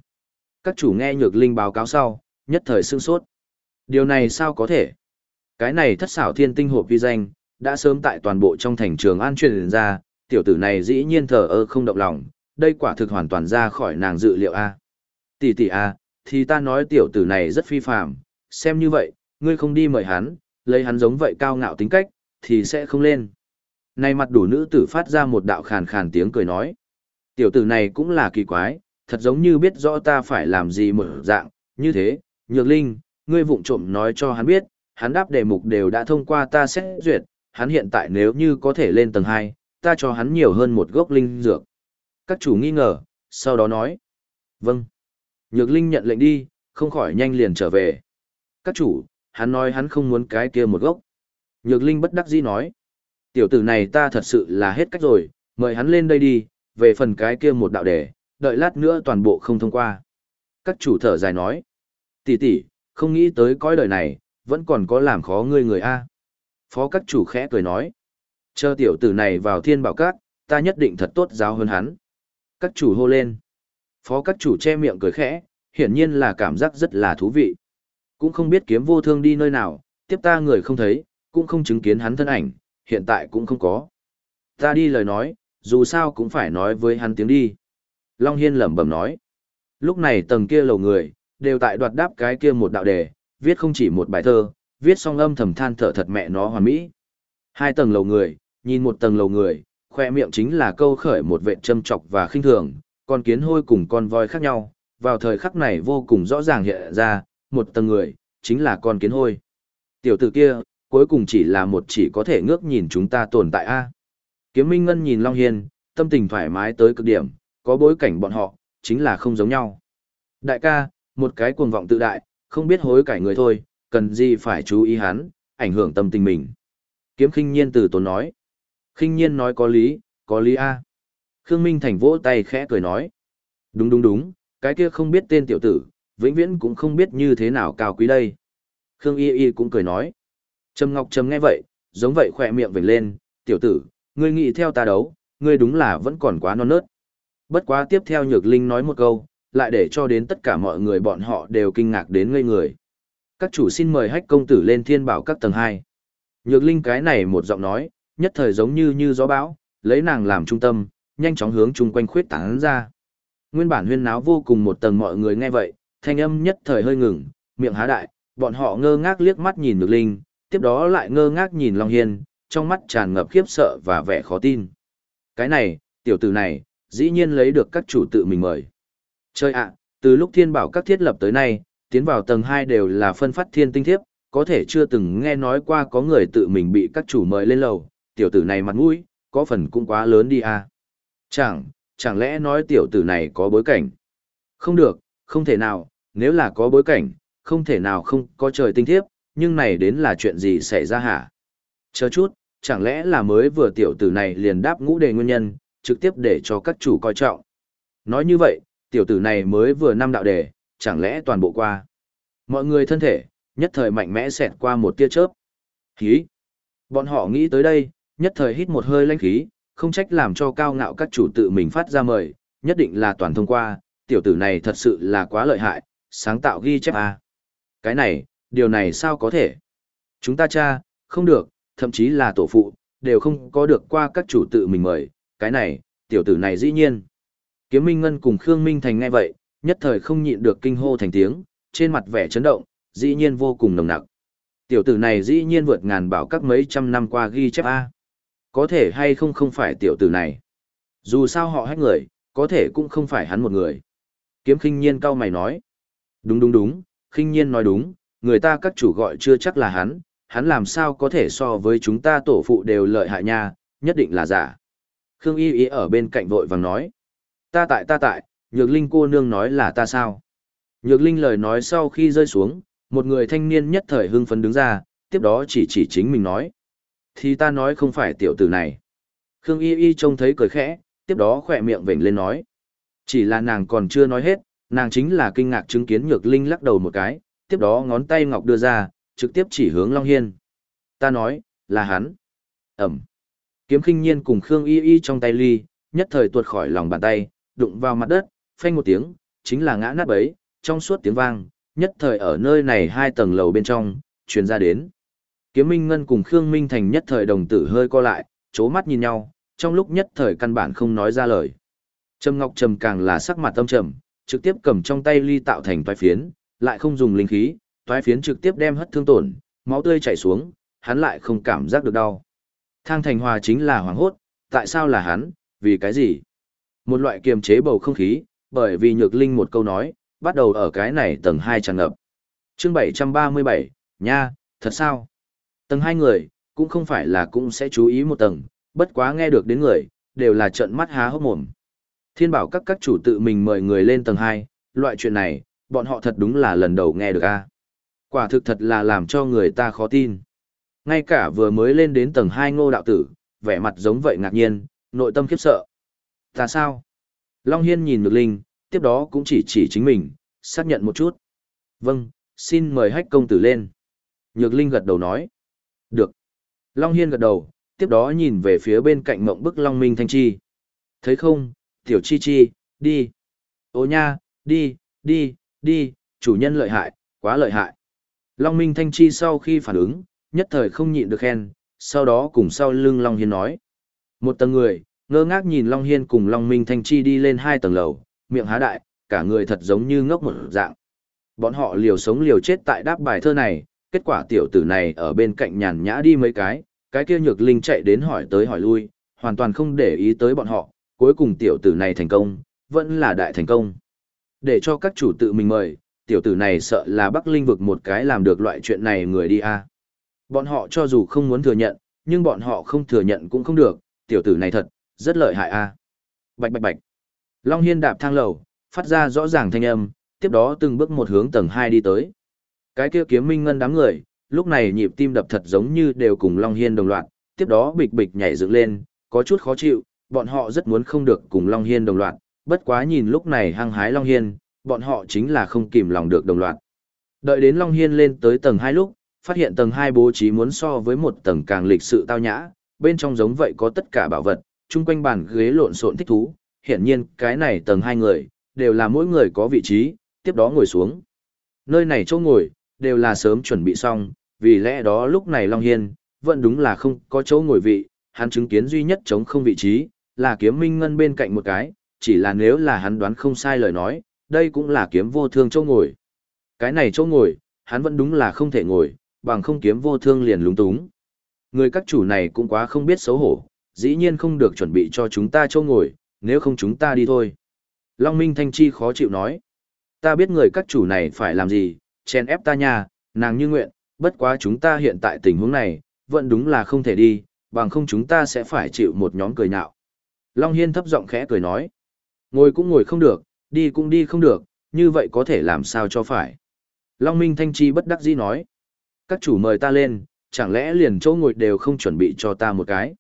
Các chủ nghe nhược linh báo cáo sau, nhất thời sương sốt. Điều này sao có thể? Cái này thất xảo thiên tinh hộp vi danh, đã sớm tại toàn bộ trong thành trường an truyền ra, tiểu tử này dĩ nhiên thờ ơ không động lòng, đây quả thực hoàn toàn ra khỏi nàng dự liệu a. Tỷ tỷ a, thì ta nói tiểu tử này rất phi phàm, xem như vậy, ngươi không đi mời hắn, lấy hắn giống vậy cao ngạo tính cách, thì sẽ không lên. Này mặt đủ nữ tử phát ra một đạo khàn khàn tiếng cười nói. Tiểu tử này cũng là kỳ quái, thật giống như biết rõ ta phải làm gì mở dạng, như thế, nhược linh, ngươi vụng trộm nói cho hắn biết, hắn đáp đề mục đều đã thông qua ta xét duyệt, hắn hiện tại nếu như có thể lên tầng 2, ta cho hắn nhiều hơn một gốc linh dược. Các chủ nghi ngờ, sau đó nói. Vâng. Nhược linh nhận lệnh đi, không khỏi nhanh liền trở về. Các chủ, hắn nói hắn không muốn cái kia một gốc. Nhược linh bất đắc dĩ nói. Tiểu tử này ta thật sự là hết cách rồi, mời hắn lên đây đi, về phần cái kia một đạo đề, đợi lát nữa toàn bộ không thông qua. Các chủ thở dài nói. Tỷ tỷ, không nghĩ tới cõi đời này, vẫn còn có làm khó ngươi người A. Phó các chủ khẽ cười nói. Chờ tiểu tử này vào thiên bảo các, ta nhất định thật tốt giáo hơn hắn. Các chủ hô lên. Phó các chủ che miệng cười khẽ, hiển nhiên là cảm giác rất là thú vị. Cũng không biết kiếm vô thương đi nơi nào, tiếp ta người không thấy, cũng không chứng kiến hắn thân ảnh, hiện tại cũng không có. Ta đi lời nói, dù sao cũng phải nói với hắn tiếng đi. Long Hiên lẩm bẩm nói. Lúc này tầng kia lầu người, đều tại đoạt đáp cái kia một đạo đề, viết không chỉ một bài thơ, viết xong âm thầm than thở thật mẹ nó hoàn mỹ. Hai tầng lầu người, nhìn một tầng lầu người, khoe miệng chính là câu khởi một vệ châm chọc và khinh thường, con kiến hôi cùng con voi khác nhau, vào thời khắc này vô cùng rõ ràng hiện ra, một tầng người, chính là con kiến hôi. Tiểu tử kia, cuối cùng chỉ là một chỉ có thể ngước nhìn chúng ta tồn tại a. Kiếm Minh Ngân nhìn Long Hiên, tâm tình thoải mái tới cực điểm, có bối cảnh bọn họ, chính là không giống nhau. Đại ca, một cái cuồng vọng tự đại, không biết hối cải người thôi, cần gì phải chú ý hắn, ảnh hưởng tâm tình mình. Kiếm khinh nhiên từ tốn nói. Khinh nhiên nói có lý, có lý a. Khương Minh Thành vỗ tay khẽ cười nói. Đúng đúng đúng, cái kia không biết tên tiểu tử, vĩnh viễn cũng không biết như thế nào cao quý đây. Khương Y Y cũng cười nói. Trầm Ngọc Trầm nghe vậy, giống vậy khỏe miệng vểnh lên, tiểu tử, ngươi nghĩ theo ta đấu, ngươi đúng là vẫn còn quá non nớt. Bất quá tiếp theo Nhược Linh nói một câu, lại để cho đến tất cả mọi người bọn họ đều kinh ngạc đến ngây người. Các chủ xin mời hách công tử lên thiên bảo các tầng 2. Nhược Linh cái này một giọng nói, nhất thời giống như như gió bão, lấy nàng làm trung tâm, nhanh chóng hướng chung quanh khuyết tán ra. Nguyên bản huyên náo vô cùng một tầng mọi người nghe vậy, thanh âm nhất thời hơi ngừng, miệng há đại, bọn họ ngơ ngác liếc mắt nhìn Nhược Linh, tiếp đó lại ngơ ngác nhìn Long Hiên, trong mắt tràn ngập khiếp sợ và vẻ khó tin. Cái này, tiểu tử này, dĩ nhiên lấy được các chủ tự mình mời. Chơi ạ, từ lúc thiên bảo các thiết lập tới nay, tiến vào tầng 2 đều là phân phát thiên tinh thiếp, có thể chưa từng nghe nói qua có người tự mình bị các chủ mời lên lầu, tiểu tử này mặt mũi, có phần cũng quá lớn đi à. Chẳng, chẳng lẽ nói tiểu tử này có bối cảnh? Không được, không thể nào, nếu là có bối cảnh, không thể nào không có trời tinh thiếp, nhưng này đến là chuyện gì xảy ra hả? Chờ chút, chẳng lẽ là mới vừa tiểu tử này liền đáp ngũ đề nguyên nhân, trực tiếp để cho các chủ coi trọng. Nói như vậy, tiểu tử này mới vừa năm đạo đề, chẳng lẽ toàn bộ qua. Mọi người thân thể, nhất thời mạnh mẽ xẹt qua một tia chớp. Khí. Bọn họ nghĩ tới đây, nhất thời hít một hơi lanh khí, không trách làm cho cao ngạo các chủ tự mình phát ra mời, nhất định là toàn thông qua, tiểu tử này thật sự là quá lợi hại, sáng tạo ghi chép à. Cái này, điều này sao có thể? Chúng ta cha, không được, thậm chí là tổ phụ, đều không có được qua các chủ tự mình mời, cái này, tiểu tử này dĩ nhiên. Kiếm Minh Ngân cùng Khương Minh Thành ngay vậy, nhất thời không nhịn được kinh hô thành tiếng, trên mặt vẻ chấn động, dĩ nhiên vô cùng nồng nặc. Tiểu tử này dĩ nhiên vượt ngàn bảo các mấy trăm năm qua ghi chép A. Có thể hay không không phải tiểu tử này. Dù sao họ hết người, có thể cũng không phải hắn một người. Kiếm khinh nhiên cao mày nói. Đúng đúng đúng, khinh nhiên nói đúng, người ta các chủ gọi chưa chắc là hắn, hắn làm sao có thể so với chúng ta tổ phụ đều lợi hại nha, nhất định là giả. Khương Y Y ở bên cạnh vội vàng nói. Ta tại ta tại, Nhược Linh cô nương nói là ta sao? Nhược Linh lời nói sau khi rơi xuống, một người thanh niên nhất thời hưng phấn đứng ra, tiếp đó chỉ chỉ chính mình nói. Thì ta nói không phải tiểu tử này. Khương Y Y trông thấy cười khẽ, tiếp đó khỏe miệng vểnh lên nói. Chỉ là nàng còn chưa nói hết, nàng chính là kinh ngạc chứng kiến Nhược Linh lắc đầu một cái, tiếp đó ngón tay ngọc đưa ra, trực tiếp chỉ hướng Long Hiên. Ta nói, là hắn. Ẩm. Kiếm khinh nhiên cùng Khương Y Y trong tay ly, nhất thời tuột khỏi lòng bàn tay, đụng vào mặt đất, phanh một tiếng, chính là ngã nát bấy, trong suốt tiếng vang, nhất thời ở nơi này hai tầng lầu bên trong, truyền ra đến. Kiếm Minh Ngân cùng Khương Minh Thành nhất thời đồng tử hơi co lại, chố mắt nhìn nhau, trong lúc nhất thời căn bản không nói ra lời. Trầm Ngọc Trầm càng là sắc mặt tâm trầm, trực tiếp cầm trong tay ly tạo thành toái phiến, lại không dùng linh khí, toái phiến trực tiếp đem hất thương tổn, máu tươi chảy xuống, hắn lại không cảm giác được đau. Thang Thành Hòa chính là hoàng hốt, tại sao là hắn, vì cái gì? Một loại kiềm chế bầu không khí, bởi vì nhược linh một câu nói, bắt đầu ở cái này tầng 2 tràn ngập. chương 737, nha, thật sao? Tầng 2 người, cũng không phải là cũng sẽ chú ý một tầng, bất quá nghe được đến người, đều là trận mắt há hốc mồm. Thiên bảo các các chủ tự mình mời người lên tầng 2, loại chuyện này, bọn họ thật đúng là lần đầu nghe được a Quả thực thật là làm cho người ta khó tin. Ngay cả vừa mới lên đến tầng 2 ngô đạo tử, vẻ mặt giống vậy ngạc nhiên, nội tâm khiếp sợ. Ta sao? Long Hiên nhìn Nhược Linh, tiếp đó cũng chỉ chỉ chính mình, xác nhận một chút. Vâng, xin mời hách công tử lên. Nhược Linh gật đầu nói. Được. Long Hiên gật đầu, tiếp đó nhìn về phía bên cạnh mộng bức Long Minh Thanh Chi. Thấy không, tiểu chi chi, đi. Ô nha, đi, đi, đi, chủ nhân lợi hại, quá lợi hại. Long Minh Thanh Chi sau khi phản ứng, nhất thời không nhịn được khen, sau đó cùng sau lưng Long Hiên nói. Một tầng người, ngơ ngác nhìn Long Hiên cùng Long Minh Thanh Chi đi lên hai tầng lầu, miệng há đại, cả người thật giống như ngốc một dạng. Bọn họ liều sống liều chết tại đáp bài thơ này, kết quả tiểu tử này ở bên cạnh nhàn nhã đi mấy cái, cái kia nhược linh chạy đến hỏi tới hỏi lui, hoàn toàn không để ý tới bọn họ, cuối cùng tiểu tử này thành công, vẫn là đại thành công. Để cho các chủ tự mình mời, tiểu tử này sợ là Bắc Linh vực một cái làm được loại chuyện này người đi a. Bọn họ cho dù không muốn thừa nhận, nhưng bọn họ không thừa nhận cũng không được, tiểu tử này thật, rất lợi hại a. Bạch bạch bạch. Long Hiên đạp thang lầu, phát ra rõ ràng thanh âm, tiếp đó từng bước một hướng tầng 2 đi tới. Cái kia kiếm minh ngân đám người, lúc này nhịp tim đập thật giống như đều cùng Long Hiên đồng loạt, tiếp đó bịch bịch nhảy dựng lên, có chút khó chịu, bọn họ rất muốn không được cùng Long Hiên đồng loạt, bất quá nhìn lúc này hăng hái Long Hiên, bọn họ chính là không kìm lòng được đồng loạt. Đợi đến Long Hiên lên tới tầng 2 lúc, phát hiện tầng 2 bố trí muốn so với một tầng càng lịch sự tao nhã, bên trong giống vậy có tất cả bảo vật, chung quanh bàn ghế lộn xộn thích thú, hiển nhiên cái này tầng 2 người, đều là mỗi người có vị trí, tiếp đó ngồi xuống. Nơi này chỗ ngồi, đều là sớm chuẩn bị xong, vì lẽ đó lúc này Long Hiên, vẫn đúng là không có chỗ ngồi vị, hắn chứng kiến duy nhất chống không vị trí, là kiếm minh ngân bên cạnh một cái, chỉ là nếu là hắn đoán không sai lời nói, đây cũng là kiếm vô thương chỗ ngồi. Cái này chỗ ngồi, hắn vẫn đúng là không thể ngồi, bằng không kiếm vô thương liền lúng túng. Người các chủ này cũng quá không biết xấu hổ, dĩ nhiên không được chuẩn bị cho chúng ta chỗ ngồi, nếu không chúng ta đi thôi. Long Minh Thanh Chi khó chịu nói. Ta biết người các chủ này phải làm gì, chen ép ta nha, nàng như nguyện, bất quá chúng ta hiện tại tình huống này, vẫn đúng là không thể đi, bằng không chúng ta sẽ phải chịu một nhóm cười nhạo. Long Hiên thấp giọng khẽ cười nói. Ngồi cũng ngồi không được, đi cũng đi không được, như vậy có thể làm sao cho phải. Long Minh Thanh Chi bất đắc dĩ nói. Các chủ mời ta lên, chẳng lẽ liền chỗ ngồi đều không chuẩn bị cho ta một cái.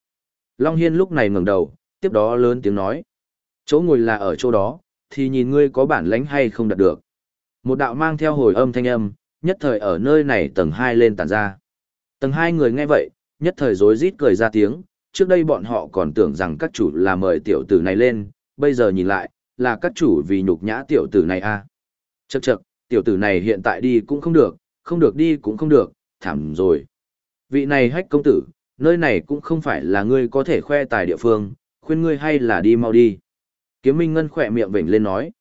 Long Hiên lúc này ngẩng đầu, tiếp đó lớn tiếng nói. Chỗ ngồi là ở chỗ đó, thì nhìn ngươi có bản lãnh hay không đạt được. Một đạo mang theo hồi âm thanh âm, nhất thời ở nơi này tầng 2 lên tàn ra. Tầng 2 người nghe vậy, nhất thời rối rít cười ra tiếng, trước đây bọn họ còn tưởng rằng các chủ là mời tiểu tử này lên, bây giờ nhìn lại, là các chủ vì nhục nhã tiểu tử này a. À. Chậc chậc, tiểu tử này hiện tại đi cũng không được, không được đi cũng không được, thảm rồi. Vị này hách công tử, nơi này cũng không phải là ngươi có thể khoe tài địa phương, khuyên ngươi hay là đi mau đi. Kiếm Minh Ngân khỏe miệng vểnh lên nói.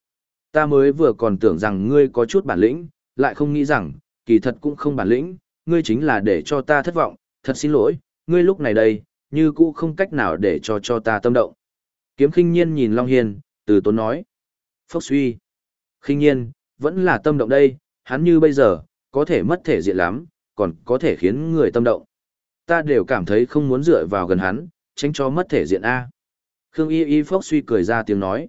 Ta mới vừa còn tưởng rằng ngươi có chút bản lĩnh, lại không nghĩ rằng, kỳ thật cũng không bản lĩnh, ngươi chính là để cho ta thất vọng, thật xin lỗi, ngươi lúc này đây, như cũ không cách nào để cho cho ta tâm động. Kiếm khinh nhiên nhìn Long Hiên, từ tốn nói. Phốc suy. Khinh nhiên, vẫn là tâm động đây, hắn như bây giờ, có thể mất thể diện lắm, còn có thể khiến người tâm động. Ta đều cảm thấy không muốn dựa vào gần hắn, tránh cho mất thể diện A. Khương Y Y phốc suy cười ra tiếng nói.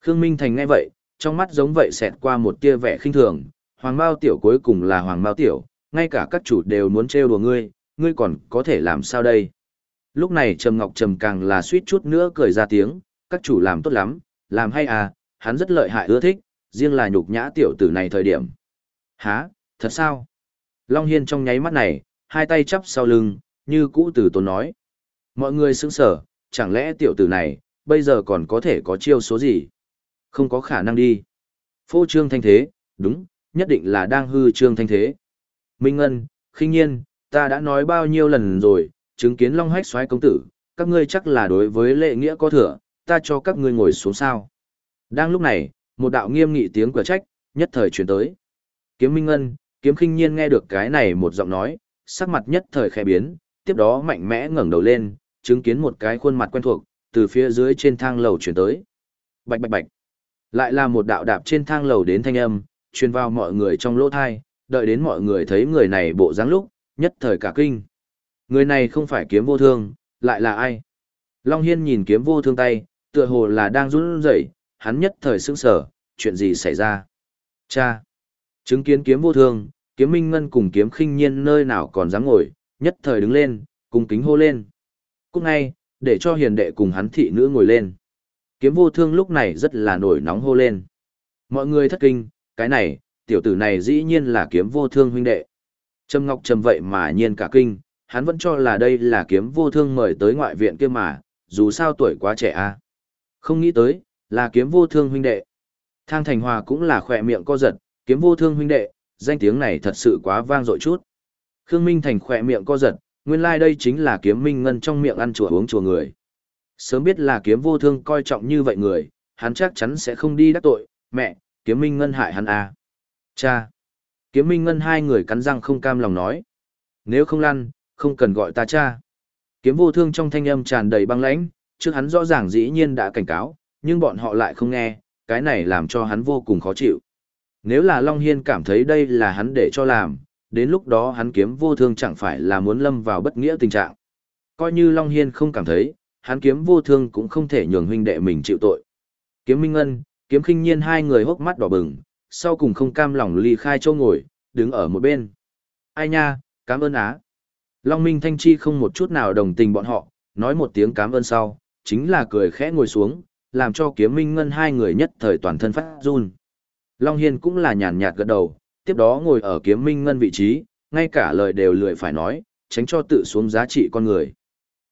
Khương Minh Thành nghe vậy, trong mắt giống vậy xẹt qua một tia vẻ khinh thường, Hoàng Mao Tiểu cuối cùng là Hoàng Mao Tiểu, ngay cả các chủ đều muốn trêu đùa ngươi, ngươi còn có thể làm sao đây? Lúc này Trầm Ngọc Trầm càng là suýt chút nữa cười ra tiếng, các chủ làm tốt lắm, làm hay à, hắn rất lợi hại ưa thích, riêng là nhục nhã tiểu tử này thời điểm. Hả, thật sao? Long Hiên trong nháy mắt này, hai tay chắp sau lưng, như cũ tử tốn nói. Mọi người sững sở, chẳng lẽ tiểu tử này, bây giờ còn có thể có chiêu số gì? Không có khả năng đi. Phô trương thanh thế, đúng, nhất định là đang hư trương thanh thế. Minh Ngân, khinh nhiên, ta đã nói bao nhiêu lần rồi, chứng kiến Long Hách xoáy công tử, các ngươi chắc là đối với lệ nghĩa có thừa, ta cho các ngươi ngồi xuống sao. Đang lúc này, một đạo nghiêm nghị tiếng cửa trách, nhất thời truyền tới. Kiếm Minh Ngân, kiếm khinh nhiên nghe được cái này một giọng nói, sắc mặt nhất thời khẽ biến, tiếp đó mạnh mẽ ngẩng đầu lên, chứng kiến một cái khuôn mặt quen thuộc, từ phía dưới trên thang lầu chuyển tới. Bạch bạch bạch. Lại là một đạo đạp trên thang lầu đến thanh âm, truyền vào mọi người trong lỗ thai, đợi đến mọi người thấy người này bộ dáng lúc, nhất thời cả kinh. Người này không phải kiếm vô thương, lại là ai? Long Hiên nhìn kiếm vô thương tay, tựa hồ là đang run rẩy, hắn nhất thời sững sờ, chuyện gì xảy ra? Cha! Chứng kiến kiếm vô thương, kiếm minh ngân cùng kiếm khinh nhiên nơi nào còn dám ngồi, nhất thời đứng lên, cùng kính hô lên. Cúc ngay, để cho hiền đệ cùng hắn thị nữ ngồi lên. Kiếm vô thương lúc này rất là nổi nóng hô lên. Mọi người thất kinh, cái này, tiểu tử này dĩ nhiên là kiếm vô thương huynh đệ. Trâm Ngọc Trầm vậy mà nhiên cả kinh, hắn vẫn cho là đây là kiếm vô thương mời tới ngoại viện kia mà, dù sao tuổi quá trẻ a à. Không nghĩ tới, là kiếm vô thương huynh đệ. Thang Thành Hòa cũng là khỏe miệng co giật, kiếm vô thương huynh đệ, danh tiếng này thật sự quá vang dội chút. Khương Minh Thành khỏe miệng co giật, nguyên lai like đây chính là kiếm minh ngân trong miệng ăn chùa uống chùa người. Sớm biết là kiếm vô thương coi trọng như vậy người, hắn chắc chắn sẽ không đi đắc tội, mẹ, kiếm minh ngân hại hắn à. Cha! Kiếm minh ngân hai người cắn răng không cam lòng nói. Nếu không lăn, không cần gọi ta cha. Kiếm vô thương trong thanh âm tràn đầy băng lãnh, trước hắn rõ ràng dĩ nhiên đã cảnh cáo, nhưng bọn họ lại không nghe, cái này làm cho hắn vô cùng khó chịu. Nếu là Long Hiên cảm thấy đây là hắn để cho làm, đến lúc đó hắn kiếm vô thương chẳng phải là muốn lâm vào bất nghĩa tình trạng. Coi như Long Hiên không cảm thấy, hắn kiếm vô thương cũng không thể nhường huynh đệ mình chịu tội. Kiếm Minh Ân, kiếm khinh nhiên hai người hốc mắt đỏ bừng, sau cùng không cam lòng ly khai châu ngồi, đứng ở một bên. Ai nha, cảm ơn á. Long Minh Thanh Chi không một chút nào đồng tình bọn họ, nói một tiếng cảm ơn sau, chính là cười khẽ ngồi xuống, làm cho kiếm minh ngân hai người nhất thời toàn thân phát run. Long Hiên cũng là nhàn nhạt gật đầu, tiếp đó ngồi ở kiếm minh ngân vị trí, ngay cả lời đều lười phải nói, tránh cho tự xuống giá trị con người.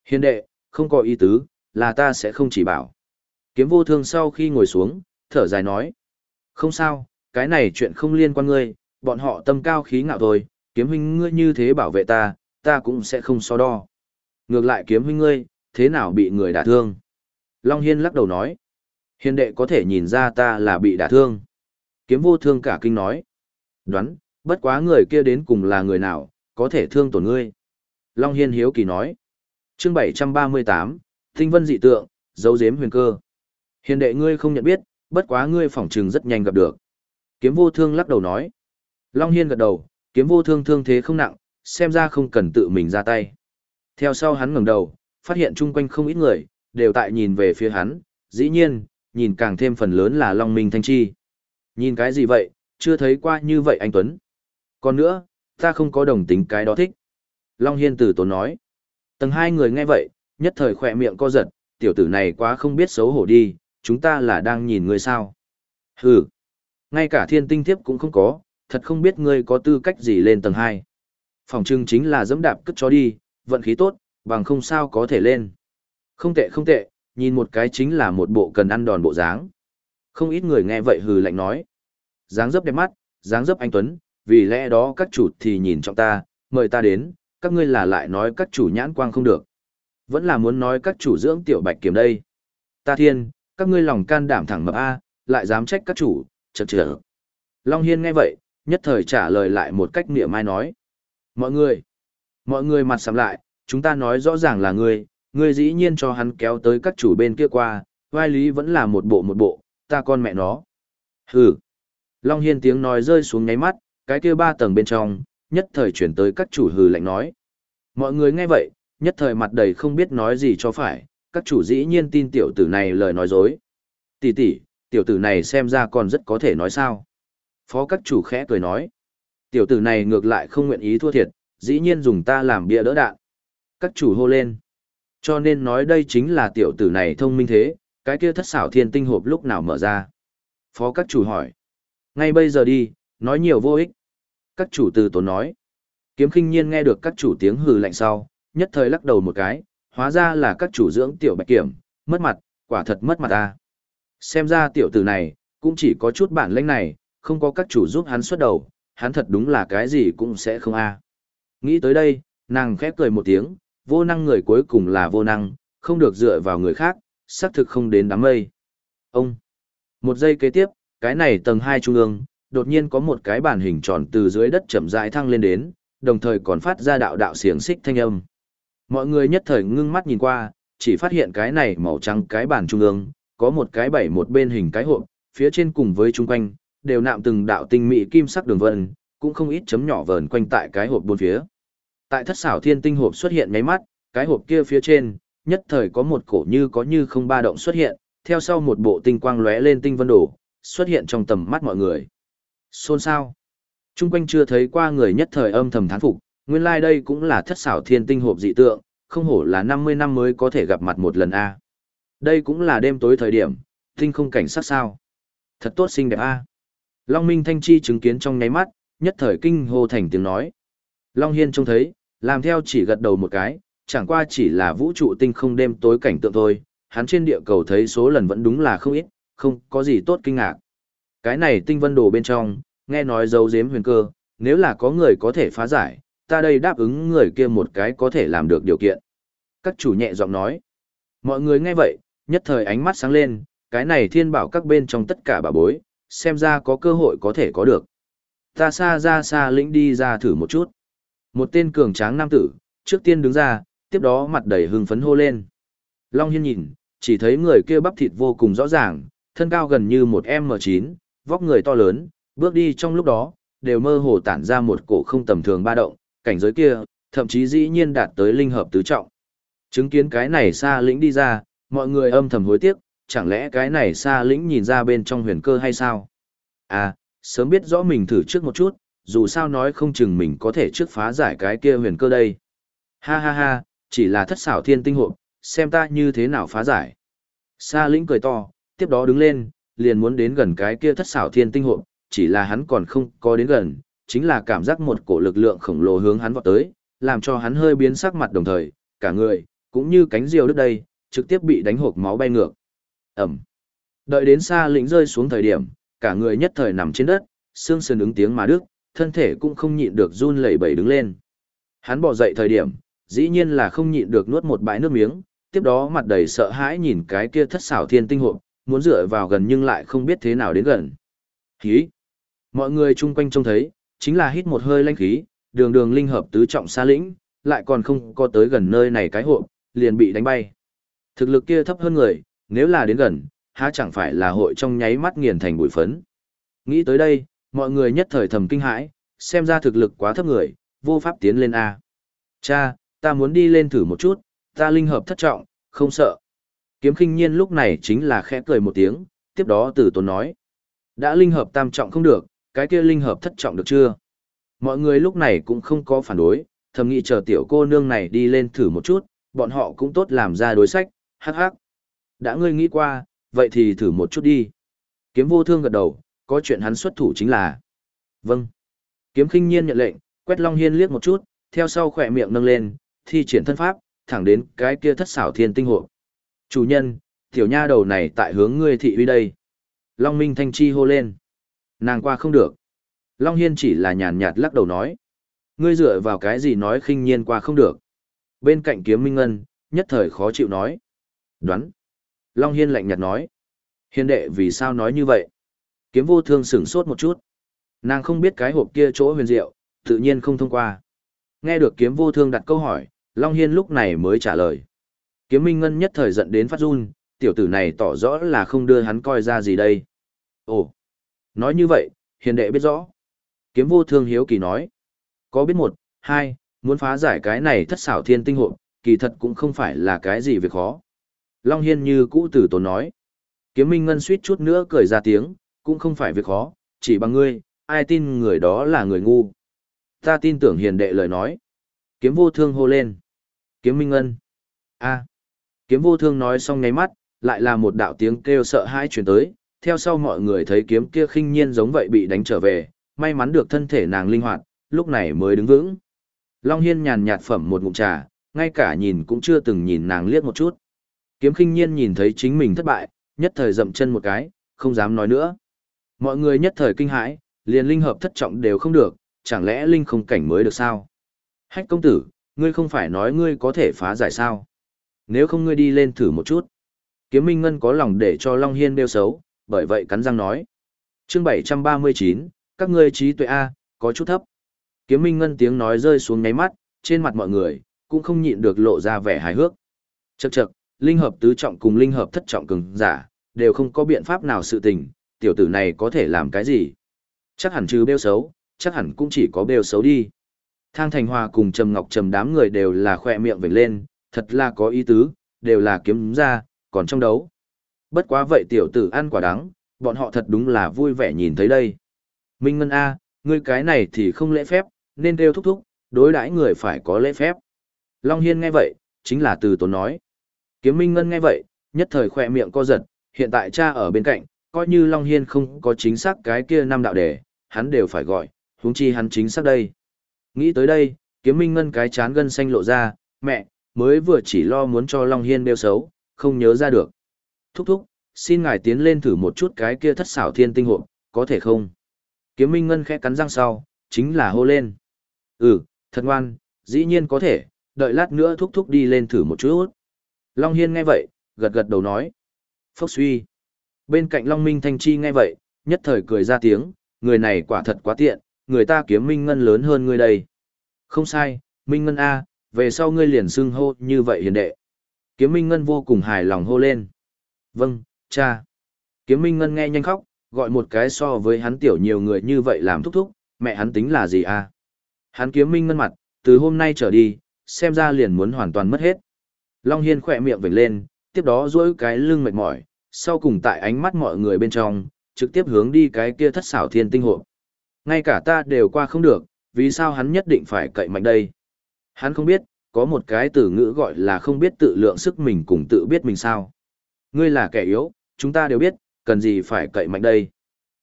Hiên đệ, không có ý tứ, là ta sẽ không chỉ bảo. Kiếm vô thương sau khi ngồi xuống, thở dài nói. Không sao, cái này chuyện không liên quan ngươi, bọn họ tâm cao khí ngạo thôi, kiếm huynh ngươi như thế bảo vệ ta, ta cũng sẽ không so đo. Ngược lại kiếm huynh ngươi, thế nào bị người đả thương? Long Hiên lắc đầu nói. Hiền đệ có thể nhìn ra ta là bị đả thương. Kiếm vô thương cả kinh nói. Đoán, bất quá người kia đến cùng là người nào, có thể thương tổn ngươi. Long Hiên hiếu kỳ nói. chương 738, Tinh vân dị tượng, dấu giếm huyền cơ. Hiền đệ ngươi không nhận biết, bất quá ngươi phỏng trừng rất nhanh gặp được. Kiếm vô thương lắc đầu nói. Long Hiên gật đầu, kiếm vô thương thương thế không nặng, xem ra không cần tự mình ra tay. Theo sau hắn ngẩng đầu, phát hiện chung quanh không ít người, đều tại nhìn về phía hắn, dĩ nhiên, nhìn càng thêm phần lớn là Long Minh Thanh Chi. Nhìn cái gì vậy, chưa thấy qua như vậy anh Tuấn. Còn nữa, ta không có đồng tính cái đó thích. Long Hiên tử tốn nói. Tầng hai người nghe vậy, nhất thời khỏe miệng co giật, tiểu tử này quá không biết xấu hổ đi, chúng ta là đang nhìn người sao. Hừ, ngay cả thiên tinh thiếp cũng không có, thật không biết ngươi có tư cách gì lên tầng hai. Phòng trưng chính là dẫm đạp cất chó đi, vận khí tốt, bằng không sao có thể lên. Không tệ không tệ, nhìn một cái chính là một bộ cần ăn đòn bộ dáng. Không ít người nghe vậy hừ lạnh nói. Dáng dấp đẹp mắt, dáng dấp anh Tuấn, vì lẽ đó các chủ thì nhìn trọng ta, mời ta đến, các ngươi là lại nói các chủ nhãn quang không được. Vẫn là muốn nói các chủ dưỡng tiểu bạch kiểm đây. Ta thiên, các ngươi lòng can đảm thẳng mập A, lại dám trách các chủ, chật chở. Long Hiên nghe vậy, nhất thời trả lời lại một cách niệm mai nói. Mọi người, mọi người mặt sầm lại, chúng ta nói rõ ràng là ngươi, ngươi dĩ nhiên cho hắn kéo tới các chủ bên kia qua, vai lý vẫn là một bộ một bộ, ta con mẹ nó. Hừ. Long Hiên tiếng nói rơi xuống nháy mắt, cái kia ba tầng bên trong, nhất thời chuyển tới các chủ hừ lạnh nói. Mọi người nghe vậy, nhất thời mặt đầy không biết nói gì cho phải, các chủ dĩ nhiên tin tiểu tử này lời nói dối. Tỷ tỷ, tiểu tử này xem ra còn rất có thể nói sao. Phó các chủ khẽ cười nói. Tiểu tử này ngược lại không nguyện ý thua thiệt, dĩ nhiên dùng ta làm bia đỡ đạn. Các chủ hô lên. Cho nên nói đây chính là tiểu tử này thông minh thế, cái kia thất xảo thiên tinh hộp lúc nào mở ra. Phó các chủ hỏi. Ngay bây giờ đi, nói nhiều vô ích. Các chủ từ tốn nói. Kiếm khinh nhiên nghe được các chủ tiếng hừ lạnh sau, nhất thời lắc đầu một cái, hóa ra là các chủ dưỡng tiểu bạch kiểm, mất mặt, quả thật mất mặt ta. Xem ra tiểu tử này, cũng chỉ có chút bản lĩnh này, không có các chủ giúp hắn xuất đầu, hắn thật đúng là cái gì cũng sẽ không a. Nghĩ tới đây, nàng khép cười một tiếng, vô năng người cuối cùng là vô năng, không được dựa vào người khác, xác thực không đến đám mây. Ông, một giây kế tiếp, cái này tầng 2 trung ương, đột nhiên có một cái bàn hình tròn từ dưới đất chậm rãi thăng lên đến, đồng thời còn phát ra đạo đạo xiềng xích thanh âm. Mọi người nhất thời ngưng mắt nhìn qua, chỉ phát hiện cái này màu trắng cái bàn trung ương, có một cái bảy một bên hình cái hộp, phía trên cùng với trung quanh, đều nạm từng đạo tinh mỹ kim sắc đường vân, cũng không ít chấm nhỏ vờn quanh tại cái hộp bốn phía. Tại thất xảo thiên tinh hộp xuất hiện nháy mắt, cái hộp kia phía trên, nhất thời có một cổ như có như không ba động xuất hiện, theo sau một bộ tinh quang lóe lên tinh vân đổ, xuất hiện trong tầm mắt mọi người. Xôn xao, Trung quanh chưa thấy qua người nhất thời âm thầm thán phục, nguyên lai like đây cũng là thất xảo thiên tinh hộp dị tượng, không hổ là 50 năm mới có thể gặp mặt một lần a. À. Đây cũng là đêm tối thời điểm, tinh không cảnh sát sao. Thật tốt xinh đẹp a. Long Minh Thanh Chi chứng kiến trong nháy mắt, nhất thời kinh hô thành tiếng nói. Long Hiên trông thấy, làm theo chỉ gật đầu một cái, chẳng qua chỉ là vũ trụ tinh không đêm tối cảnh tượng thôi, hắn trên địa cầu thấy số lần vẫn đúng là không ít, không có gì tốt kinh ngạc. Cái này tinh vân đồ bên trong, nghe nói dấu giếm huyền cơ, nếu là có người có thể phá giải, ta đây đáp ứng người kia một cái có thể làm được điều kiện. Các chủ nhẹ giọng nói, Mọi người nghe vậy, nhất thời ánh mắt sáng lên, cái này thiên bảo các bên trong tất cả bà bối, xem ra có cơ hội có thể có được. Ta xa ra xa lĩnh đi ra thử một chút. Một tên cường tráng nam tử, trước tiên đứng ra, tiếp đó mặt đầy hưng phấn hô lên. Long Hiên nhìn, chỉ thấy người kia bắp thịt vô cùng rõ ràng, thân cao gần như một M9, vóc người to lớn, bước đi trong lúc đó, đều mơ hồ tản ra một cổ không tầm thường ba động, cảnh giới kia, thậm chí dĩ nhiên đạt tới linh hợp tứ trọng. Chứng kiến cái này xa lĩnh đi ra, mọi người âm thầm hối tiếc, chẳng lẽ cái này xa lĩnh nhìn ra bên trong huyền cơ hay sao? À, sớm biết rõ mình thử trước một chút, dù sao nói không chừng mình có thể trước phá giải cái kia huyền cơ đây. Ha ha ha, chỉ là thất xảo thiên tinh hộp, xem ta như thế nào phá giải. Sa lĩnh cười to, tiếp đó đứng lên, liền muốn đến gần cái kia thất xảo thiên tinh hộp, chỉ là hắn còn không có đến gần, chính là cảm giác một cổ lực lượng khổng lồ hướng hắn vọt tới, làm cho hắn hơi biến sắc mặt đồng thời, cả người, cũng như cánh diều đứt đây, trực tiếp bị đánh hộp máu bay ngược. Ẩm. Đợi đến xa lĩnh rơi xuống thời điểm, cả người nhất thời nằm trên đất, xương sườn ứng tiếng mà đứt, thân thể cũng không nhịn được run lẩy bẩy đứng lên. Hắn bỏ dậy thời điểm, dĩ nhiên là không nhịn được nuốt một bãi nước miếng, tiếp đó mặt đầy sợ hãi nhìn cái kia thất xảo thiên tinh hộp, muốn dựa vào gần nhưng lại không biết thế nào đến gần. Khí. Mọi người chung quanh trông thấy, chính là hít một hơi lanh khí, đường đường linh hợp tứ trọng xa lĩnh, lại còn không có tới gần nơi này cái hộp, liền bị đánh bay. Thực lực kia thấp hơn người, nếu là đến gần, há chẳng phải là hội trong nháy mắt nghiền thành bụi phấn. Nghĩ tới đây, mọi người nhất thời thầm kinh hãi, xem ra thực lực quá thấp người, vô pháp tiến lên A. Cha, ta muốn đi lên thử một chút, ta linh hợp thất trọng, không sợ. Kiếm khinh nhiên lúc này chính là khẽ cười một tiếng, tiếp đó tử tốn nói. Đã linh hợp tam trọng không được, cái kia linh hợp thất trọng được chưa? Mọi người lúc này cũng không có phản đối, thầm nghĩ chờ tiểu cô nương này đi lên thử một chút, bọn họ cũng tốt làm ra đối sách, hắc hắc. Đã ngươi nghĩ qua, vậy thì thử một chút đi. Kiếm vô thương gật đầu, có chuyện hắn xuất thủ chính là. Vâng. Kiếm khinh nhiên nhận lệnh, quét Long Hiên liếc một chút, theo sau khỏe miệng nâng lên, thi triển thân pháp, thẳng đến cái kia thất xảo thiên tinh hộ. Chủ nhân, tiểu nha đầu này tại hướng ngươi thị uy đây. Long Minh Thanh Chi hô lên. Nàng qua không được. Long Hiên chỉ là nhàn nhạt lắc đầu nói. Ngươi dựa vào cái gì nói khinh nhiên qua không được. Bên cạnh kiếm Minh Ngân, nhất thời khó chịu nói. Đoán. Long Hiên lạnh nhạt nói. Hiên đệ vì sao nói như vậy? Kiếm vô thương sửng sốt một chút. Nàng không biết cái hộp kia chỗ huyền diệu, tự nhiên không thông qua. Nghe được kiếm vô thương đặt câu hỏi, Long Hiên lúc này mới trả lời. Kiếm Minh Ngân nhất thời giận đến phát run, tiểu tử này tỏ rõ là không đưa hắn coi ra gì đây. Ồ, nói như vậy, hiền đệ biết rõ. Kiếm vô thương hiếu kỳ nói. Có biết một, hai, muốn phá giải cái này thất xảo thiên tinh hộp, kỳ thật cũng không phải là cái gì việc khó. Long Hiên như cũ tử tốn nói. Kiếm Minh Ngân suýt chút nữa cười ra tiếng, cũng không phải việc khó, chỉ bằng ngươi, ai tin người đó là người ngu. Ta tin tưởng hiền đệ lời nói. Kiếm vô thương hô lên. Kiếm Minh ân a Kiếm vô thương nói xong ngáy mắt, lại là một đạo tiếng kêu sợ hãi truyền tới, theo sau mọi người thấy kiếm kia khinh nhiên giống vậy bị đánh trở về, may mắn được thân thể nàng linh hoạt, lúc này mới đứng vững. Long Hiên nhàn nhạt phẩm một ngụm trà, ngay cả nhìn cũng chưa từng nhìn nàng liếc một chút. Kiếm khinh nhiên nhìn thấy chính mình thất bại, nhất thời dậm chân một cái, không dám nói nữa. Mọi người nhất thời kinh hãi, liền linh hợp thất trọng đều không được, chẳng lẽ linh không cảnh mới được sao? Hách công tử, ngươi không phải nói ngươi có thể phá giải sao? Nếu không ngươi đi lên thử một chút. Kiếm Minh Ngân có lòng để cho Long Hiên đeo xấu, bởi vậy cắn răng nói. chương 739, các ngươi trí tuệ A, có chút thấp. Kiếm Minh Ngân tiếng nói rơi xuống ngáy mắt, trên mặt mọi người, cũng không nhịn được lộ ra vẻ hài hước. Chậc chậc, linh hợp tứ trọng cùng linh hợp thất trọng cường giả, đều không có biện pháp nào sự tình, tiểu tử này có thể làm cái gì? Chắc hẳn trừ bêu xấu, chắc hẳn cũng chỉ có bêu xấu đi. Thang Thành Hòa cùng Trầm Ngọc Trầm đám người đều là khoe miệng vểnh lên, thật là có ý tứ, đều là kiếm ra, còn trong đấu. Bất quá vậy tiểu tử ăn quả đắng, bọn họ thật đúng là vui vẻ nhìn thấy đây. Minh Ngân A, ngươi cái này thì không lễ phép, nên đều thúc thúc, đối đãi người phải có lễ phép. Long Hiên nghe vậy, chính là từ tốn nói. Kiếm Minh Ngân nghe vậy, nhất thời khỏe miệng co giật, hiện tại cha ở bên cạnh, coi như Long Hiên không có chính xác cái kia năm đạo đề, hắn đều phải gọi, huống chi hắn chính xác đây. Nghĩ tới đây, kiếm minh ngân cái chán gân xanh lộ ra, mẹ, mới vừa chỉ lo muốn cho Long Hiên đeo xấu, không nhớ ra được. Thúc thúc, xin ngài tiến lên thử một chút cái kia thất xảo thiên tinh hộp, có thể không? Kiếm minh ngân khẽ cắn răng sau, chính là hô lên. Ừ, thật ngoan, dĩ nhiên có thể, đợi lát nữa thúc thúc đi lên thử một chút. Long Hiên nghe vậy, gật gật đầu nói. Phốc suy. Bên cạnh Long Minh Thanh Chi nghe vậy, nhất thời cười ra tiếng, người này quả thật quá tiện, người ta kiếm Minh Ngân lớn hơn ngươi đây. Không sai, Minh Ngân A, về sau ngươi liền xưng hô như vậy hiền đệ. Kiếm Minh Ngân vô cùng hài lòng hô lên. Vâng, cha. Kiếm Minh Ngân nghe nhanh khóc, gọi một cái so với hắn tiểu nhiều người như vậy làm thúc thúc, mẹ hắn tính là gì a? Hắn kiếm Minh Ngân mặt, từ hôm nay trở đi, xem ra liền muốn hoàn toàn mất hết. Long Hiên khỏe miệng vểnh lên, tiếp đó duỗi cái lưng mệt mỏi, sau cùng tại ánh mắt mọi người bên trong, trực tiếp hướng đi cái kia thất xảo thiên tinh hộ. Ngay cả ta đều qua không được, vì sao hắn nhất định phải cậy mạnh đây? Hắn không biết, có một cái từ ngữ gọi là không biết tự lượng sức mình cùng tự biết mình sao. Ngươi là kẻ yếu, chúng ta đều biết, cần gì phải cậy mạnh đây.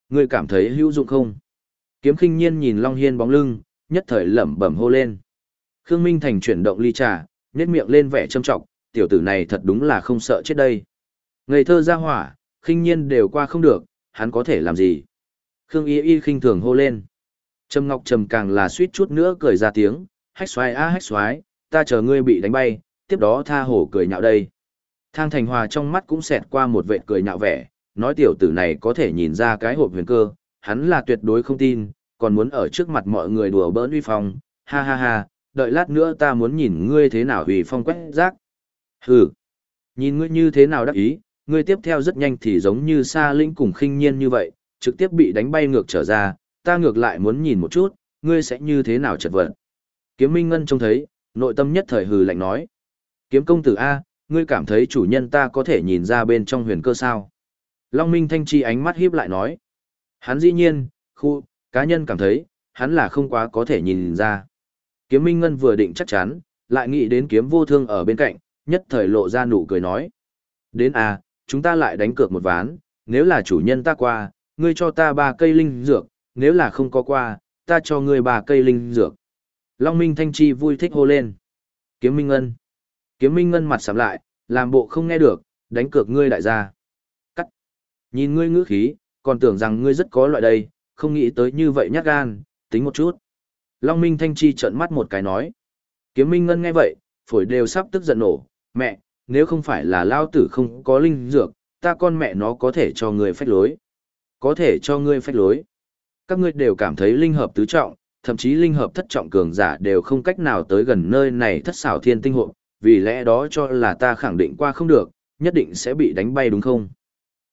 Ngươi cảm thấy hữu dụng không? Kiếm khinh nhiên nhìn Long Hiên bóng lưng, nhất thời lẩm bẩm hô lên. Khương Minh Thành chuyển động ly trà, nhét miệng lên vẻ châm trọng, tiểu tử này thật đúng là không sợ chết đây. Ngây thơ ra hỏa, khinh nhiên đều qua không được, hắn có thể làm gì? Khương Y Y khinh thường hô lên. Trầm Ngọc Trầm càng là suýt chút nữa cười ra tiếng, hách xoái a hách xoái, ta chờ ngươi bị đánh bay, tiếp đó tha hổ cười nhạo đây. Thang Thành Hòa trong mắt cũng xẹt qua một vệt cười nhạo vẻ, nói tiểu tử này có thể nhìn ra cái hộp huyền cơ, hắn là tuyệt đối không tin, còn muốn ở trước mặt mọi người đùa bỡn uy phong, ha ha ha, đợi lát nữa ta muốn nhìn ngươi thế nào uy phong quét rác. Hừ, nhìn ngươi như thế nào đắc ý, ngươi tiếp theo rất nhanh thì giống như Sa Linh cùng khinh nhiên như vậy, trực tiếp bị đánh bay ngược trở ra, ta ngược lại muốn nhìn một chút, ngươi sẽ như thế nào chật vật. Kiếm Minh Ngân trông thấy, nội tâm nhất thời hừ lạnh nói. Kiếm công tử A, ngươi cảm thấy chủ nhân ta có thể nhìn ra bên trong huyền cơ sao? Long Minh Thanh Chi ánh mắt hiếp lại nói. Hắn dĩ nhiên, khu, cá nhân cảm thấy, hắn là không quá có thể nhìn ra. Kiếm Minh Ngân vừa định chắc chắn, lại nghĩ đến kiếm vô thương ở bên cạnh, nhất thời lộ ra nụ cười nói. Đến à, chúng ta lại đánh cược một ván, nếu là chủ nhân ta qua, ngươi cho ta ba cây linh dược, nếu là không có qua, ta cho ngươi ba cây linh dược. Long Minh Thanh Chi vui thích hô lên. Kiếm Minh Ngân. Kiếm Minh Ngân mặt sầm lại, làm bộ không nghe được, đánh cược ngươi đại gia. Cắt. Nhìn ngươi ngữ khí, còn tưởng rằng ngươi rất có loại đây, không nghĩ tới như vậy nhát gan, tính một chút. Long Minh Thanh Chi trợn mắt một cái nói. Kiếm Minh Ngân nghe vậy, phổi đều sắp tức giận nổ, mẹ, nếu không phải là lao tử không có linh dược, ta con mẹ nó có thể cho ngươi phách lối. Có thể cho ngươi phách lối. Các ngươi đều cảm thấy linh hợp tứ trọng, thậm chí linh hợp thất trọng cường giả đều không cách nào tới gần nơi này thất xảo thiên tinh hộ, vì lẽ đó cho là ta khẳng định qua không được, nhất định sẽ bị đánh bay đúng không?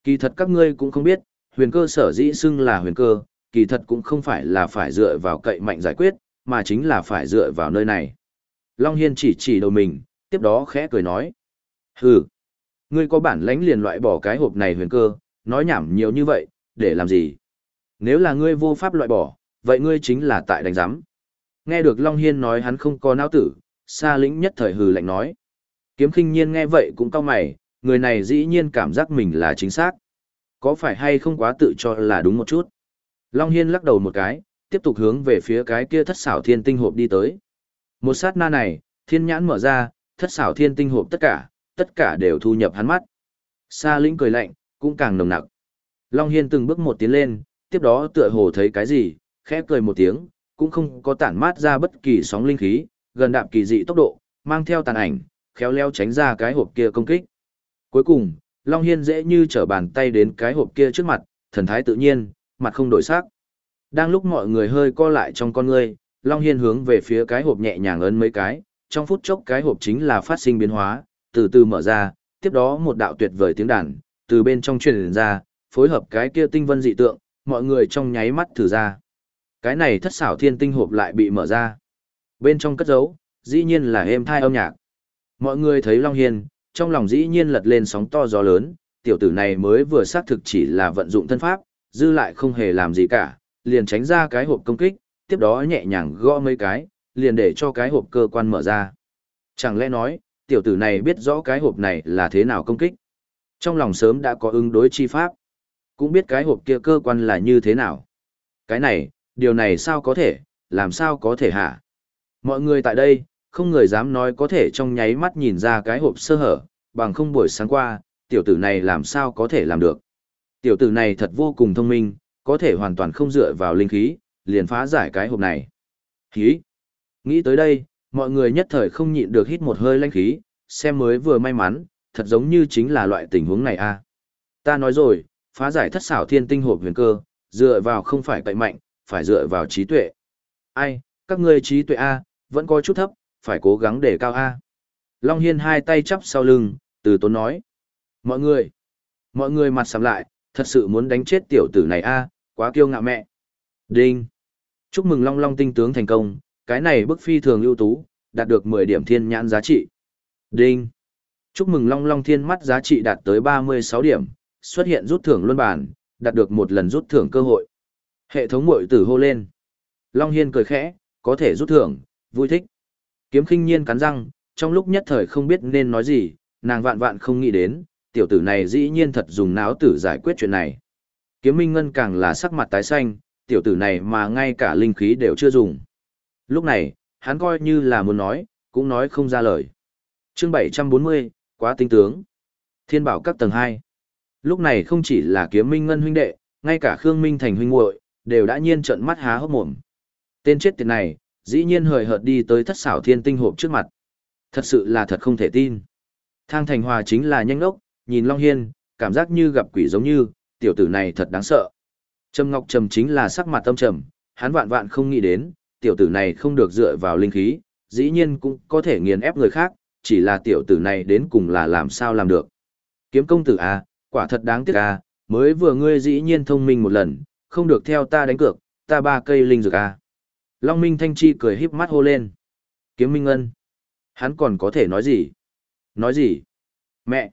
Kỳ thật các ngươi cũng không biết, huyền cơ sở dĩ xưng là huyền cơ, kỳ thật cũng không phải là phải dựa vào cậy mạnh giải quyết, mà chính là phải dựa vào nơi này. Long Hiên chỉ chỉ đầu mình, tiếp đó khẽ cười nói. Hừ, ngươi có bản lãnh liền loại bỏ cái hộp này huyền cơ, nói nhảm nhiều như vậy, để làm gì? Nếu là ngươi vô pháp loại bỏ, vậy ngươi chính là tại đánh giám. Nghe được Long Hiên nói hắn không có não tử, Sa lĩnh nhất thời hừ lạnh nói. Kiếm khinh nhiên nghe vậy cũng cao mày, người này dĩ nhiên cảm giác mình là chính xác. Có phải hay không quá tự cho là đúng một chút? Long Hiên lắc đầu một cái, tiếp tục hướng về phía cái kia thất xảo thiên tinh hộp đi tới. Một sát na này, thiên nhãn mở ra, thất xảo thiên tinh hộp tất cả, tất cả đều thu nhập hắn mắt. Sa lĩnh cười lạnh, cũng càng nồng nặc. Long Hiên từng bước một tiến lên, tiếp đó tựa hồ thấy cái gì, khẽ cười một tiếng, cũng không có tản mát ra bất kỳ sóng linh khí, gần đạp kỳ dị tốc độ, mang theo tàn ảnh, khéo léo tránh ra cái hộp kia công kích. Cuối cùng, Long Hiên dễ như trở bàn tay đến cái hộp kia trước mặt, thần thái tự nhiên, mặt không đổi sắc. Đang lúc mọi người hơi co lại trong con ngươi, Long Hiên hướng về phía cái hộp nhẹ nhàng ấn mấy cái, trong phút chốc cái hộp chính là phát sinh biến hóa, từ từ mở ra, tiếp đó một đạo tuyệt vời tiếng đàn, từ bên trong truyền ra, phối hợp cái kia tinh vân dị tượng, mọi người trong nháy mắt thử ra. Cái này thất xảo thiên tinh hộp lại bị mở ra. Bên trong cất giấu, dĩ nhiên là êm thai âm nhạc. Mọi người thấy Long Hiên, trong lòng dĩ nhiên lật lên sóng to gió lớn, tiểu tử này mới vừa xác thực chỉ là vận dụng thân pháp, dư lại không hề làm gì cả, liền tránh ra cái hộp công kích, tiếp đó nhẹ nhàng gõ mấy cái, liền để cho cái hộp cơ quan mở ra. Chẳng lẽ nói, tiểu tử này biết rõ cái hộp này là thế nào công kích. Trong lòng sớm đã có ứng đối chi pháp, cũng biết cái hộp kia cơ quan là như thế nào. Cái này, điều này sao có thể, làm sao có thể hả? Mọi người tại đây, không người dám nói có thể trong nháy mắt nhìn ra cái hộp sơ hở, bằng không buổi sáng qua, tiểu tử này làm sao có thể làm được. Tiểu tử này thật vô cùng thông minh, có thể hoàn toàn không dựa vào linh khí, liền phá giải cái hộp này. Khí! Nghĩ tới đây, mọi người nhất thời không nhịn được hít một hơi lanh khí, xem mới vừa may mắn, thật giống như chính là loại tình huống này a. Ta nói rồi, phá giải thất xảo thiên tinh hộp huyền cơ, dựa vào không phải cậy mạnh, phải dựa vào trí tuệ. Ai, các ngươi trí tuệ a, vẫn có chút thấp, phải cố gắng để cao a. Long Hiên hai tay chắp sau lưng, từ tốn nói. Mọi người, mọi người mặt sầm lại, thật sự muốn đánh chết tiểu tử này a, quá kiêu ngạo mẹ. Đinh. Chúc mừng Long Long tinh tướng thành công, cái này bức phi thường ưu tú, đạt được 10 điểm thiên nhãn giá trị. Đinh. Chúc mừng Long Long thiên mắt giá trị đạt tới 36 điểm, xuất hiện rút thưởng luân bản, đạt được một lần rút thưởng cơ hội. Hệ thống muội tử hô lên. Long Hiên cười khẽ, có thể rút thưởng, vui thích. Kiếm khinh nhiên cắn răng, trong lúc nhất thời không biết nên nói gì, nàng vạn vạn không nghĩ đến, tiểu tử này dĩ nhiên thật dùng náo tử giải quyết chuyện này. Kiếm Minh Ngân càng là sắc mặt tái xanh, tiểu tử này mà ngay cả linh khí đều chưa dùng. Lúc này, hắn coi như là muốn nói, cũng nói không ra lời. chương 740, quá tinh tướng. Thiên bảo các tầng 2. Lúc này không chỉ là kiếm Minh Ngân huynh đệ, ngay cả Khương Minh Thành huynh muội đều đã nhiên trận mắt há hốc mồm. Tên chết tiệt này, dĩ nhiên hời hợt đi tới thất xảo thiên tinh hộp trước mặt. Thật sự là thật không thể tin. Thang Thành Hòa chính là nhanh ốc, nhìn Long Hiên, cảm giác như gặp quỷ giống như, tiểu tử này thật đáng sợ. Trầm Ngọc Trầm chính là sắc mặt tâm trầm, hắn vạn vạn không nghĩ đến, tiểu tử này không được dựa vào linh khí, dĩ nhiên cũng có thể nghiền ép người khác, chỉ là tiểu tử này đến cùng là làm sao làm được. Kiếm công tử à, quả thật đáng tiếc à, mới vừa ngươi dĩ nhiên thông minh một lần, không được theo ta đánh cược, ta ba cây linh dược à. Long Minh Thanh Chi cười híp mắt hô lên. Kiếm Minh Ân. Hắn còn có thể nói gì? Nói gì? Mẹ!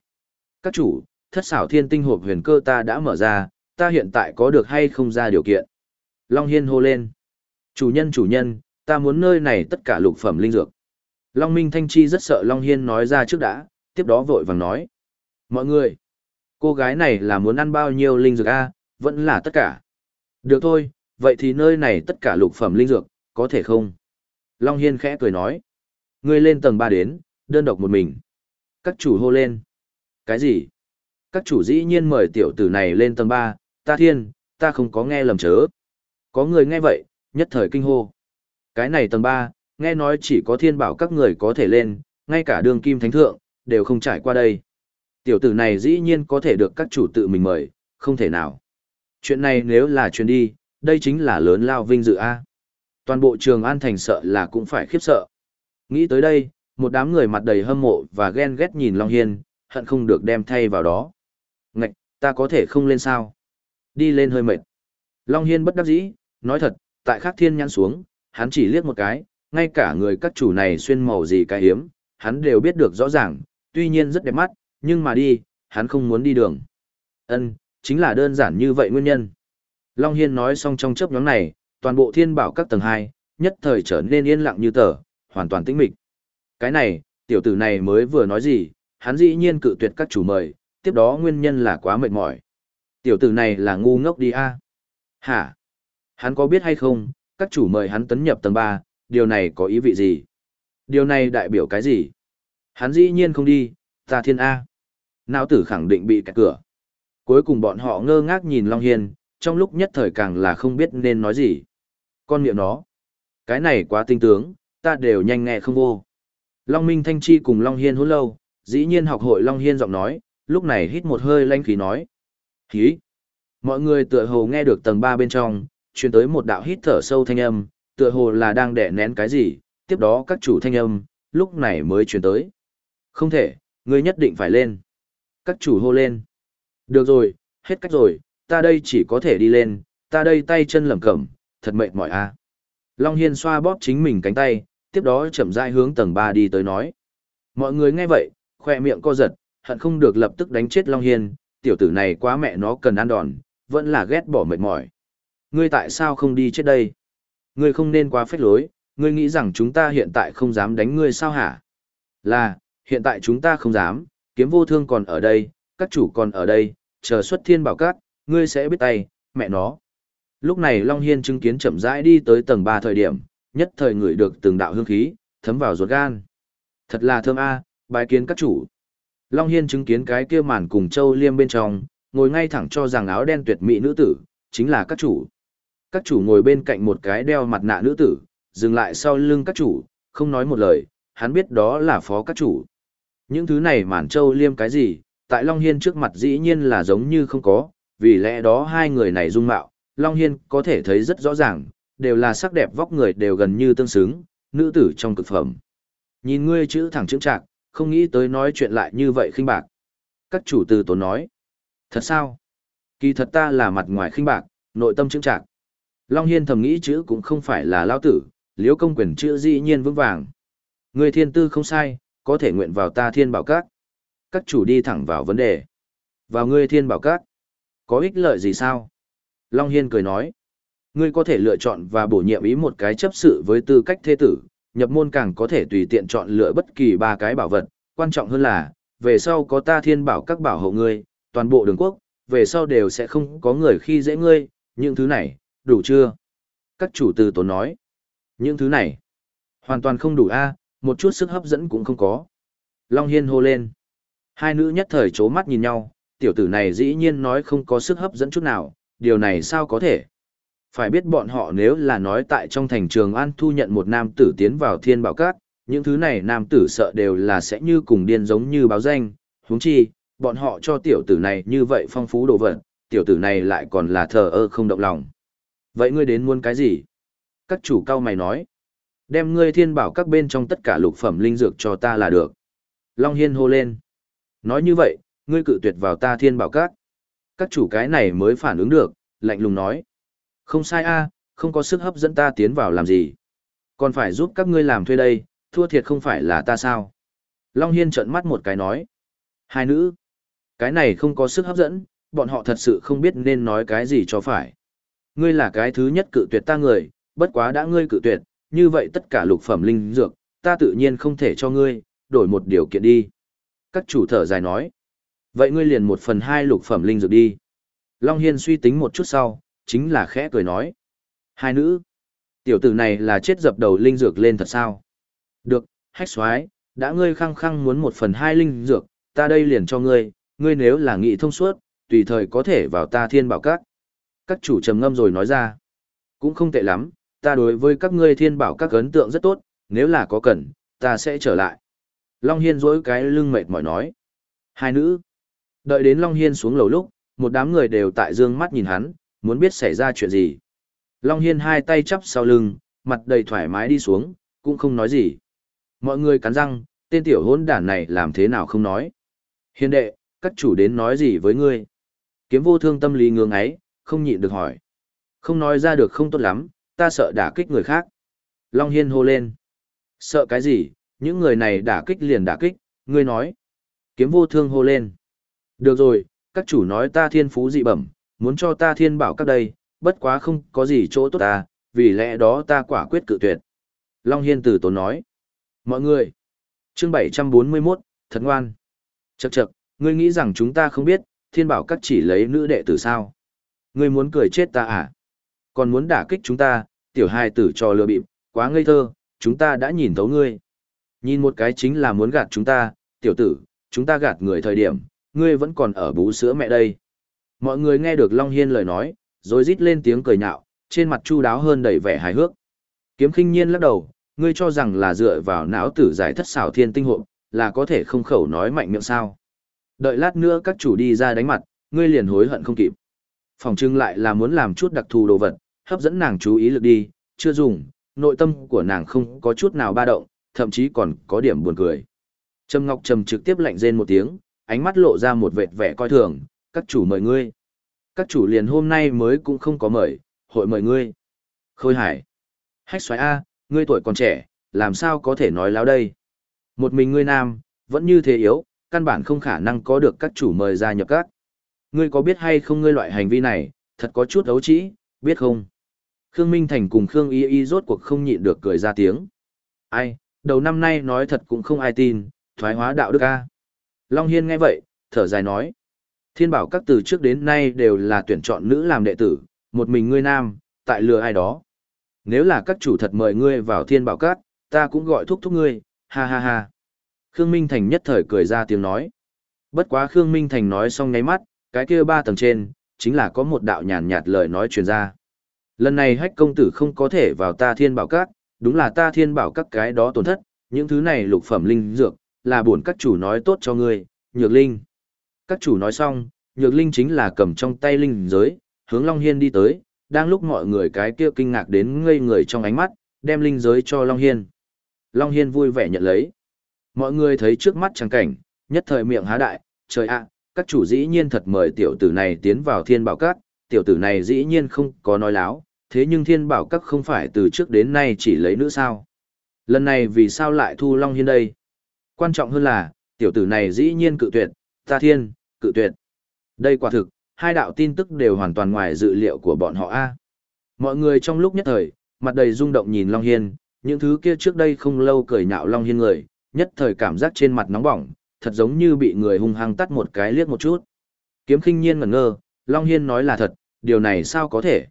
Các chủ, thất xảo thiên tinh hộp huyền cơ ta đã mở ra, ta hiện tại có được hay không ra điều kiện? Long Hiên hô lên. Chủ nhân chủ nhân, ta muốn nơi này tất cả lục phẩm linh dược. Long Minh Thanh Chi rất sợ Long Hiên nói ra trước đã, tiếp đó vội vàng nói. Mọi người, cô gái này là muốn ăn bao nhiêu linh dược a vẫn là tất cả. Được thôi, vậy thì nơi này tất cả lục phẩm linh dược, có thể không? Long Hiên khẽ cười nói. Ngươi lên tầng 3 đến, đơn độc một mình. Các chủ hô lên. Cái gì? Các chủ dĩ nhiên mời tiểu tử này lên tầng 3, ta thiên, ta không có nghe lầm chớ. Có người nghe vậy, nhất thời kinh hô. Cái này tầng 3, nghe nói chỉ có thiên bảo các người có thể lên, ngay cả đường kim thánh thượng, đều không trải qua đây. Tiểu tử này dĩ nhiên có thể được các chủ tự mình mời, không thể nào. Chuyện này nếu là chuyện đi, đây chính là lớn lao vinh dự A. Toàn bộ trường An Thành sợ là cũng phải khiếp sợ. Nghĩ tới đây, một đám người mặt đầy hâm mộ và ghen ghét nhìn Long Hiên, hận không được đem thay vào đó. Ngạch, ta có thể không lên sao? Đi lên hơi mệt. Long Hiên bất đắc dĩ, nói thật, tại khắc thiên nhăn xuống, hắn chỉ liếc một cái, ngay cả người các chủ này xuyên màu gì cái hiếm, hắn đều biết được rõ ràng, tuy nhiên rất đẹp mắt, nhưng mà đi, hắn không muốn đi đường. Ân, chính là đơn giản như vậy nguyên nhân. Long Hiên nói xong trong chớp nhóm này, toàn bộ thiên bảo các tầng 2, nhất thời trở nên yên lặng như tờ, hoàn toàn tĩnh mịch. Cái này, tiểu tử này mới vừa nói gì, hắn dĩ nhiên cự tuyệt các chủ mời, tiếp đó nguyên nhân là quá mệt mỏi. Tiểu tử này là ngu ngốc đi a Hả? Hắn có biết hay không, các chủ mời hắn tấn nhập tầng 3, điều này có ý vị gì? Điều này đại biểu cái gì? Hắn dĩ nhiên không đi, ta thiên A. Não tử khẳng định bị cạch cửa. Cuối cùng bọn họ ngơ ngác nhìn Long Hiên, trong lúc nhất thời càng là không biết nên nói gì. Con miệng nó. Cái này quá tinh tướng, ta đều nhanh nghe không vô. Long Minh Thanh Chi cùng Long Hiên hôn lâu, dĩ nhiên học hội Long Hiên giọng nói, lúc này hít một hơi lanh khí nói. Khí. Mọi người tựa hồ nghe được tầng 3 bên trong, truyền tới một đạo hít thở sâu thanh âm, tựa hồ là đang đè nén cái gì, tiếp đó các chủ thanh âm, lúc này mới truyền tới. Không thể, ngươi nhất định phải lên. Các chủ hô lên. Được rồi, hết cách rồi, ta đây chỉ có thể đi lên, ta đây tay chân lẩm cẩm, thật mệt mỏi a. Long Hiên xoa bóp chính mình cánh tay, tiếp đó chậm rãi hướng tầng 3 đi tới nói. Mọi người nghe vậy, khoe miệng co giật, hận không được lập tức đánh chết Long Hiên, tiểu tử này quá mẹ nó cần ăn đòn, vẫn là ghét bỏ mệt mỏi. Ngươi tại sao không đi chết đây? Ngươi không nên quá phách lối, ngươi nghĩ rằng chúng ta hiện tại không dám đánh ngươi sao hả? Là, hiện tại chúng ta không dám, kiếm vô thương còn ở đây, các chủ còn ở đây, chờ xuất thiên bảo cát, ngươi sẽ biết tay, mẹ nó. Lúc này Long Hiên chứng kiến chậm rãi đi tới tầng 3 thời điểm, nhất thời ngửi được từng đạo hương khí, thấm vào ruột gan. Thật là thơm a, à, bài kiến các chủ. Long Hiên chứng kiến cái kia màn cùng châu liêm bên trong, ngồi ngay thẳng cho rằng áo đen tuyệt mỹ nữ tử, chính là các chủ. Các chủ ngồi bên cạnh một cái đeo mặt nạ nữ tử, dừng lại sau lưng các chủ, không nói một lời, hắn biết đó là phó các chủ. Những thứ này mản châu liêm cái gì, tại Long Hiên trước mặt dĩ nhiên là giống như không có, vì lẽ đó hai người này dung mạo, Long Hiên có thể thấy rất rõ ràng, đều là sắc đẹp vóc người đều gần như tương xứng, nữ tử trong cực phẩm. Nhìn ngươi chữ thẳng chữ chạc, không nghĩ tới nói chuyện lại như vậy khinh bạc. Các chủ từ tổ nói. Thật sao? Kỳ thật ta là mặt ngoài khinh bạc, nội tâm chữ chạc. Long Hiên thầm nghĩ chữ cũng không phải là lao tử, liếu công quyền chữ dĩ nhiên vững vàng. Người thiên tư không sai, có thể nguyện vào ta thiên bảo các. Các chủ đi thẳng vào vấn đề. Vào ngươi thiên bảo các. Có ích lợi gì sao? Long Hiên cười nói. Ngươi có thể lựa chọn và bổ nhiệm ý một cái chấp sự với tư cách thế tử, nhập môn càng có thể tùy tiện chọn lựa bất kỳ ba cái bảo vật, quan trọng hơn là, về sau có ta thiên bảo các bảo hộ ngươi, toàn bộ đường quốc, về sau đều sẽ không có người khi dễ ngươi, những thứ này, đủ chưa? Các chủ từ tốn nói, những thứ này, hoàn toàn không đủ a một chút sức hấp dẫn cũng không có. Long Hiên hô lên. Hai nữ nhất thời chố mắt nhìn nhau, tiểu tử này dĩ nhiên nói không có sức hấp dẫn chút nào, điều này sao có thể? Phải biết bọn họ nếu là nói tại trong thành trường An thu nhận một nam tử tiến vào thiên bảo cát, những thứ này nam tử sợ đều là sẽ như cùng điên giống như báo danh, huống chi, bọn họ cho tiểu tử này như vậy phong phú đồ vật, tiểu tử này lại còn là thờ ơ không động lòng. Vậy ngươi đến muốn cái gì? Các chủ cao mày nói. Đem ngươi thiên bảo các bên trong tất cả lục phẩm linh dược cho ta là được. Long Hiên hô lên. Nói như vậy, ngươi cự tuyệt vào ta thiên bảo các. Các chủ cái này mới phản ứng được, lạnh lùng nói. Không sai a không có sức hấp dẫn ta tiến vào làm gì. Còn phải giúp các ngươi làm thuê đây, thua thiệt không phải là ta sao. Long Hiên trợn mắt một cái nói. Hai nữ. Cái này không có sức hấp dẫn, bọn họ thật sự không biết nên nói cái gì cho phải. Ngươi là cái thứ nhất cự tuyệt ta người, bất quá đã ngươi cự tuyệt, như vậy tất cả lục phẩm linh dược, ta tự nhiên không thể cho ngươi, đổi một điều kiện đi. Các chủ thở dài nói. Vậy ngươi liền một phần hai lục phẩm linh dược đi. Long Hiên suy tính một chút sau, chính là khẽ cười nói. Hai nữ. Tiểu tử này là chết dập đầu linh dược lên thật sao? Được, hách xoái, đã ngươi khăng khăng muốn một phần hai linh dược, ta đây liền cho ngươi, ngươi nếu là nghị thông suốt, tùy thời có thể vào ta thiên bảo các. Các chủ trầm ngâm rồi nói ra. Cũng không tệ lắm, ta đối với các ngươi thiên bảo các ấn tượng rất tốt, nếu là có cần, ta sẽ trở lại. Long Hiên dối cái lưng mệt mỏi nói. Hai nữ. Đợi đến Long Hiên xuống lầu lúc, một đám người đều tại dương mắt nhìn hắn, muốn biết xảy ra chuyện gì. Long Hiên hai tay chắp sau lưng, mặt đầy thoải mái đi xuống, cũng không nói gì. Mọi người cắn răng, tên tiểu hôn đản này làm thế nào không nói. Hiên đệ, các chủ đến nói gì với ngươi? Kiếm vô thương tâm lý ngưỡng ấy, không nhịn được hỏi. Không nói ra được không tốt lắm, ta sợ đả kích người khác. Long Hiên hô lên. Sợ cái gì, những người này đả kích liền đả kích, ngươi nói. Kiếm vô thương hô lên. Được rồi, các chủ nói ta thiên phú dị bẩm, muốn cho ta thiên bảo các đây, bất quá không có gì chỗ tốt ta, vì lẽ đó ta quả quyết cự tuyệt. Long Hiên tử tốn nói. Mọi người. chương 741, thật ngoan. Chậc chậc, ngươi nghĩ rằng chúng ta không biết, thiên bảo các chỉ lấy nữ đệ tử sao? Ngươi muốn cười chết ta à? Còn muốn đả kích chúng ta, tiểu hài tử trò lừa bịp, quá ngây thơ, chúng ta đã nhìn thấu ngươi. Nhìn một cái chính là muốn gạt chúng ta, tiểu tử, chúng ta gạt người thời điểm, ngươi vẫn còn ở bú sữa mẹ đây. Mọi người nghe được Long Hiên lời nói, rồi rít lên tiếng cười nhạo, trên mặt chu đáo hơn đầy vẻ hài hước. Kiếm khinh nhiên lắc đầu, ngươi cho rằng là dựa vào não tử giải thất xảo thiên tinh hộ, là có thể không khẩu nói mạnh miệng sao. Đợi lát nữa các chủ đi ra đánh mặt, ngươi liền hối hận không kịp. Phòng trưng lại là muốn làm chút đặc thù đồ vật, hấp dẫn nàng chú ý lực đi, chưa dùng, nội tâm của nàng không có chút nào ba động, thậm chí còn có điểm buồn cười. Trầm Ngọc Trầm trực tiếp lạnh rên một tiếng, ánh mắt lộ ra một vệt vẻ coi thường, các chủ mời ngươi. Các chủ liền hôm nay mới cũng không có mời, hội mời ngươi. Khôi Hải. Hách xoáy A, ngươi tuổi còn trẻ, làm sao có thể nói láo đây. Một mình ngươi nam, vẫn như thế yếu, căn bản không khả năng có được các chủ mời ra nhập các. Ngươi có biết hay không ngươi loại hành vi này, thật có chút ấu trĩ, biết không? Khương Minh Thành cùng Khương Y Y rốt cuộc không nhịn được cười ra tiếng. Ai, đầu năm nay nói thật cũng không ai tin, thoái hóa đạo đức a. Long Hiên nghe vậy, thở dài nói. Thiên bảo các từ trước đến nay đều là tuyển chọn nữ làm đệ tử, một mình ngươi nam, tại lừa ai đó. Nếu là các chủ thật mời ngươi vào thiên bảo các, ta cũng gọi thúc thúc ngươi, ha ha ha. Khương Minh Thành nhất thời cười ra tiếng nói. Bất quá Khương Minh Thành nói xong ngáy mắt, cái kia ba tầng trên, chính là có một đạo nhàn nhạt lời nói truyền ra. Lần này hách công tử không có thể vào ta thiên bảo các, đúng là ta thiên bảo các cái đó tổn thất, những thứ này lục phẩm linh dược, là bổn các chủ nói tốt cho ngươi, Nhược Linh. Các chủ nói xong, Nhược Linh chính là cầm trong tay linh giới, hướng Long Hiên đi tới, đang lúc mọi người cái kia kinh ngạc đến ngây người trong ánh mắt, đem linh giới cho Long Hiên. Long Hiên vui vẻ nhận lấy. Mọi người thấy trước mắt trắng cảnh, nhất thời miệng há đại, trời ạ, các chủ dĩ nhiên thật mời tiểu tử này tiến vào thiên bảo các, tiểu tử này dĩ nhiên không có nói láo, thế nhưng thiên bảo các không phải từ trước đến nay chỉ lấy nữ sao. Lần này vì sao lại thu Long Hiên đây? Quan trọng hơn là, tiểu tử này dĩ nhiên cự tuyệt, ta thiên, cự tuyệt. Đây quả thực, hai đạo tin tức đều hoàn toàn ngoài dự liệu của bọn họ a. Mọi người trong lúc nhất thời, mặt đầy rung động nhìn Long Hiên, những thứ kia trước đây không lâu cười nhạo Long Hiên người, nhất thời cảm giác trên mặt nóng bỏng, thật giống như bị người hung hăng tắt một cái liếc một chút. Kiếm khinh nhiên ngẩn ngơ, Long Hiên nói là thật, điều này sao có thể?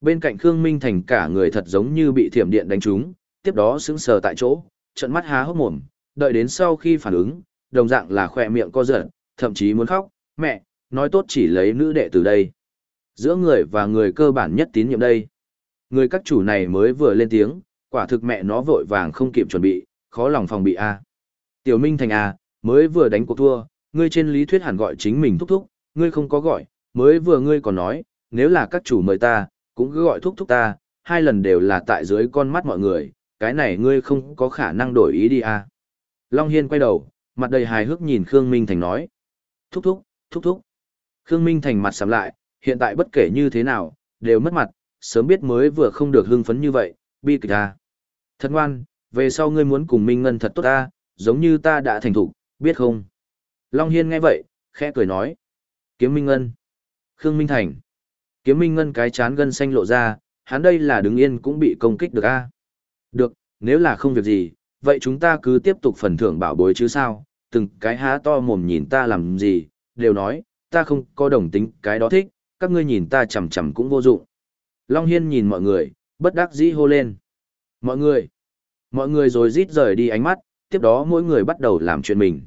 Bên cạnh Khương Minh Thành cả người thật giống như bị thiểm điện đánh trúng, tiếp đó sững sờ tại chỗ, trận mắt há hốc mồm, đợi đến sau khi phản ứng, đồng dạng là khỏe miệng co giật, thậm chí muốn khóc, mẹ, nói tốt chỉ lấy nữ đệ từ đây. Giữa người và người cơ bản nhất tín nhiệm đây. Người các chủ này mới vừa lên tiếng, quả thực mẹ nó vội vàng không kịp chuẩn bị, khó lòng phòng bị A. Tiểu Minh Thành A, mới vừa đánh cuộc thua, ngươi trên lý thuyết hẳn gọi chính mình thúc thúc, ngươi không có gọi, mới vừa ngươi còn nói, nếu là các chủ mời ta, cũng cứ gọi thúc thúc ta, hai lần đều là tại dưới con mắt mọi người, cái này ngươi không có khả năng đổi ý đi A. Long Hiên quay đầu, mặt đầy hài hước nhìn Khương Minh Thành nói. Thúc thúc, thúc thúc. Khương Minh Thành mặt sắm lại, hiện tại bất kể như thế nào, đều mất mặt, sớm biết mới vừa không được hưng phấn như vậy, bi kịch à. Thật ngoan, về sau ngươi muốn cùng Minh Ngân thật tốt ta, giống như ta đã thành thục, biết không? Long Hiên nghe vậy, khẽ cười nói. Kiếm Minh Ngân. Khương Minh Thành. Kiếm Minh Ngân cái chán gân xanh lộ ra, hắn đây là đứng yên cũng bị công kích được a Được, nếu là không việc gì, vậy chúng ta cứ tiếp tục phần thưởng bảo bối chứ sao, từng cái há to mồm nhìn ta làm gì, đều nói, ta không có đồng tính cái đó thích, các ngươi nhìn ta chầm chầm cũng vô dụng. Long Hiên nhìn mọi người, bất đắc dĩ hô lên. Mọi người, mọi người rồi rít rời đi ánh mắt, tiếp đó mỗi người bắt đầu làm chuyện mình.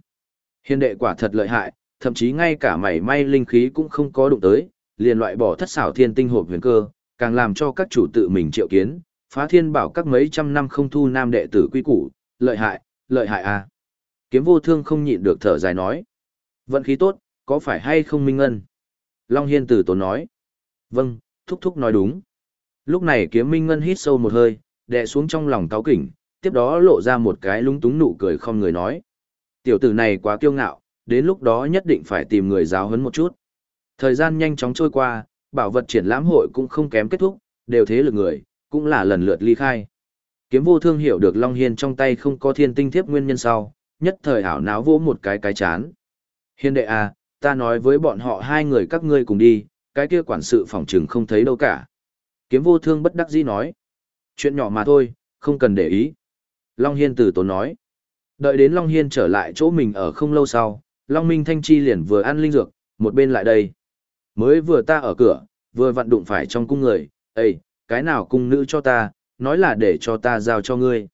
Hiên đệ quả thật lợi hại, thậm chí ngay cả mảy may linh khí cũng không có đụng tới, liền loại bỏ thất xảo thiên tinh hộp huyền cơ, càng làm cho các chủ tự mình triệu kiến, phá thiên bảo các mấy trăm năm không thu nam đệ tử quy củ, lợi hại, lợi hại à. Kiếm vô thương không nhịn được thở dài nói. Vận khí tốt, có phải hay không minh ngân? Long Hiên tử tốn nói. Vâng, thúc thúc nói đúng. Lúc này kiếm minh ngân hít sâu một hơi, đè xuống trong lòng táo kỉnh, tiếp đó lộ ra một cái lúng túng nụ cười không người nói. Tiểu tử này quá kiêu ngạo, đến lúc đó nhất định phải tìm người giáo huấn một chút. Thời gian nhanh chóng trôi qua, bảo vật triển lãm hội cũng không kém kết thúc, đều thế lực người, cũng là lần lượt ly khai. Kiếm vô thương hiểu được Long Hiên trong tay không có thiên tinh thiếp nguyên nhân sau, nhất thời hảo náo vỗ một cái cái chán. Hiên đệ à, ta nói với bọn họ hai người các ngươi cùng đi, cái kia quản sự phòng trừng không thấy đâu cả. Kiếm vô thương bất đắc dĩ nói. Chuyện nhỏ mà thôi, không cần để ý. Long Hiên từ tốn nói. Đợi đến Long Hiên trở lại chỗ mình ở không lâu sau, Long Minh Thanh Chi liền vừa ăn linh dược, một bên lại đây. Mới vừa ta ở cửa, vừa vặn đụng phải trong cung người, Ê, cái nào cung nữ cho ta, nói là để cho ta giao cho ngươi.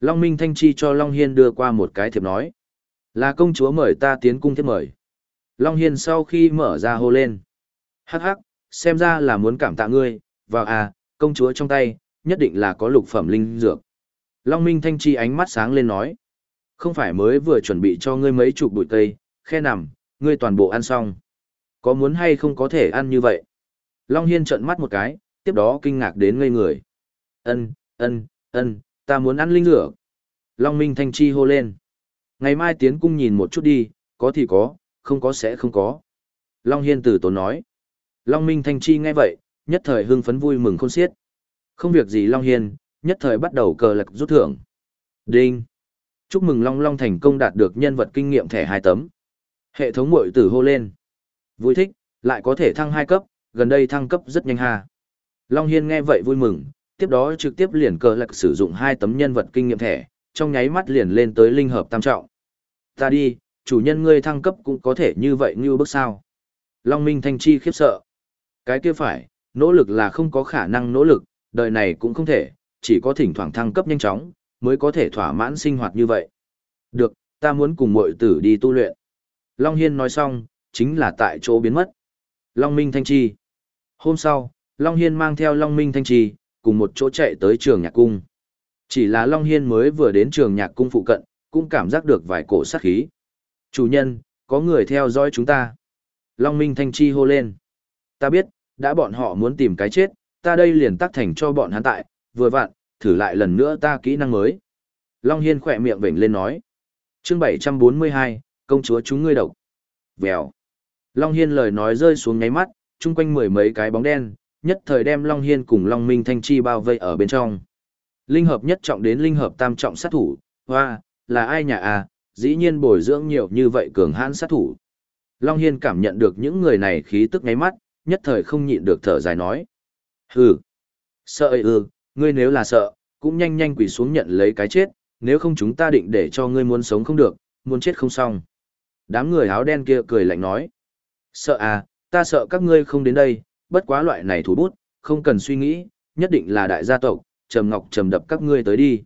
Long Minh Thanh Chi cho Long Hiên đưa qua một cái thiệp nói. Là công chúa mời ta tiến cung thiếp mời. Long Hiên sau khi mở ra hô lên. Hắc hắc, xem ra là muốn cảm tạ ngươi, vào à, công chúa trong tay, nhất định là có lục phẩm linh dược. Long Minh Thanh Chi ánh mắt sáng lên nói. Không phải mới vừa chuẩn bị cho ngươi mấy chục bụi cây, khe nằm, ngươi toàn bộ ăn xong. Có muốn hay không có thể ăn như vậy? Long Hiên trợn mắt một cái, tiếp đó kinh ngạc đến ngây người. Ân, ân, ân, ta muốn ăn linh dược. Long Minh Thanh Chi hô lên. Ngày mai tiến cung nhìn một chút đi, có thì có, không có sẽ không có. Long Hiên tử tốn nói. Long Minh Thanh Chi nghe vậy, nhất thời hưng phấn vui mừng khôn xiết. Không việc gì Long Hiên, nhất thời bắt đầu cờ lạc rút thưởng. Đinh! Chúc mừng Long Long thành công đạt được nhân vật kinh nghiệm thẻ hai tấm. Hệ thống mội tử hô lên. Vui thích, lại có thể thăng hai cấp, gần đây thăng cấp rất nhanh ha. Long Hiên nghe vậy vui mừng, tiếp đó trực tiếp liền cờ lạc sử dụng hai tấm nhân vật kinh nghiệm thẻ, trong nháy mắt liền lên tới linh hợp tam trọng. Ta đi, chủ nhân ngươi thăng cấp cũng có thể như vậy như bước sao. Long Minh Thanh Chi khiếp sợ. Cái kia phải, nỗ lực là không có khả năng nỗ lực, đời này cũng không thể, chỉ có thỉnh thoảng thăng cấp nhanh chóng, mới có thể thỏa mãn sinh hoạt như vậy. Được, ta muốn cùng muội tử đi tu luyện. Long Hiên nói xong, chính là tại chỗ biến mất. Long Minh Thanh Chi. Hôm sau, Long Hiên mang theo Long Minh Thanh Chi, cùng một chỗ chạy tới trường nhạc cung. Chỉ là Long Hiên mới vừa đến trường nhạc cung phụ cận, cũng cảm giác được vài cổ sát khí. Chủ nhân, có người theo dõi chúng ta. Long Minh Thanh Chi hô lên. Ta biết, đã bọn họ muốn tìm cái chết, ta đây liền tắc thành cho bọn hắn tại, vừa vặn, thử lại lần nữa ta kỹ năng mới. Long Hiên khỏe miệng vểnh lên nói. chương 742, công chúa chúng ngươi độc. Vèo. Long Hiên lời nói rơi xuống nháy mắt, chung quanh mười mấy cái bóng đen, nhất thời đem Long Hiên cùng Long Minh Thanh Chi bao vây ở bên trong. Linh hợp nhất trọng đến linh hợp tam trọng sát thủ, hoa, là ai nhà à, dĩ nhiên bồi dưỡng nhiều như vậy cường hãn sát thủ. Long Hiên cảm nhận được những người này khí tức ngáy mắt, nhất thời không nhịn được thở dài nói. Hừ, sợ ư, ừ, ngươi nếu là sợ, cũng nhanh nhanh quỳ xuống nhận lấy cái chết, nếu không chúng ta định để cho ngươi muốn sống không được, muốn chết không xong. Đám người áo đen kia cười lạnh nói. Sợ à, ta sợ các ngươi không đến đây, bất quá loại này thủ bút, không cần suy nghĩ, nhất định là đại gia tộc, trầm ngọc trầm đập các ngươi tới đi.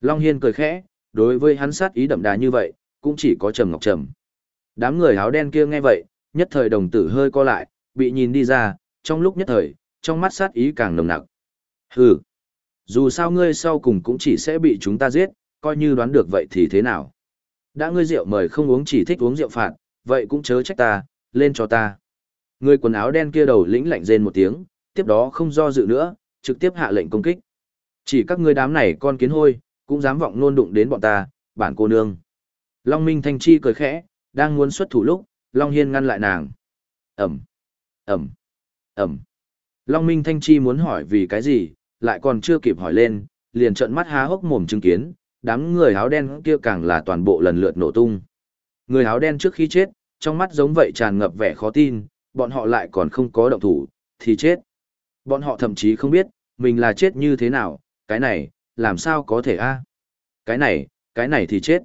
Long Hiên cười khẽ, đối với hắn sát ý đậm đà như vậy, cũng chỉ có trầm ngọc trầm. Đám người áo đen kia nghe vậy, nhất thời đồng tử hơi co lại, bị nhìn đi ra, trong lúc nhất thời, trong mắt sát ý càng nồng nặc. Hừ, dù sao ngươi sau cùng cũng chỉ sẽ bị chúng ta giết, coi như đoán được vậy thì thế nào. Đã ngươi rượu mời không uống chỉ thích uống rượu phạt, vậy cũng chớ trách ta, lên cho ta. Người quần áo đen kia đầu lĩnh lạnh rên một tiếng, tiếp đó không do dự nữa, trực tiếp hạ lệnh công kích. Chỉ các ngươi đám này con kiến hôi, cũng dám vọng nôn đụng đến bọn ta, bản cô nương. Long Minh Thanh Chi cười khẽ, đang muốn xuất thủ lúc, Long Hiên ngăn lại nàng. Ẩm, Ẩm, Ẩm. Long Minh Thanh Chi muốn hỏi vì cái gì, lại còn chưa kịp hỏi lên, liền trợn mắt há hốc mồm chứng kiến, đám người áo đen kia càng là toàn bộ lần lượt nổ tung. Người áo đen trước khi chết, trong mắt giống vậy tràn ngập vẻ khó tin, bọn họ lại còn không có động thủ, thì chết. Bọn họ thậm chí không biết, mình là chết như thế nào, cái này, làm sao có thể a à? Cái này, cái này thì chết.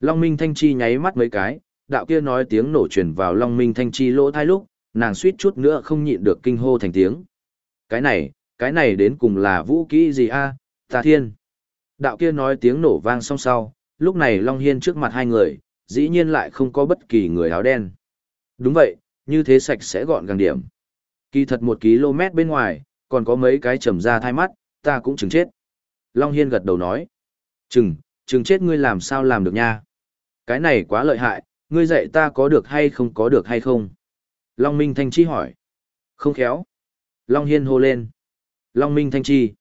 Long Minh Thanh Chi nháy mắt mấy cái, đạo kia nói tiếng nổ truyền vào Long Minh Thanh Chi lỗ thai lúc, nàng suýt chút nữa không nhịn được kinh hô thành tiếng. Cái này, cái này đến cùng là vũ kỹ gì a ta thiên. Đạo kia nói tiếng nổ vang song sau, lúc này Long Hiên trước mặt hai người, dĩ nhiên lại không có bất kỳ người áo đen. Đúng vậy, như thế sạch sẽ gọn gàng điểm. Kỳ thật một km bên ngoài, còn có mấy cái trầm ra thai mắt, ta cũng chừng chết. Long Hiên gật đầu nói. Chừng, chừng chết ngươi làm sao làm được nha. Cái này quá lợi hại, ngươi dạy ta có được hay không có được hay không. Long Minh Thanh Chi hỏi. Không khéo. Long Hiên hô lên. Long Minh Thanh Chi.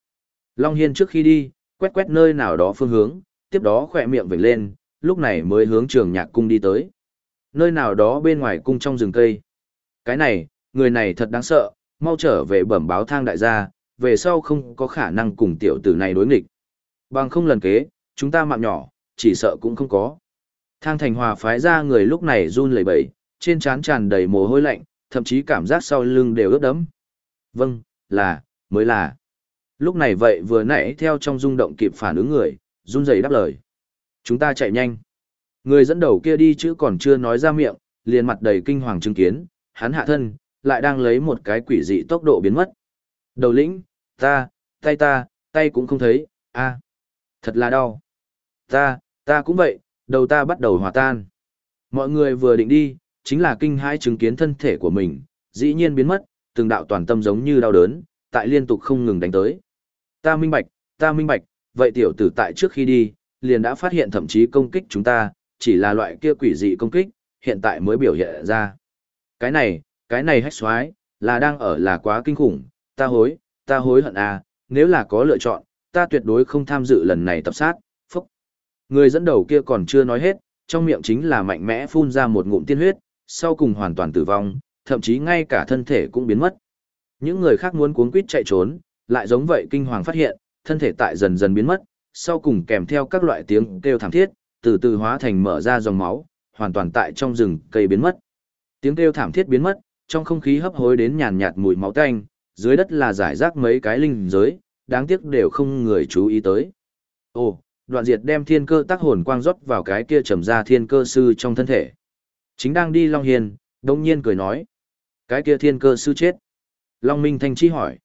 Long Hiên trước khi đi, quét quét nơi nào đó phương hướng, tiếp đó khỏe miệng vểnh lên, lúc này mới hướng trường nhạc cung đi tới. Nơi nào đó bên ngoài cung trong rừng cây. Cái này, người này thật đáng sợ, mau trở về bẩm báo thang đại gia, về sau không có khả năng cùng tiểu tử này đối nghịch. Bằng không lần kế, chúng ta mạng nhỏ, chỉ sợ cũng không có. Thang thành hòa phái ra người lúc này run lẩy bẩy, trên trán tràn đầy mồ hôi lạnh, thậm chí cảm giác sau lưng đều ướt đẫm. Vâng, là, mới là. Lúc này vậy vừa nãy theo trong rung động kịp phản ứng người, run rẩy đáp lời. Chúng ta chạy nhanh. Người dẫn đầu kia đi chứ còn chưa nói ra miệng, liền mặt đầy kinh hoàng chứng kiến, hắn hạ thân, lại đang lấy một cái quỷ dị tốc độ biến mất. Đầu lĩnh, ta, tay ta, tay cũng không thấy, a thật là đau. Ta, ta cũng vậy, đầu ta bắt đầu hòa tan. Mọi người vừa định đi, chính là kinh hãi chứng kiến thân thể của mình, dĩ nhiên biến mất, từng đạo toàn tâm giống như đau đớn, tại liên tục không ngừng đánh tới. Ta minh bạch, ta minh bạch, vậy tiểu tử tại trước khi đi, liền đã phát hiện thậm chí công kích chúng ta, chỉ là loại kia quỷ dị công kích, hiện tại mới biểu hiện ra. Cái này, cái này hách xoái, là đang ở là quá kinh khủng, ta hối, ta hối hận à, nếu là có lựa chọn, ta tuyệt đối không tham dự lần này tập sát, phúc. Người dẫn đầu kia còn chưa nói hết, trong miệng chính là mạnh mẽ phun ra một ngụm tiên huyết, sau cùng hoàn toàn tử vong, thậm chí ngay cả thân thể cũng biến mất. Những người khác muốn cuốn quýt chạy trốn, lại giống vậy kinh hoàng phát hiện, thân thể tại dần dần biến mất, sau cùng kèm theo các loại tiếng kêu thảm thiết, từ từ hóa thành mở ra dòng máu, hoàn toàn tại trong rừng cây biến mất. Tiếng kêu thảm thiết biến mất, trong không khí hấp hối đến nhàn nhạt mùi máu tanh, dưới đất là giải rác mấy cái linh giới, đáng tiếc đều không người chú ý tới. Ồ, đoạn diệt đem thiên cơ tác hồn quang rót vào cái kia trầm ra thiên cơ sư trong thân thể. Chính đang đi Long Hiền, đông nhiên cười nói. Cái kia thiên cơ sư chết. Long Minh Thanh Chi hỏi.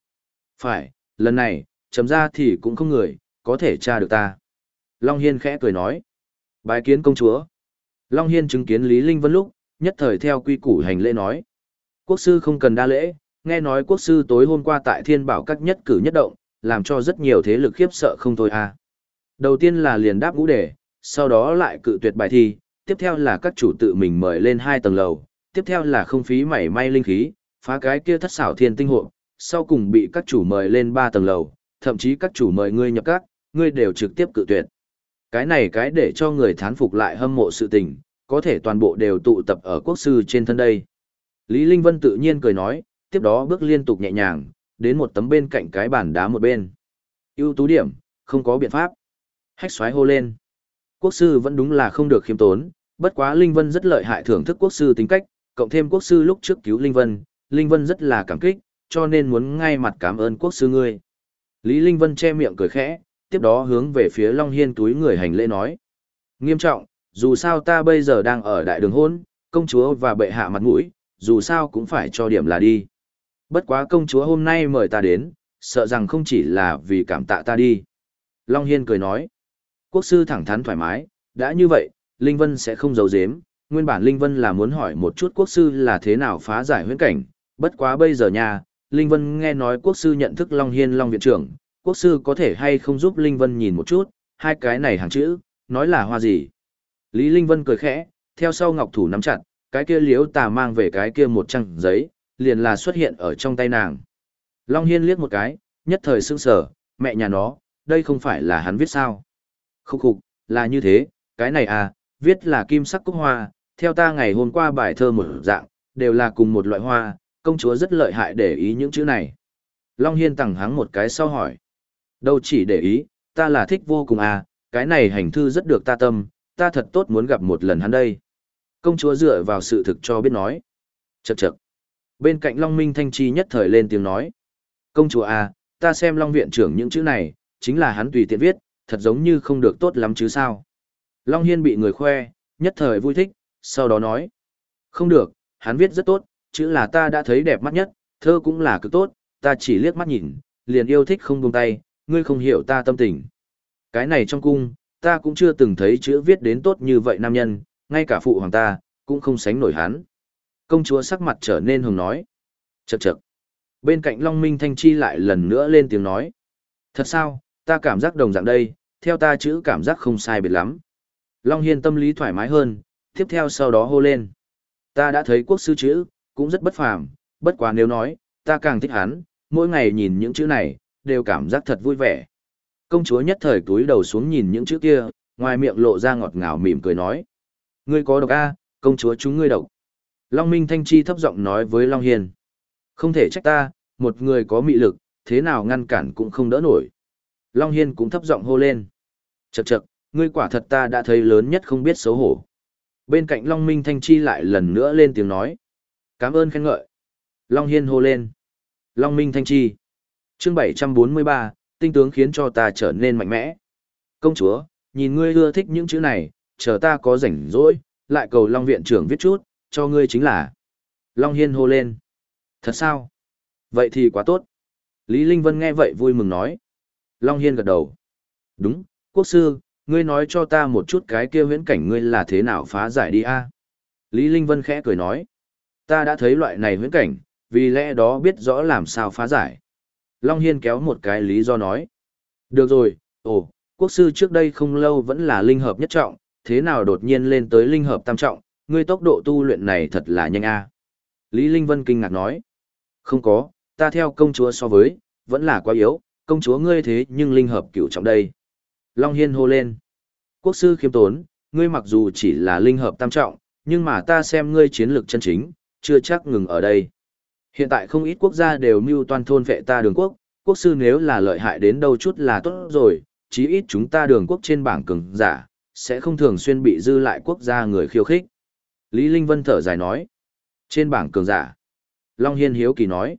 Phải, lần này, chấm ra thì cũng không người, có thể tra được ta. Long Hiên khẽ cười nói. Bái kiến công chúa. Long Hiên chứng kiến Lý Linh Vân lúc, nhất thời theo quy củ hành lễ nói. Quốc sư không cần đa lễ, nghe nói quốc sư tối hôm qua tại thiên bảo các nhất cử nhất động, làm cho rất nhiều thế lực khiếp sợ không thôi à. Đầu tiên là liền đáp ngũ đề, sau đó lại cự tuyệt bài thi, tiếp theo là các chủ tự mình mời lên hai tầng lầu, tiếp theo là không phí mảy may linh khí, phá cái kia thất xảo thiên tinh hộ, sau cùng bị các chủ mời lên ba tầng lầu, thậm chí các chủ mời ngươi nhập các, ngươi đều trực tiếp cự tuyệt. Cái này cái để cho người thán phục lại hâm mộ sự tình, có thể toàn bộ đều tụ tập ở quốc sư trên thân đây. Lý Linh Vân tự nhiên cười nói, tiếp đó bước liên tục nhẹ nhàng, đến một tấm bên cạnh cái bàn đá một bên. ưu tú điểm, không có biện pháp. Hách xoáy hô lên. Quốc sư vẫn đúng là không được khiêm tốn, bất quá Linh Vân rất lợi hại thưởng thức quốc sư tính cách, cộng thêm quốc sư lúc trước cứu Linh Vân, Linh Vân rất là cảm kích, cho nên muốn ngay mặt cảm ơn quốc sư ngươi. Lý Linh Vân che miệng cười khẽ, tiếp đó hướng về phía Long Hiên túi người hành lễ nói. Nghiêm trọng, dù sao ta bây giờ đang ở đại đường hôn, công chúa và bệ hạ mặt mũi, dù sao cũng phải cho điểm là đi. Bất quá công chúa hôm nay mời ta đến, sợ rằng không chỉ là vì cảm tạ ta đi. Long Hiên cười nói. Quốc sư thẳng thắn thoải mái, đã như vậy, Linh Vân sẽ không giấu giếm. Nguyên bản Linh Vân là muốn hỏi một chút quốc sư là thế nào phá giải huyễn cảnh, bất quá bây giờ nha, Linh Vân nghe nói quốc sư nhận thức Long Hiên Long Viện trưởng, quốc sư có thể hay không giúp Linh Vân nhìn một chút, hai cái này hàng chữ, nói là hoa gì. Lý Linh Vân cười khẽ, theo sau ngọc thủ nắm chặt, cái kia liếu tà mang về cái kia một trang giấy, liền là xuất hiện ở trong tay nàng. Long Hiên liếc một cái, nhất thời sững sờ, mẹ nhà nó, đây không phải là hắn viết sao. Khúc khục, là như thế, cái này à, viết là kim sắc cúc hoa, theo ta ngày hôm qua bài thơ một dạng, đều là cùng một loại hoa, công chúa rất lợi hại để ý những chữ này. Long Hiên tẳng hắng một cái sau hỏi. Đâu chỉ để ý, ta là thích vô cùng à, cái này hành thư rất được ta tâm, ta thật tốt muốn gặp một lần hắn đây. Công chúa dựa vào sự thực cho biết nói. Chậc chậc. Bên cạnh Long Minh Thanh Chi nhất thời lên tiếng nói. Công chúa à, ta xem Long Viện trưởng những chữ này, chính là hắn tùy tiện viết, thật giống như không được tốt lắm chứ sao. Long Hiên bị người khoe, nhất thời vui thích, sau đó nói. Không được, hắn viết rất tốt, chữ là ta đã thấy đẹp mắt nhất, thơ cũng là cực tốt, ta chỉ liếc mắt nhìn, liền yêu thích không buông tay, ngươi không hiểu ta tâm tình. Cái này trong cung, ta cũng chưa từng thấy chữ viết đến tốt như vậy nam nhân, ngay cả phụ hoàng ta, cũng không sánh nổi hắn. Công chúa sắc mặt trở nên hùng nói. Chậc chậc. Bên cạnh Long Minh Thanh Chi lại lần nữa lên tiếng nói. Thật sao, ta cảm giác đồng dạng đây, theo ta chữ cảm giác không sai biệt lắm. Long Hiên tâm lý thoải mái hơn, tiếp theo sau đó hô lên. Ta đã thấy quốc sư chữ, cũng rất bất phàm, bất quá nếu nói, ta càng thích hắn, mỗi ngày nhìn những chữ này, đều cảm giác thật vui vẻ. Công chúa nhất thời túi đầu xuống nhìn những chữ kia, ngoài miệng lộ ra ngọt ngào mỉm cười nói. Ngươi có độc a, công chúa chúng ngươi độc. Long Minh Thanh Chi thấp giọng nói với Long Hiền. Không thể trách ta, một người có mị lực, thế nào ngăn cản cũng không đỡ nổi. Long Hiên cũng thấp giọng hô lên. Chậc chậc, ngươi quả thật ta đã thấy lớn nhất không biết xấu hổ. Bên cạnh Long Minh Thanh Chi lại lần nữa lên tiếng nói. Cảm ơn khen ngợi. Long Hiên hô lên. Long Minh Thanh Chi. chương 743, tinh tướng khiến cho ta trở nên mạnh mẽ. Công chúa, nhìn ngươi ưa thích những chữ này, chờ ta có rảnh rỗi, lại cầu Long Viện trưởng viết chút, cho ngươi chính là. Long Hiên hô lên. Thật sao? Vậy thì quá tốt. Lý Linh Vân nghe vậy vui mừng nói. Long Hiên gật đầu. Đúng, quốc sư, ngươi nói cho ta một chút cái kia huyễn cảnh ngươi là thế nào phá giải đi a Lý Linh Vân khẽ cười nói. Ta đã thấy loại này huyễn cảnh, vì lẽ đó biết rõ làm sao phá giải. Long Hiên kéo một cái lý do nói. Được rồi, ồ, quốc sư trước đây không lâu vẫn là linh hợp nhất trọng, thế nào đột nhiên lên tới linh hợp tam trọng, ngươi tốc độ tu luyện này thật là nhanh a Lý Linh Vân kinh ngạc nói. Không có, ta theo công chúa so với, vẫn là quá yếu, công chúa ngươi thế nhưng linh hợp cửu trọng đây. Long Hiên hô lên. Quốc sư khiêm tốn, ngươi mặc dù chỉ là linh hợp tam trọng, nhưng mà ta xem ngươi chiến lược chân chính, chưa chắc ngừng ở đây. Hiện tại không ít quốc gia đều mưu toan thôn vệ ta đường quốc, quốc sư nếu là lợi hại đến đâu chút là tốt rồi, chí ít chúng ta đường quốc trên bảng cường giả, sẽ không thường xuyên bị dư lại quốc gia người khiêu khích. Lý Linh Vân thở dài nói, trên bảng cường giả, Long Hiên Hiếu Kỳ nói,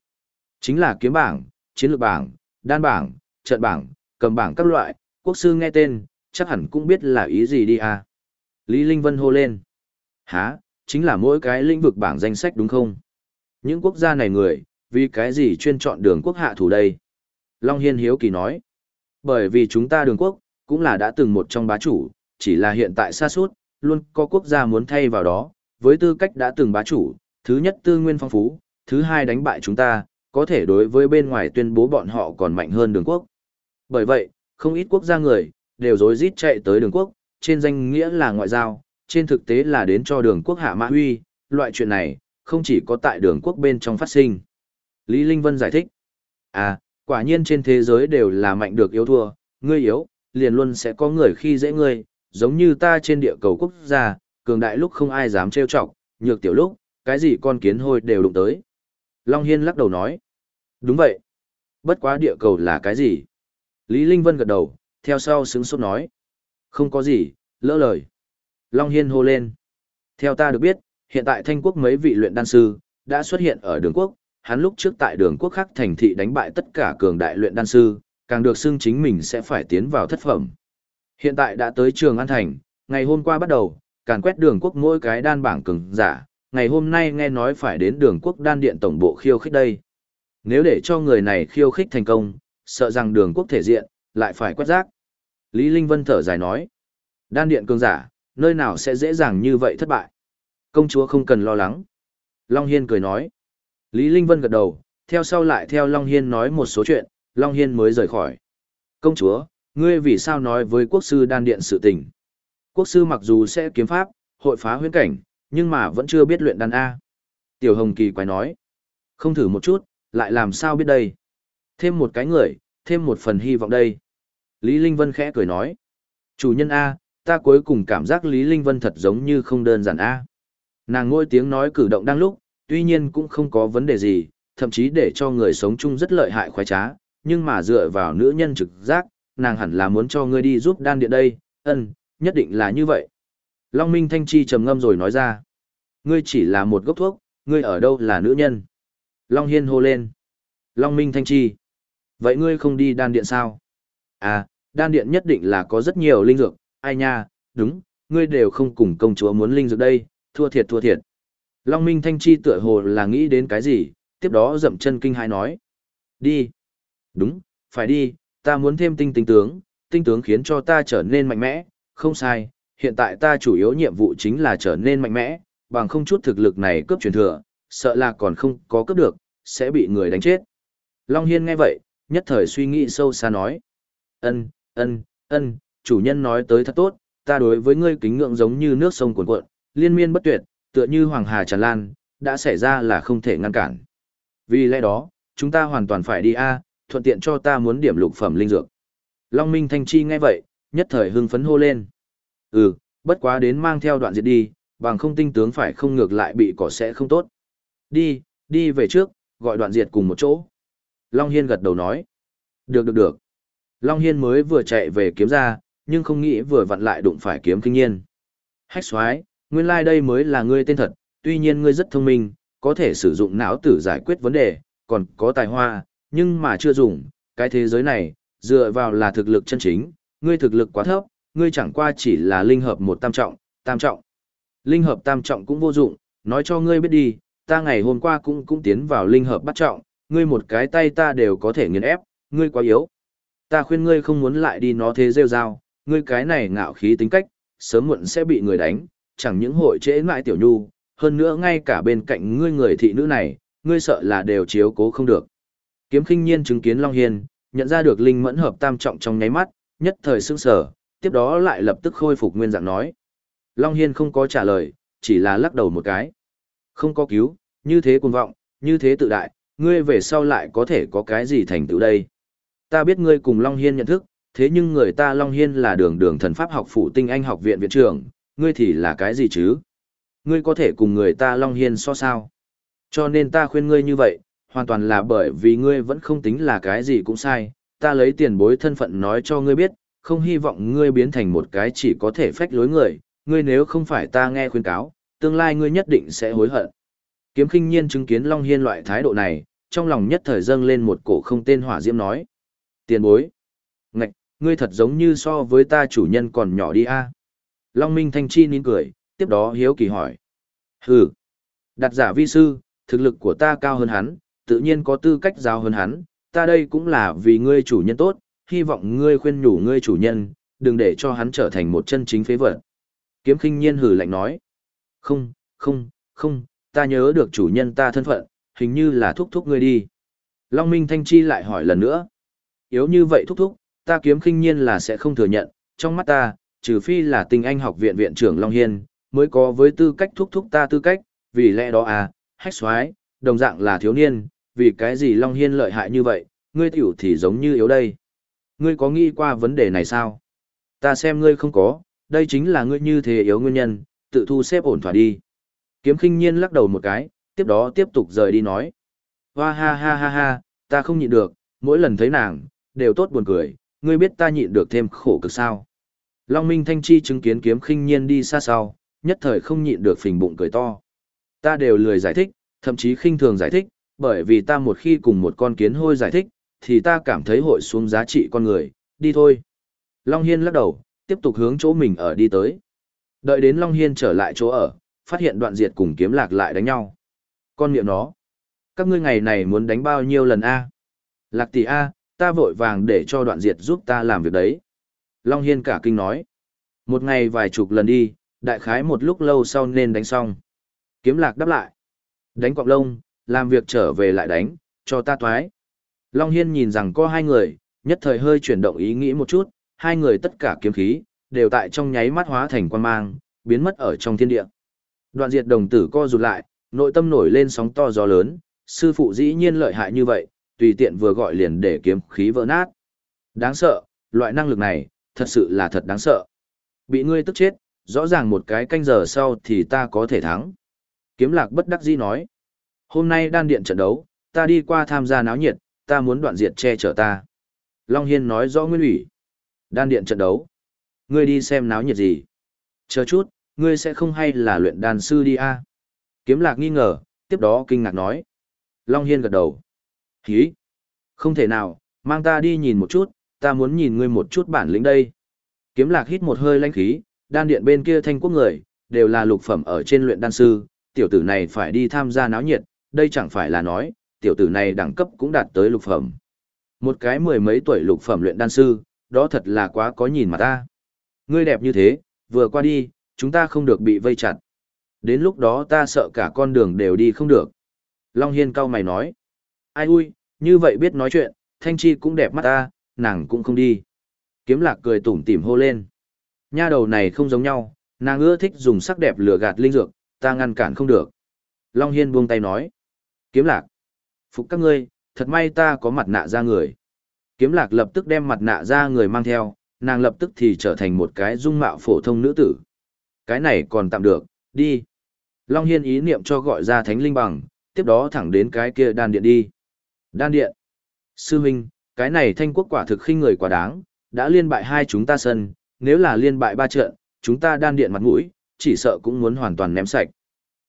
chính là kiếm bảng, chiến lược bảng, đan bảng, trận bảng, cầm bảng các loại, quốc sư nghe tên, chắc hẳn cũng biết là ý gì đi à. Lý Linh Vân hô lên, há, chính là mỗi cái lĩnh vực bảng danh sách đúng không? Những quốc gia này người, vì cái gì chuyên chọn đường quốc hạ thủ đây? Long Hiên Hiếu Kỳ nói, bởi vì chúng ta đường quốc, cũng là đã từng một trong bá chủ, chỉ là hiện tại xa suốt, luôn có quốc gia muốn thay vào đó, với tư cách đã từng bá chủ, thứ nhất tư nguyên phong phú, thứ hai đánh bại chúng ta, có thể đối với bên ngoài tuyên bố bọn họ còn mạnh hơn đường quốc. Bởi vậy, không ít quốc gia người, đều dối rít chạy tới đường quốc, trên danh nghĩa là ngoại giao, trên thực tế là đến cho đường quốc hạ mã huy, loại chuyện này, không chỉ có tại đường quốc bên trong phát sinh. Lý Linh Vân giải thích, à, quả nhiên trên thế giới đều là mạnh được yếu thua, ngươi yếu, liền luôn sẽ có người khi dễ ngươi, giống như ta trên địa cầu quốc gia, cường đại lúc không ai dám trêu chọc, nhược tiểu lúc, cái gì con kiến hôi đều đụng tới. Long Hiên lắc đầu nói, đúng vậy. Bất quá địa cầu là cái gì? Lý Linh Vân gật đầu, theo sau xứng sốt nói. Không có gì, lỡ lời. Long Hiên hô lên. Theo ta được biết, hiện tại thanh quốc mấy vị luyện đan sư, đã xuất hiện ở đường quốc, hắn lúc trước tại đường quốc khác thành thị đánh bại tất cả cường đại luyện đan sư, càng được xưng chính mình sẽ phải tiến vào thất phẩm. Hiện tại đã tới trường An Thành, ngày hôm qua bắt đầu, càng quét đường quốc mỗi cái đan bảng cường giả, ngày hôm nay nghe nói phải đến đường quốc đan điện tổng bộ khiêu khích đây. Nếu để cho người này khiêu khích thành công, sợ rằng đường quốc thể diện, lại phải quét rác. Lý Linh Vân thở dài nói, đan điện cường giả, nơi nào sẽ dễ dàng như vậy thất bại. Công chúa không cần lo lắng. Long Hiên cười nói. Lý Linh Vân gật đầu, theo sau lại theo Long Hiên nói một số chuyện, Long Hiên mới rời khỏi. Công chúa, ngươi vì sao nói với quốc sư đan điện sự tình? Quốc sư mặc dù sẽ kiếm pháp, hội phá huyễn cảnh, nhưng mà vẫn chưa biết luyện đan A. Tiểu Hồng Kỳ quái nói. Không thử một chút, lại làm sao biết đây? Thêm một cái người, thêm một phần hy vọng đây. Lý Linh Vân khẽ cười nói. Chủ nhân A, ta cuối cùng cảm giác Lý Linh Vân thật giống như không đơn giản A. Nàng ngôi tiếng nói cử động đang lúc, tuy nhiên cũng không có vấn đề gì, thậm chí để cho người sống chung rất lợi hại khoái trá, nhưng mà dựa vào nữ nhân trực giác, nàng hẳn là muốn cho ngươi đi giúp đan điện đây, ân, nhất định là như vậy. Long Minh Thanh Chi trầm ngâm rồi nói ra, ngươi chỉ là một gốc thuốc, ngươi ở đâu là nữ nhân. Long Hiên hô lên, Long Minh Thanh Chi, vậy ngươi không đi đan điện sao? À, đan điện nhất định là có rất nhiều linh dược, ai nha, đúng, ngươi đều không cùng công chúa muốn linh dược đây, thua thiệt thua thiệt. Long Minh Thanh Chi tựa hồ là nghĩ đến cái gì, tiếp đó dậm chân kinh hai nói. Đi. Đúng, phải đi, ta muốn thêm tinh tinh tướng, tinh tướng khiến cho ta trở nên mạnh mẽ, không sai, hiện tại ta chủ yếu nhiệm vụ chính là trở nên mạnh mẽ, bằng không chút thực lực này cướp truyền thừa, sợ là còn không có cướp được, sẽ bị người đánh chết. Long Hiên nghe vậy, nhất thời suy nghĩ sâu xa nói. Ân, ân, ân, chủ nhân nói tới thật tốt, ta đối với ngươi kính ngưỡng giống như nước sông cuồn cuộn, liên miên bất tuyệt, tựa như hoàng hà tràn lan, đã xảy ra là không thể ngăn cản. Vì lẽ đó, chúng ta hoàn toàn phải đi A, thuận tiện cho ta muốn điểm lục phẩm linh dược. Long Minh Thanh Chi nghe vậy, nhất thời hưng phấn hô lên. Ừ, bất quá đến mang theo đoạn diệt đi, bằng không tinh tướng phải không ngược lại bị cỏ sẽ không tốt. Đi, đi về trước, gọi đoạn diệt cùng một chỗ. Long Hiên gật đầu nói. Được được được. Long Hiên mới vừa chạy về kiếm ra, nhưng không nghĩ vừa vặn lại đụng phải kiếm kinh nhiên. Hách xoái, nguyên lai like đây mới là ngươi tên thật, tuy nhiên ngươi rất thông minh, có thể sử dụng não tử giải quyết vấn đề, còn có tài hoa, nhưng mà chưa dùng, cái thế giới này, dựa vào là thực lực chân chính, ngươi thực lực quá thấp, ngươi chẳng qua chỉ là linh hợp một tam trọng, tam trọng. Linh hợp tam trọng cũng vô dụng, nói cho ngươi biết đi, ta ngày hôm qua cũng cũng tiến vào linh hợp bắt trọng, ngươi một cái tay ta đều có thể nghiền ép, ngươi quá yếu. Ta khuyên ngươi không muốn lại đi nó thế rêu rao, ngươi cái này ngạo khí tính cách, sớm muộn sẽ bị người đánh, chẳng những hội trễ mãi tiểu nhu, hơn nữa ngay cả bên cạnh ngươi người thị nữ này, ngươi sợ là đều chiếu cố không được. Kiếm khinh nhiên chứng kiến Long Hiên, nhận ra được linh mẫn hợp tam trọng trong nháy mắt, nhất thời sững sở, tiếp đó lại lập tức khôi phục nguyên dạng nói. Long Hiên không có trả lời, chỉ là lắc đầu một cái. Không có cứu, như thế cuồng vọng, như thế tự đại, ngươi về sau lại có thể có cái gì thành tựu đây. Ta biết ngươi cùng Long Hiên nhận thức, thế nhưng người ta Long Hiên là đường đường thần pháp học phụ tinh anh học viện viện trưởng, ngươi thì là cái gì chứ? Ngươi có thể cùng người ta Long Hiên so sao? Cho nên ta khuyên ngươi như vậy, hoàn toàn là bởi vì ngươi vẫn không tính là cái gì cũng sai, ta lấy tiền bối thân phận nói cho ngươi biết, không hy vọng ngươi biến thành một cái chỉ có thể phách lối người, ngươi nếu không phải ta nghe khuyên cáo, tương lai ngươi nhất định sẽ hối hận. Kiếm khinh nhiên chứng kiến Long Hiên loại thái độ này, trong lòng nhất thời dâng lên một cổ không tên hỏa diễm nói. Tiền bối. Ngươi thật giống như so với ta chủ nhân còn nhỏ đi a Long Minh Thanh Chi nín cười, tiếp đó hiếu kỳ hỏi. Hừ. Đặt giả vi sư, thực lực của ta cao hơn hắn, tự nhiên có tư cách giao hơn hắn, ta đây cũng là vì ngươi chủ nhân tốt, hy vọng ngươi khuyên nhủ ngươi chủ nhân, đừng để cho hắn trở thành một chân chính phế vật. Kiếm khinh nhiên hừ lạnh nói. Không, không, không, ta nhớ được chủ nhân ta thân phận, hình như là thúc thúc ngươi đi. Long Minh Thanh Chi lại hỏi lần nữa. Yếu như vậy thúc thúc, ta kiếm khinh nhiên là sẽ không thừa nhận, trong mắt ta, trừ phi là tinh anh học viện viện trưởng Long Hiên, mới có với tư cách thúc thúc ta tư cách, vì lẽ đó à, hách xoái, đồng dạng là thiếu niên, vì cái gì Long Hiên lợi hại như vậy, ngươi tiểu thì giống như yếu đây. Ngươi có nghĩ qua vấn đề này sao? Ta xem ngươi không có, đây chính là ngươi như thế yếu nguyên nhân, tự thu xếp ổn thỏa đi. Kiếm khinh nhiên lắc đầu một cái, tiếp đó tiếp tục rời đi nói. Hoa ha ha ha ha, ta không nhịn được, mỗi lần thấy nàng, đều tốt buồn cười, ngươi biết ta nhịn được thêm khổ cực sao. Long Minh Thanh Chi chứng kiến kiếm khinh nhiên đi xa sau, nhất thời không nhịn được phình bụng cười to. Ta đều lười giải thích, thậm chí khinh thường giải thích, bởi vì ta một khi cùng một con kiến hôi giải thích, thì ta cảm thấy hội xuống giá trị con người, đi thôi. Long Hiên lắc đầu, tiếp tục hướng chỗ mình ở đi tới. Đợi đến Long Hiên trở lại chỗ ở, phát hiện đoạn diệt cùng kiếm lạc lại đánh nhau. Con miệng nó. Các ngươi ngày này muốn đánh bao nhiêu lần A? Lạc tỷ A, ta vội vàng để cho đoạn diệt giúp ta làm việc đấy. Long Hiên cả kinh nói. Một ngày vài chục lần đi, đại khái một lúc lâu sau nên đánh xong. Kiếm lạc đáp lại. Đánh quạng lông, làm việc trở về lại đánh, cho ta toái. Long Hiên nhìn rằng có hai người, nhất thời hơi chuyển động ý nghĩ một chút, hai người tất cả kiếm khí, đều tại trong nháy mắt hóa thành quan mang, biến mất ở trong thiên địa. Đoạn diệt đồng tử co rụt lại, nội tâm nổi lên sóng to gió lớn, sư phụ dĩ nhiên lợi hại như vậy, tùy tiện vừa gọi liền để kiếm khí vỡ nát. Đáng sợ, loại năng lực này, thật sự là thật đáng sợ. Bị ngươi tức chết, rõ ràng một cái canh giờ sau thì ta có thể thắng. Kiếm lạc bất đắc dĩ nói. Hôm nay đan điện trận đấu, ta đi qua tham gia náo nhiệt, ta muốn đoạn diệt che chở ta. Long Hiên nói rõ nguyên ủy. Đan điện trận đấu. Ngươi đi xem náo nhiệt gì. Chờ chút, ngươi sẽ không hay là luyện đan sư đi a Kiếm lạc nghi ngờ, tiếp đó kinh ngạc nói. Long Hiên gật đầu. Hí! Không thể nào, mang ta đi nhìn một chút, ta muốn nhìn ngươi một chút bản lĩnh đây. Kiếm lạc hít một hơi lãnh khí, đan điện bên kia thanh quốc người, đều là lục phẩm ở trên luyện đan sư, tiểu tử này phải đi tham gia náo nhiệt, đây chẳng phải là nói, tiểu tử này đẳng cấp cũng đạt tới lục phẩm. Một cái mười mấy tuổi lục phẩm luyện đan sư, đó thật là quá có nhìn mà ta. Ngươi đẹp như thế, vừa qua đi, chúng ta không được bị vây chặt. Đến lúc đó ta sợ cả con đường đều đi không được. Long Hiên cao mày nói. Ai ui, như vậy biết nói chuyện, Thanh Chi cũng đẹp mắt ta, nàng cũng không đi. Kiếm lạc cười tủm tỉm hô lên. Nha đầu này không giống nhau, nàng ưa thích dùng sắc đẹp lừa gạt linh dược, ta ngăn cản không được. Long Hiên buông tay nói. Kiếm lạc. Phục các ngươi, thật may ta có mặt nạ ra người. Kiếm lạc lập tức đem mặt nạ ra người mang theo, nàng lập tức thì trở thành một cái dung mạo phổ thông nữ tử. Cái này còn tạm được, đi. Long Hiên ý niệm cho gọi ra thánh linh bằng, tiếp đó thẳng đến cái kia đan điện đi. Đan điện. Sư huynh, cái này thanh quốc quả thực khinh người quá đáng, đã liên bại hai chúng ta sân, nếu là liên bại ba trận, chúng ta đan điện mặt mũi, chỉ sợ cũng muốn hoàn toàn ném sạch.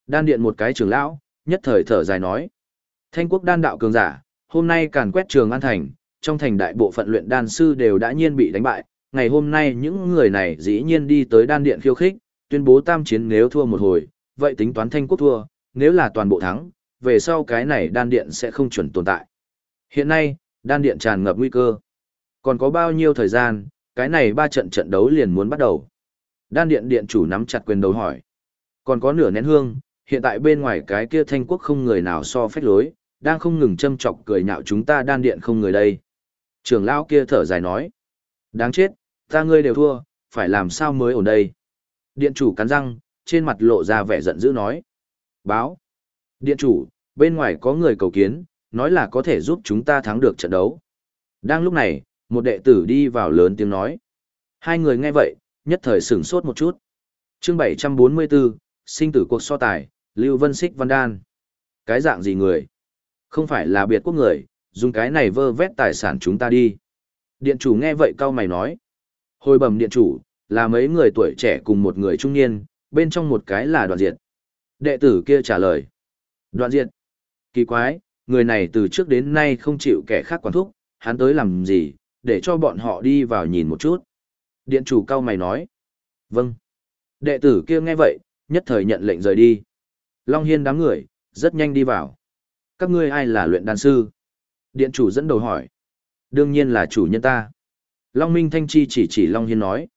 Đan điện một cái trường lão, nhất thời thở dài nói. Thanh quốc đan đạo cường giả, hôm nay càn quét trường an thành, trong thành đại bộ phận luyện đan sư đều đã nhiên bị đánh bại, ngày hôm nay những người này dĩ nhiên đi tới đan điện khiêu khích, tuyên bố tam chiến nếu thua một hồi, vậy tính toán thanh quốc thua, nếu là toàn bộ thắng, về sau cái này đan điện sẽ không chuẩn tồn tại. Hiện nay, đan điện tràn ngập nguy cơ. Còn có bao nhiêu thời gian, cái này ba trận trận đấu liền muốn bắt đầu. Đan điện điện chủ nắm chặt quyền đầu hỏi. Còn có nửa nén hương, hiện tại bên ngoài cái kia thanh quốc không người nào so phách lối, đang không ngừng châm chọc cười nhạo chúng ta đan điện không người đây. Trưởng lão kia thở dài nói. Đáng chết, ta ngươi đều thua, phải làm sao mới ổn đây. Điện chủ cắn răng, trên mặt lộ ra vẻ giận dữ nói. Báo. Điện chủ, bên ngoài có người cầu kiến, nói là có thể giúp chúng ta thắng được trận đấu. Đang lúc này, một đệ tử đi vào lớn tiếng nói. Hai người nghe vậy, nhất thời sửng sốt một chút. chương 744, sinh tử cuộc so tài, Lưu Vân Xích Văn Đan. Cái dạng gì người? Không phải là biệt quốc người, dùng cái này vơ vét tài sản chúng ta đi. Điện chủ nghe vậy cao mày nói. Hồi bẩm điện chủ, là mấy người tuổi trẻ cùng một người trung niên, bên trong một cái là đoạn diệt. Đệ tử kia trả lời. Đoạn diệt. Kỳ quái, người này từ trước đến nay không chịu kẻ khác quản thúc, hắn tới làm gì, để cho bọn họ đi vào nhìn một chút. Điện chủ cao mày nói. Vâng. Đệ tử kia nghe vậy, nhất thời nhận lệnh rời đi. Long Hiên đám người, rất nhanh đi vào. Các ngươi ai là luyện đan sư? Điện chủ dẫn đầu hỏi. Đương nhiên là chủ nhân ta. Long Minh Thanh Chi chỉ chỉ Long Hiên nói.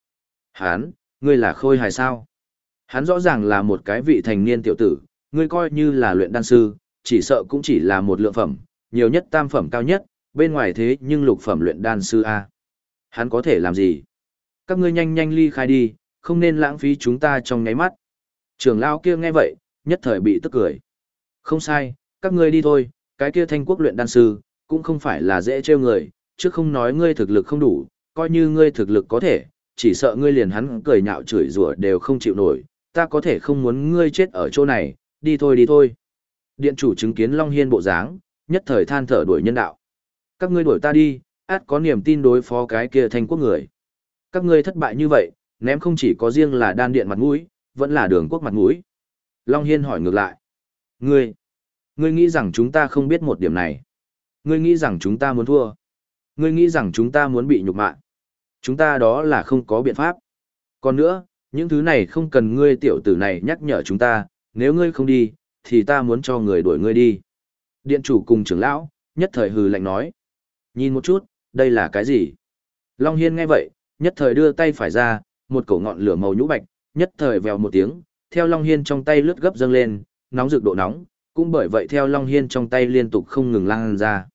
Hán, ngươi là khôi hài sao? Hắn rõ ràng là một cái vị thành niên tiểu tử, ngươi coi như là luyện đan sư, chỉ sợ cũng chỉ là một lượng phẩm, nhiều nhất tam phẩm cao nhất, bên ngoài thế nhưng lục phẩm luyện đan sư A. Hắn có thể làm gì? Các ngươi nhanh nhanh ly khai đi, không nên lãng phí chúng ta trong nháy mắt. Trưởng lão kia nghe vậy, nhất thời bị tức cười. Không sai, các ngươi đi thôi, cái kia thanh quốc luyện đan sư, cũng không phải là dễ trêu người, chứ không nói ngươi thực lực không đủ, coi như ngươi thực lực có thể, chỉ sợ ngươi liền hắn cười nhạo chửi rủa đều không chịu nổi, ta có thể không muốn ngươi chết ở chỗ này, đi thôi đi thôi. Điện chủ chứng kiến Long Hiên bộ dáng, nhất thời than thở đuổi nhân đạo. Các ngươi đuổi ta đi, át có niềm tin đối phó cái kia thanh quốc người. Các ngươi thất bại như vậy, ném không chỉ có riêng là đan điện mặt mũi, vẫn là đường quốc mặt mũi. Long Hiên hỏi ngược lại. Ngươi, ngươi nghĩ rằng chúng ta không biết một điểm này. Ngươi nghĩ rằng chúng ta muốn thua. Ngươi nghĩ rằng chúng ta muốn bị nhục mạ. Chúng ta đó là không có biện pháp. Còn nữa, những thứ này không cần ngươi tiểu tử này nhắc nhở chúng ta, nếu ngươi không đi, thì ta muốn cho người đuổi ngươi đi. Điện chủ cùng trưởng lão, nhất thời hừ lạnh nói. Nhìn một chút, đây là cái gì? Long Hiên nghe vậy, nhất thời đưa tay phải ra, một cổ ngọn lửa màu nhũ bạch, nhất thời vèo một tiếng, theo Long Hiên trong tay lướt gấp dâng lên, nóng rực độ nóng, cũng bởi vậy theo Long Hiên trong tay liên tục không ngừng lan ra.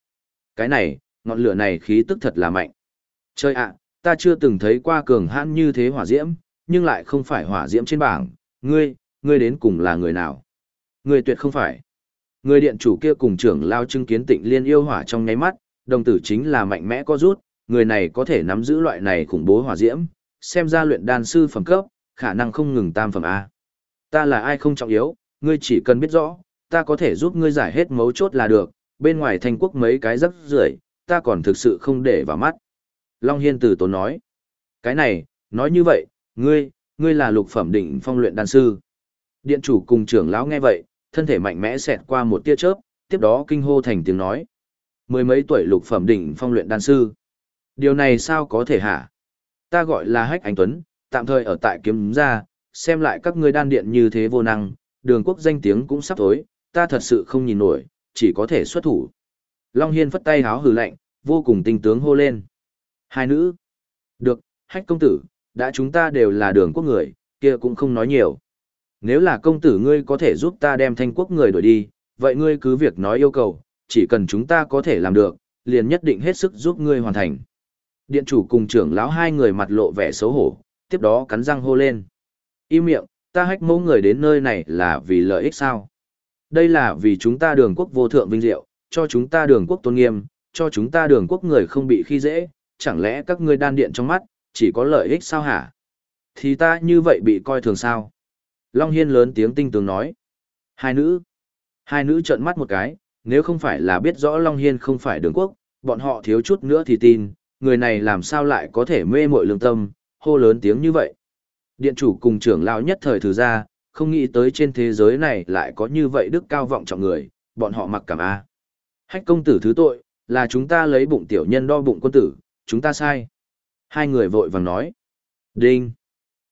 Cái này, ngọn lửa này khí tức thật là mạnh. Chơi ạ, ta chưa từng thấy qua cường hãn như thế hỏa diễm, nhưng lại không phải hỏa diễm trên bảng, ngươi, ngươi đến cùng là người nào? Người tuyệt không phải. Người điện chủ kia cùng trưởng lao chứng kiến tịnh liên yêu hỏa trong nháy mắt, đồng tử chính là mạnh mẽ có rút, người này có thể nắm giữ loại này khủng bố hỏa diễm, xem ra luyện đan sư phẩm cấp, khả năng không ngừng tam phẩm A. Ta là ai không trọng yếu, ngươi chỉ cần biết rõ, ta có thể giúp ngươi giải hết mấu chốt là được, bên ngoài thành quốc mấy cái rắc rưởi ta còn thực sự không để vào mắt. Long Hiên từ tốn nói, cái này, nói như vậy, ngươi, ngươi là lục phẩm đỉnh phong luyện đan sư. Điện chủ cùng trưởng lão nghe vậy, thân thể mạnh mẽ xẹt qua một tia chớp, tiếp đó kinh hô thành tiếng nói. Mười mấy tuổi lục phẩm đỉnh phong luyện đan sư. Điều này sao có thể hả? Ta gọi là Hách Anh Tuấn, tạm thời ở tại kiếm gia, xem lại các ngươi đan điện như thế vô năng, đường quốc danh tiếng cũng sắp tối, ta thật sự không nhìn nổi, chỉ có thể xuất thủ. Long Hiên phất tay háo hừ lạnh, vô cùng tinh tướng hô lên. Hai nữ. Được, hách công tử, đã chúng ta đều là đường quốc người, kia cũng không nói nhiều. Nếu là công tử ngươi có thể giúp ta đem thanh quốc người đổi đi, vậy ngươi cứ việc nói yêu cầu, chỉ cần chúng ta có thể làm được, liền nhất định hết sức giúp ngươi hoàn thành. Điện chủ cùng trưởng lão hai người mặt lộ vẻ xấu hổ, tiếp đó cắn răng hô lên. Im miệng, ta hách mẫu người đến nơi này là vì lợi ích sao? Đây là vì chúng ta đường quốc vô thượng vinh diệu, cho chúng ta đường quốc tôn nghiêm, cho chúng ta đường quốc người không bị khi dễ, chẳng lẽ các ngươi đan điện trong mắt, chỉ có lợi ích sao hả? Thì ta như vậy bị coi thường sao? Long Hiên lớn tiếng tinh tường nói. Hai nữ. Hai nữ trợn mắt một cái, nếu không phải là biết rõ Long Hiên không phải đường quốc, bọn họ thiếu chút nữa thì tin, người này làm sao lại có thể mê mội lương tâm, hô lớn tiếng như vậy. Điện chủ cùng trưởng lão nhất thời thử ra, không nghĩ tới trên thế giới này lại có như vậy đức cao vọng trọng người, bọn họ mặc cảm A. Hách công tử thứ tội, là chúng ta lấy bụng tiểu nhân đo bụng quân tử, chúng ta sai. Hai người vội vàng nói. Đinh.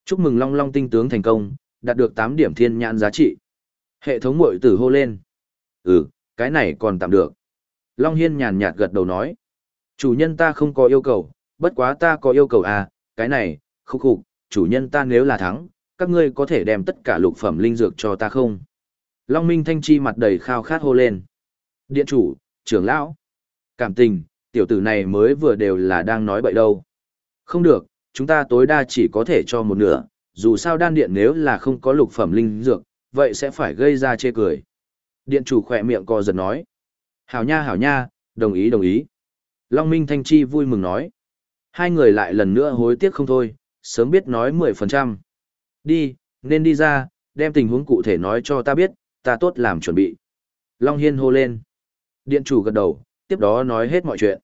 Chúc mừng Long Long tinh tướng thành công, đạt được 8 điểm thiên nhãn giá trị. Hệ thống mội tử hô lên. Ừ, cái này còn tạm được. Long Hiên nhàn nhạt gật đầu nói. Chủ nhân ta không có yêu cầu, bất quá ta có yêu cầu à, cái này, khúc khục, chủ nhân ta nếu là thắng, các ngươi có thể đem tất cả lục phẩm linh dược cho ta không? Long Minh Thanh Chi mặt đầy khao khát hô lên. Điện chủ, trưởng lão. Cảm tình, tiểu tử này mới vừa đều là đang nói bậy đâu. Không được, chúng ta tối đa chỉ có thể cho một nửa, dù sao đan điện nếu là không có lục phẩm linh dược, vậy sẽ phải gây ra chê cười. Điện chủ khỏe miệng co giật nói. Hảo nha hảo nha, đồng ý đồng ý. Long Minh Thanh Chi vui mừng nói. Hai người lại lần nữa hối tiếc không thôi, sớm biết nói 10%. Đi, nên đi ra, đem tình huống cụ thể nói cho ta biết, ta tốt làm chuẩn bị. Long Hiên hô lên. Điện chủ gật đầu, tiếp đó nói hết mọi chuyện.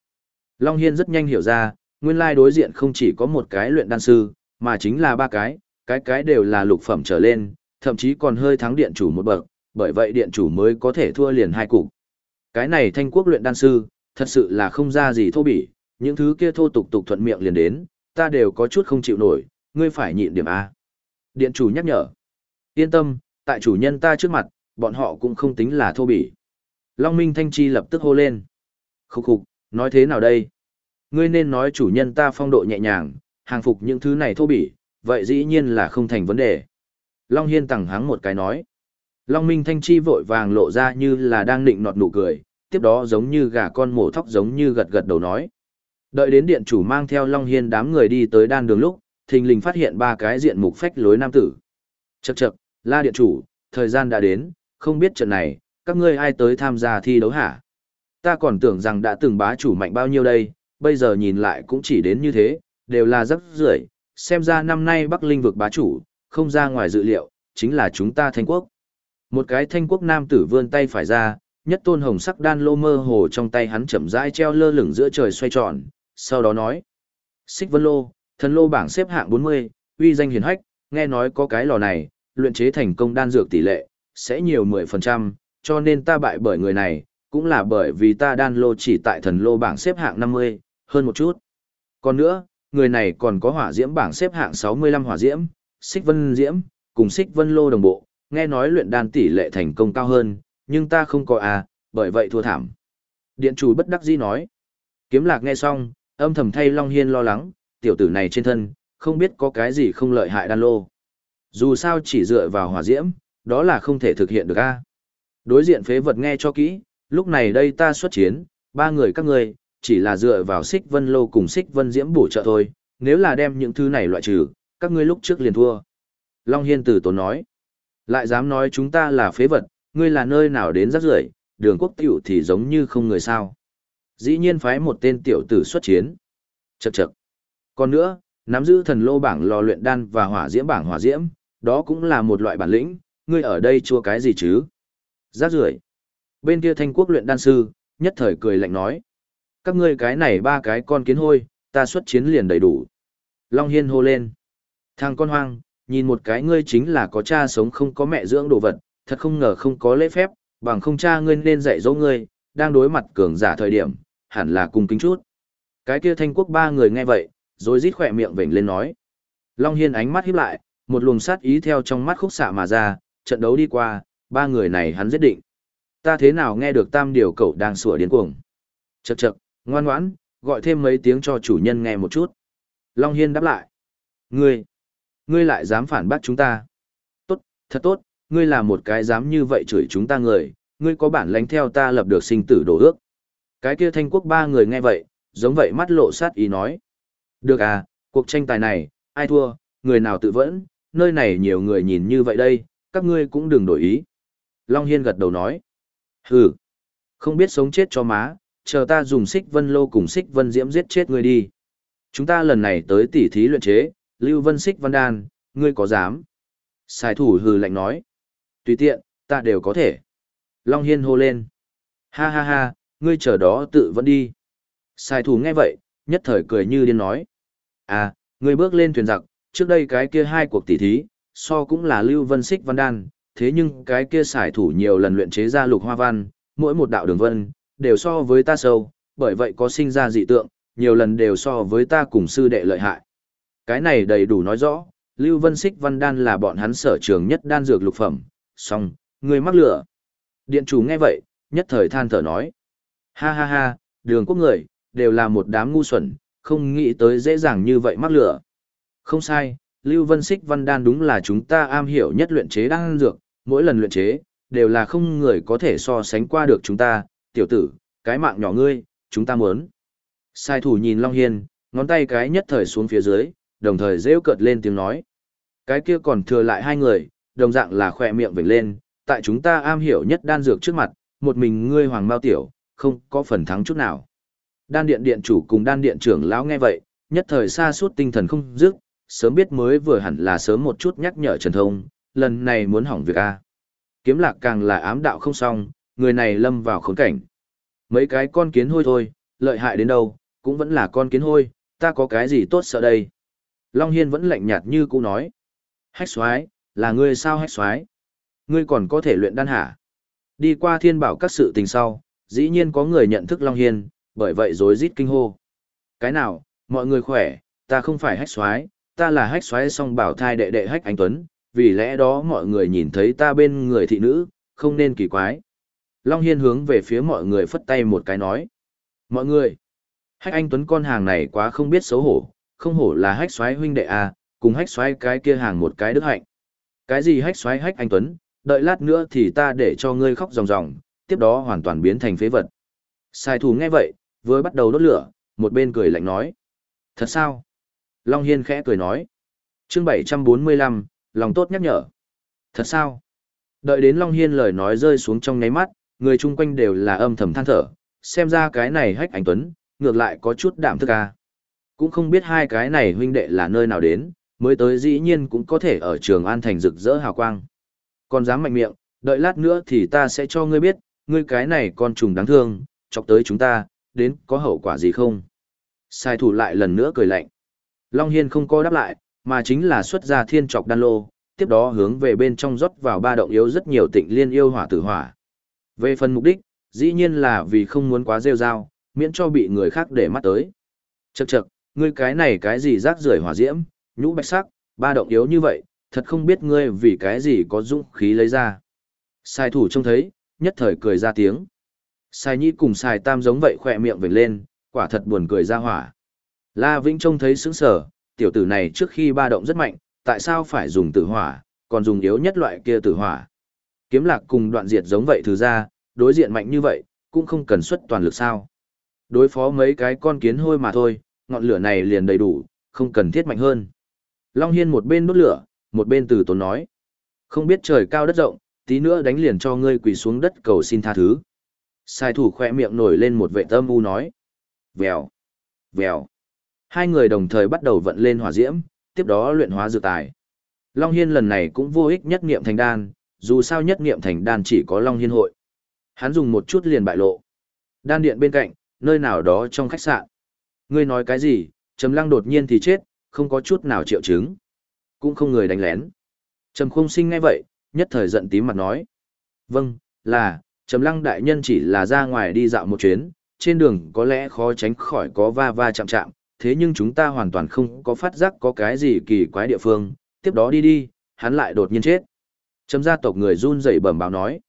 Long Hiên rất nhanh hiểu ra, nguyên lai đối diện không chỉ có một cái luyện đan sư, mà chính là ba cái, cái cái đều là lục phẩm trở lên, thậm chí còn hơi thắng điện chủ một bậc, bởi vậy điện chủ mới có thể thua liền hai cục. Cái này thanh quốc luyện đan sư, thật sự là không ra gì thô bỉ, những thứ kia thô tục tục thuận miệng liền đến, ta đều có chút không chịu nổi, ngươi phải nhịn điểm A. Điện chủ nhắc nhở. Yên tâm, tại chủ nhân ta trước mặt, bọn họ cũng không tính là thô bỉ. Long Minh Thanh Chi lập tức hô lên. Khúc khục, nói thế nào đây? Ngươi nên nói chủ nhân ta phong độ nhẹ nhàng, hàng phục những thứ này thô bỉ, vậy dĩ nhiên là không thành vấn đề. Long Hiên tẳng hắng một cái nói. Long Minh Thanh Chi vội vàng lộ ra như là đang nịnh nọt nụ cười, tiếp đó giống như gà con mổ thóc giống như gật gật đầu nói. Đợi đến điện chủ mang theo Long Hiên đám người đi tới đan đường lúc, thình lình phát hiện ba cái diện mục phách lối nam tử. Chậc chậc, la điện chủ, thời gian đã đến, không biết trận này, các ngươi ai tới tham gia thi đấu hả? Ta còn tưởng rằng đã từng bá chủ mạnh bao nhiêu đây, bây giờ nhìn lại cũng chỉ đến như thế, đều là rất rưởi xem ra năm nay Bắc Linh vực bá chủ, không ra ngoài dự liệu, chính là chúng ta thanh quốc. Một cái thanh quốc nam tử vươn tay phải ra, nhất tôn hồng sắc đan lô mơ hồ trong tay hắn chậm rãi treo lơ lửng giữa trời xoay tròn, sau đó nói. Xích vân lô, thần lô bảng xếp hạng 40, uy danh hiển hách, nghe nói có cái lò này, luyện chế thành công đan dược tỷ lệ, sẽ nhiều 10%, cho nên ta bại bởi người này, cũng là bởi vì ta đan lô chỉ tại thần lô bảng xếp hạng 50, hơn một chút. Còn nữa, người này còn có hỏa diễm bảng xếp hạng 65 hỏa diễm, xích vân diễm, cùng xích vân lô đồng bộ, nghe nói luyện đan tỷ lệ thành công cao hơn, nhưng ta không có à, bởi vậy thua thảm. Điện chủ bất đắc dĩ nói. Kiếm lạc nghe xong, âm thầm thay Long Hiên lo lắng, tiểu tử này trên thân, không biết có cái gì không lợi hại đan lô. Dù sao chỉ dựa vào hỏa diễm, đó là không thể thực hiện được a. Đối diện phế vật nghe cho kỹ, lúc này đây ta xuất chiến, ba người các ngươi, chỉ là dựa vào xích vân lô cùng xích vân diễm bổ trợ thôi, nếu là đem những thứ này loại trừ, các ngươi lúc trước liền thua. Long Hiên tử tốn nói, lại dám nói chúng ta là phế vật, ngươi là nơi nào đến rắc rưởi đường quốc tiểu thì giống như không người sao. Dĩ nhiên phái một tên tiểu tử xuất chiến. Chậc chậc. Còn nữa, nắm giữ thần lô bảng lò luyện đan và hỏa diễm bảng hỏa diễm, đó cũng là một loại bản lĩnh, ngươi ở đây chua cái gì chứ? Rác rưởi. Bên kia thanh quốc luyện đan sư, nhất thời cười lạnh nói. Các ngươi cái này ba cái con kiến hôi, ta xuất chiến liền đầy đủ. Long Hiên hô lên. Thằng con hoang, nhìn một cái ngươi chính là có cha sống không có mẹ dưỡng đồ vật, thật không ngờ không có lễ phép, bằng không cha ngươi nên dạy dỗ ngươi, đang đối mặt cường giả thời điểm, hẳn là cung kính chút. Cái kia thanh quốc ba người nghe vậy, rồi rít khỏe miệng vểnh lên nói. Long Hiên ánh mắt híp lại, một luồng sát ý theo trong mắt khúc xạ mà ra, trận đấu đi qua, ba người này hắn giết định. Ta thế nào nghe được tam điều cậu đang sủa điên cuồng. Chậc chậc, ngoan ngoãn, gọi thêm mấy tiếng cho chủ nhân nghe một chút. Long Hiên đáp lại. Ngươi, ngươi lại dám phản bác chúng ta. Tốt, thật tốt, ngươi là một cái dám như vậy chửi chúng ta người, ngươi có bản lánh theo ta lập được sinh tử đổ ước. Cái kia thanh quốc ba người nghe vậy, giống vậy mắt lộ sát ý nói. Được à, cuộc tranh tài này, ai thua, người nào tự vẫn, nơi này nhiều người nhìn như vậy đây, các ngươi cũng đừng đổi ý. Long Hiên gật đầu nói. Hừ, không biết sống chết cho má, chờ ta dùng xích vân lô cùng xích vân diễm giết chết ngươi đi. Chúng ta lần này tới tỉ thí luyện chế, lưu vân xích văn đan, ngươi có dám? Sài thủ hừ lạnh nói. Tùy tiện, ta đều có thể. Long Hiên hô lên. Ha ha ha, ngươi chờ đó tự vẫn đi. Sài thủ nghe vậy, nhất thời cười như điên nói. À, ngươi bước lên thuyền giặc, trước đây cái kia hai cuộc tỉ thí, so cũng là lưu vân xích văn đan, thế nhưng cái kia Sải thủ nhiều lần luyện chế ra lục hoa văn, mỗi một đạo đường vân, đều so với ta sâu, bởi vậy có sinh ra dị tượng, nhiều lần đều so với ta cùng sư đệ lợi hại. Cái này đầy đủ nói rõ, Lưu Vân Xích Văn Đan là bọn hắn sở trường nhất đan dược lục phẩm, song, người mắc lửa. Điện chủ nghe vậy, nhất thời than thở nói. Ha ha ha, đường quốc người, đều là một đám ngu xuẩn, không nghĩ tới dễ dàng như vậy mắc lửa. Không sai, Lưu Vân Xích Văn Đan đúng là chúng ta am hiểu nhất luyện chế đan dược, mỗi lần luyện chế, đều là không người có thể so sánh qua được chúng ta, tiểu tử, cái mạng nhỏ ngươi, chúng ta muốn. Sai thủ nhìn Long Hiên, ngón tay cái nhất thời xuống phía dưới, đồng thời rêu cợt lên tiếng nói. Cái kia còn thừa lại hai người, đồng dạng là khỏe miệng vểnh lên, tại chúng ta am hiểu nhất đan dược trước mặt, một mình ngươi hoàng mao tiểu, không có phần thắng chút nào. Đan điện điện chủ cùng đan điện trưởng lão nghe vậy, nhất thời xa suốt tinh thần không dứt, sớm biết mới vừa hẳn là sớm một chút nhắc nhở Trần Thông, lần này muốn hỏng việc a. Kiếm lạc càng là ám đạo không xong, người này lâm vào khốn cảnh. Mấy cái con kiến hôi thôi, lợi hại đến đâu, cũng vẫn là con kiến hôi, ta có cái gì tốt sợ đây. Long Hiên vẫn lạnh nhạt như cũ nói. Hách xoái, là ngươi sao hách xoái? Ngươi còn có thể luyện đan hả? Đi qua thiên bảo các sự tình sau, dĩ nhiên có người nhận thức Long Hiên, bởi vậy rối rít kinh hô. Cái nào, mọi người khỏe, ta không phải hách xoái, ta là hách Xoái song bảo thai đệ đệ hách anh Tuấn, vì lẽ đó mọi người nhìn thấy ta bên người thị nữ, không nên kỳ quái. Long Hiên hướng về phía mọi người phất tay một cái nói. Mọi người, hách anh Tuấn con hàng này quá không biết xấu hổ, không hổ là hách xoáy huynh đệ à, cùng hách xoáy cái kia hàng một cái đức hạnh. Cái gì hách xoáy hách anh Tuấn, đợi lát nữa thì ta để cho ngươi khóc ròng ròng, tiếp đó hoàn toàn biến thành phế vật. Sai thủ nghe vậy, vừa bắt đầu đốt lửa, một bên cười lạnh nói. Thật sao? Long Hiên khẽ cười nói. chương 745, lòng tốt nhắc nhở. Thật sao? Đợi đến Long Hiên lời nói rơi xuống trong ngáy mắt, người chung quanh đều là âm thầm than thở, xem ra cái này hách anh Tuấn, ngược lại có chút đạm thức ca. Cũng không biết hai cái này huynh đệ là nơi nào đến, mới tới dĩ nhiên cũng có thể ở trường An Thành rực rỡ hào quang. Còn dám mạnh miệng, đợi lát nữa thì ta sẽ cho ngươi biết, ngươi cái này con trùng đáng thương, chọc tới chúng ta, đến có hậu quả gì không? Sai thủ lại lần nữa cười lạnh. Long Hiên không có đáp lại, mà chính là xuất ra thiên trọc đan lô, tiếp đó hướng về bên trong rót vào ba động yếu rất nhiều tịnh liên yêu hỏa tử hỏa. Về phần mục đích, dĩ nhiên là vì không muốn quá rêu rao, miễn cho bị người khác để mắt tới. Chậc chậc, ngươi cái này cái gì rác rưởi hỏa diễm, nhũ bạch sắc, ba động yếu như vậy, thật không biết ngươi vì cái gì có dũng khí lấy ra. Sai thủ trông thấy, nhất thời cười ra tiếng. Sai nhĩ cùng sai tam giống vậy khỏe miệng vểnh lên, quả thật buồn cười ra hỏa. La Vĩnh trông thấy sững sở, tiểu tử này trước khi ba động rất mạnh, tại sao phải dùng tử hỏa, còn dùng yếu nhất loại kia tử hỏa. Kiếm lạc cùng đoạn diệt giống vậy thứ ra, đối diện mạnh như vậy, cũng không cần xuất toàn lực sao. Đối phó mấy cái con kiến hôi mà thôi, ngọn lửa này liền đầy đủ, không cần thiết mạnh hơn. Long Hiên một bên đốt lửa, một bên từ tốn nói. Không biết trời cao đất rộng, tí nữa đánh liền cho ngươi quỳ xuống đất cầu xin tha thứ. Sai thủ khỏe miệng nổi lên một vệ tâm u nói. Vèo, vèo. Hai người đồng thời bắt đầu vận lên hỏa diễm, tiếp đó luyện hóa dược tài. Long Hiên lần này cũng vô ích nhất nghiệm thành đan, dù sao nhất nghiệm thành đan chỉ có Long Hiên hội. Hắn dùng một chút liền bại lộ. Đan điện bên cạnh, nơi nào đó trong khách sạn. Ngươi nói cái gì, Trầm Lăng đột nhiên thì chết, không có chút nào triệu chứng. Cũng không người đánh lén. Trầm Khung Sinh ngay vậy, nhất thời giận tím mặt nói. Vâng, là, Trầm Lăng đại nhân chỉ là ra ngoài đi dạo một chuyến, trên đường có lẽ khó tránh khỏi có va va chạm chạm, thế nhưng chúng ta hoàn toàn không có phát giác có cái gì kỳ quái địa phương, tiếp đó đi đi, hắn lại đột nhiên chết. Trầm gia tộc người run rẩy bẩm báo nói.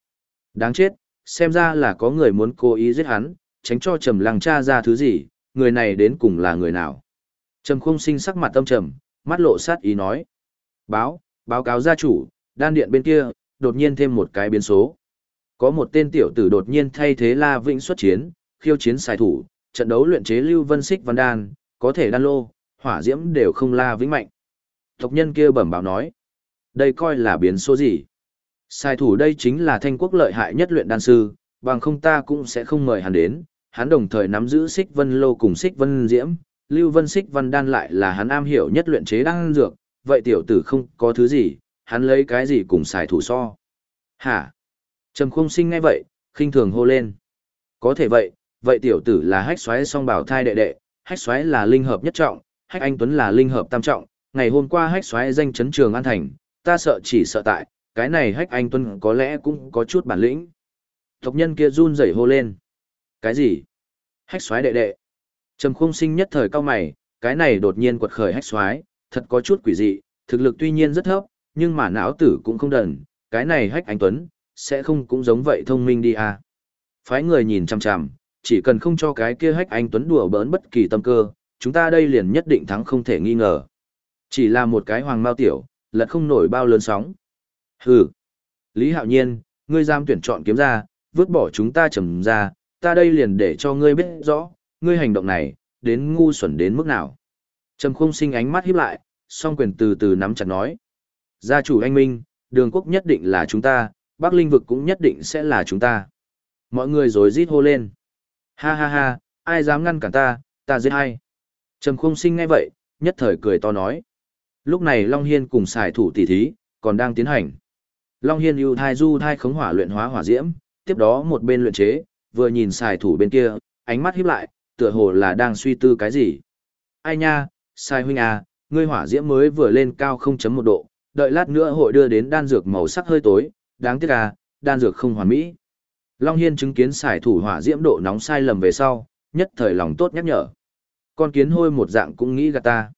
Đáng chết, xem ra là có người muốn cố ý giết hắn, tránh cho Trầm Lăng cha ra thứ gì, người này đến cùng là người nào. Trầm Khung Sinh sắc mặt tâm trầm, mắt lộ sát ý nói: "Báo, báo cáo gia chủ, đan điện bên kia đột nhiên thêm một cái biến số. Có một tên tiểu tử đột nhiên thay thế La Vĩnh xuất chiến, khiêu chiến xài thủ, trận đấu luyện chế Lưu Vân Xích Văn Đan, có thể đan lô, hỏa diễm đều không La Vĩnh mạnh." Tộc nhân kia bẩm báo nói: "Đây coi là biến số gì?" Sai thủ đây chính là thanh quốc lợi hại nhất luyện đan sư, bằng không ta cũng sẽ không mời hắn đến, hắn đồng thời nắm giữ xích vân lô cùng xích vân diễm, lưu vân xích văn đan lại là hắn am hiểu nhất luyện chế đan dược, vậy tiểu tử không có thứ gì, hắn lấy cái gì cùng xài thủ so. Hả? Trầm khung sinh ngay vậy, khinh thường hô lên. Có thể vậy, vậy tiểu tử là hách xoáy song bảo thai đệ đệ, hách xoáy là linh hợp nhất trọng, hách anh tuấn là linh hợp tam trọng, ngày hôm qua hách xoáy danh chấn trường an thành, ta sợ chỉ sợ tại, cái này hách anh tuấn có lẽ cũng có chút bản lĩnh. Tộc nhân kia run rẩy hô lên. Cái gì? Hách xoáy đệ đệ. Trầm khung sinh nhất thời cao mày, cái này đột nhiên quật khởi hách xoáy, thật có chút quỷ dị, thực lực tuy nhiên rất thấp, nhưng mà não tử cũng không đần, cái này hách anh Tuấn, sẽ không cũng giống vậy thông minh đi à. Phái người nhìn chằm chằm, chỉ cần không cho cái kia hách anh Tuấn đùa bỡn bất kỳ tâm cơ, chúng ta đây liền nhất định thắng không thể nghi ngờ. Chỉ là một cái hoàng mao tiểu, lật không nổi bao lớn sóng. Hừ. Lý Hạo Nhiên, ngươi giam tuyển chọn kiếm ra, vứt bỏ chúng ta trầm ra, ta đây liền để cho ngươi biết rõ, ngươi hành động này, đến ngu xuẩn đến mức nào. Trầm khung sinh ánh mắt híp lại, song quyền từ từ nắm chặt nói. Gia chủ anh Minh, đường quốc nhất định là chúng ta, Bắc Linh vực cũng nhất định sẽ là chúng ta. Mọi người rồi rít hô lên. Ha ha ha, ai dám ngăn cản ta, ta giết hay. Trầm khung sinh ngay vậy, nhất thời cười to nói. Lúc này Long Hiên cùng xài thủ tỷ thí, còn đang tiến hành. Long Hiên ưu thai du thai khống hỏa luyện hóa hỏa diễm, tiếp đó một bên luyện chế, vừa nhìn xài thủ bên kia, ánh mắt híp lại, tựa hồ là đang suy tư cái gì. Ai nha, sai huynh à, ngươi hỏa diễm mới vừa lên cao 0.1 độ, đợi lát nữa hội đưa đến đan dược màu sắc hơi tối, đáng tiếc à, đan dược không hoàn mỹ. Long Hiên chứng kiến xài thủ hỏa diễm độ nóng sai lầm về sau, nhất thời lòng tốt nhắc nhở. Con kiến hôi một dạng cũng nghĩ gạt ta.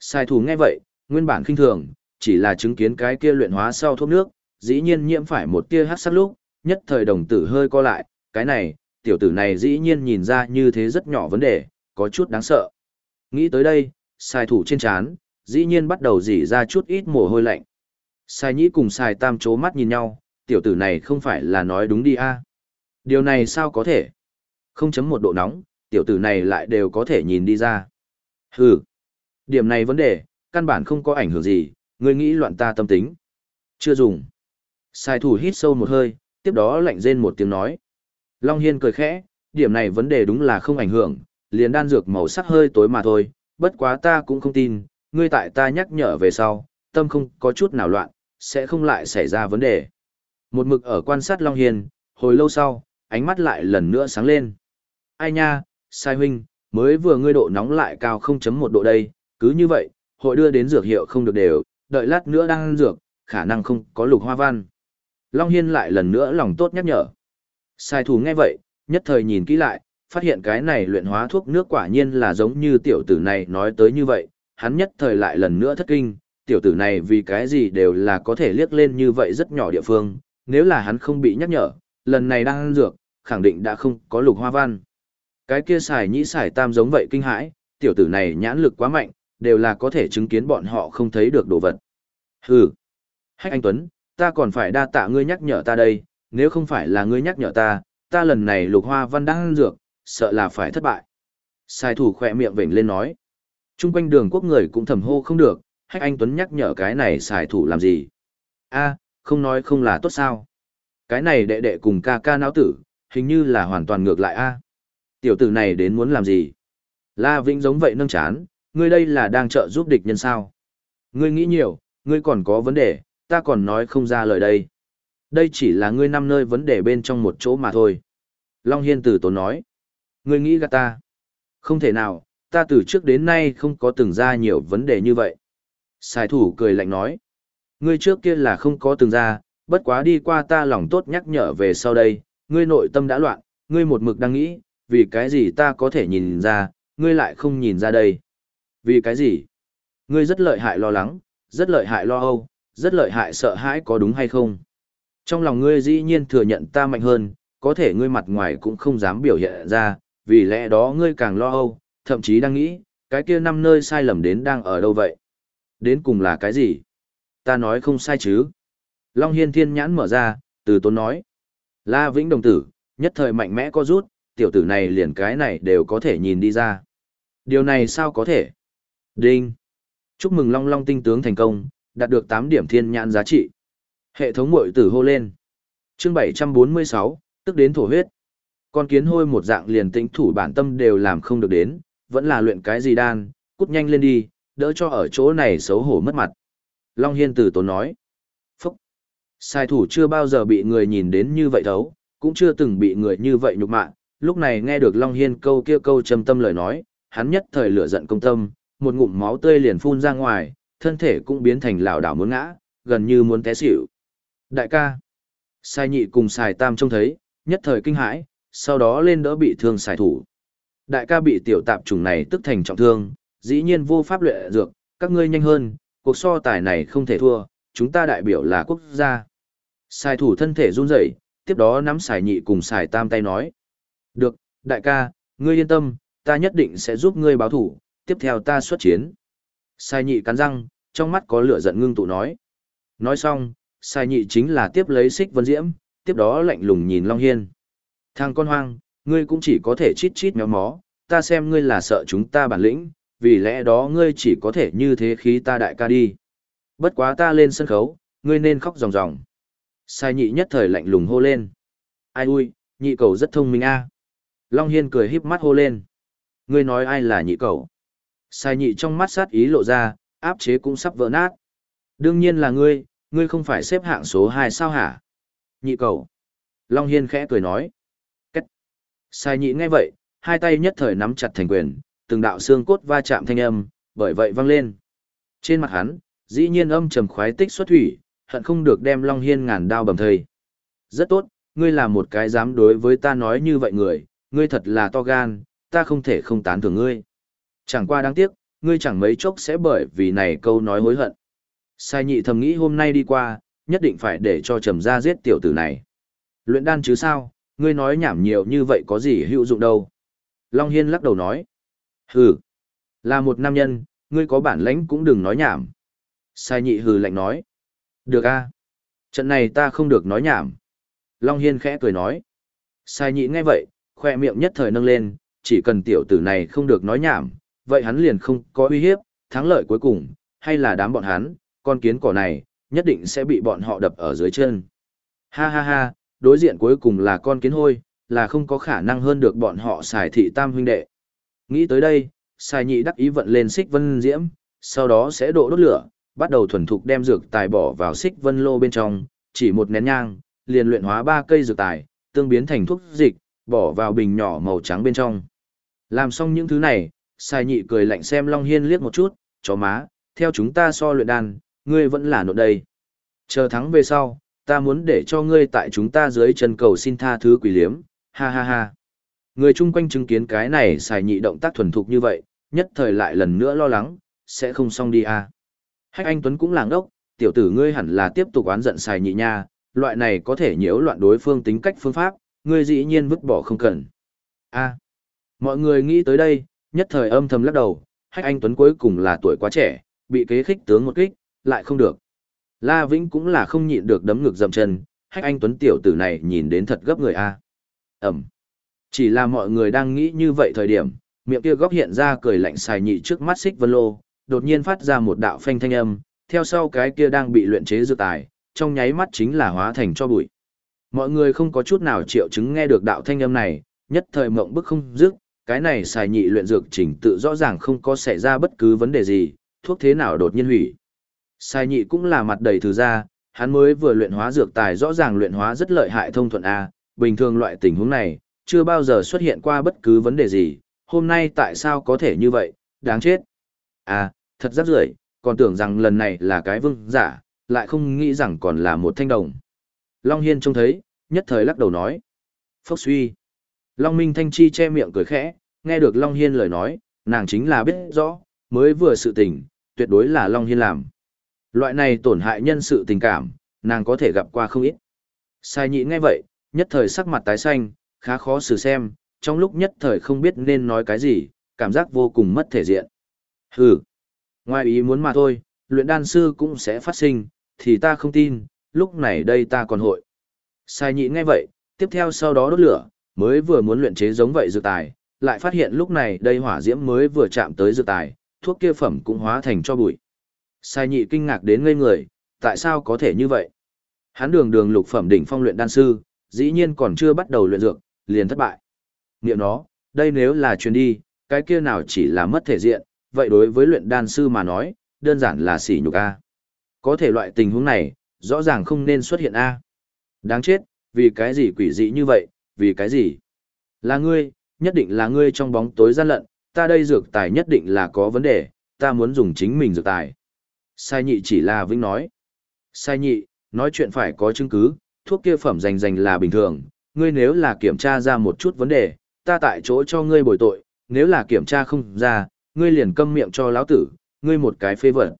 Sai thủ nghe vậy, nguyên bản khinh thường, chỉ là chứng kiến cái kia luyện hóa sau thuốc nước, dĩ nhiên nhiễm phải một tia hát sắc lúc, nhất thời đồng tử hơi co lại, cái này, tiểu tử này dĩ nhiên nhìn ra như thế rất nhỏ vấn đề, có chút đáng sợ. Nghĩ tới đây, sai thủ trên chán, dĩ nhiên bắt đầu dỉ ra chút ít mồ hôi lạnh. Sai nhĩ cùng sai tam chố mắt nhìn nhau, tiểu tử này không phải là nói đúng đi a Điều này sao có thể? Không chấm một độ nóng, tiểu tử này lại đều có thể nhìn đi ra. Hừ. Điểm này vấn đề, căn bản không có ảnh hưởng gì, ngươi nghĩ loạn ta tâm tính. Chưa dùng. Sai thủ hít sâu một hơi, tiếp đó lạnh rên một tiếng nói. Long Hiên cười khẽ, điểm này vấn đề đúng là không ảnh hưởng, liền đan dược màu sắc hơi tối mà thôi, bất quá ta cũng không tin, ngươi tại ta nhắc nhở về sau, tâm không có chút nào loạn, sẽ không lại xảy ra vấn đề. Một mực ở quan sát Long Hiên, hồi lâu sau, ánh mắt lại lần nữa sáng lên. Ai nha, sai huynh, mới vừa ngươi độ nóng lại cao 0.1 độ đây, cứ như vậy, hội đưa đến dược hiệu không được đều, đợi lát nữa đang ăn dược, khả năng không có lục hoa văn. Long Hiên lại lần nữa lòng tốt nhắc nhở. Sai thủ nghe vậy, nhất thời nhìn kỹ lại, phát hiện cái này luyện hóa thuốc nước quả nhiên là giống như tiểu tử này nói tới như vậy, hắn nhất thời lại lần nữa thất kinh, tiểu tử này vì cái gì đều là có thể liếc lên như vậy rất nhỏ địa phương, nếu là hắn không bị nhắc nhở, lần này đang ăn dược, khẳng định đã không có lục hoa văn. Cái kia xài nhĩ xài tam giống vậy kinh hãi, tiểu tử này nhãn lực quá mạnh, đều là có thể chứng kiến bọn họ không thấy được đồ vật. Hừ. Hách anh Tuấn, ta còn phải đa tạ ngươi nhắc nhở ta đây, nếu không phải là ngươi nhắc nhở ta, ta lần này lục hoa văn đang ăn dược, sợ là phải thất bại. Sai thủ khỏe miệng vểnh lên nói. Trung quanh đường quốc người cũng thầm hô không được, hách anh Tuấn nhắc nhở cái này xài thủ làm gì. a không nói không là tốt sao. Cái này đệ đệ cùng ca ca não tử, hình như là hoàn toàn ngược lại a Tiểu tử này đến muốn làm gì? La Vĩnh giống vậy nâng chán, ngươi đây là đang trợ giúp địch nhân sao? Ngươi nghĩ nhiều, ngươi còn có vấn đề, ta còn nói không ra lời đây. Đây chỉ là ngươi năm nơi vấn đề bên trong một chỗ mà thôi. Long Hiên tử tốn nói. Ngươi nghĩ gạt ta. Không thể nào, ta từ trước đến nay không có từng ra nhiều vấn đề như vậy. Sài thủ cười lạnh nói. Ngươi trước kia là không có từng ra, bất quá đi qua ta lòng tốt nhắc nhở về sau đây, ngươi nội tâm đã loạn, ngươi một mực đang nghĩ, vì cái gì ta có thể nhìn ra, ngươi lại không nhìn ra đây. Vì cái gì? Ngươi rất lợi hại lo lắng, rất lợi hại lo âu, rất lợi hại sợ hãi có đúng hay không? Trong lòng ngươi dĩ nhiên thừa nhận ta mạnh hơn, có thể ngươi mặt ngoài cũng không dám biểu hiện ra, vì lẽ đó ngươi càng lo âu, thậm chí đang nghĩ, cái kia năm nơi sai lầm đến đang ở đâu vậy? Đến cùng là cái gì? Ta nói không sai chứ? Long Hiên thiên nhãn mở ra, từ tốn nói. La Vĩnh đồng tử, nhất thời mạnh mẽ có rút, tiểu tử này liền cái này đều có thể nhìn đi ra. Điều này sao có thể? Đinh! Chúc mừng Long Long tinh tướng thành công, đạt được 8 điểm thiên nhãn giá trị. Hệ thống mội tử hô lên. chương 746, tức đến thổ huyết. Con kiến hôi một dạng liền tĩnh thủ bản tâm đều làm không được đến, vẫn là luyện cái gì đan, cút nhanh lên đi, đỡ cho ở chỗ này xấu hổ mất mặt. Long Hiên tử tốn nói. Phúc! Sai thủ chưa bao giờ bị người nhìn đến như vậy thấu, cũng chưa từng bị người như vậy nhục mạ. Lúc này nghe được Long Hiên câu kia câu trầm tâm lời nói, hắn nhất thời lửa giận công tâm, một ngụm máu tươi liền phun ra ngoài, thân thể cũng biến thành lảo đảo muốn ngã, gần như muốn té xỉu. Đại ca, sai nhị cùng xài tam trông thấy, nhất thời kinh hãi, sau đó lên đỡ bị thương xài thủ. Đại ca bị tiểu tạp trùng này tức thành trọng thương, dĩ nhiên vô pháp luyện dược, các ngươi nhanh hơn, cuộc so tài này không thể thua, chúng ta đại biểu là quốc gia. Xài thủ thân thể run rẩy, tiếp đó nắm xài nhị cùng xài tam tay nói. Được, đại ca, ngươi yên tâm, ta nhất định sẽ giúp ngươi báo thủ, tiếp theo ta xuất chiến. Sai nhị cắn răng, trong mắt có lửa giận ngưng tụ nói. Nói xong, sai nhị chính là tiếp lấy xích vân diễm, tiếp đó lạnh lùng nhìn Long Hiên. Thằng con hoang, ngươi cũng chỉ có thể chít chít méo mó, ta xem ngươi là sợ chúng ta bản lĩnh, vì lẽ đó ngươi chỉ có thể như thế khí ta đại ca đi. Bất quá ta lên sân khấu, ngươi nên khóc ròng ròng. Sai nhị nhất thời lạnh lùng hô lên. Ai ui, nhị cầu rất thông minh a. Long Hiên cười híp mắt hô lên. Ngươi nói ai là nhị cầu? Sai nhị trong mắt sát ý lộ ra, áp chế cũng sắp vỡ nát. Đương nhiên là ngươi, ngươi không phải xếp hạng số 2 sao hả? Nhị cầu. Long Hiên khẽ cười nói. Cách. Sai nhị nghe vậy, hai tay nhất thời nắm chặt thành quyền, từng đạo xương cốt va chạm thanh âm, bởi vậy văng lên. Trên mặt hắn, dĩ nhiên âm trầm khoái tích xuất thủy, hận không được đem Long Hiên ngàn đao bầm thây. Rất tốt, ngươi là một cái dám đối với ta nói như vậy người, ngươi thật là to gan, ta không thể không tán thưởng ngươi. Chẳng qua đáng tiếc, ngươi chẳng mấy chốc sẽ bởi vì này câu nói hối hận. Sai nhị thầm nghĩ hôm nay đi qua, nhất định phải để cho trầm ra giết tiểu tử này. Luyện đan chứ sao, ngươi nói nhảm nhiều như vậy có gì hữu dụng đâu. Long Hiên lắc đầu nói. Hừ, là một nam nhân, ngươi có bản lãnh cũng đừng nói nhảm. Sai nhị hừ lạnh nói. Được a Trận này ta không được nói nhảm. Long Hiên khẽ cười nói. Sai nhị nghe vậy, khoe miệng nhất thời nâng lên, chỉ cần tiểu tử này không được nói nhảm, vậy hắn liền không có uy hiếp, thắng lợi cuối cùng, hay là đám bọn hắn, con kiến cỏ này, nhất định sẽ bị bọn họ đập ở dưới chân. Ha ha ha, đối diện cuối cùng là con kiến hôi, là không có khả năng hơn được bọn họ xài thị tam huynh đệ. Nghĩ tới đây, xài nhị đắc ý vận lên xích vân diễm, sau đó sẽ độ đốt lửa, bắt đầu thuần thục đem dược tài bỏ vào xích vân lô bên trong, chỉ một nén nhang, liền luyện hóa ba cây dược tài, tương biến thành thuốc dịch, bỏ vào bình nhỏ màu trắng bên trong. Làm xong những thứ này, Sai nhị cười lạnh xem Long Hiên liếc một chút, chó má, theo chúng ta so luyện đan, ngươi vẫn là nộn đây. Chờ thắng về sau, ta muốn để cho ngươi tại chúng ta dưới chân cầu xin tha thứ quỷ liếm, ha ha ha. Người chung quanh chứng kiến cái này xài nhị động tác thuần thục như vậy, nhất thời lại lần nữa lo lắng, sẽ không xong đi à. Hách anh Tuấn cũng làng đốc, tiểu tử ngươi hẳn là tiếp tục oán giận xài nhị nha, loại này có thể nhiễu loạn đối phương tính cách phương pháp, ngươi dĩ nhiên vứt bỏ không cần. a mọi người nghĩ tới đây, nhất thời âm thầm lắc đầu, hách anh Tuấn cuối cùng là tuổi quá trẻ, bị kế khích tướng một kích, lại không được. La Vĩnh cũng là không nhịn được đấm ngực dầm chân, hách anh Tuấn tiểu tử này nhìn đến thật gấp người a. Ẩm. Chỉ là mọi người đang nghĩ như vậy thời điểm, miệng kia góc hiện ra cười lạnh xài nhị trước mắt xích vân lô, đột nhiên phát ra một đạo phanh thanh âm, theo sau cái kia đang bị luyện chế dược tài, trong nháy mắt chính là hóa thành cho bụi. Mọi người không có chút nào triệu chứng nghe được đạo thanh âm này, nhất thời mộng bức không dứt, cái này xài nhị luyện dược trình tự rõ ràng không có xảy ra bất cứ vấn đề gì, thuốc thế nào đột nhiên hủy. Xài nhị cũng là mặt đầy thứ ra, hắn mới vừa luyện hóa dược tài rõ ràng luyện hóa rất lợi hại thông thuận A, bình thường loại tình huống này, chưa bao giờ xuất hiện qua bất cứ vấn đề gì, hôm nay tại sao có thể như vậy, đáng chết. À, thật rất rưởi, còn tưởng rằng lần này là cái vương giả, lại không nghĩ rằng còn là một thanh đồng. Long Hiên trông thấy, nhất thời lắc đầu nói. Phốc suy. Long Minh Thanh Chi che miệng cười khẽ, nghe được Long Hiên lời nói, nàng chính là biết rõ, mới vừa sự tình, tuyệt đối là Long Hiên làm. Loại này tổn hại nhân sự tình cảm, nàng có thể gặp qua không ít. Sai nhị nghe vậy, nhất thời sắc mặt tái xanh, khá khó xử xem, trong lúc nhất thời không biết nên nói cái gì, cảm giác vô cùng mất thể diện. Hừ, ngoài ý muốn mà thôi, luyện đan sư cũng sẽ phát sinh, thì ta không tin, lúc này đây ta còn hội. Sai nhị nghe vậy, tiếp theo sau đó đốt lửa, mới vừa muốn luyện chế giống vậy dược tài, lại phát hiện lúc này đây hỏa diễm mới vừa chạm tới dược tài, thuốc kia phẩm cũng hóa thành cho bụi. Sai nhị kinh ngạc đến ngây người, tại sao có thể như vậy? Hắn đường đường lục phẩm đỉnh phong luyện đan sư, dĩ nhiên còn chưa bắt đầu luyện dược, liền thất bại. Niệm nó, đây nếu là chuyến đi, cái kia nào chỉ là mất thể diện, vậy đối với luyện đan sư mà nói, đơn giản là sỉ nhục a. Có thể loại tình huống này, rõ ràng không nên xuất hiện a. Đáng chết, vì cái gì quỷ dị như vậy, vì cái gì? Là ngươi, nhất định là ngươi trong bóng tối gian lận, ta đây dược tài nhất định là có vấn đề, ta muốn dùng chính mình dược tài. Sai nhị chỉ là Vĩnh nói. Sai nhị, nói chuyện phải có chứng cứ, thuốc kia phẩm dành dành là bình thường, ngươi nếu là kiểm tra ra một chút vấn đề, ta tại chỗ cho ngươi bồi tội, nếu là kiểm tra không ra, ngươi liền câm miệng cho lão tử, ngươi một cái phê vật.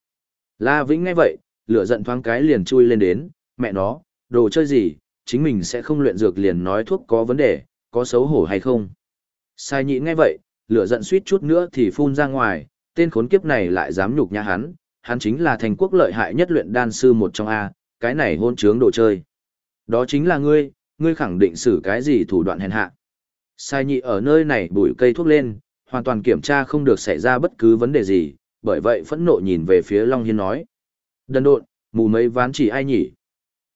La Vĩnh nghe vậy, lửa giận thoáng cái liền chui lên đến, mẹ nó, đồ chơi gì, chính mình sẽ không luyện dược liền nói thuốc có vấn đề, có xấu hổ hay không. Sai nhị nghe vậy, lửa giận suýt chút nữa thì phun ra ngoài, tên khốn kiếp này lại dám nhục nhã hắn, hắn chính là thành quốc lợi hại nhất luyện đan sư một trong A, cái này hôn trướng đồ chơi. Đó chính là ngươi, ngươi khẳng định xử cái gì thủ đoạn hèn hạ. Sai nhị ở nơi này bụi cây thuốc lên, hoàn toàn kiểm tra không được xảy ra bất cứ vấn đề gì, bởi vậy phẫn nộ nhìn về phía Long Hiên nói. Đần độn, mù mấy ván chỉ ai nhỉ?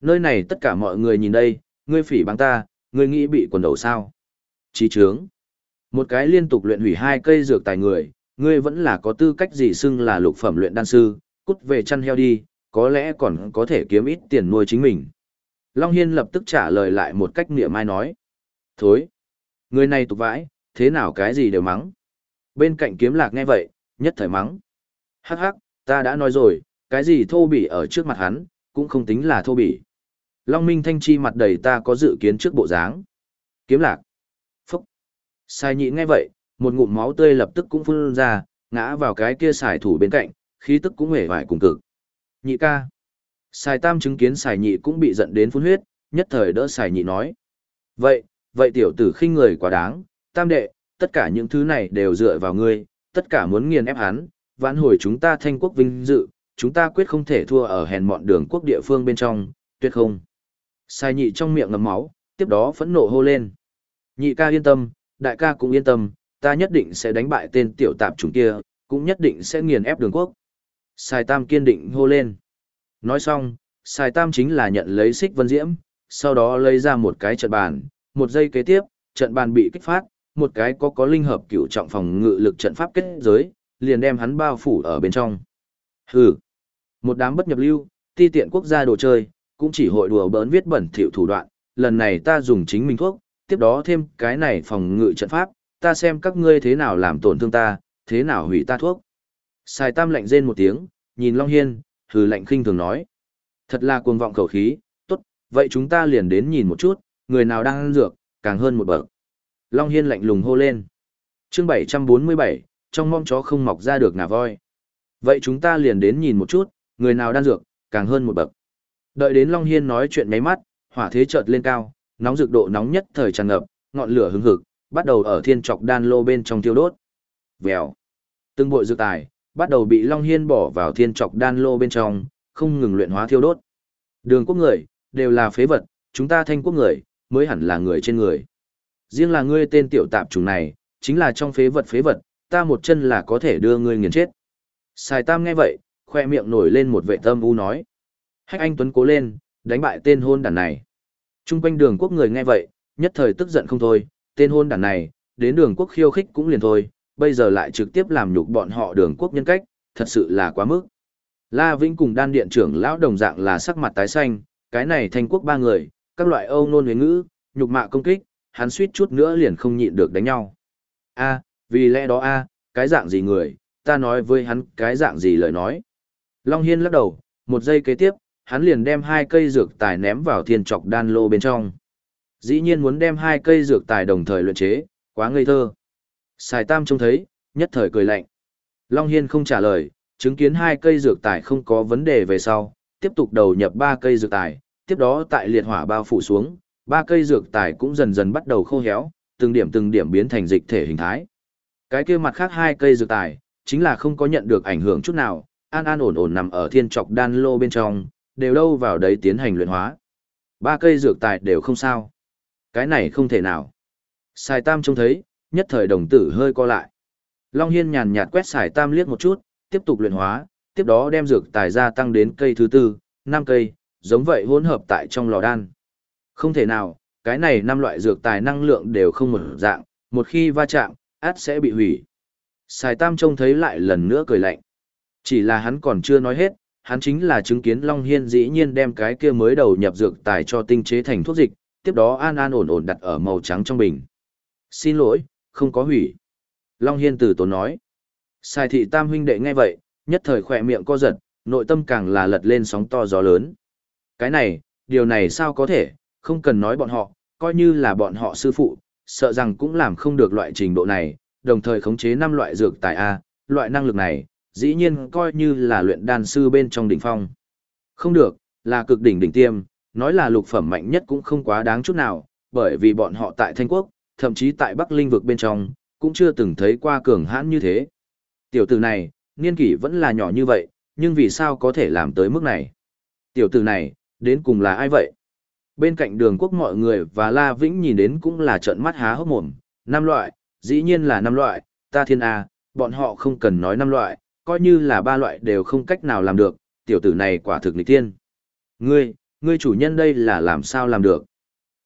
Nơi này tất cả mọi người nhìn đây, ngươi phỉ báng ta, ngươi nghĩ bị quần đầu sao? Chí trướng. Một cái liên tục luyện hủy hai cây dược tài người, ngươi vẫn là có tư cách gì xưng là lục phẩm luyện đan sư, cút về chăn heo đi, có lẽ còn có thể kiếm ít tiền nuôi chính mình. Long Hiên lập tức trả lời lại một cách niệm mai nói. Thối! Người này tục vãi, thế nào cái gì đều mắng. Bên cạnh kiếm lạc nghe vậy, nhất thời mắng. Hắc hắc, ta đã nói rồi, cái gì thô bỉ ở trước mặt hắn, cũng không tính là thô bỉ. Long Minh Thanh Chi mặt đầy ta có dự kiến trước bộ dáng. Kiếm lạc. Phúc. Sai nhị nghe vậy, một ngụm máu tươi lập tức cũng phun ra, ngã vào cái kia xài thủ bên cạnh, khí tức cũng hề hoài cùng cực. Nhị ca. xài tam chứng kiến xài nhị cũng bị giận đến phun huyết, nhất thời đỡ xài nhị nói. Vậy, vậy tiểu tử khinh người quá đáng, tam đệ, tất cả những thứ này đều dựa vào ngươi, tất cả muốn nghiền ép hắn, vãn hồi chúng ta thanh quốc vinh dự, chúng ta quyết không thể thua ở hèn mọn đường quốc địa phương bên trong, tuyệt không. Sai nhị trong miệng ngấm máu, tiếp đó phẫn nộ hô lên. Nhị ca yên tâm, đại ca cũng yên tâm, ta nhất định sẽ đánh bại tên tiểu tạp chủng kia, cũng nhất định sẽ nghiền ép đường quốc. Sai Tam kiên định hô lên. Nói xong, Sai Tam chính là nhận lấy xích vân diễm, sau đó lấy ra một cái trận bàn, một giây kế tiếp, trận bàn bị kích phát, một cái có có linh hợp cựu trọng phòng ngự lực trận pháp kết giới, liền đem hắn bao phủ ở bên trong. Hừ, một đám bất nhập lưu, ti tiện quốc gia đồ chơi, cũng chỉ hội đùa bỡn viết bẩn thỉu thủ đoạn, lần này ta dùng chính mình thuốc, tiếp đó thêm cái này phòng ngự trận pháp, ta xem các ngươi thế nào làm tổn thương ta, thế nào hủy ta thuốc. Sài Tam lạnh rên một tiếng, nhìn Long Hiên, hừ lạnh khinh thường nói. Thật là cuồng vọng khẩu khí, tốt, vậy chúng ta liền đến nhìn một chút, người nào đang ăn dược, càng hơn một bậc. Long Hiên lạnh lùng hô lên. chương 747, trong mong chó không mọc ra được nà voi. Vậy chúng ta liền đến nhìn một chút, người nào đang dược, càng hơn một bậc. Đợi đến Long Hiên nói chuyện nháy mắt, hỏa thế chợt lên cao, nóng rực độ nóng nhất thời tràn ngập, ngọn lửa hứng hực, bắt đầu ở thiên trọc đan lô bên trong tiêu đốt. Vèo. Từng bội dược tài, bắt đầu bị Long Hiên bỏ vào thiên trọc đan lô bên trong, không ngừng luyện hóa thiêu đốt. Đường quốc người, đều là phế vật, chúng ta thanh quốc người, mới hẳn là người trên người. Riêng là ngươi tên tiểu tạp chủng này, chính là trong phế vật phế vật, ta một chân là có thể đưa ngươi nghiền chết. Sài Tam nghe vậy, khoe miệng nổi lên một vệ tâm u nói. Hách anh Tuấn cố lên, đánh bại tên hôn đàn này. Trung quanh đường quốc người nghe vậy, nhất thời tức giận không thôi, tên hôn đàn này, đến đường quốc khiêu khích cũng liền thôi, bây giờ lại trực tiếp làm nhục bọn họ đường quốc nhân cách, thật sự là quá mức. La Vĩnh cùng đan điện trưởng lão đồng dạng là sắc mặt tái xanh, cái này thành quốc ba người, các loại âu nôn huyền ngữ, nhục mạ công kích, hắn suýt chút nữa liền không nhịn được đánh nhau. A, vì lẽ đó a, cái dạng gì người, ta nói với hắn cái dạng gì lời nói. Long Hiên lắc đầu, một giây kế tiếp, hắn liền đem hai cây dược tài ném vào thiên trọc đan lô bên trong. Dĩ nhiên muốn đem hai cây dược tài đồng thời luyện chế, quá ngây thơ. Sài Tam trông thấy, nhất thời cười lạnh. Long Hiên không trả lời, chứng kiến hai cây dược tài không có vấn đề về sau, tiếp tục đầu nhập ba cây dược tài, tiếp đó tại liệt hỏa bao phủ xuống, ba cây dược tài cũng dần dần bắt đầu khô héo, từng điểm từng điểm biến thành dịch thể hình thái. Cái kia mặt khác hai cây dược tài, chính là không có nhận được ảnh hưởng chút nào, an an ổn ổn nằm ở thiên trọc đan lô bên trong, đều đâu vào đấy tiến hành luyện hóa. Ba cây dược tài đều không sao. Cái này không thể nào. Sài Tam trông thấy, nhất thời đồng tử hơi co lại. Long Hiên nhàn nhạt quét Sài Tam liếc một chút, tiếp tục luyện hóa, tiếp đó đem dược tài gia tăng đến cây thứ tư, năm cây, giống vậy hỗn hợp tại trong lò đan. Không thể nào, cái này năm loại dược tài năng lượng đều không một dạng, một khi va chạm, át sẽ bị hủy. Sài Tam trông thấy lại lần nữa cười lạnh. Chỉ là hắn còn chưa nói hết, hắn chính là chứng kiến Long Hiên dĩ nhiên đem cái kia mới đầu nhập dược tài cho tinh chế thành thuốc dịch, tiếp đó an an ổn ổn đặt ở màu trắng trong bình. Xin lỗi, không có hủy. Long Hiên từ tốn nói. Sai thị tam huynh đệ nghe vậy, nhất thời khỏe miệng co giật, nội tâm càng là lật lên sóng to gió lớn. Cái này, điều này sao có thể, không cần nói bọn họ, coi như là bọn họ sư phụ, sợ rằng cũng làm không được loại trình độ này, đồng thời khống chế năm loại dược tài A, loại năng lực này, dĩ nhiên coi như là luyện đan sư bên trong đỉnh phong. Không được, là cực đỉnh đỉnh tiêm, nói là lục phẩm mạnh nhất cũng không quá đáng chút nào, bởi vì bọn họ tại Thanh Quốc, thậm chí tại Bắc Linh vực bên trong, cũng chưa từng thấy qua cường hãn như thế. Tiểu tử này, niên kỷ vẫn là nhỏ như vậy, nhưng vì sao có thể làm tới mức này? Tiểu tử này, đến cùng là ai vậy? Bên cạnh đường quốc mọi người và La Vĩnh nhìn đến cũng là trợn mắt há hốc mồm, năm loại, dĩ nhiên là năm loại, ta thiên A, bọn họ không cần nói năm loại, coi như là ba loại đều không cách nào làm được, tiểu tử này quả thực nghịch tiên. Ngươi, ngươi chủ nhân đây là làm sao làm được?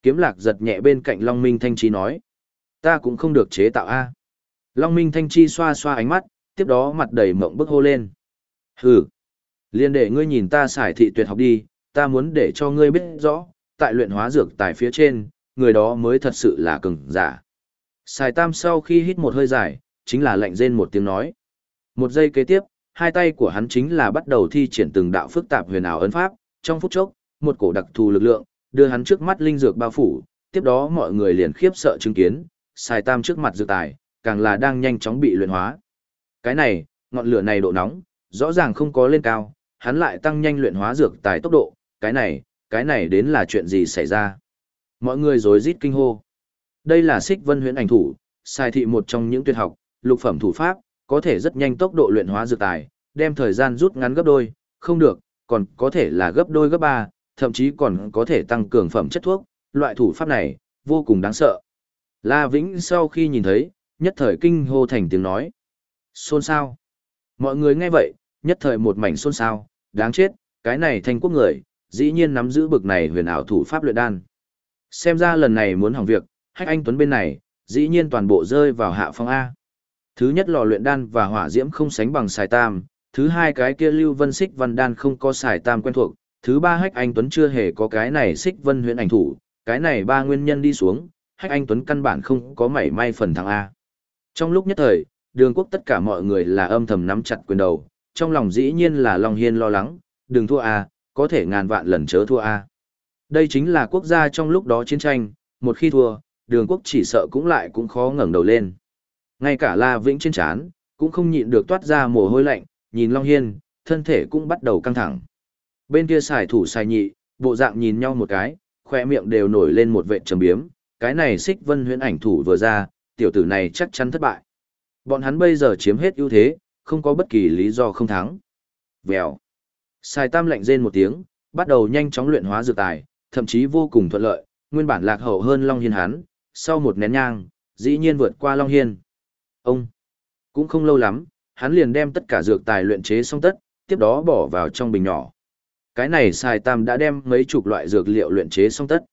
Kiếm lạc giật nhẹ bên cạnh Long Minh Thanh Chi nói. Ta cũng không được chế tạo A. Long Minh Thanh Chi xoa xoa ánh mắt, tiếp đó mặt đầy mộng bức hô lên. Hừ. Liên để ngươi nhìn ta xài thị tuyệt học đi, ta muốn để cho ngươi biết rõ, tại luyện hóa dược tài phía trên, người đó mới thật sự là cường giả. Xài Tam sau khi hít một hơi dài, chính là lạnh rên một tiếng nói. Một giây kế tiếp, hai tay của hắn chính là bắt đầu thi triển từng đạo phức tạp huyền ảo ấn pháp, trong phút chốc, một cổ đặc thù lực lượng, đưa hắn trước mắt linh dược bao phủ, tiếp đó mọi người liền khiếp sợ chứng kiến, Sai Tam trước mặt dược tài, càng là đang nhanh chóng bị luyện hóa. Cái này, ngọn lửa này độ nóng, rõ ràng không có lên cao, hắn lại tăng nhanh luyện hóa dược tài tốc độ, cái này, cái này đến là chuyện gì xảy ra. Mọi người rối rít kinh hô. Đây là xích vân huyễn ảnh thủ, sai thị một trong những tuyệt học, lục phẩm thủ pháp, có thể rất nhanh tốc độ luyện hóa dược tài, đem thời gian rút ngắn gấp đôi, không được, còn có thể là gấp đôi gấp ba, thậm chí còn có thể tăng cường phẩm chất thuốc, loại thủ pháp này, vô cùng đáng sợ. La Vĩnh sau khi nhìn thấy, nhất thời kinh hô thành tiếng nói. Xôn xao, Mọi người nghe vậy, nhất thời một mảnh xôn xao, đáng chết, cái này thành quốc người, dĩ nhiên nắm giữ bực này huyền ảo thủ pháp luyện đan. Xem ra lần này muốn hỏng việc, hách anh Tuấn bên này, dĩ nhiên toàn bộ rơi vào hạ phong A. Thứ nhất lò luyện đan và hỏa diễm không sánh bằng xài tam, thứ hai cái kia lưu vân xích văn đan không có xài tam quen thuộc, thứ ba hách anh Tuấn chưa hề có cái này xích vân huyện ảnh thủ, cái này ba nguyên nhân đi xuống, hách anh Tuấn căn bản không có mảy may phần thắng A. Trong lúc nhất thời, đường quốc tất cả mọi người là âm thầm nắm chặt quyền đầu, trong lòng dĩ nhiên là Long Hiên lo lắng, đừng thua A, có thể ngàn vạn lần chớ thua A. Đây chính là quốc gia trong lúc đó chiến tranh, một khi thua, đường quốc chỉ sợ cũng lại cũng khó ngẩng đầu lên. Ngay cả La Vĩnh trên chán, cũng không nhịn được toát ra mồ hôi lạnh, nhìn Long Hiên, thân thể cũng bắt đầu căng thẳng. Bên kia xài thủ xài nhị, bộ dạng nhìn nhau một cái, khỏe miệng đều nổi lên một vệ trầm biếm, cái này xích vân huyễn ảnh thủ vừa ra, tiểu tử này chắc chắn thất bại. Bọn hắn bây giờ chiếm hết ưu thế, không có bất kỳ lý do không thắng. Vèo. Xài tam lạnh rên một tiếng, bắt đầu nhanh chóng luyện hóa dược tài, thậm chí vô cùng thuận lợi, nguyên bản lạc hậu hơn Long Hiên hắn, sau một nén nhang, dĩ nhiên vượt qua Long Hiên. Ông, cũng không lâu lắm, hắn liền đem tất cả dược tài luyện chế xong tất, tiếp đó bỏ vào trong bình nhỏ. Cái này xài tam đã đem mấy chục loại dược liệu luyện chế xong tất.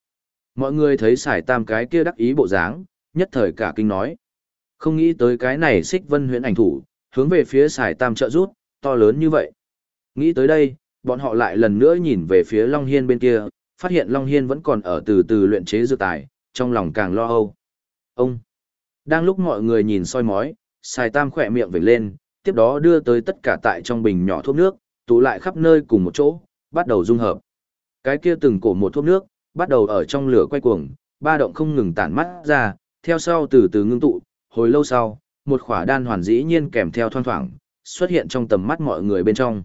Mọi người thấy xài tam cái kia đắc ý bộ dáng, nhất thời cả kinh nói. Không nghĩ tới cái này xích vân huyễn ảnh thủ, hướng về phía xài tam trợ rút, to lớn như vậy. Nghĩ tới đây, bọn họ lại lần nữa nhìn về phía Long Hiên bên kia, phát hiện Long Hiên vẫn còn ở từ từ luyện chế dược tài, trong lòng càng lo âu. Ông! Đang lúc mọi người nhìn soi mói, Sài tam khỏe miệng vểnh lên, tiếp đó đưa tới tất cả tại trong bình nhỏ thuốc nước, tụ lại khắp nơi cùng một chỗ, bắt đầu dung hợp. Cái kia từng cổ một thuốc nước, bắt đầu ở trong lửa quay cuồng, ba động không ngừng tản mắt ra, theo sau từ từ ngưng tụ, hồi lâu sau, một khỏa đan hoàn dĩ nhiên kèm theo thoang thoảng, xuất hiện trong tầm mắt mọi người bên trong.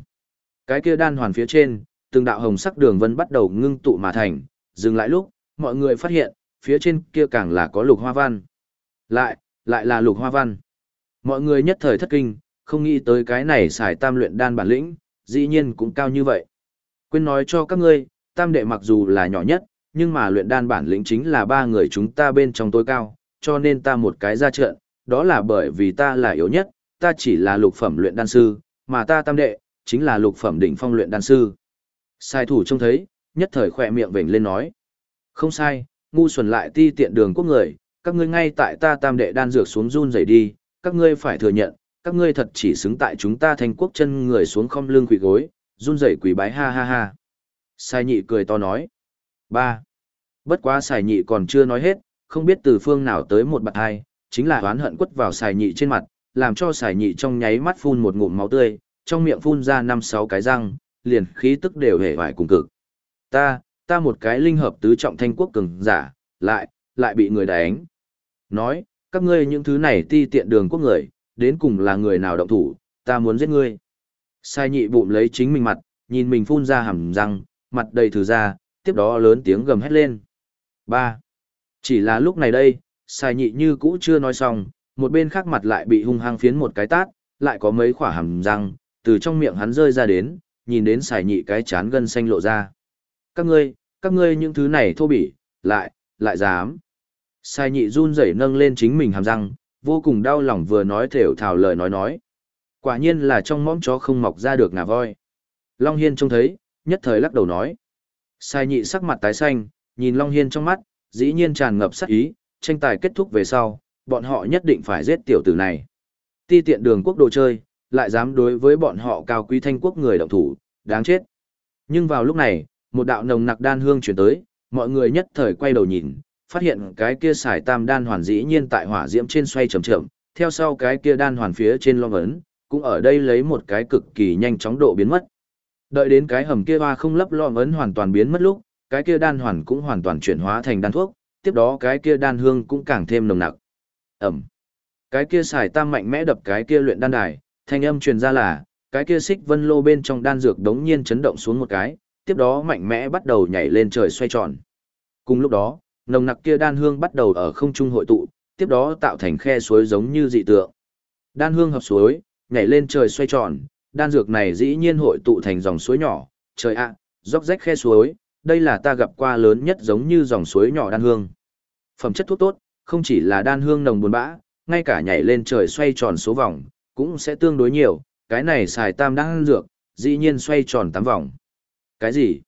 Cái kia đan hoàn phía trên, từng đạo hồng sắc đường vân bắt đầu ngưng tụ mà thành, dừng lại lúc, mọi người phát hiện, phía trên kia càng là có lục hoa văn. Lại, lại là lục hoa văn. Mọi người nhất thời thất kinh, không nghĩ tới cái này xài tam luyện đan bản lĩnh, dĩ nhiên cũng cao như vậy. Quên nói cho các ngươi, tam đệ mặc dù là nhỏ nhất, nhưng mà luyện đan bản lĩnh chính là ba người chúng ta bên trong tối cao, cho nên ta một cái ra trận, đó là bởi vì ta là yếu nhất, ta chỉ là lục phẩm luyện đan sư, mà ta tam đệ, chính là lục phẩm đỉnh phong luyện đan sư. Sai thủ trông thấy, nhất thời khỏe miệng vểnh lên nói. Không sai, ngu xuẩn lại ti tiện đường quốc người, các ngươi ngay tại ta tam đệ đan dược xuống run rẩy đi, các ngươi phải thừa nhận, các ngươi thật chỉ xứng tại chúng ta thành quốc chân người xuống không lưng quỳ gối, run rẩy quỳ bái ha ha ha. Sai nhị cười to nói. ba Bất quá xài nhị còn chưa nói hết, không biết từ phương nào tới một bạc hai, chính là oán hận quất vào xài nhị trên mặt, làm cho xài nhị trong nháy mắt phun một ngụm máu tươi, trong miệng phun ra năm sáu cái răng, liền khí tức đều hề vải cùng cực. Ta, ta một cái linh hợp tứ trọng thanh quốc cường giả, lại, lại bị người đánh. Nói, các ngươi những thứ này ti tiện đường quốc người, đến cùng là người nào động thủ, ta muốn giết ngươi. Sai nhị bụng lấy chính mình mặt, nhìn mình phun ra hàm răng, mặt đầy thử ra, tiếp đó lớn tiếng gầm hét lên. ba Chỉ là lúc này đây, sai nhị như cũ chưa nói xong, một bên khác mặt lại bị hung hăng phiến một cái tát, lại có mấy khỏa hàm răng, từ trong miệng hắn rơi ra đến, nhìn đến xài nhị cái chán gân xanh lộ ra. Các ngươi, các ngươi những thứ này thô bỉ, lại, lại dám. Sai nhị run rẩy nâng lên chính mình hàm răng, vô cùng đau lòng vừa nói thều thảo lời nói nói. Quả nhiên là trong mõm chó không mọc ra được ngà voi. Long Hiên trông thấy, nhất thời lắc đầu nói. Sai nhị sắc mặt tái xanh, nhìn Long Hiên trong mắt, dĩ nhiên tràn ngập sắc ý, tranh tài kết thúc về sau, bọn họ nhất định phải giết tiểu tử này. Ti tiện đường quốc đồ chơi, lại dám đối với bọn họ cao quý thanh quốc người động thủ, đáng chết. Nhưng vào lúc này, một đạo nồng nặc đan hương chuyển tới, mọi người nhất thời quay đầu nhìn, phát hiện cái kia xài tam đan hoàn dĩ nhiên tại hỏa diễm trên xoay chậm chậm, theo sau cái kia đan hoàn phía trên long ấn, cũng ở đây lấy một cái cực kỳ nhanh chóng độ biến mất. Đợi đến cái hầm kia hoa không lấp long ấn hoàn toàn biến mất lúc, cái kia đan hoàn cũng hoàn toàn chuyển hóa thành đan thuốc, tiếp đó cái kia đan hương cũng càng thêm nồng nặc. Ẩm. Cái kia xài tam mạnh mẽ đập cái kia luyện đan đài, thanh âm truyền ra là, cái kia xích vân lô bên trong đan dược đống nhiên chấn động xuống một cái, tiếp đó mạnh mẽ bắt đầu nhảy lên trời xoay tròn. Cùng lúc đó, nồng nặc kia đan hương bắt đầu ở không trung hội tụ, tiếp đó tạo thành khe suối giống như dị tượng. Đan hương hợp suối, nhảy lên trời xoay tròn, đan dược này dĩ nhiên hội tụ thành dòng suối nhỏ, trời ạ, róc rách khe suối, đây là ta gặp qua lớn nhất giống như dòng suối nhỏ đan hương. Phẩm chất thuốc tốt, không chỉ là đan hương nồng buồn bã, ngay cả nhảy lên trời xoay tròn số vòng, cũng sẽ tương đối nhiều, cái này xài tam đang dược, dĩ nhiên xoay tròn tám vòng. Cái gì?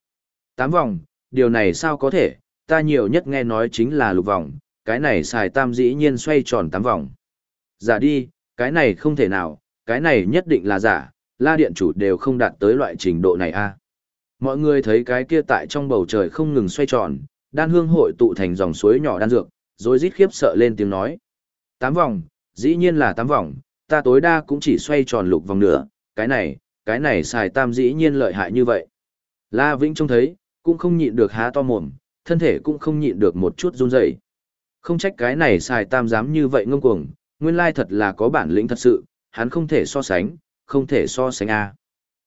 Tám vòng, điều này sao có thể, ta nhiều nhất nghe nói chính là lục vòng, cái này xài tam dĩ nhiên xoay tròn tám vòng. Giả đi, cái này không thể nào, cái này nhất định là giả, la điện chủ đều không đạt tới loại trình độ này a. Mọi người thấy cái kia tại trong bầu trời không ngừng xoay tròn, đan hương hội tụ thành dòng suối nhỏ đan dược, rồi rít khiếp sợ lên tiếng nói. Tám vòng, dĩ nhiên là tám vòng, ta tối đa cũng chỉ xoay tròn lục vòng nữa, cái này, cái này xài tam dĩ nhiên lợi hại như vậy. La Vĩnh trông thấy, cũng không nhịn được há to mồm, thân thể cũng không nhịn được một chút run rẩy. Không trách cái này xài tam dám như vậy ngông cuồng, nguyên lai thật là có bản lĩnh thật sự, hắn không thể so sánh, không thể so sánh a.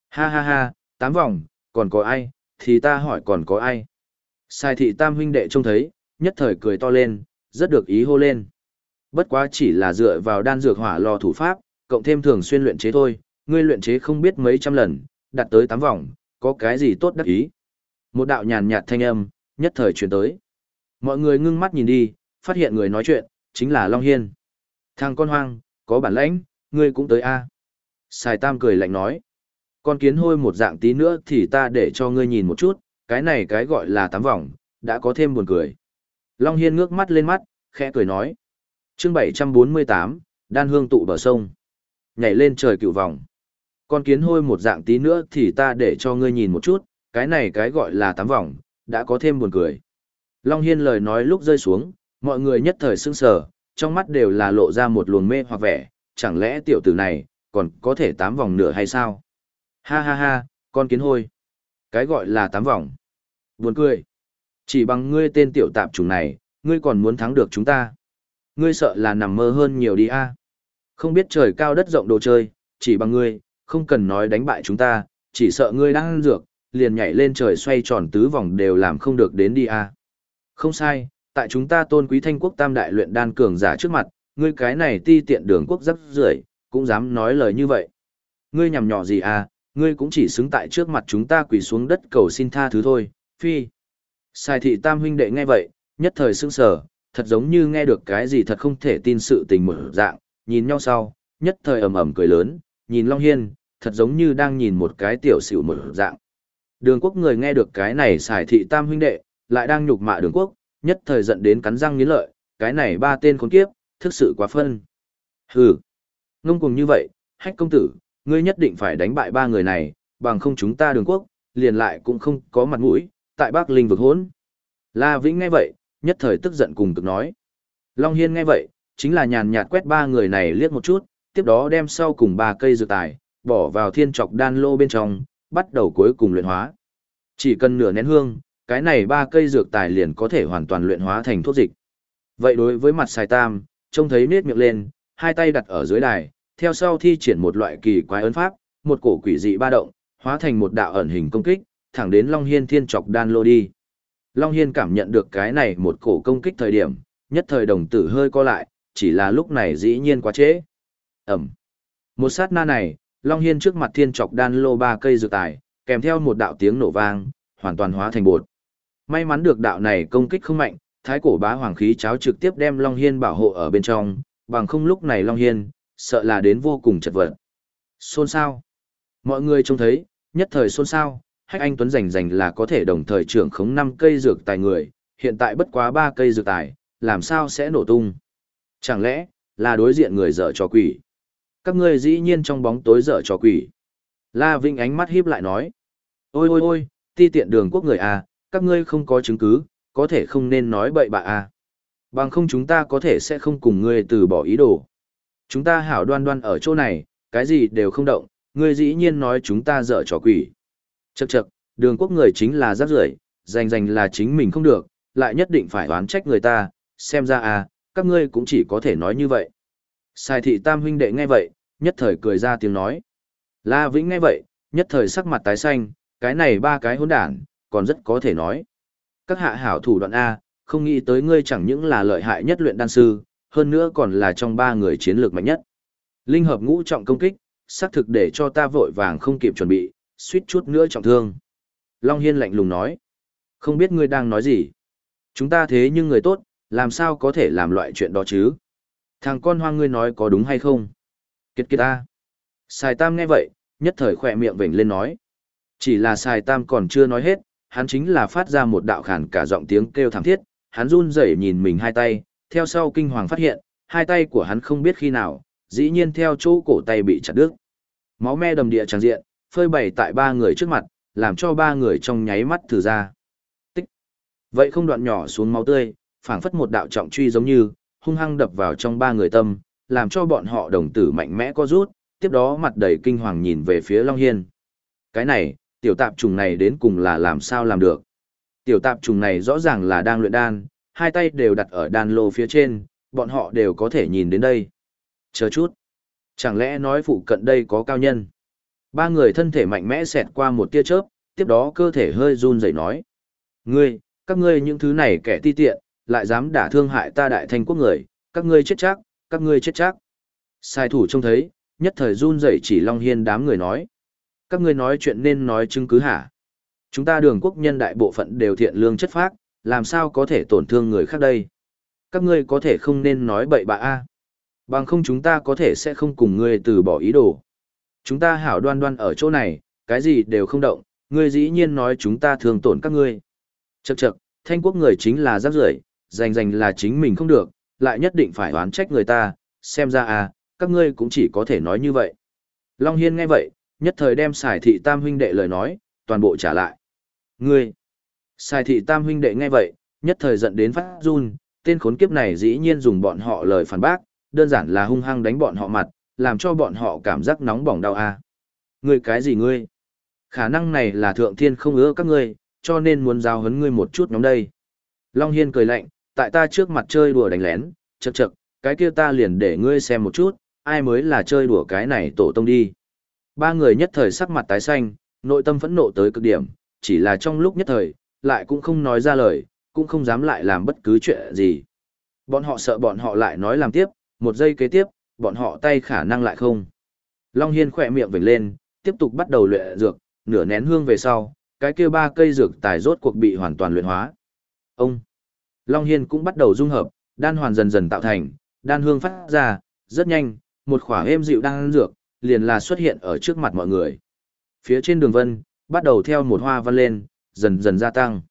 Ha ha ha, tám vòng, còn có ai, thì ta hỏi còn có ai. Sai thị tam huynh đệ trông thấy, nhất thời cười to lên, rất được ý hô lên. Bất quá chỉ là dựa vào đan dược hỏa lò thủ pháp, cộng thêm thường xuyên luyện chế thôi, ngươi luyện chế không biết mấy trăm lần, đạt tới tám vòng, có cái gì tốt đắc ý. Một đạo nhàn nhạt thanh âm, nhất thời truyền tới. Mọi người ngưng mắt nhìn đi, phát hiện người nói chuyện, chính là Long Hiên. Thằng con hoang, có bản lãnh, ngươi cũng tới a à. Sài Tam cười lạnh nói. Con kiến hôi một dạng tí nữa thì ta để cho ngươi nhìn một chút, cái này cái gọi là tám vòng, đã có thêm buồn cười. Long Hiên ngước mắt lên mắt, khẽ cười nói. chương 748, đan hương tụ bờ sông. Nhảy lên trời cựu vòng. Con kiến hôi một dạng tí nữa thì ta để cho ngươi nhìn một chút, cái này cái gọi là tám vòng, đã có thêm buồn cười. Long Hiên lời nói lúc rơi xuống, mọi người nhất thời sưng sờ, trong mắt đều là lộ ra một luồng mê hoặc vẻ, chẳng lẽ tiểu tử này, còn có thể tám vòng nữa hay sao? Ha ha ha, con kiến hôi. Cái gọi là tám vòng. Buồn cười. Chỉ bằng ngươi tên tiểu tạp chủng này, ngươi còn muốn thắng được chúng ta. Ngươi sợ là nằm mơ hơn nhiều đi a. Không biết trời cao đất rộng đồ chơi, chỉ bằng ngươi, không cần nói đánh bại chúng ta, chỉ sợ ngươi đang ăn dược, liền nhảy lên trời xoay tròn tứ vòng đều làm không được đến đi a. Không sai, tại chúng ta tôn quý thanh quốc tam đại luyện đan cường giả trước mặt, ngươi cái này ti tiện đường quốc rất rưởi, cũng dám nói lời như vậy. Ngươi nhằm nhỏ gì à, ngươi cũng chỉ xứng tại trước mặt chúng ta quỳ xuống đất cầu xin tha thứ thôi, phi. Sai thị tam huynh đệ nghe vậy, nhất thời sững sờ, thật giống như nghe được cái gì thật không thể tin sự tình mở dạng, nhìn nhau sau, nhất thời ầm ầm cười lớn, nhìn Long Hiên, thật giống như đang nhìn một cái tiểu xỉu mở dạng. Đường quốc người nghe được cái này xài thị tam huynh đệ, lại đang nhục mạ đường quốc, nhất thời giận đến cắn răng nghiến lợi, cái này ba tên khốn kiếp, thực sự quá phân. Hừ, ngông cùng như vậy, hách công tử, ngươi nhất định phải đánh bại ba người này, bằng không chúng ta đường quốc, liền lại cũng không có mặt mũi, tại Bắc Linh vực hốn. La Vĩnh nghe vậy, nhất thời tức giận cùng cực nói. Long Hiên nghe vậy, chính là nhàn nhạt quét ba người này liếc một chút, tiếp đó đem sau cùng ba cây dược tài, bỏ vào thiên trọc đan lô bên trong, bắt đầu cuối cùng luyện hóa. Chỉ cần nửa nén hương, cái này ba cây dược tài liền có thể hoàn toàn luyện hóa thành thuốc dịch. Vậy đối với mặt Sài tam, trông thấy nết miệng lên, hai tay đặt ở dưới đài, theo sau thi triển một loại kỳ quái ấn pháp, một cổ quỷ dị ba động, hóa thành một đạo ẩn hình công kích, thẳng đến Long Hiên thiên trọc đan lô đi. Long Hiên cảm nhận được cái này một cổ công kích thời điểm, nhất thời đồng tử hơi co lại, chỉ là lúc này dĩ nhiên quá trễ. Ẩm. Một sát na này, Long Hiên trước mặt thiên trọc đan lô ba cây dược tài, kèm theo một đạo tiếng nổ vang, hoàn toàn hóa thành bột. May mắn được đạo này công kích không mạnh, thái cổ bá hoàng khí cháo trực tiếp đem Long Hiên bảo hộ ở bên trong, bằng không lúc này Long Hiên, sợ là đến vô cùng chật vật. Xôn sao? Mọi người trông thấy, nhất thời xôn sao, Hách Anh Tuấn rành rành là có thể đồng thời trưởng khống 5 cây dược tài người, hiện tại bất quá 3 cây dược tài, làm sao sẽ nổ tung? Chẳng lẽ, là đối diện người dở trò quỷ? Các ngươi dĩ nhiên trong bóng tối dở trò quỷ. La Vinh ánh mắt híp lại nói. Ôi ôi ôi, ti tiện đường quốc người à, các ngươi không có chứng cứ, có thể không nên nói bậy bạ à. Bằng không chúng ta có thể sẽ không cùng ngươi từ bỏ ý đồ. Chúng ta hảo đoan đoan ở chỗ này, cái gì đều không động, ngươi dĩ nhiên nói chúng ta dở trò quỷ. Chậc chậc, đường quốc người chính là rác rưởi, rành rành là chính mình không được, lại nhất định phải oán trách người ta, xem ra à, các ngươi cũng chỉ có thể nói như vậy. Sai thị tam huynh đệ nghe vậy, nhất thời cười ra tiếng nói. La Vĩnh nghe vậy, nhất thời sắc mặt tái xanh, cái này ba cái hỗn đản, còn rất có thể nói. Các hạ hảo thủ đoạn A, không nghĩ tới ngươi chẳng những là lợi hại nhất luyện đan sư, hơn nữa còn là trong ba người chiến lược mạnh nhất. Linh hợp ngũ trọng công kích, xác thực để cho ta vội vàng không kịp chuẩn bị, suýt chút nữa trọng thương. Long Hiên lạnh lùng nói. Không biết ngươi đang nói gì. Chúng ta thế nhưng người tốt, làm sao có thể làm loại chuyện đó chứ? Thằng con hoang ngươi nói có đúng hay không? Kiệt kiệt ta. Sài Tam nghe vậy, nhất thời khỏe miệng vểnh lên nói. Chỉ là Sài Tam còn chưa nói hết, hắn chính là phát ra một đạo khản cả giọng tiếng kêu thảm thiết, hắn run rẩy nhìn mình hai tay, theo sau kinh hoàng phát hiện, hai tay của hắn không biết khi nào, dĩ nhiên theo chỗ cổ tay bị chặt đứt. Máu me đầm địa tràn diện, phơi bày tại ba người trước mặt, làm cho ba người trong nháy mắt thử ra. Tích. Vậy không đoạn nhỏ xuống máu tươi, phảng phất một đạo trọng truy giống như, hung hăng đập vào trong ba người tâm, làm cho bọn họ đồng tử mạnh mẽ co rút, tiếp đó mặt đầy kinh hoàng nhìn về phía Long Hiên. Cái này, tiểu tạp trùng này đến cùng là làm sao làm được. Tiểu tạp trùng này rõ ràng là đang luyện đan, hai tay đều đặt ở đan lô phía trên, bọn họ đều có thể nhìn đến đây. Chờ chút. Chẳng lẽ nói phụ cận đây có cao nhân? Ba người thân thể mạnh mẽ xẹt qua một tia chớp, tiếp đó cơ thể hơi run rẩy nói. Ngươi, các ngươi những thứ này kẻ ti tiện, lại dám đả thương hại ta đại thanh quốc người, các ngươi chết chắc, các ngươi chết chắc. Sai thủ trông thấy, nhất thời run rẩy chỉ Long Hiên đám người nói. Các ngươi nói chuyện nên nói chứng cứ hả? Chúng ta đường quốc nhân đại bộ phận đều thiện lương chất phác, làm sao có thể tổn thương người khác đây? Các ngươi có thể không nên nói bậy bạ a Bằng không chúng ta có thể sẽ không cùng ngươi từ bỏ ý đồ. Chúng ta hảo đoan đoan ở chỗ này, cái gì đều không động, ngươi dĩ nhiên nói chúng ta thường tổn các ngươi. Chậc chậc, thanh quốc người chính là rác rưởi, giành giành là chính mình không được, lại nhất định phải oán trách người ta, xem ra à, các ngươi cũng chỉ có thể nói như vậy. Long Hiên nghe vậy, nhất thời đem xài thị tam huynh đệ lời nói, toàn bộ trả lại. Ngươi! Xài thị tam huynh đệ nghe vậy, nhất thời giận đến phát run, tên khốn kiếp này dĩ nhiên dùng bọn họ lời phản bác, đơn giản là hung hăng đánh bọn họ mặt, làm cho bọn họ cảm giác nóng bỏng đau a. À. Ngươi cái gì ngươi? Khả năng này là thượng thiên không ưa các ngươi, cho nên muốn giao hấn ngươi một chút nhóm đây. Long Hiên cười lạnh, tại ta trước mặt chơi đùa đánh lén, chậc chậc, cái kia ta liền để ngươi xem một chút, ai mới là chơi đùa cái này tổ tông đi. Ba người nhất thời sắc mặt tái xanh, nội tâm phẫn nộ tới cực điểm, chỉ là trong lúc nhất thời, lại cũng không nói ra lời, cũng không dám lại làm bất cứ chuyện gì. Bọn họ sợ bọn họ lại nói làm tiếp, một giây kế tiếp, bọn họ tay khả năng lại không. Long Hiên khỏe miệng vểnh lên, tiếp tục bắt đầu luyện dược, nửa nén hương về sau, cái kia ba cây dược tài rốt cuộc bị hoàn toàn luyện hóa. Ông Long Hiên cũng bắt đầu dung hợp, đan hoàn dần dần tạo thành, đan hương phát ra, rất nhanh, một khỏa êm dịu đan dược, liền là xuất hiện ở trước mặt mọi người. Phía trên đường vân, bắt đầu theo một hoa văn lên, dần dần gia tăng.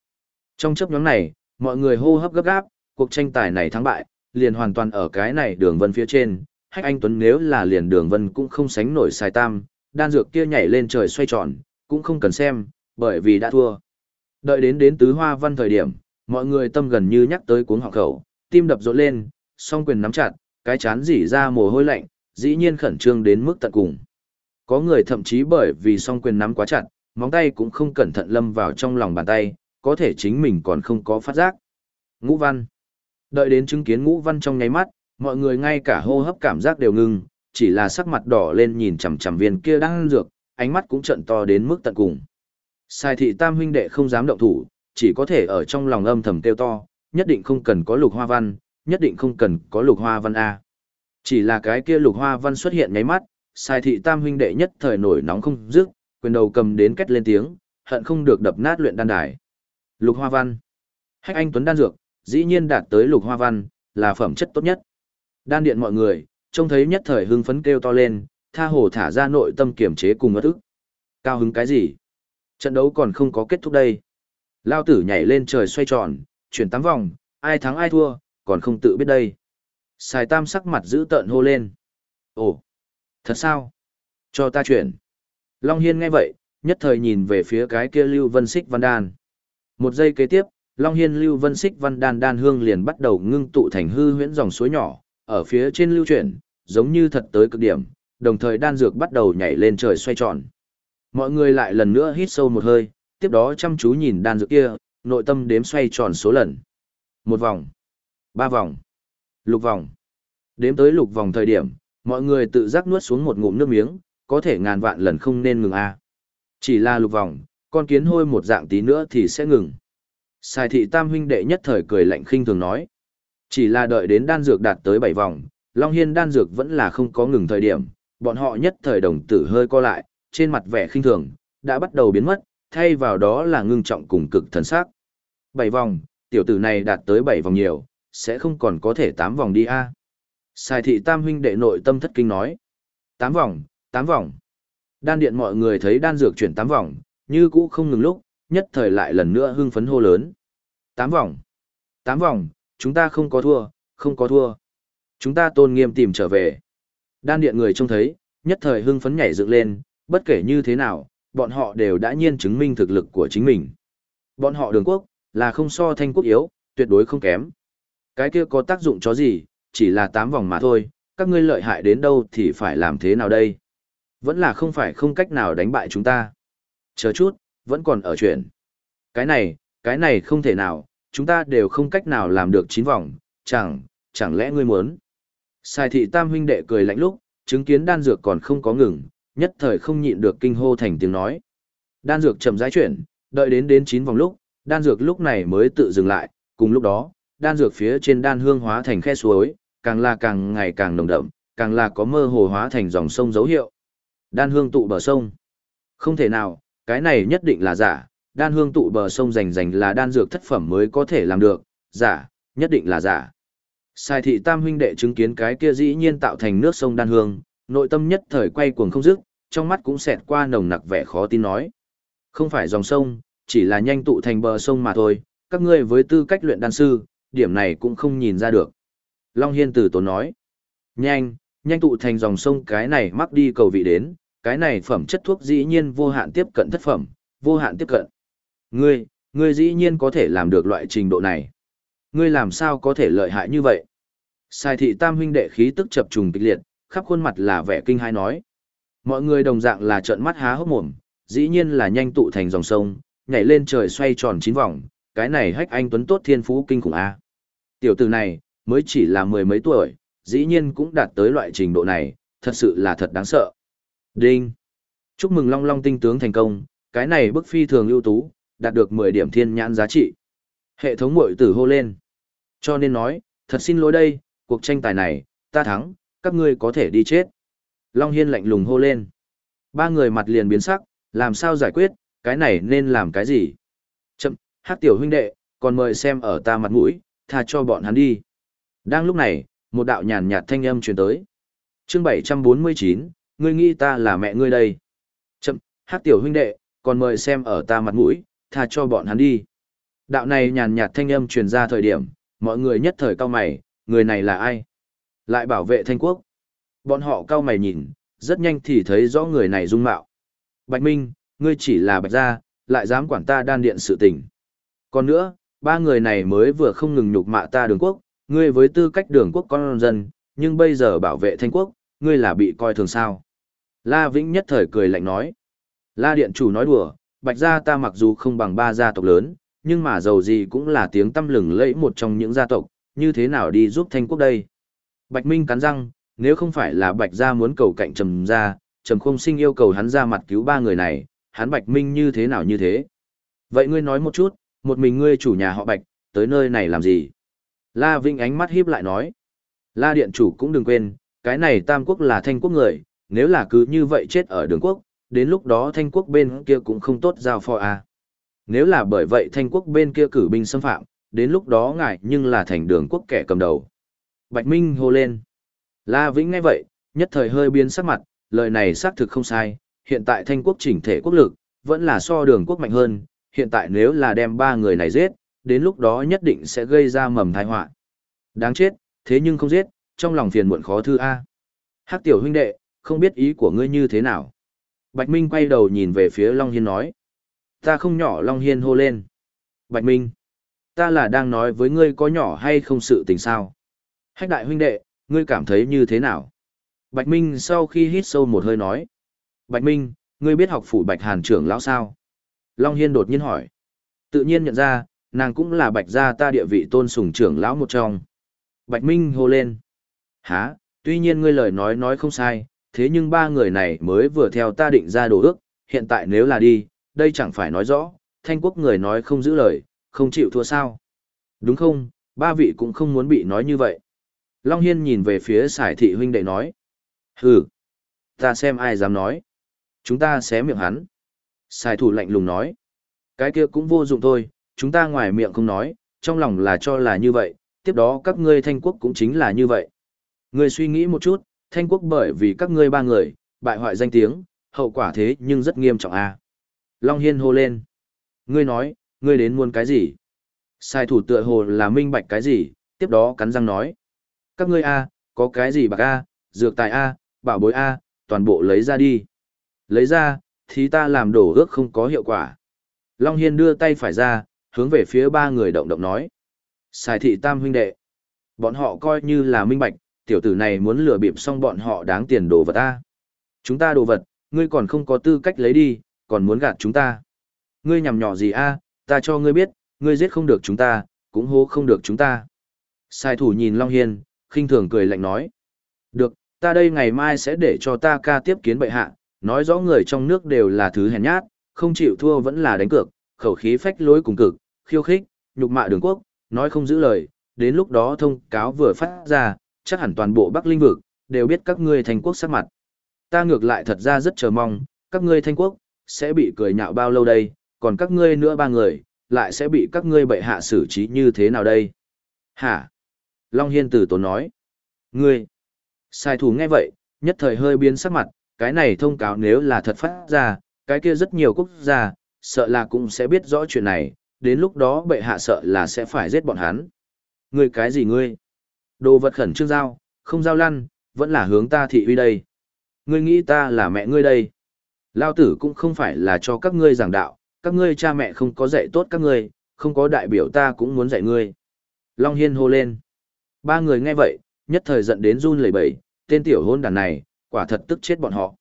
Trong chấp nhóm này, mọi người hô hấp gấp gáp, cuộc tranh tài này thắng bại, liền hoàn toàn ở cái này đường vân phía trên. Hách anh Tuấn nếu là liền đường vân cũng không sánh nổi sai tam, đan dược kia nhảy lên trời xoay tròn, cũng không cần xem, bởi vì đã thua. Đợi đến đến tứ hoa văn thời điểm, mọi người tâm gần như nhắc tới cuống họng khẩu, tim đập rộn lên, song quyền nắm chặt, cái chán dỉ ra mồ hôi lạnh, dĩ nhiên khẩn trương đến mức tận cùng. Có người thậm chí bởi vì song quyền nắm quá chặt, móng tay cũng không cẩn thận lâm vào trong lòng bàn tay, có thể chính mình còn không có phát giác. Ngũ văn. Đợi đến chứng kiến ngũ văn trong nháy mắt, mọi người ngay cả hô hấp cảm giác đều ngưng, chỉ là sắc mặt đỏ lên nhìn chằm chằm viên kia đang dược, ánh mắt cũng trận to đến mức tận cùng. Sai thị tam huynh đệ không dám động thủ, chỉ có thể ở trong lòng âm thầm kêu to, nhất định không cần có lục hoa văn, nhất định không cần có lục hoa văn A. Chỉ là cái kia lục hoa văn xuất hiện nháy mắt, sai thị tam huynh đệ nhất thời nổi nóng không dứt, quyền đầu cầm đến kết lên tiếng, hận không được đập nát luyện đan đài. Lục hoa văn. Hách anh tuấn đan dược, dĩ nhiên đạt tới lục hoa văn, là phẩm chất tốt nhất. Đan điện mọi người, trông thấy nhất thời hưng phấn kêu to lên, tha hồ thả ra nội tâm kiểm chế cùng ất ức. Cao hứng cái gì? Trận đấu còn không có kết thúc đây. Lao tử nhảy lên trời xoay tròn, chuyển tám vòng, ai thắng ai thua, còn không tự biết đây. Sài tam sắc mặt giữ tợn hô lên. Ồ, thật sao? Cho ta chuyển. Long Hiên nghe vậy, nhất thời nhìn về phía cái kia Lưu Vân Xích Văn Đan. Một giây kế tiếp, Long Hiên Lưu Vân Xích Văn Đan đan hương liền bắt đầu ngưng tụ thành hư huyễn dòng suối nhỏ, ở phía trên lưu chuyển, giống như thật tới cực điểm, đồng thời đan dược bắt đầu nhảy lên trời xoay tròn. Mọi người lại lần nữa hít sâu một hơi, tiếp đó chăm chú nhìn đan dược kia, nội tâm đếm xoay tròn số lần. Một vòng, ba vòng, lục vòng. Đếm tới lục vòng thời điểm, mọi người tự giác nuốt xuống một ngụm nước miếng, có thể ngàn vạn lần không nên ngừng a. Chỉ là lục vòng, con kiến hôi một dạng tí nữa thì sẽ ngừng. Sai thị tam huynh đệ nhất thời cười lạnh khinh thường nói. Chỉ là đợi đến đan dược đạt tới bảy vòng, Long Hiên đan dược vẫn là không có ngừng thời điểm, bọn họ nhất thời đồng tử hơi co lại, trên mặt vẻ khinh thường, đã bắt đầu biến mất, thay vào đó là ngưng trọng cùng cực thần sắc. Bảy vòng, tiểu tử này đạt tới bảy vòng nhiều, sẽ không còn có thể tám vòng đi a. Sai thị tam huynh đệ nội tâm thất kinh nói. Tám vòng, tám vòng. Đan điện mọi người thấy đan dược chuyển tám vòng, như cũ không ngừng lúc, nhất thời lại lần nữa hưng phấn hô lớn. Tám vòng. Tám vòng, chúng ta không có thua, không có thua. Chúng ta tôn nghiêm tìm trở về. Đan điện người trông thấy, nhất thời hưng phấn nhảy dựng lên, bất kể như thế nào, bọn họ đều đã nhiên chứng minh thực lực của chính mình. Bọn họ đường quốc, là không so thanh quốc yếu, tuyệt đối không kém. Cái kia có tác dụng cho gì, chỉ là tám vòng mà thôi, các ngươi lợi hại đến đâu thì phải làm thế nào đây? Vẫn là không phải không cách nào đánh bại chúng ta. Chờ chút, vẫn còn ở chuyện. Cái này, cái này không thể nào, chúng ta đều không cách nào làm được chín vòng, chẳng, chẳng lẽ ngươi muốn. Sai thị tam huynh đệ cười lạnh lúc, chứng kiến đan dược còn không có ngừng, nhất thời không nhịn được kinh hô thành tiếng nói. Đan dược chậm rãi chuyển, đợi đến đến chín vòng lúc, đan dược lúc này mới tự dừng lại, cùng lúc đó, đan dược phía trên đan hương hóa thành khe suối, càng là càng ngày càng nồng đậm, càng là có mơ hồ hóa thành dòng sông dấu hiệu. Đan hương tụ bờ sông. Không thể nào, cái này nhất định là giả, đan hương tụ bờ sông rành rành là đan dược thất phẩm mới có thể làm được, giả, nhất định là giả. Sai thị tam huynh đệ chứng kiến cái kia dĩ nhiên tạo thành nước sông đan hương, nội tâm nhất thời quay cuồng không dứt, trong mắt cũng xẹt qua nồng nặc vẻ khó tin nói. Không phải dòng sông, chỉ là nhanh tụ thành bờ sông mà thôi, các ngươi với tư cách luyện đan sư, điểm này cũng không nhìn ra được. Long Hiên tử tốn nói. Nhanh, nhanh tụ thành dòng sông cái này mắc đi cầu vị đến, cái này phẩm chất thuốc dĩ nhiên vô hạn tiếp cận thất phẩm, vô hạn tiếp cận. Ngươi, ngươi dĩ nhiên có thể làm được loại trình độ này. Ngươi làm sao có thể lợi hại như vậy? Sai thị tam huynh đệ khí tức chập trùng kịch liệt, khắp khuôn mặt là vẻ kinh hai nói. Mọi người đồng dạng là trợn mắt há hốc mồm, dĩ nhiên là nhanh tụ thành dòng sông, nhảy lên trời xoay tròn chín vòng, cái này hách anh tuấn tốt thiên phú kinh khủng a. Tiểu tử này, mới chỉ là mười mấy tuổi, dĩ nhiên cũng đạt tới loại trình độ này, thật sự là thật đáng sợ. Đinh! Chúc mừng Long Long tinh tướng thành công, cái này bức phi thường ưu tú, đạt được 10 điểm thiên nhãn giá trị. Hệ thống mội tử hô lên. Cho nên nói, thật xin lỗi đây, cuộc tranh tài này, ta thắng, các ngươi có thể đi chết. Long Hiên lạnh lùng hô lên. Ba người mặt liền biến sắc, làm sao giải quyết, cái này nên làm cái gì? Chậm, hát tiểu huynh đệ, còn mời xem ở ta mặt mũi, tha cho bọn hắn đi. Đang lúc này, một đạo nhàn nhạt thanh âm truyền tới. chương 749, ngươi nghĩ ta là mẹ ngươi đây. Chậm, hát tiểu huynh đệ, còn mời xem ở ta mặt mũi, tha cho bọn hắn đi. Đạo này nhàn nhạt thanh âm truyền ra thời điểm, mọi người nhất thời cao mày, người này là ai? Lại bảo vệ thanh quốc. Bọn họ cao mày nhìn, rất nhanh thì thấy rõ người này dung mạo. Bạch Minh, ngươi chỉ là bạch gia, lại dám quản ta đan điện sự tình. Còn nữa, ba người này mới vừa không ngừng nhục mạ ta đường quốc, ngươi với tư cách đường quốc con dân, nhưng bây giờ bảo vệ thanh quốc, ngươi là bị coi thường sao. La Vĩnh nhất thời cười lạnh nói. La Điện chủ nói đùa, bạch gia ta mặc dù không bằng ba gia tộc lớn, nhưng mà giàu gì cũng là tiếng tâm lừng lẫy một trong những gia tộc, như thế nào đi giúp thanh quốc đây. Bạch Minh cắn răng, nếu không phải là bạch gia muốn cầu cạnh trầm gia, trầm không sinh yêu cầu hắn ra mặt cứu ba người này, hắn bạch minh như thế nào như thế. Vậy ngươi nói một chút, một mình ngươi chủ nhà họ bạch, tới nơi này làm gì? La Vinh ánh mắt híp lại nói. La Điện chủ cũng đừng quên, cái này Tam Quốc là thanh quốc người, nếu là cứ như vậy chết ở đường quốc, đến lúc đó thanh quốc bên kia cũng không tốt giao phó à. Nếu là bởi vậy thanh quốc bên kia cử binh xâm phạm, đến lúc đó ngại nhưng là thành đường quốc kẻ cầm đầu. Bạch Minh hô lên. La Vĩnh nghe vậy, nhất thời hơi biến sắc mặt, lời này xác thực không sai, hiện tại thanh quốc chỉnh thể quốc lực, vẫn là so đường quốc mạnh hơn, hiện tại nếu là đem ba người này giết, đến lúc đó nhất định sẽ gây ra mầm tai họa. Đáng chết, thế nhưng không giết, trong lòng phiền muộn khó thư A. Hắc tiểu huynh đệ, không biết ý của ngươi như thế nào. Bạch Minh quay đầu nhìn về phía Long Hiên nói. Ta không nhỏ Long Hiên hô lên. Bạch Minh, ta là đang nói với ngươi có nhỏ hay không sự tình sao. Hách đại huynh đệ, ngươi cảm thấy như thế nào? Bạch Minh sau khi hít sâu một hơi nói. Bạch Minh, ngươi biết học phủ Bạch Hàn trưởng lão sao? Long Hiên đột nhiên hỏi. Tự nhiên nhận ra, nàng cũng là Bạch gia ta địa vị tôn sùng trưởng lão một trong. Bạch Minh hô lên. Hả, tuy nhiên ngươi lời nói nói không sai, thế nhưng ba người này mới vừa theo ta định ra đồ ước, hiện tại nếu là đi, đây chẳng phải nói rõ, thanh quốc người nói không giữ lời, không chịu thua sao. Đúng không, ba vị cũng không muốn bị nói như vậy. Long Hiên nhìn về phía sải thị huynh đệ nói. Hừ, ta xem ai dám nói. Chúng ta xé miệng hắn. Sải thủ lạnh lùng nói. Cái kia cũng vô dụng thôi, chúng ta ngoài miệng không nói, trong lòng là cho là như vậy, tiếp đó các ngươi thanh quốc cũng chính là như vậy. Ngươi suy nghĩ một chút, thanh quốc bởi vì các ngươi ba người, bại hoại danh tiếng, hậu quả thế nhưng rất nghiêm trọng a. Long Hiên hô lên. Ngươi nói, ngươi đến muốn cái gì? Sai thủ tựa hồ là minh bạch cái gì, tiếp đó cắn răng nói. Các ngươi a, có cái gì bạc a, dược tài a, bảo bối a, toàn bộ lấy ra đi. Lấy ra, thì ta làm đổ ước không có hiệu quả. Long Hiên đưa tay phải ra, hướng về phía ba người động động nói. xài thị tam huynh đệ. Bọn họ coi như là minh bạch, tiểu tử này muốn lừa bịp xong bọn họ đáng tiền đồ vật ta Chúng ta đồ vật, ngươi còn không có tư cách lấy đi, còn muốn gạt chúng ta. Ngươi nhằm nhỏ gì a? ta cho ngươi biết, ngươi giết không được chúng ta, cũng hô không được chúng ta. Sai thủ nhìn Long Hiên, khinh thường cười lạnh nói. Được, ta đây ngày mai sẽ để cho ta ca tiếp kiến bệ hạ, nói rõ người trong nước đều là thứ hèn nhát, không chịu thua vẫn là đánh cược, khẩu khí phách lối cùng cực, khiêu khích, nhục mạ đường quốc, nói không giữ lời, đến lúc đó thông cáo vừa phát ra, chắc hẳn toàn bộ Bắc Linh vực đều biết các ngươi thành quốc sắc mặt. Ta ngược lại thật ra rất chờ mong, các ngươi thanh quốc sẽ bị cười nhạo bao lâu đây, còn các ngươi nữa ba người lại sẽ bị các ngươi bệ hạ xử trí như thế nào đây? Hả? Long Hiên tử tốn nói. Ngươi! Sai thủ nghe vậy, nhất thời hơi biến sắc mặt, cái này thông cáo nếu là thật phát ra, cái kia rất nhiều quốc gia, sợ là cũng sẽ biết rõ chuyện này, đến lúc đó bệ hạ sợ là sẽ phải giết bọn hắn. Ngươi cái gì ngươi? Đồ vật khẩn trương giao, không giao lăn, vẫn là hướng ta thị uy đây. Ngươi nghĩ ta là mẹ ngươi đây. Lao tử cũng không phải là cho các ngươi giảng đạo, các ngươi cha mẹ không có dạy tốt các ngươi, không có đại biểu ta cũng muốn dạy ngươi. Long Hiên hô lên. Ba người nghe vậy, nhất thời giận đến run lẩy bẩy, tên tiểu hôn đàn này, quả thật tức chết bọn họ.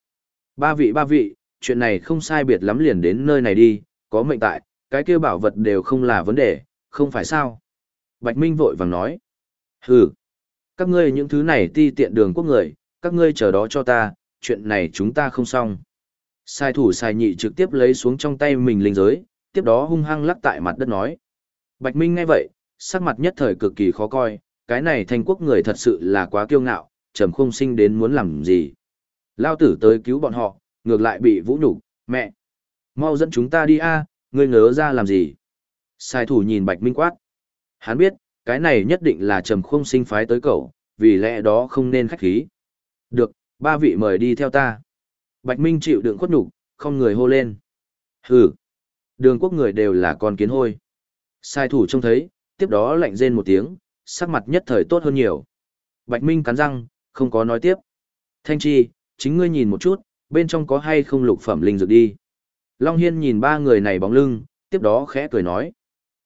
Ba vị ba vị, chuyện này không sai biệt lắm liền đến nơi này đi, có mệnh tại, cái kia bảo vật đều không là vấn đề, không phải sao. Bạch Minh vội vàng nói. Hừ, các ngươi những thứ này ti tiện đường quốc người, các ngươi chờ đó cho ta, chuyện này chúng ta không xong. Sai thủ sai nhị trực tiếp lấy xuống trong tay mình linh giới, tiếp đó hung hăng lắc tại mặt đất nói. Bạch Minh nghe vậy, sắc mặt nhất thời cực kỳ khó coi, cái này thanh quốc người thật sự là quá kiêu ngạo, trầm không sinh đến muốn làm gì. Lao tử tới cứu bọn họ, ngược lại bị vũ nhục mẹ. Mau dẫn chúng ta đi a ngươi ngớ ra làm gì. Sai thủ nhìn Bạch Minh quát. Hắn biết, cái này nhất định là trầm không sinh phái tới cậu, vì lẽ đó không nên khách khí. Được, ba vị mời đi theo ta. Bạch Minh chịu đựng khuất nhục, không người hô lên. Hừ, đường quốc người đều là con kiến hôi. Sai thủ trông thấy, tiếp đó lạnh rên một tiếng, sắc mặt nhất thời tốt hơn nhiều. Bạch Minh cắn răng, không có nói tiếp. Thanh Chi, chính ngươi nhìn một chút, bên trong có hay không lục phẩm linh dược đi. Long Hiên nhìn ba người này bóng lưng, tiếp đó khẽ cười nói.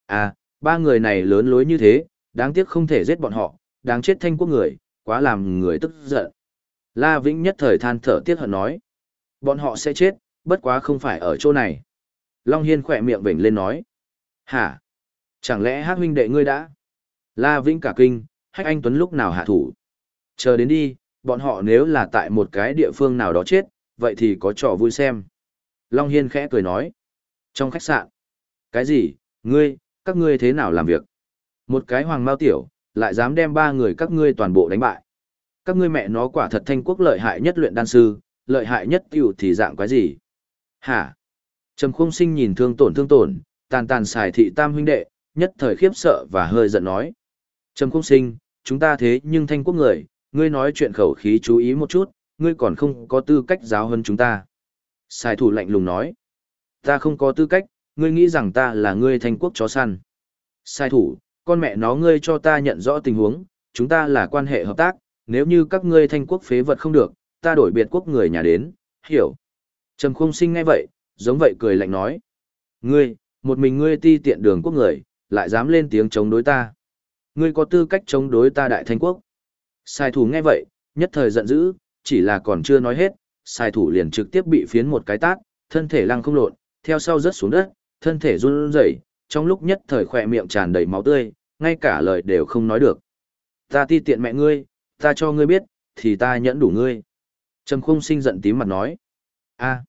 À, ba người này lớn lối như thế, đáng tiếc không thể giết bọn họ, đáng chết thanh quốc người, quá làm người tức giận. La Vĩnh nhất thời than thở tiếc hận nói. Bọn họ sẽ chết, bất quá không phải ở chỗ này. Long Hiên khỏe miệng vểnh lên nói. Hả? Chẳng lẽ hát huynh đệ ngươi đã? La Vĩnh cả kinh, hách anh Tuấn lúc nào hạ thủ? Chờ đến đi, bọn họ nếu là tại một cái địa phương nào đó chết, vậy thì có trò vui xem. Long Hiên khẽ cười nói. Trong khách sạn. Cái gì, ngươi, các ngươi thế nào làm việc? Một cái hoàng mao tiểu, lại dám đem ba người các ngươi toàn bộ đánh bại. Các ngươi mẹ nó quả thật thanh quốc lợi hại nhất luyện đan sư, lợi hại nhất tiểu thì dạng quái gì? Hả? Trầm khung sinh nhìn thương tổn thương tổn, tàn tàn xài thị tam huynh đệ, nhất thời khiếp sợ và hơi giận nói. Trầm khung sinh, chúng ta thế nhưng thanh quốc người, ngươi nói chuyện khẩu khí chú ý một chút, ngươi còn không có tư cách giáo hơn chúng ta. Sai thủ lạnh lùng nói. Ta không có tư cách, ngươi nghĩ rằng ta là ngươi thanh quốc chó săn. Sai thủ, con mẹ nó ngươi cho ta nhận rõ tình huống, chúng ta là quan hệ hợp tác, nếu như các ngươi thanh quốc phế vật không được, ta đổi biệt quốc người nhà đến, hiểu. Trầm khung sinh ngay vậy, giống vậy cười lạnh nói. Ngươi, một mình ngươi ti tiện đường quốc người, lại dám lên tiếng chống đối ta. Ngươi có tư cách chống đối ta đại thanh quốc. Sai thủ nghe vậy, nhất thời giận dữ, chỉ là còn chưa nói hết, sai thủ liền trực tiếp bị phiến một cái tát, thân thể lăng không lộn, theo sau rớt xuống đất, thân thể run rẩy, trong lúc nhất thời khỏe miệng tràn đầy máu tươi, ngay cả lời đều không nói được. Ta ti tiện mẹ ngươi, ta cho ngươi biết, thì ta nhẫn đủ ngươi. Trầm khung sinh giận tím mặt nói. a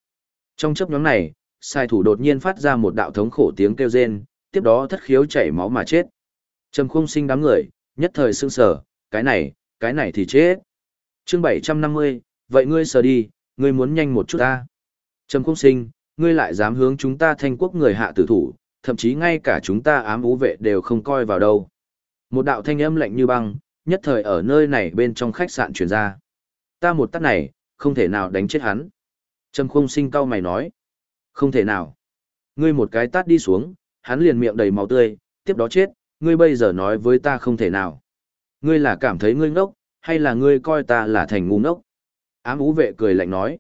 trong chấp nhóm này, sai thủ đột nhiên phát ra một đạo thống khổ tiếng kêu rên, tiếp đó thất khiếu chảy máu mà chết. Trầm khung sinh đám người, nhất thời sương sở, cái này, cái này thì chết. chương 750, vậy ngươi sờ đi, ngươi muốn nhanh một chút ta. Trầm khung sinh, ngươi lại dám hướng chúng ta thanh quốc người hạ tử thủ, thậm chí ngay cả chúng ta ám ú vệ đều không coi vào đâu. Một đạo thanh âm lạnh như băng, nhất thời ở nơi này bên trong khách sạn truyền ra. Ta một tắt này, Không thể nào đánh chết hắn. Trầm Khung sinh cau mày nói. Không thể nào. Ngươi một cái tát đi xuống, hắn liền miệng đầy máu tươi, tiếp đó chết, ngươi bây giờ nói với ta không thể nào. Ngươi là cảm thấy ngươi ngốc, hay là ngươi coi ta là thành ngu ngốc? Ám ú vệ cười lạnh nói.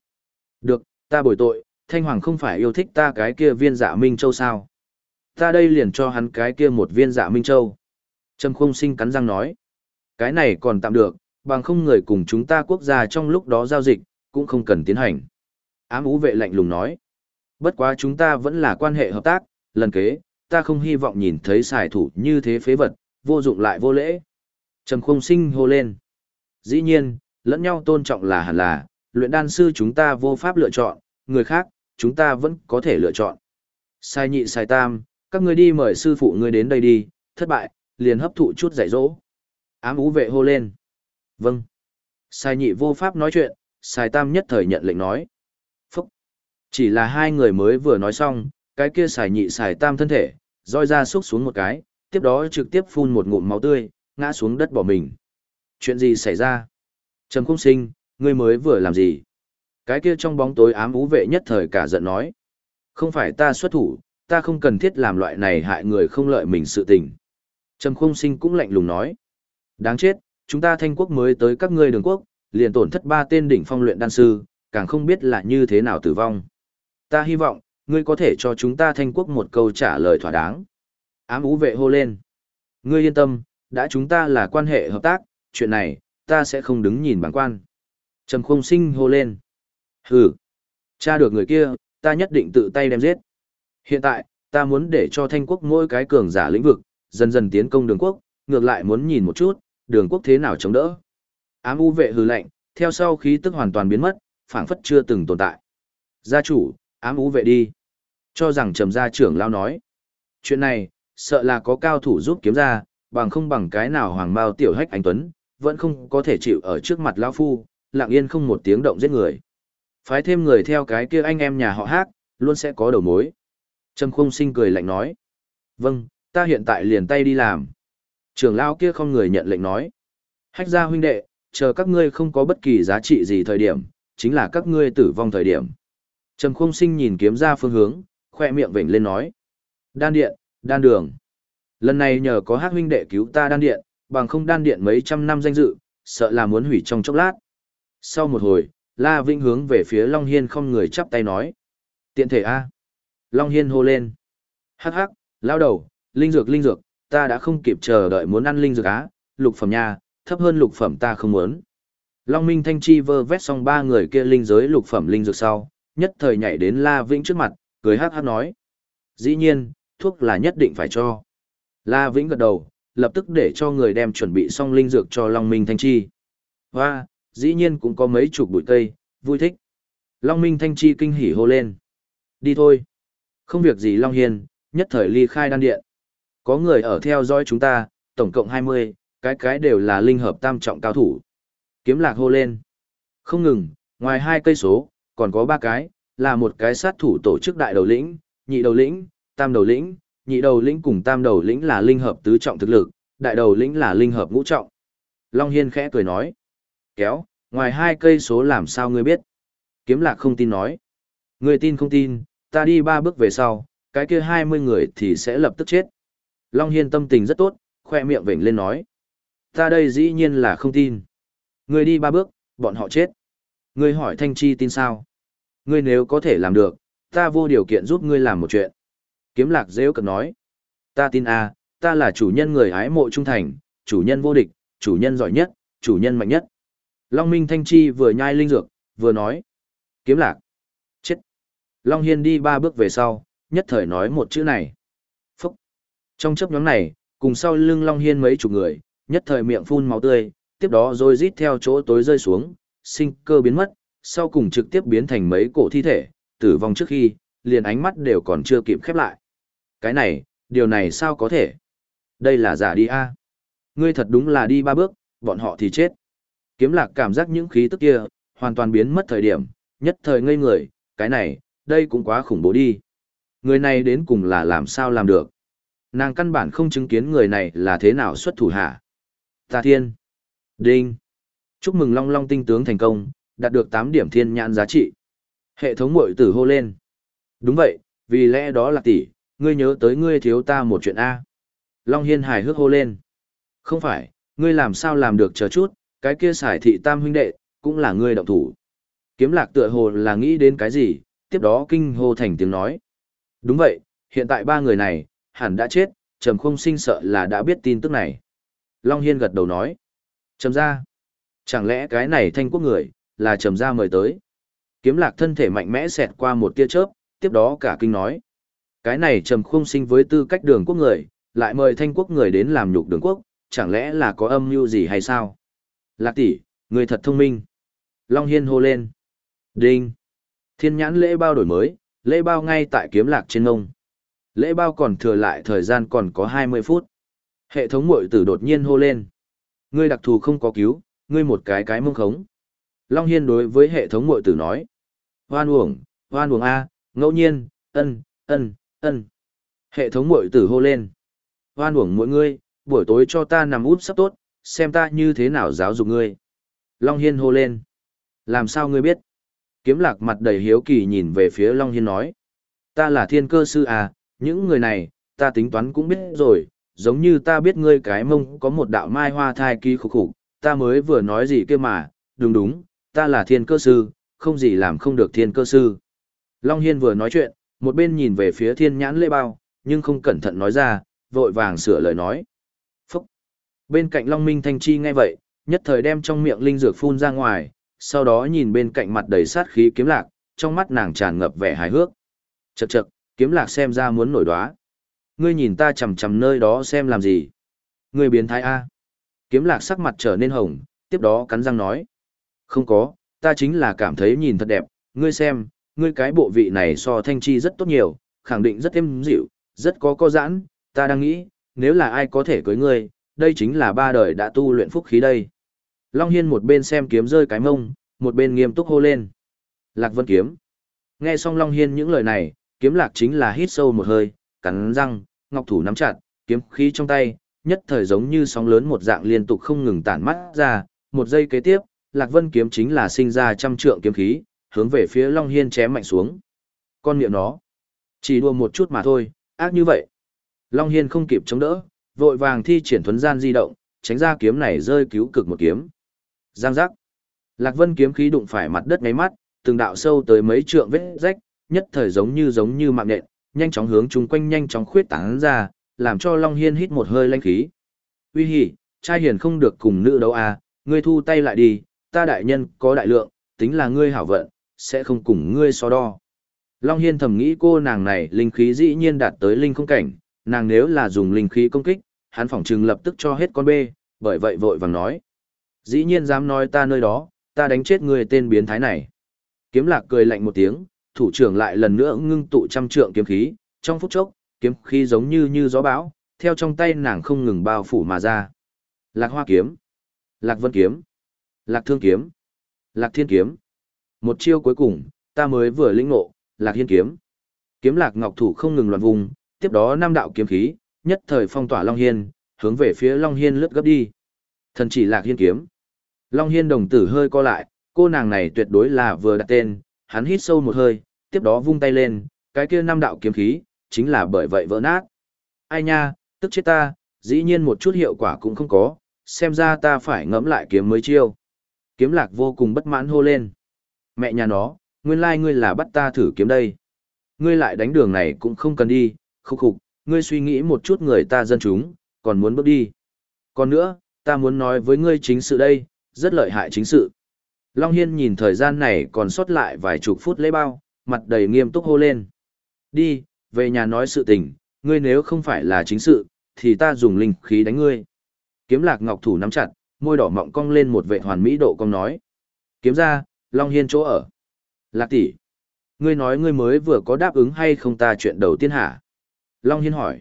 Được, ta bồi tội, Thanh Hoàng không phải yêu thích ta cái kia viên dạ Minh Châu sao? Ta đây liền cho hắn cái kia một viên dạ Minh Châu. Trầm không sinh cắn răng nói. Cái này còn tạm được, bằng không người cùng chúng ta quốc gia trong lúc đó giao dịch, cũng không cần tiến hành. Ám ú vệ lạnh lùng nói. Bất quá chúng ta vẫn là quan hệ hợp tác, lần kế, ta không hy vọng nhìn thấy xài thủ như thế phế vật, vô dụng lại vô lễ. Trầm không sinh hô lên. Dĩ nhiên, lẫn nhau tôn trọng là hẳn là, luyện đan sư chúng ta vô pháp lựa chọn, người khác, chúng ta vẫn có thể lựa chọn. Sai nhị sai tam, các ngươi đi mời sư phụ ngươi đến đây đi, thất bại, liền hấp thụ chút dạy dỗ. Ám ú vệ hô lên. Vâng. Sai nhị vô pháp nói chuyện, sai tam nhất thời nhận lệnh nói. Phúc. Chỉ là hai người mới vừa nói xong, cái kia sai nhị sai tam thân thể, roi ra xúc xuống một cái, tiếp đó trực tiếp phun một ngụm máu tươi, ngã xuống đất bỏ mình. Chuyện gì xảy ra? Trầm Cung sinh, ngươi mới vừa làm gì? Cái kia trong bóng tối ám ú vệ nhất thời cả giận nói. Không phải ta xuất thủ, ta không cần thiết làm loại này hại người không lợi mình sự tình. Trầm Cung sinh cũng lạnh lùng nói. Đáng chết, chúng ta thanh quốc mới tới các ngươi đường quốc, liền tổn thất ba tên đỉnh phong luyện đan sư, càng không biết là như thế nào tử vong. Ta hy vọng, ngươi có thể cho chúng ta thanh quốc một câu trả lời thỏa đáng. Ám ú vệ hô lên. Ngươi yên tâm, đã chúng ta là quan hệ hợp tác, chuyện này, ta sẽ không đứng nhìn bản quan. Trầm không sinh hô lên. Hừ, cha được người kia, ta nhất định tự tay đem giết. Hiện tại, ta muốn để cho thanh quốc mỗi cái cường giả lĩnh vực, dần dần tiến công đường quốc, ngược lại muốn nhìn một chút, đường quốc thế nào chống đỡ. Ám u vệ hừ lạnh, theo sau khí tức hoàn toàn biến mất, phảng phất chưa từng tồn tại. Gia chủ, ám ú vệ đi. Cho rằng trầm gia trưởng lao nói. Chuyện này, sợ là có cao thủ giúp kiếm ra, bằng không bằng cái nào hoàng bao tiểu hách anh Tuấn, vẫn không có thể chịu ở trước mặt lão phu, lặng yên không một tiếng động giết người. Phái thêm người theo cái kia anh em nhà họ hát, luôn sẽ có đầu mối. Trầm khung sinh cười lạnh nói. Vâng, ta hiện tại liền tay đi làm. Trưởng lao kia không người nhận lệnh nói. Hách gia huynh đệ, chờ các ngươi không có bất kỳ giá trị gì thời điểm, chính là các ngươi tử vong thời điểm. Trầm khung sinh nhìn kiếm ra phương hướng, khoe miệng vểnh lên nói. Đan điện, đan đường. Lần này nhờ có hát huynh đệ cứu ta đan điện, bằng không đan điện mấy trăm năm danh dự, sợ là muốn hủy trong chốc lát. Sau một hồi, La Vinh hướng về phía Long Hiên không người chắp tay nói. Tiện thể A. Long Hiên hô lên. Hắc hắc, lao đầu, linh dược linh dược, ta đã không kịp chờ đợi muốn ăn linh dược á, lục phẩm nha, thấp hơn lục phẩm ta không muốn. Long Minh Thanh Chi vơ vét xong ba người kia linh giới lục phẩm linh dược sau, nhất thời nhảy đến La Vĩnh trước mặt, cười hát hát nói. Dĩ nhiên, thuốc là nhất định phải cho. La Vĩnh gật đầu, lập tức để cho người đem chuẩn bị xong linh dược cho Long Minh Thanh Chi. Và, dĩ nhiên cũng có mấy chục bụi cây, vui thích. Long Minh Thanh Chi kinh hỉ hô lên. Đi thôi. Không việc gì Long Hiền, nhất thời ly khai đan điện. Có người ở theo dõi chúng ta, tổng cộng 20, cái cái đều là linh hợp tam trọng cao thủ. Kiếm lạc hô lên. Không ngừng, ngoài hai cây số, còn có ba cái, là một cái sát thủ tổ chức đại đầu lĩnh, nhị đầu lĩnh, tam đầu lĩnh, nhị đầu lĩnh cùng tam đầu lĩnh là linh hợp tứ trọng thực lực, đại đầu lĩnh là linh hợp ngũ trọng. Long Hiên khẽ cười nói. Kéo, ngoài hai cây số làm sao ngươi biết? Kiếm lạc không tin nói. Ngươi tin không tin, ta đi ba bước về sau, cái kia hai mươi người thì sẽ lập tức chết. Long Hiên tâm tình rất tốt, khoe miệng vểnh lên nói. Ta đây dĩ nhiên là không tin. Ngươi đi ba bước, bọn họ chết. Ngươi hỏi Thanh Chi tin sao? Ngươi nếu có thể làm được, ta vô điều kiện giúp ngươi làm một chuyện. Kiếm lạc dễ cực nói. Ta tin a ta là chủ nhân người hái mộ trung thành, chủ nhân vô địch, chủ nhân giỏi nhất, chủ nhân mạnh nhất. Long Minh Thanh Chi vừa nhai linh dược, vừa nói. Kiếm lạc. Chết. Long Hiên đi ba bước về sau, nhất thời nói một chữ này. Phúc. Trong chấp nhóm này, cùng sau lưng Long Hiên mấy chục người, nhất thời miệng phun máu tươi, tiếp đó rồi rít theo chỗ tối rơi xuống, sinh cơ biến mất, sau cùng trực tiếp biến thành mấy cổ thi thể, tử vong trước khi, liền ánh mắt đều còn chưa kịp khép lại. Cái này, điều này sao có thể? Đây là giả đi a Ngươi thật đúng là đi ba bước, bọn họ thì chết. Kiếm lạc cảm giác những khí tức kia, hoàn toàn biến mất thời điểm, nhất thời ngây người, cái này, đây cũng quá khủng bố đi. Người này đến cùng là làm sao làm được. Nàng căn bản không chứng kiến người này là thế nào xuất thủ hả? Tà thiên. Đinh. Chúc mừng Long Long tinh tướng thành công, đạt được 8 điểm thiên nhãn giá trị. Hệ thống mội tử hô lên. Đúng vậy, vì lẽ đó là tỷ, ngươi nhớ tới ngươi thiếu ta một chuyện A. Long Hiên hài hước hô lên. Không phải, ngươi làm sao làm được chờ chút, cái kia xài thị tam huynh đệ, cũng là ngươi động thủ. Kiếm lạc tựa hồ là nghĩ đến cái gì, tiếp đó kinh hô thành tiếng nói. Đúng vậy, hiện tại ba người này, hẳn đã chết, trầm không sinh sợ là đã biết tin tức này. Long Hiên gật đầu nói. Trầm ra. Chẳng lẽ cái này thanh quốc người, là trầm ra mời tới. Kiếm lạc thân thể mạnh mẽ xẹt qua một tia chớp, tiếp đó cả kinh nói. Cái này trầm không sinh với tư cách đường quốc người, lại mời thanh quốc người đến làm nhục đường quốc, chẳng lẽ là có âm mưu gì hay sao? Lạc tỷ, người thật thông minh. Long Hiên hô lên. Đinh. Thiên nhãn lễ bao đổi mới, lễ bao ngay tại kiếm lạc trên ngông. Lễ bao còn thừa lại thời gian còn có 20 phút. Hệ thống mội tử đột nhiên hô lên. Ngươi đặc thù không có cứu, ngươi một cái cái mông khống. Long Hiên đối với hệ thống mội tử nói. Hoan uổng, hoan uổng A, ngẫu nhiên, ân, ân, ân. Hệ thống mội tử hô lên. Hoan uổng mỗi ngươi, buổi tối cho ta nằm út sắp tốt, xem ta như thế nào giáo dục ngươi. Long Hiên hô lên. Làm sao ngươi biết? Kiếm lạc mặt đầy hiếu kỳ nhìn về phía Long Hiên nói. Ta là thiên cơ sư à, những người này, ta tính toán cũng biết rồi, giống như ta biết ngươi cái mông có một đạo mai hoa thai kỳ khục khục, ta mới vừa nói gì kia mà, đúng đúng, ta là thiên cơ sư, không gì làm không được thiên cơ sư. Long Hiên vừa nói chuyện, một bên nhìn về phía thiên nhãn lễ bao, nhưng không cẩn thận nói ra, vội vàng sửa lời nói. Phúc! Bên cạnh Long Minh Thanh Chi nghe vậy, nhất thời đem trong miệng linh dược phun ra ngoài, sau đó nhìn bên cạnh mặt đầy sát khí kiếm lạc, trong mắt nàng tràn ngập vẻ hài hước. Chậc chậc, kiếm lạc xem ra muốn nổi đoá. Ngươi nhìn ta chầm chầm nơi đó xem làm gì. Ngươi biến thái A. Kiếm lạc sắc mặt trở nên hồng, tiếp đó cắn răng nói. Không có, ta chính là cảm thấy nhìn thật đẹp, ngươi xem, ngươi cái bộ vị này so thanh chi rất tốt nhiều, khẳng định rất êm dịu, rất có co giãn, ta đang nghĩ, nếu là ai có thể cưới ngươi, đây chính là ba đời đã tu luyện phúc khí đây. Long Hiên một bên xem kiếm rơi cái mông, một bên nghiêm túc hô lên. Lạc Vân kiếm. Nghe xong Long Hiên những lời này, kiếm lạc chính là hít sâu một hơi, cắn răng, ngọc thủ nắm chặt, kiếm khí trong tay, nhất thời giống như sóng lớn một dạng liên tục không ngừng tản mắt ra, một giây kế tiếp, Lạc Vân kiếm chính là sinh ra trăm trượng kiếm khí, hướng về phía Long Hiên chém mạnh xuống. Con miệng nó, chỉ đua một chút mà thôi, ác như vậy. Long Hiên không kịp chống đỡ, vội vàng thi triển thuấn gian di động, tránh ra kiếm này rơi cứu cực một kiếm. Giang giác. Lạc Vân kiếm khí đụng phải mặt đất mấy mắt, từng đạo sâu tới mấy trượng vết rách, nhất thời giống như giống như mạng nện, nhanh chóng hướng chung quanh nhanh chóng khuyết tán ra, làm cho Long Hiên hít một hơi lanh khí. Uy hỉ, trai hiền không được cùng nữ đấu à, ngươi thu tay lại đi, ta đại nhân có đại lượng, tính là ngươi hảo vận, sẽ không cùng ngươi so đo. Long Hiên thầm nghĩ cô nàng này linh khí dĩ nhiên đạt tới linh không cảnh, nàng nếu là dùng linh khí công kích, hắn phỏng trừng lập tức cho hết con bê, bởi vậy vội vàng nói. Dĩ nhiên dám nói ta nơi đó, ta đánh chết người tên biến thái này. Kiếm lạc cười lạnh một tiếng, thủ trưởng lại lần nữa ngưng tụ trăm trượng kiếm khí, trong phút chốc, kiếm khí giống như như gió bão, theo trong tay nàng không ngừng bao phủ mà ra. Lạc hoa kiếm, lạc vân kiếm, lạc thương kiếm, lạc thiên kiếm. Một chiêu cuối cùng, ta mới vừa lĩnh ngộ, lạc hiên kiếm. Kiếm lạc ngọc thủ không ngừng loạn vùng, tiếp đó năm đạo kiếm khí, nhất thời phong tỏa Long Hiên, hướng về phía Long Hiên lướt gấp đi. Thần chỉ lạc hiên kiếm. Long Hiên đồng tử hơi co lại, cô nàng này tuyệt đối là vừa đặt tên, hắn hít sâu một hơi, tiếp đó vung tay lên, cái kia năm đạo kiếm khí, chính là bởi vậy vỡ nát. Ai nha, tức chết ta, dĩ nhiên một chút hiệu quả cũng không có, xem ra ta phải ngẫm lại kiếm mới chiêu. Kiếm lạc vô cùng bất mãn hô lên. Mẹ nhà nó, nguyên lai like ngươi là bắt ta thử kiếm đây. Ngươi lại đánh đường này cũng không cần đi, khúc khục, ngươi suy nghĩ một chút người ta dân chúng, còn muốn bước đi. Còn nữa, ta muốn nói với ngươi chính sự đây, rất lợi hại chính sự. Long Hiên nhìn thời gian này còn sót lại vài chục phút lấy bao, mặt đầy nghiêm túc hô lên. Đi, về nhà nói sự tình, ngươi nếu không phải là chính sự, thì ta dùng linh khí đánh ngươi. Kiếm lạc ngọc thủ nắm chặt, môi đỏ mọng cong lên một vệ hoàn mỹ độ cong nói. Kiếm ra, Long Hiên chỗ ở. Lạc tỷ, ngươi nói ngươi mới vừa có đáp ứng hay không ta chuyện đầu tiên hả? Long Hiên hỏi.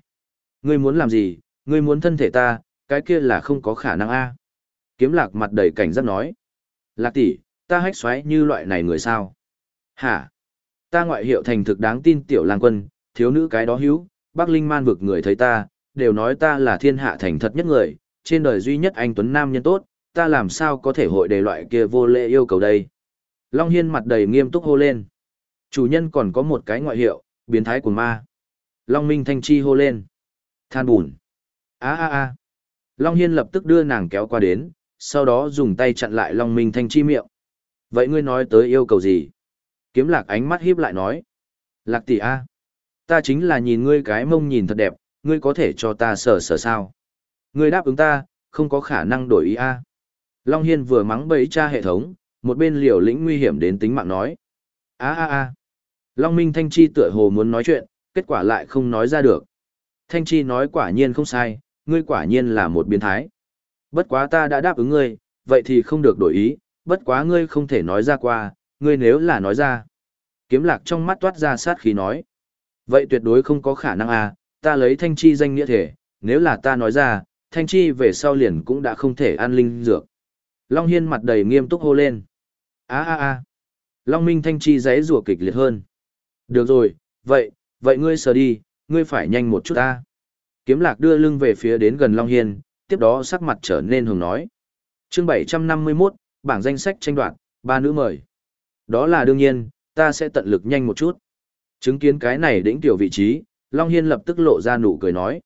Ngươi muốn làm gì, ngươi muốn thân thể ta, cái kia là không có khả năng a Kiếm lạc mặt đầy cảnh giác nói. Lạc tỷ, ta hách xoáy như loại này người sao? Hả? Ta ngoại hiệu thành thực đáng tin tiểu lang quân, thiếu nữ cái đó hữu, Bắc Linh man vực người thấy ta, đều nói ta là thiên hạ thành thật nhất người, trên đời duy nhất anh Tuấn Nam nhân tốt, ta làm sao có thể hội đề loại kia vô lễ yêu cầu đây? Long Hiên mặt đầy nghiêm túc hô lên. Chủ nhân còn có một cái ngoại hiệu, biến thái của ma. Long Minh Thanh Chi hô lên. Than bùn. a a a Long Hiên lập tức đưa nàng kéo qua đến, sau đó dùng tay chặn lại Long Minh Thanh Chi miệng. Vậy ngươi nói tới yêu cầu gì? Kiếm lạc ánh mắt hiếp lại nói. Lạc tỷ A. Ta chính là nhìn ngươi cái mông nhìn thật đẹp, ngươi có thể cho ta sờ sờ sao? Ngươi đáp ứng ta, không có khả năng đổi ý A. Long Hiên vừa mắng bẫy cha hệ thống, một bên liều lĩnh nguy hiểm đến tính mạng nói. A a a. Long Minh Thanh Chi tựa hồ muốn nói chuyện, kết quả lại không nói ra được. Thanh Chi nói quả nhiên không sai, ngươi quả nhiên là một biến thái. Bất quá ta đã đáp ứng ngươi, vậy thì không được đổi ý, bất quá ngươi không thể nói ra qua, ngươi nếu là nói ra. Kiếm lạc trong mắt toát ra sát khí nói. Vậy tuyệt đối không có khả năng à, ta lấy thanh chi danh nghĩa thể, nếu là ta nói ra, thanh chi về sau liền cũng đã không thể an linh dược. Long Hiên mặt đầy nghiêm túc hô lên. a a a Long Minh thanh chi giấy rùa kịch liệt hơn. Được rồi, vậy, vậy ngươi sờ đi, ngươi phải nhanh một chút ta. Kiếm lạc đưa lưng về phía đến gần Long Hiên, tiếp đó sắc mặt trở nên hùng nói. chương 751, bảng danh sách tranh đoạt, ba nữ mời. Đó là đương nhiên, ta sẽ tận lực nhanh một chút. Chứng kiến cái này đỉnh tiểu vị trí, Long Hiên lập tức lộ ra nụ cười nói.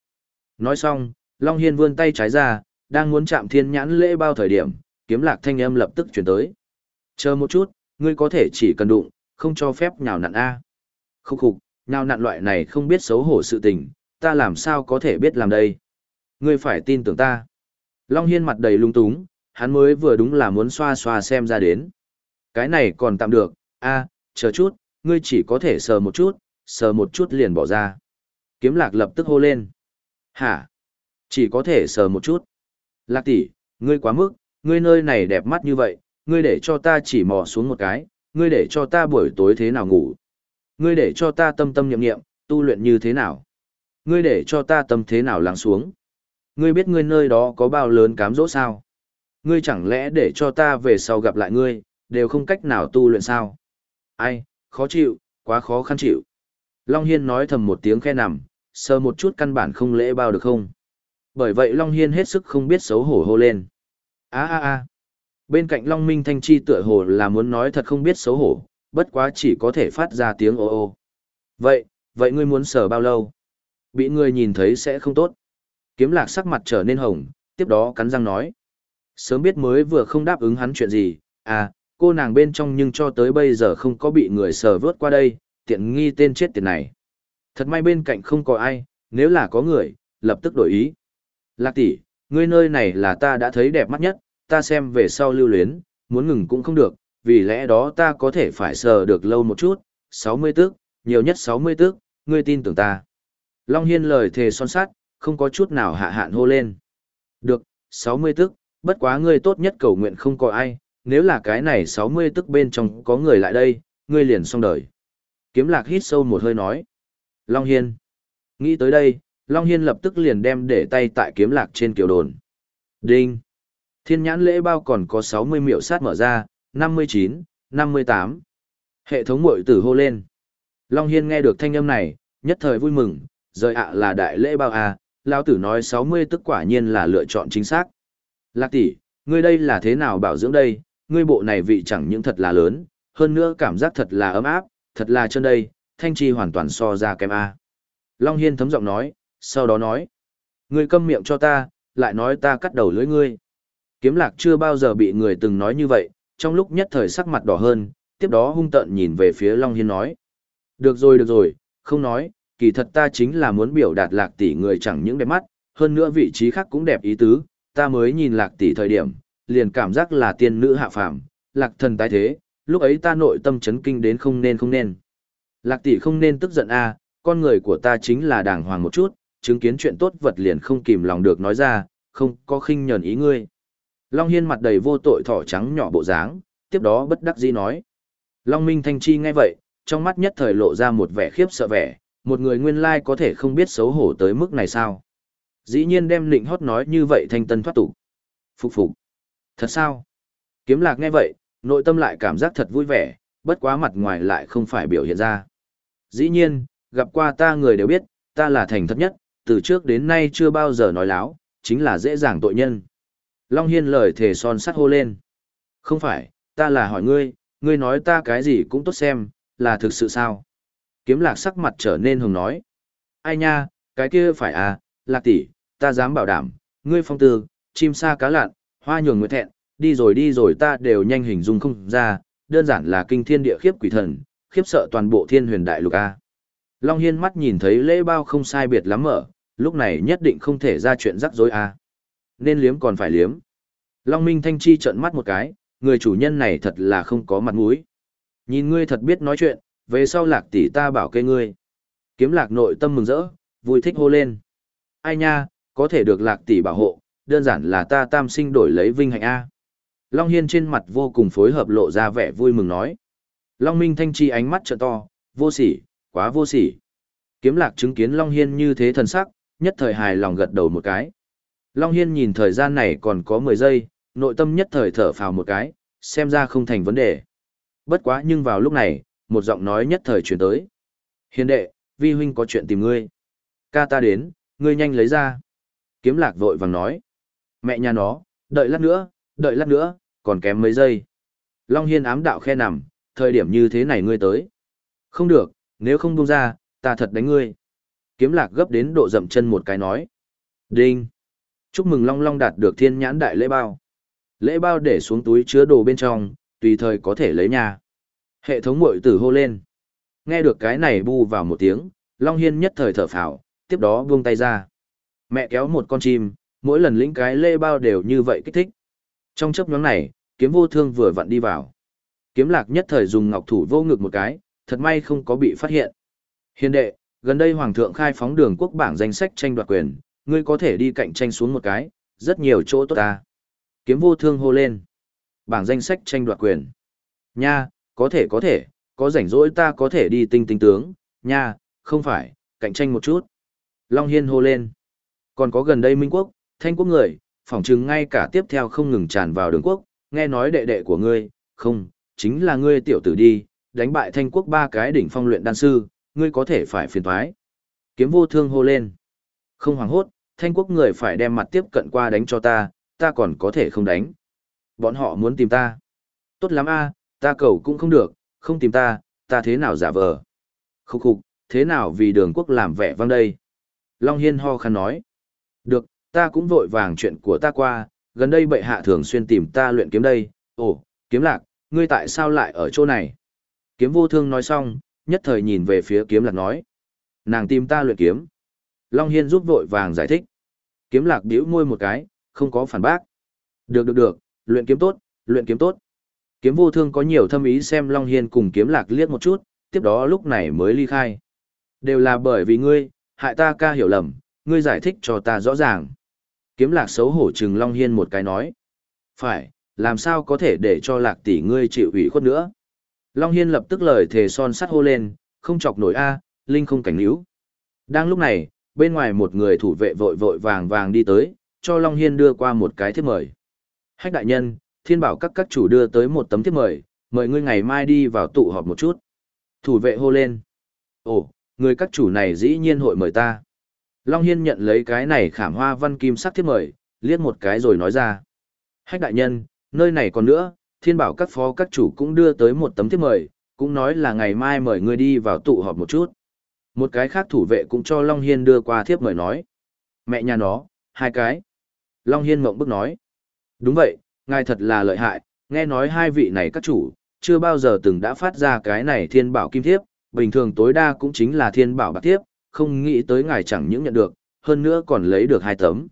Nói xong, Long Hiên vươn tay trái ra, đang muốn chạm thiên nhãn lễ bao thời điểm, kiếm lạc thanh âm lập tức chuyển tới. Chờ một chút, ngươi có thể chỉ cần đụng, không cho phép nhào nặn A. Khúc khục, nhào nặn loại này không biết xấu hổ sự tình, ta làm sao có thể biết làm đây. Ngươi phải tin tưởng ta. Long Hiên mặt đầy lung túng, hắn mới vừa đúng là muốn xoa xoa xem ra đến. Cái này còn tạm được, a chờ chút, ngươi chỉ có thể sờ một chút, sờ một chút liền bỏ ra. Kiếm lạc lập tức hô lên. Hả? Chỉ có thể sờ một chút. Lạc tỷ, ngươi quá mức, ngươi nơi này đẹp mắt như vậy, ngươi để cho ta chỉ mò xuống một cái, ngươi để cho ta buổi tối thế nào ngủ. Ngươi để cho ta tâm tâm nhậm nghiệm, tu luyện như thế nào. Ngươi để cho ta tâm thế nào lắng xuống. Ngươi biết ngươi nơi đó có bao lớn cám dỗ sao? Ngươi chẳng lẽ để cho ta về sau gặp lại ngươi, đều không cách nào tu luyện sao? Ai, khó chịu, quá khó khăn chịu. Long Hiên nói thầm một tiếng khe nằm, sờ một chút căn bản không lễ bao được không? Bởi vậy Long Hiên hết sức không biết xấu hổ hô lên. a a a Bên cạnh Long Minh Thanh Chi tựa hồ là muốn nói thật không biết xấu hổ, bất quá chỉ có thể phát ra tiếng ô ô. Vậy, vậy ngươi muốn sờ bao lâu? Bị ngươi nhìn thấy sẽ không tốt. Kiếm lạc sắc mặt trở nên hồng, tiếp đó cắn răng nói. Sớm biết mới vừa không đáp ứng hắn chuyện gì, à, cô nàng bên trong nhưng cho tới bây giờ không có bị người sờ vớt qua đây, tiện nghi tên chết tiệt này. Thật may bên cạnh không có ai, nếu là có người, lập tức đổi ý. Lạc tỷ, ngươi nơi này là ta đã thấy đẹp mắt nhất, ta xem về sau lưu luyến, muốn ngừng cũng không được, vì lẽ đó ta có thể phải sờ được lâu một chút, 60 tức, nhiều nhất 60 tức, ngươi tin tưởng ta. Long Hiên lời thề son sát, không có chút nào hạ hạn hô lên. Được, 60 tức, bất quá ngươi tốt nhất cầu nguyện không có ai, nếu là cái này 60 tức bên trong có người lại đây, ngươi liền xong đời. Kiếm lạc hít sâu một hơi nói. Long Hiên. Nghĩ tới đây, Long Hiên lập tức liền đem để tay tại kiếm lạc trên kiểu đồn. Đinh. Thiên nhãn lễ bao còn có 60 miệu sát mở ra, 59, 58. Hệ thống mội tử hô lên. Long Hiên nghe được thanh âm này, nhất thời vui mừng, rời ạ là đại lễ bao à, lao tử nói 60 tức quả nhiên là lựa chọn chính xác. Lạc tỷ, ngươi đây là thế nào bảo dưỡng đây, ngươi bộ này vị chẳng những thật là lớn, hơn nữa cảm giác thật là ấm áp, thật là chân đây, thanh chi hoàn toàn so ra kém A. Long Hiên thấm giọng nói, sau đó nói, ngươi câm miệng cho ta, lại nói ta cắt đầu lưỡi ngươi. Kiếm lạc chưa bao giờ bị người từng nói như vậy, trong lúc nhất thời sắc mặt đỏ hơn, tiếp đó hung tợn nhìn về phía Long Hiên nói. Được rồi được rồi, không nói, kỳ thật ta chính là muốn biểu đạt lạc tỷ người chẳng những đẹp mắt, hơn nữa vị trí khác cũng đẹp ý tứ, ta mới nhìn lạc tỷ thời điểm, liền cảm giác là tiên nữ hạ phàm, lạc thần tái thế, lúc ấy ta nội tâm chấn kinh đến không nên không nên. Lạc tỷ không nên tức giận a, con người của ta chính là đàng hoàng một chút, chứng kiến chuyện tốt vật liền không kìm lòng được nói ra, không có khinh nhẫn ý ngươi. Long Hiên mặt đầy vô tội thỏ trắng nhỏ bộ dáng, tiếp đó bất đắc dĩ nói. Long Minh Thanh Chi nghe vậy, trong mắt nhất thời lộ ra một vẻ khiếp sợ vẻ, một người nguyên lai có thể không biết xấu hổ tới mức này sao. Dĩ nhiên đem lịnh hót nói như vậy thanh tân thoát tục. Phục phục. Thật sao? Kiếm lạc nghe vậy, nội tâm lại cảm giác thật vui vẻ, bất quá mặt ngoài lại không phải biểu hiện ra. Dĩ nhiên, gặp qua ta người đều biết, ta là thành thật nhất, từ trước đến nay chưa bao giờ nói láo, chính là dễ dàng tội nhân. Long Hiên lời thề son sắt hô lên. Không phải, ta là hỏi ngươi, ngươi nói ta cái gì cũng tốt xem, là thực sự sao? Kiếm lạc sắc mặt trở nên hồng nói. Ai nha, cái kia phải à, lạc tỷ, ta dám bảo đảm, ngươi phong tư, chim sa cá lạn, hoa nhường nguyệt thẹn, đi rồi đi rồi ta đều nhanh hình dung không ra, đơn giản là kinh thiên địa khiếp quỷ thần, khiếp sợ toàn bộ thiên huyền đại lục a. Long Hiên mắt nhìn thấy lễ bao không sai biệt lắm mở, lúc này nhất định không thể ra chuyện rắc rối a. Nên liếm còn phải liếm. Long Minh Thanh Chi trợn mắt một cái, người chủ nhân này thật là không có mặt mũi. Nhìn ngươi thật biết nói chuyện, về sau lạc tỷ ta bảo kê ngươi. Kiếm lạc nội tâm mừng rỡ, vui thích hô lên. Ai nha, có thể được lạc tỷ bảo hộ, đơn giản là ta tam sinh đổi lấy vinh hạnh A. Long Hiên trên mặt vô cùng phối hợp lộ ra vẻ vui mừng nói. Long Minh Thanh Chi ánh mắt trợ to, vô sỉ, quá vô sỉ. Kiếm lạc chứng kiến Long Hiên như thế thần sắc, nhất thời hài lòng gật đầu một cái. Long Hiên nhìn thời gian này còn có 10 giây, nội tâm nhất thời thở phào một cái, xem ra không thành vấn đề. Bất quá nhưng vào lúc này, một giọng nói nhất thời chuyển tới. Hiền đệ, vi huynh có chuyện tìm ngươi. Ca ta đến, ngươi nhanh lấy ra. Kiếm lạc vội vàng nói. Mẹ nhà nó, đợi lát nữa, đợi lát nữa, còn kém mấy giây. Long Hiên ám đạo khe nằm, thời điểm như thế này ngươi tới. Không được, nếu không buông ra, ta thật đánh ngươi. Kiếm lạc gấp đến độ dậm chân một cái nói. Đinh. Chúc mừng Long Long đạt được thiên nhãn đại lễ bao. Lễ bao để xuống túi chứa đồ bên trong, tùy thời có thể lấy nhà. Hệ thống mội tử hô lên. Nghe được cái này bu vào một tiếng, Long Hiên nhất thời thở phào, tiếp đó buông tay ra. Mẹ kéo một con chim, mỗi lần lĩnh cái lê bao đều như vậy kích thích. Trong chấp nhóm này, kiếm vô thương vừa vặn đi vào. Kiếm lạc nhất thời dùng ngọc thủ vô ngực một cái, thật may không có bị phát hiện. Hiền đệ, gần đây Hoàng thượng khai phóng đường quốc bảng danh sách tranh đoạt quyền, ngươi có thể đi cạnh tranh xuống một cái, rất nhiều chỗ tốt ta. Kiếm vô thương hô lên. Bảng danh sách tranh đoạt quyền. Nha, có thể có thể, có rảnh rỗi ta có thể đi tinh tinh tướng, nha, không phải, cạnh tranh một chút. Long Hiên hô lên. Còn có gần đây Minh Quốc, Thanh Quốc người, phỏng chừng ngay cả tiếp theo không ngừng tràn vào đường quốc, nghe nói đệ đệ của ngươi, không, chính là ngươi tiểu tử đi, đánh bại Thanh Quốc ba cái đỉnh phong luyện đan sư, ngươi có thể phải phiền thoái. Kiếm vô thương hô lên. Không hoảng hốt, Thanh Quốc người phải đem mặt tiếp cận qua đánh cho ta, ta còn có thể không đánh. Bọn họ muốn tìm ta. Tốt lắm a, ta cầu cũng không được, không tìm ta, ta thế nào giả vờ. Khúc khục, thế nào vì đường quốc làm vẻ vang đây? Long Hiên ho khăn nói. Được, ta cũng vội vàng chuyện của ta qua, gần đây bệ hạ thường xuyên tìm ta luyện kiếm đây. Ồ, kiếm lạc, ngươi tại sao lại ở chỗ này? Kiếm vô thương nói xong, nhất thời nhìn về phía kiếm lạc nói. Nàng tìm ta luyện kiếm. Long Hiên giúp vội vàng giải thích. Kiếm lạc biểu môi một cái, không có phản bác. Được được được, luyện kiếm tốt, luyện kiếm tốt. Kiếm vô thương có nhiều thâm ý xem Long Hiên cùng kiếm lạc liếc một chút, tiếp đó lúc này mới ly khai. Đều là bởi vì ngươi, hại ta ca hiểu lầm, ngươi giải thích cho ta rõ ràng. Kiếm lạc xấu hổ trừng Long Hiên một cái nói. Phải, làm sao có thể để cho lạc tỷ ngươi chịu ủy khuất nữa. Long Hiên lập tức lời thề son sắt hô lên, không chọc nổi A, Linh không cảnh níu. Đang lúc này, bên ngoài một người thủ vệ vội vội vàng vàng đi tới, cho Long Hiên đưa qua một cái thiếp mời. Hách đại nhân, thiên bảo các các chủ đưa tới một tấm thiếp mời, mời ngươi ngày mai đi vào tụ họp một chút. Thủ vệ hô lên. Ồ, người các chủ này dĩ nhiên hội mời ta. Long Hiên nhận lấy cái này khảm hoa văn kim sắc thiếp mời, liếc một cái rồi nói ra. Hách đại nhân, nơi này còn nữa, thiên bảo các phó các chủ cũng đưa tới một tấm thiếp mời, cũng nói là ngày mai mời ngươi đi vào tụ họp một chút. Một cái khác thủ vệ cũng cho Long Hiên đưa qua thiếp mời nói. Mẹ nhà nó, hai cái. Long Hiên mộng bức nói. Đúng vậy, ngài thật là lợi hại, nghe nói hai vị này các chủ, chưa bao giờ từng đã phát ra cái này thiên bảo kim thiếp, bình thường tối đa cũng chính là thiên bảo bạc thiếp, không nghĩ tới ngài chẳng những nhận được, hơn nữa còn lấy được hai tấm.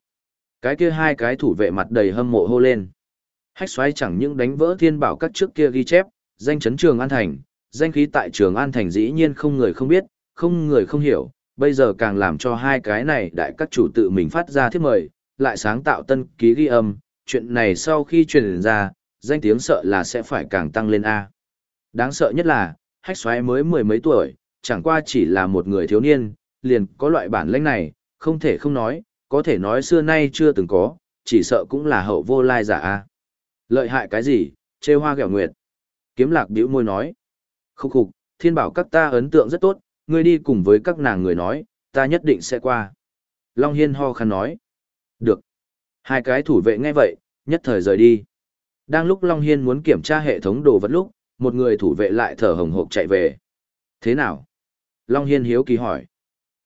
Cái kia hai cái thủ vệ mặt đầy hâm mộ hô lên. Hách xoáy chẳng những đánh vỡ thiên bảo các trước kia ghi chép, danh chấn trường An Thành, danh khí tại trường An Thành dĩ nhiên không người không biết, không người không hiểu, bây giờ càng làm cho hai cái này đại các chủ tự mình phát ra thiết mời, lại sáng tạo tân ký ghi âm, chuyện này sau khi truyền ra, danh tiếng sợ là sẽ phải càng tăng lên A. Đáng sợ nhất là, hách xoáy mới mười mấy tuổi, chẳng qua chỉ là một người thiếu niên, liền có loại bản lĩnh này, không thể không nói, có thể nói xưa nay chưa từng có, chỉ sợ cũng là hậu vô lai giả A. Lợi hại cái gì, chê hoa gẹo nguyệt. Kiếm lạc bĩu môi nói. Khúc khục, thiên bảo các ta ấn tượng rất tốt, ngươi đi cùng với các nàng người nói, ta nhất định sẽ qua. Long Hiên ho khăn nói. Được. Hai cái thủ vệ nghe vậy, nhất thời rời đi. Đang lúc Long Hiên muốn kiểm tra hệ thống đồ vật lúc, một người thủ vệ lại thở hồng hộc chạy về. Thế nào? Long Hiên hiếu kỳ hỏi.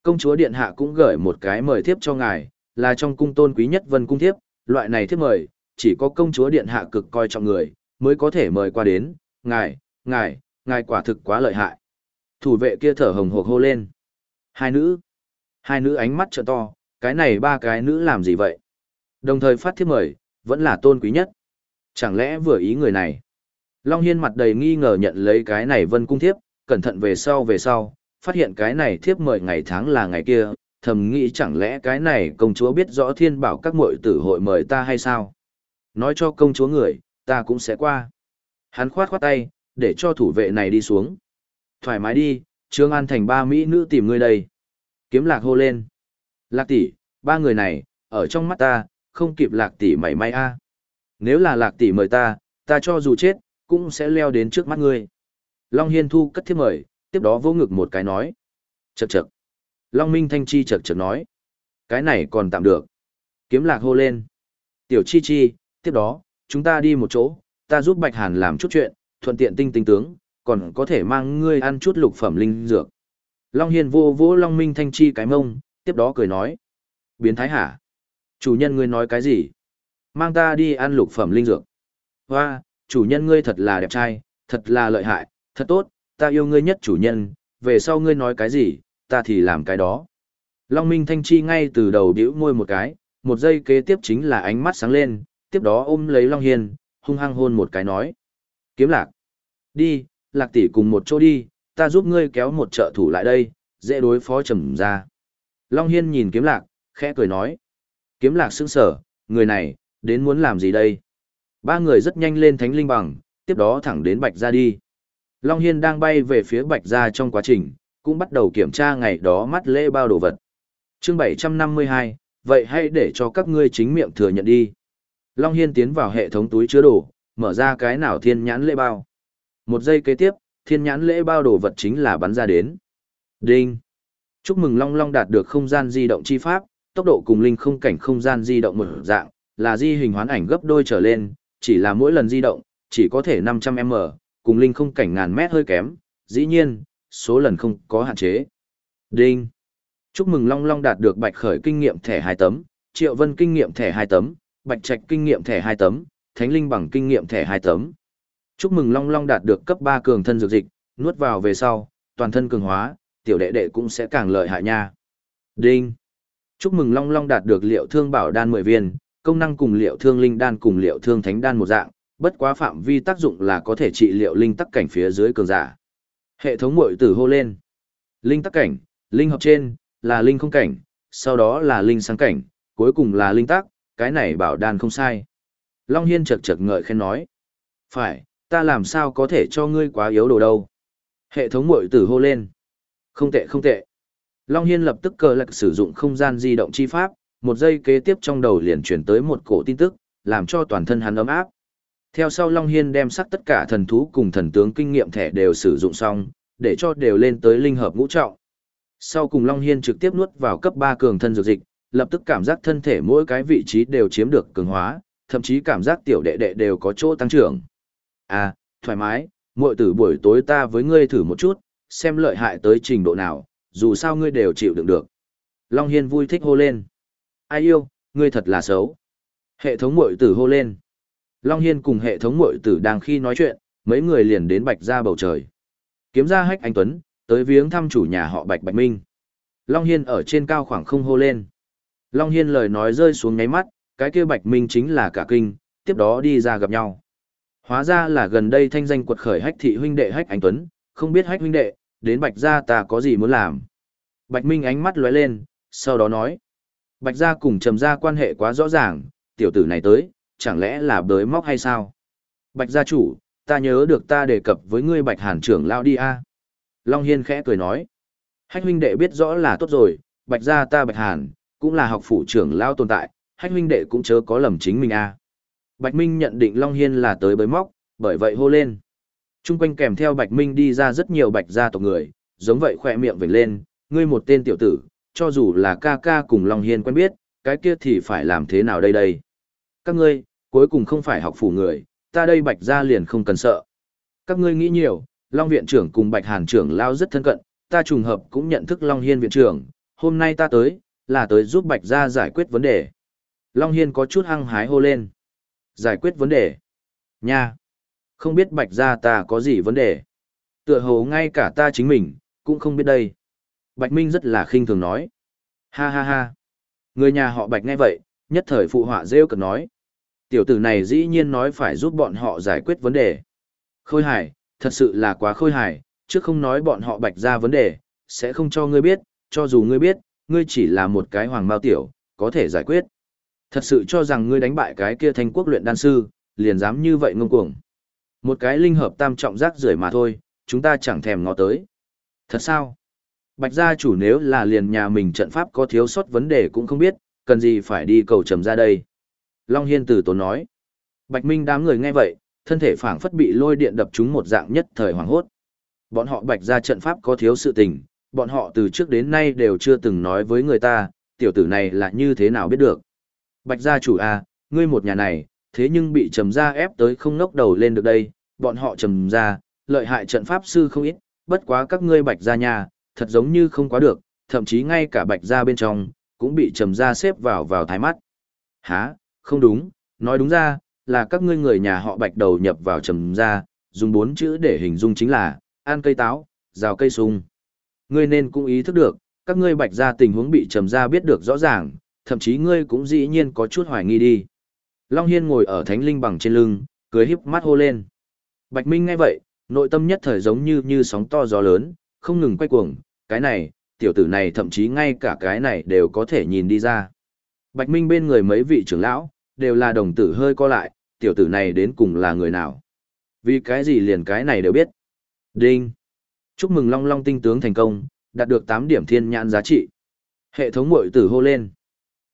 Công chúa Điện Hạ cũng gửi một cái mời thiếp cho ngài, là trong cung tôn quý nhất vân cung thiếp, loại này thiếp mời, chỉ có công chúa Điện Hạ cực coi trọng người, mới có thể mời qua đến, ngài, ngài, ngài quả thực quá lợi hại. Thủ vệ kia thở hồng hộc hô lên. Hai nữ. Hai nữ ánh mắt trợ to, cái này ba cái nữ làm gì vậy? Đồng thời phát thiếp mời, vẫn là tôn quý nhất. Chẳng lẽ vừa ý người này? Long Hiên mặt đầy nghi ngờ nhận lấy cái này vân cung thiếp, cẩn thận về sau về sau, phát hiện cái này thiếp mời ngày tháng là ngày kia, thầm nghĩ chẳng lẽ cái này công chúa biết rõ thiên bảo các muội tử hội mời ta hay sao? Nói cho công chúa người, ta cũng sẽ qua. Hắn khoát khoát tay, để cho thủ vệ này đi xuống. Thoải mái đi, Trương An thành ba mỹ nữ tìm ngươi đây. Kiếm lạc hô lên. Lạc tỷ, ba người này, ở trong mắt ta, không kịp lạc tỷ mảy may a. Nếu là lạc tỷ mời ta, ta cho dù chết, cũng sẽ leo đến trước mắt ngươi. Long Hiên Thu cất thiếp mời, tiếp đó vỗ ngực một cái nói. Chậc chậc. Long Minh Thanh Chi chậc chậc nói. Cái này còn tạm được. Kiếm lạc hô lên. Tiểu Chi Chi, tiếp đó, chúng ta đi một chỗ, ta giúp Bạch Hàn làm chút chuyện, thuận tiện tinh tinh tướng, còn có thể mang ngươi ăn chút lục phẩm linh dược. Long Hiên vô vô Long Minh Thanh Chi cái mông, tiếp đó cười nói. Biến thái hả? Chủ nhân ngươi nói cái gì? Mang ta đi ăn lục phẩm linh dược. Hoa, chủ nhân ngươi thật là đẹp trai, thật là lợi hại, thật tốt, ta yêu ngươi nhất chủ nhân, về sau ngươi nói cái gì, ta thì làm cái đó. Long Minh Thanh Chi ngay từ đầu biểu môi một cái, một giây kế tiếp chính là ánh mắt sáng lên, tiếp đó ôm lấy Long Hiên, hung hăng hôn một cái nói. Kiếm lạc. Đi, lạc tỷ cùng một chỗ đi, ta giúp ngươi kéo một trợ thủ lại đây, dễ đối phó trầm ra. Long Hiên nhìn kiếm lạc, khẽ cười nói. Kiếm lạc sững sở, người này, đến muốn làm gì đây? Ba người rất nhanh lên thánh linh bằng, tiếp đó thẳng đến Bạch Gia đi. Long Hiên đang bay về phía Bạch Gia trong quá trình, cũng bắt đầu kiểm tra ngày đó mắt lễ bao đồ vật. chương 752, vậy hãy để cho các ngươi chính miệng thừa nhận đi. Long Hiên tiến vào hệ thống túi chứa đồ, mở ra cái nào thiên nhãn lễ bao. Một giây kế tiếp, thiên nhãn lễ bao đồ vật chính là bắn ra đến. Đinh! Chúc mừng Long Long đạt được không gian di động chi pháp, tốc độ cùng linh không cảnh không gian di động một dạng, là di hình hoán ảnh gấp đôi trở lên, chỉ là mỗi lần di động, chỉ có thể 500m, cùng linh không cảnh ngàn mét hơi kém, dĩ nhiên, số lần không có hạn chế. Đinh! Chúc mừng Long Long đạt được bạch khởi kinh nghiệm thẻ 2 tấm, triệu vân kinh nghiệm thẻ 2 tấm, bạch trạch kinh nghiệm thẻ 2 tấm, thánh linh bằng kinh nghiệm thẻ 2 tấm. Chúc mừng Long Long đạt được cấp 3 cường thân dược dịch, nuốt vào về sau, toàn thân cường hóa, tiểu đệ đệ cũng sẽ càng lợi hại nha. Đinh! Chúc mừng Long Long đạt được liệu thương bảo đan 10 viên, công năng cùng liệu thương linh đan cùng liệu thương thánh đan một dạng, bất quá phạm vi tác dụng là có thể trị liệu linh tắc cảnh phía dưới cường giả. Hệ thống muội tử hô lên. Linh tắc cảnh, linh hợp trên, là linh không cảnh, sau đó là linh sáng cảnh, cuối cùng là linh tắc, cái này bảo đan không sai. Long Hiên chật chật ngợi khen nói. Phải, ta làm sao có thể cho ngươi quá yếu đồ đâu. Hệ thống muội tử hô lên. Không tệ không tệ. Long Hiên lập tức cờ lạc sử dụng không gian di động chi pháp, một giây kế tiếp trong đầu liền chuyển tới một cổ tin tức, làm cho toàn thân hắn ấm áp. Theo sau Long Hiên đem sắc tất cả thần thú cùng thần tướng kinh nghiệm thẻ đều sử dụng xong, để cho đều lên tới linh hợp ngũ trọng. Sau cùng Long Hiên trực tiếp nuốt vào cấp 3 cường thân dược dịch, lập tức cảm giác thân thể mỗi cái vị trí đều chiếm được cường hóa, thậm chí cảm giác tiểu đệ đệ đều có chỗ tăng trưởng. À, thoải mái, muội tử buổi tối ta với ngươi thử một chút, xem lợi hại tới trình độ nào, dù sao ngươi đều chịu đựng được. Long Hiên vui thích hô lên. Ai yêu, ngươi thật là xấu. Hệ thống muội tử hô lên. Long Hiên cùng hệ thống muội tử đang khi nói chuyện, mấy người liền đến bạch ra bầu trời. Kiếm ra hách anh Tuấn, tới viếng thăm chủ nhà họ bạch bạch minh. Long Hiên ở trên cao khoảng không hô lên. Long Hiên lời nói rơi xuống ngáy mắt, cái kia bạch minh chính là cả kinh, tiếp đó đi ra gặp nhau. Hóa ra là gần đây thanh danh quật khởi hách thị huynh đệ hách anh Tuấn, không biết hách huynh đệ, đến bạch gia ta có gì muốn làm. Bạch Minh ánh mắt lóe lên, sau đó nói. Bạch gia cùng trầm gia quan hệ quá rõ ràng, tiểu tử này tới, chẳng lẽ là bới móc hay sao? Bạch gia chủ, ta nhớ được ta đề cập với ngươi bạch hàn trưởng lao đi a. Long Hiên khẽ cười nói. Hách huynh đệ biết rõ là tốt rồi, bạch gia ta bạch hàn, cũng là học phủ trưởng lao tồn tại, hách huynh đệ cũng chớ có lầm chính mình a. Bạch Minh nhận định Long Hiên là tới bới móc, bởi vậy hô lên. Trung quanh kèm theo Bạch Minh đi ra rất nhiều bạch gia tộc người, giống vậy khỏe miệng vểnh lên, ngươi một tên tiểu tử, cho dù là ca ca cùng Long Hiên quen biết, cái kia thì phải làm thế nào đây đây? Các ngươi, cuối cùng không phải học phủ người, ta đây bạch gia liền không cần sợ. Các ngươi nghĩ nhiều, Long viện trưởng cùng Bạch Hàn trưởng lao rất thân cận, ta trùng hợp cũng nhận thức Long Hiên viện trưởng, hôm nay ta tới, là tới giúp Bạch gia giải quyết vấn đề. Long Hiên có chút hăng hái hô lên. Giải quyết vấn đề. Nha. Không biết Bạch gia ta có gì vấn đề. Tựa hồ ngay cả ta chính mình, cũng không biết đây. Bạch Minh rất là khinh thường nói. Ha ha ha. Người nhà họ Bạch nghe vậy, nhất thời phụ họa rêu cực nói. Tiểu tử này dĩ nhiên nói phải giúp bọn họ giải quyết vấn đề. Khôi hài, thật sự là quá khôi hài, trước không nói bọn họ Bạch ra vấn đề, sẽ không cho ngươi biết, cho dù ngươi biết, ngươi chỉ là một cái hoàng mao tiểu, có thể giải quyết. Thật sự cho rằng ngươi đánh bại cái kia thanh quốc luyện đan sư, liền dám như vậy ngông cuồng. Một cái linh hợp tam trọng rác rưởi mà thôi, chúng ta chẳng thèm ngó tới. Thật sao? Bạch gia chủ nếu là liền nhà mình trận pháp có thiếu sót vấn đề cũng không biết, cần gì phải đi cầu trầm ra đây. Long Hiên từ tốn nói. Bạch Minh đám người nghe vậy, thân thể phảng phất bị lôi điện đập trúng một dạng nhất thời hoàng hốt. Bọn họ bạch gia trận pháp có thiếu sự tình, bọn họ từ trước đến nay đều chưa từng nói với người ta, tiểu tử này là như thế nào biết được. Bạch gia chủ à, ngươi một nhà này, thế nhưng bị trầm ra ép tới không ngốc đầu lên được đây, bọn họ trầm ra, lợi hại trận pháp sư không ít, bất quá các ngươi bạch gia nhà, thật giống như không quá được, thậm chí ngay cả bạch gia bên trong, cũng bị trầm ra xếp vào vào thái mắt. Hả, không đúng, nói đúng ra, là các ngươi người nhà họ bạch đầu nhập vào trầm ra, dùng bốn chữ để hình dung chính là, ăn cây táo, rào cây sung. Ngươi nên cũng ý thức được, các ngươi bạch gia tình huống bị trầm ra biết được rõ ràng, thậm chí ngươi cũng dĩ nhiên có chút hoài nghi đi. Long Hiên ngồi ở thánh linh bằng trên lưng, cười híp mắt hô lên. Bạch Minh nghe vậy, nội tâm nhất thời giống như như sóng to gió lớn, không ngừng quay cuồng, cái này, tiểu tử này thậm chí ngay cả cái này đều có thể nhìn đi ra. Bạch Minh bên người mấy vị trưởng lão, đều là đồng tử hơi co lại, tiểu tử này đến cùng là người nào. Vì cái gì liền cái này đều biết. Đinh. Chúc mừng Long Long tinh tướng thành công, đạt được 8 điểm thiên nhãn giá trị. Hệ thống mội tử hô lên.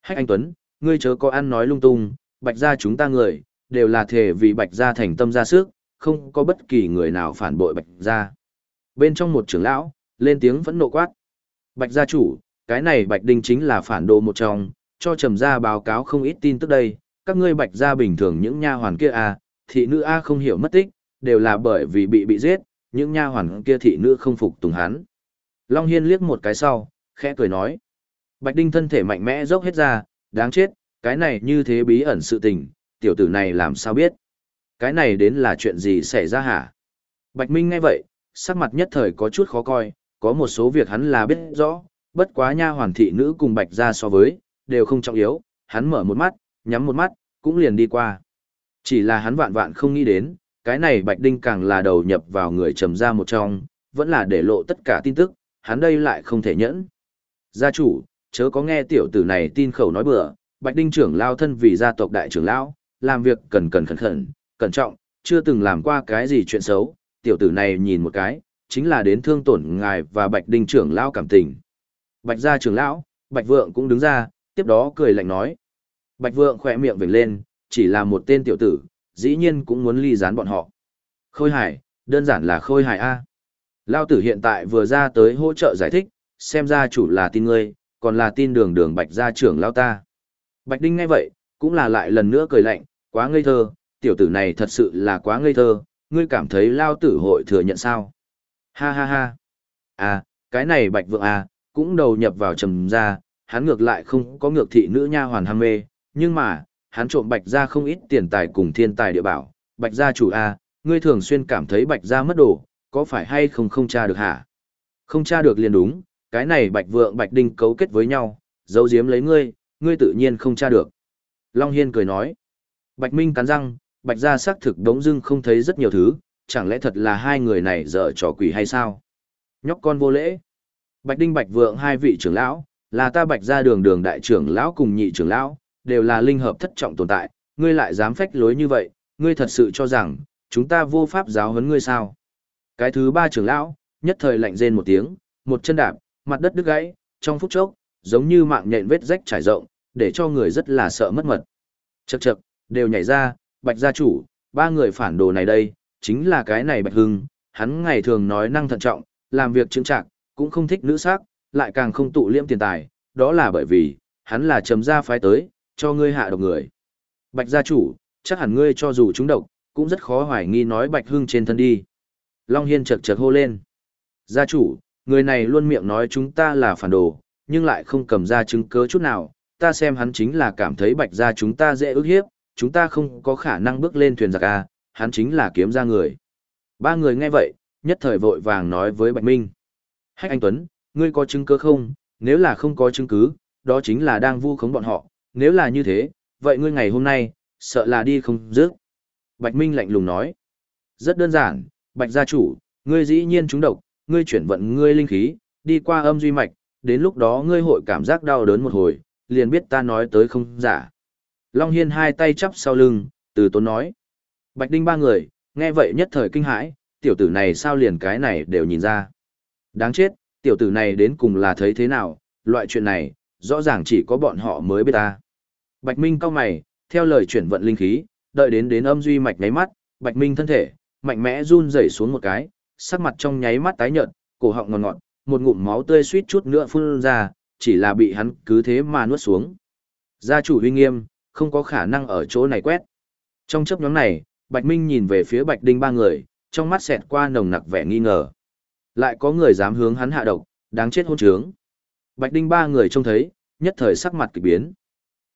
Hách anh Tuấn, ngươi chớ có ăn nói lung tung, bạch gia chúng ta người, đều là thể vì bạch gia thành tâm ra sức, không có bất kỳ người nào phản bội bạch gia. Bên trong một trưởng lão, lên tiếng vẫn nộ quát. Bạch gia chủ, cái này bạch đinh chính là phản đồ một trong, cho trầm gia báo cáo không ít tin tức đây, các ngươi bạch gia bình thường những nha hoàn kia a, à, thị nữ a không hiểu mất tích, đều là bởi vì bị bị giết, những nha hoàn kia thị nữ không phục tùng hắn. Long Hiên liếc một cái sau, khẽ cười nói. Bạch Đinh thân thể mạnh mẽ dốc hết ra, đáng chết, cái này như thế bí ẩn sự tình, tiểu tử này làm sao biết. Cái này đến là chuyện gì xảy ra hả? Bạch Minh ngay vậy, sắc mặt nhất thời có chút khó coi, có một số việc hắn là biết rõ, bất quá nha hoàn thị nữ cùng Bạch ra so với, đều không trọng yếu, hắn mở một mắt, nhắm một mắt, cũng liền đi qua. Chỉ là hắn vạn vạn không nghĩ đến, cái này Bạch Đinh càng là đầu nhập vào người trầm ra một trong, vẫn là để lộ tất cả tin tức, hắn đây lại không thể nhẫn. Gia chủ, chớ có nghe tiểu tử này tin khẩu nói bừa, Bạch Đinh trưởng lao thân vì gia tộc đại trưởng lão, làm việc cần cần khẩn khẩn, cẩn trọng, chưa từng làm qua cái gì chuyện xấu, tiểu tử này nhìn một cái, chính là đến thương tổn ngài và Bạch Đinh trưởng lão cảm tình. Bạch gia trưởng lão, Bạch Vượng cũng đứng ra, tiếp đó cười lạnh nói. Bạch Vượng khỏe miệng vểnh lên, chỉ là một tên tiểu tử, dĩ nhiên cũng muốn ly gián bọn họ. Khôi hải, đơn giản là khôi hải A. Lao tử hiện tại vừa ra tới hỗ trợ giải thích, xem ra chủ là tin ngươi, còn là tin đường đường bạch gia trưởng lao ta. Bạch Đinh ngay vậy, cũng là lại lần nữa cười lạnh, quá ngây thơ, tiểu tử này thật sự là quá ngây thơ, ngươi cảm thấy lao tử hội thừa nhận sao? Ha ha ha. À, cái này bạch vượng a, cũng đầu nhập vào trầm ra, hắn ngược lại không có ngược thị nữ nha hoàn ham mê, nhưng mà, hắn trộm bạch gia không ít tiền tài cùng thiên tài địa bảo, bạch gia chủ à, ngươi thường xuyên cảm thấy bạch gia mất đồ, có phải hay không không tra được hả? Không tra được liền đúng, cái này bạch vượng bạch đinh cấu kết với nhau, giấu giếm lấy ngươi, ngươi tự nhiên không tra được. Long Hiên cười nói. Bạch Minh cắn răng, bạch gia xác thực đống dưng không thấy rất nhiều thứ, chẳng lẽ thật là hai người này dở trò quỷ hay sao? Nhóc con vô lễ. Bạch Đinh Bạch Vượng hai vị trưởng lão, là ta bạch gia đường đường đại trưởng lão cùng nhị trưởng lão, đều là linh hợp thất trọng tồn tại, ngươi lại dám phách lối như vậy, ngươi thật sự cho rằng, chúng ta vô pháp giáo huấn ngươi sao? Cái thứ ba trưởng lão, nhất thời lạnh rên một tiếng, một chân đạp, mặt đất đứt gãy, trong phút chốc, giống như mạng nhện vết rách trải rộng, để cho người rất là sợ mất mật. Chậc chậc, đều nhảy ra, bạch gia chủ, ba người phản đồ này đây, chính là cái này bạch hưng, hắn ngày thường nói năng thận trọng, làm việc chứng trạng, cũng không thích nữ sắc, lại càng không tụ liêm tiền tài, đó là bởi vì, hắn là trầm gia phái tới, cho ngươi hạ độc người. Bạch gia chủ, chắc hẳn ngươi cho dù chúng độc, cũng rất khó hoài nghi nói bạch hưng trên thân đi. Long Hiên chật chật hô lên. Gia chủ, người này luôn miệng nói chúng ta là phản đồ, nhưng lại không cầm ra chứng cứ chút nào, ta xem hắn chính là cảm thấy bạch gia chúng ta dễ ức hiếp, chúng ta không có khả năng bước lên thuyền giặc A, hắn chính là kiếm ra người. Ba người nghe vậy, nhất thời vội vàng nói với Bạch Minh. Hách anh Tuấn, ngươi có chứng cứ không? Nếu là không có chứng cứ, đó chính là đang vu khống bọn họ, nếu là như thế, vậy ngươi ngày hôm nay, sợ là đi không dứt. Bạch Minh lạnh lùng nói. Rất đơn giản, Bạch gia chủ, ngươi dĩ nhiên trúng độc, ngươi chuyển vận ngươi linh khí, đi qua âm duy mạch, đến lúc đó ngươi hội cảm giác đau đớn một hồi, liền biết ta nói tới không giả. Long Hiên hai tay chắp sau lưng, từ tốn nói. Bạch Đinh ba người, nghe vậy nhất thời kinh hãi, tiểu tử này sao liền cái này đều nhìn ra. Đáng chết, tiểu tử này đến cùng là thấy thế nào, loại chuyện này, rõ ràng chỉ có bọn họ mới biết ta. Bạch Minh cao mày, theo lời chuyển vận linh khí, đợi đến đến âm duy mạch nháy mắt, Bạch Minh thân thể, mạnh mẽ run rẩy xuống một cái, sắc mặt trong nháy mắt tái nhợt, cổ họng ngọt ngọt, một ngụm máu tươi suýt chút nữa phun ra, chỉ là bị hắn cứ thế mà nuốt xuống. Gia chủ uy nghiêm, không có khả năng ở chỗ này quét. Trong chấp nhóm này, Bạch Minh nhìn về phía Bạch Đinh ba người, trong mắt xẹt qua nồng nặc vẻ nghi ngờ. Lại có người dám hướng hắn hạ độc, đáng chết hôn trướng. Bạch Đinh ba người trông thấy, nhất thời sắc mặt kỳ biến.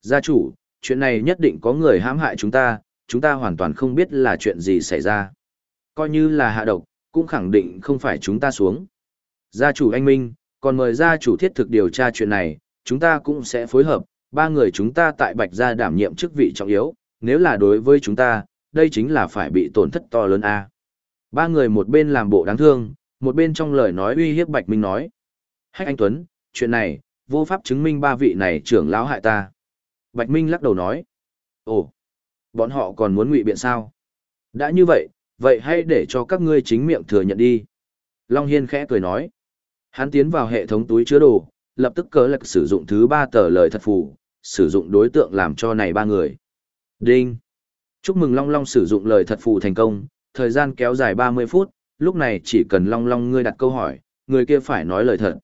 Gia chủ, chuyện này nhất định có người hãm hại chúng ta, chúng ta hoàn toàn không biết là chuyện gì xảy ra. Coi như là hạ độc, cũng khẳng định không phải chúng ta xuống. Gia chủ anh Minh, còn mời gia chủ thiết thực điều tra chuyện này, chúng ta cũng sẽ phối hợp, ba người chúng ta tại Bạch Gia đảm nhiệm chức vị trọng yếu, nếu là đối với chúng ta, đây chính là phải bị tổn thất to lớn a. Ba người một bên làm bộ đáng thương, một bên trong lời nói uy hiếp Bạch Minh nói. Hách anh Tuấn, chuyện này, vô pháp chứng minh ba vị này trưởng lão hại ta. Bạch Minh lắc đầu nói. Ồ, bọn họ còn muốn ngụy biện sao? Đã như vậy, vậy hãy để cho các ngươi chính miệng thừa nhận đi. Long Hiên khẽ cười nói. Hắn tiến vào hệ thống túi chứa đồ, lập tức cớ lạc sử dụng thứ ba tờ lời thật phù, sử dụng đối tượng làm cho này ba người. Đinh! Chúc mừng Long Long sử dụng lời thật phù thành công, thời gian kéo dài 30 phút, lúc này chỉ cần Long Long ngươi đặt câu hỏi, người kia phải nói lời thật.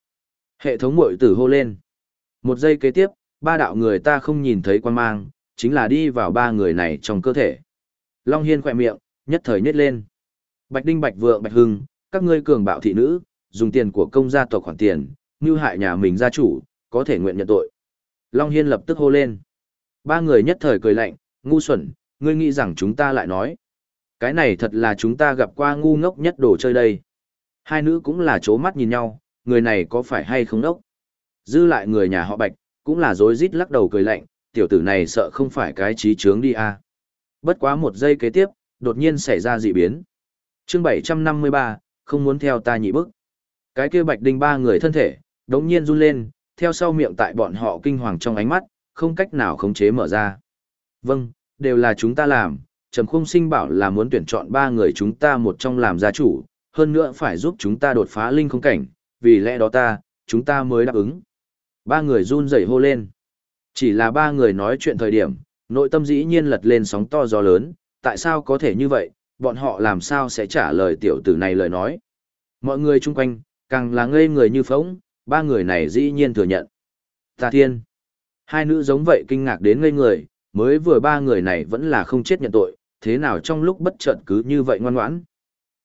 Hệ thống mội tử hô lên. Một giây kế tiếp, ba đạo người ta không nhìn thấy quan mang, chính là đi vào ba người này trong cơ thể. Long Hiên khỏe miệng, nhất thời nhét lên. Bạch Đinh Bạch Vượng Bạch Hưng, các ngươi cường bạo thị nữ, dùng tiền của công gia tộc khoản tiền, như hại nhà mình gia chủ, có thể nguyện nhận tội. Long Hiên lập tức hô lên. Ba người nhất thời cười lạnh, ngu xuẩn, ngươi nghĩ rằng chúng ta lại nói. Cái này thật là chúng ta gặp qua ngu ngốc nhất đồ chơi đây. Hai nữ cũng là chố mắt nhìn nhau, người này có phải hay không đốc? Dư lại người nhà họ bạch, cũng là dối rít lắc đầu cười lạnh, tiểu tử này sợ không phải cái trí trướng đi à. Bất quá một giây kế tiếp, đột nhiên xảy ra dị biến. chương 753, không muốn theo ta nhị bức. Cái kia bạch đinh ba người thân thể, đống nhiên run lên, theo sau miệng tại bọn họ kinh hoàng trong ánh mắt, không cách nào khống chế mở ra. Vâng, đều là chúng ta làm, Trầm Khung Sinh bảo là muốn tuyển chọn ba người chúng ta một trong làm gia chủ, hơn nữa phải giúp chúng ta đột phá linh không cảnh, vì lẽ đó ta, chúng ta mới đáp ứng. Ba người run rẩy hô lên. Chỉ là ba người nói chuyện thời điểm, nội tâm dĩ nhiên lật lên sóng to gió lớn, tại sao có thể như vậy, bọn họ làm sao sẽ trả lời tiểu tử này lời nói. Mọi người chung quanh, càng là ngây người như phóng, ba người này dĩ nhiên thừa nhận. Ta thiên. Hai nữ giống vậy kinh ngạc đến ngây người, mới vừa ba người này vẫn là không chết nhận tội, thế nào trong lúc bất chợt cứ như vậy ngoan ngoãn.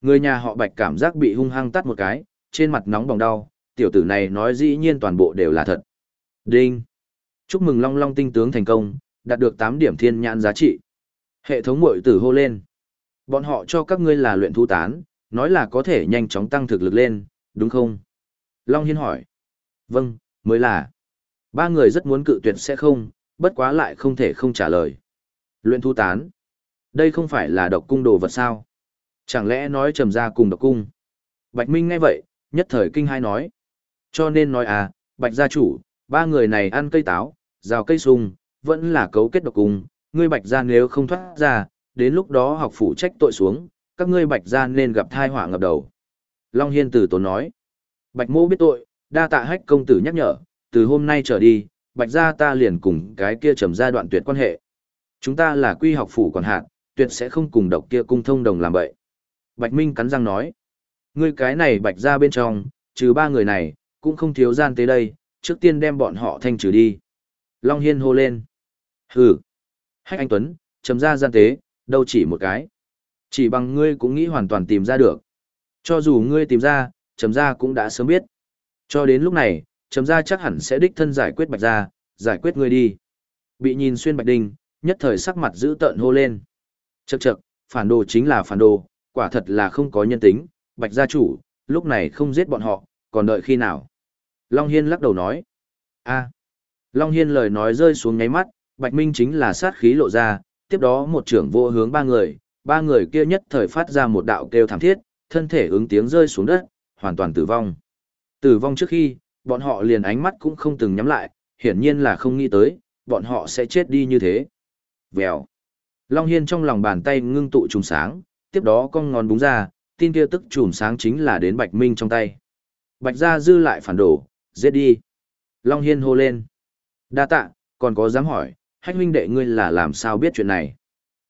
Người nhà họ bạch cảm giác bị hung hăng tắt một cái, trên mặt nóng bỏng đau, tiểu tử này nói dĩ nhiên toàn bộ đều là thật. Đinh! Chúc mừng Long Long tinh tướng thành công, đạt được 8 điểm thiên nhãn giá trị. Hệ thống mội tử hô lên. Bọn họ cho các ngươi là luyện thu tán, nói là có thể nhanh chóng tăng thực lực lên, đúng không? Long Hiên hỏi. Vâng, mới là. Ba người rất muốn cự tuyệt sẽ không, bất quá lại không thể không trả lời. Luyện thu tán. Đây không phải là độc cung đồ vật sao? Chẳng lẽ nói trầm ra cùng độc cung? Bạch Minh nghe vậy, nhất thời kinh hai nói. Cho nên nói à, Bạch gia chủ, ba người này ăn cây táo, rào cây sung, vẫn là cấu kết độc cùng. ngươi Bạch ra nếu không thoát ra, đến lúc đó học phủ trách tội xuống, các ngươi Bạch ra nên gặp thai họa ngập đầu. Long Hiên tử tốn nói. Bạch mô biết tội, đa tạ hách công tử nhắc nhở, từ hôm nay trở đi, Bạch gia ta liền cùng cái kia trầm ra đoạn tuyệt quan hệ. Chúng ta là quy học phủ còn hạn, tuyệt sẽ không cùng độc kia cung thông đồng làm bậy. Bạch Minh cắn răng nói. Ngươi cái này bạch ra bên trong, trừ ba người này, cũng không thiếu gian tới đây, trước tiên đem bọn họ thanh trừ đi. Long Hiên hô lên. Hừ. Hách anh Tuấn, chấm ra gian tế, đâu chỉ một cái. Chỉ bằng ngươi cũng nghĩ hoàn toàn tìm ra được. Cho dù ngươi tìm ra, trầm gia cũng đã sớm biết. Cho đến lúc này, trầm gia chắc hẳn sẽ đích thân giải quyết bạch gia, giải quyết ngươi đi. Bị nhìn xuyên bạch đinh, nhất thời sắc mặt giữ tợn hô lên. Chậc chậc, phản đồ chính là phản đồ, quả thật là không có nhân tính, bạch gia chủ, lúc này không giết bọn họ, còn đợi khi nào? Long Hiên lắc đầu nói. a Long Hiên lời nói rơi xuống ngáy mắt, bạch minh chính là sát khí lộ ra, tiếp đó một trưởng vô hướng ba người, ba người kia nhất thời phát ra một đạo kêu thảm thiết, thân thể ứng tiếng rơi xuống đất, hoàn toàn tử vong. Tử vong trước khi, bọn họ liền ánh mắt cũng không từng nhắm lại, hiển nhiên là không nghĩ tới, bọn họ sẽ chết đi như thế. Vèo. Long Hiên trong lòng bàn tay ngưng tụ trùng sáng, tiếp đó con ngón búng ra, tin kia tức trùm sáng chính là đến Bạch Minh trong tay. Bạch gia dư lại phản đổ, giết đi. Long Hiên hô lên. Đa tạ, còn có dám hỏi, hách huynh đệ ngươi là làm sao biết chuyện này?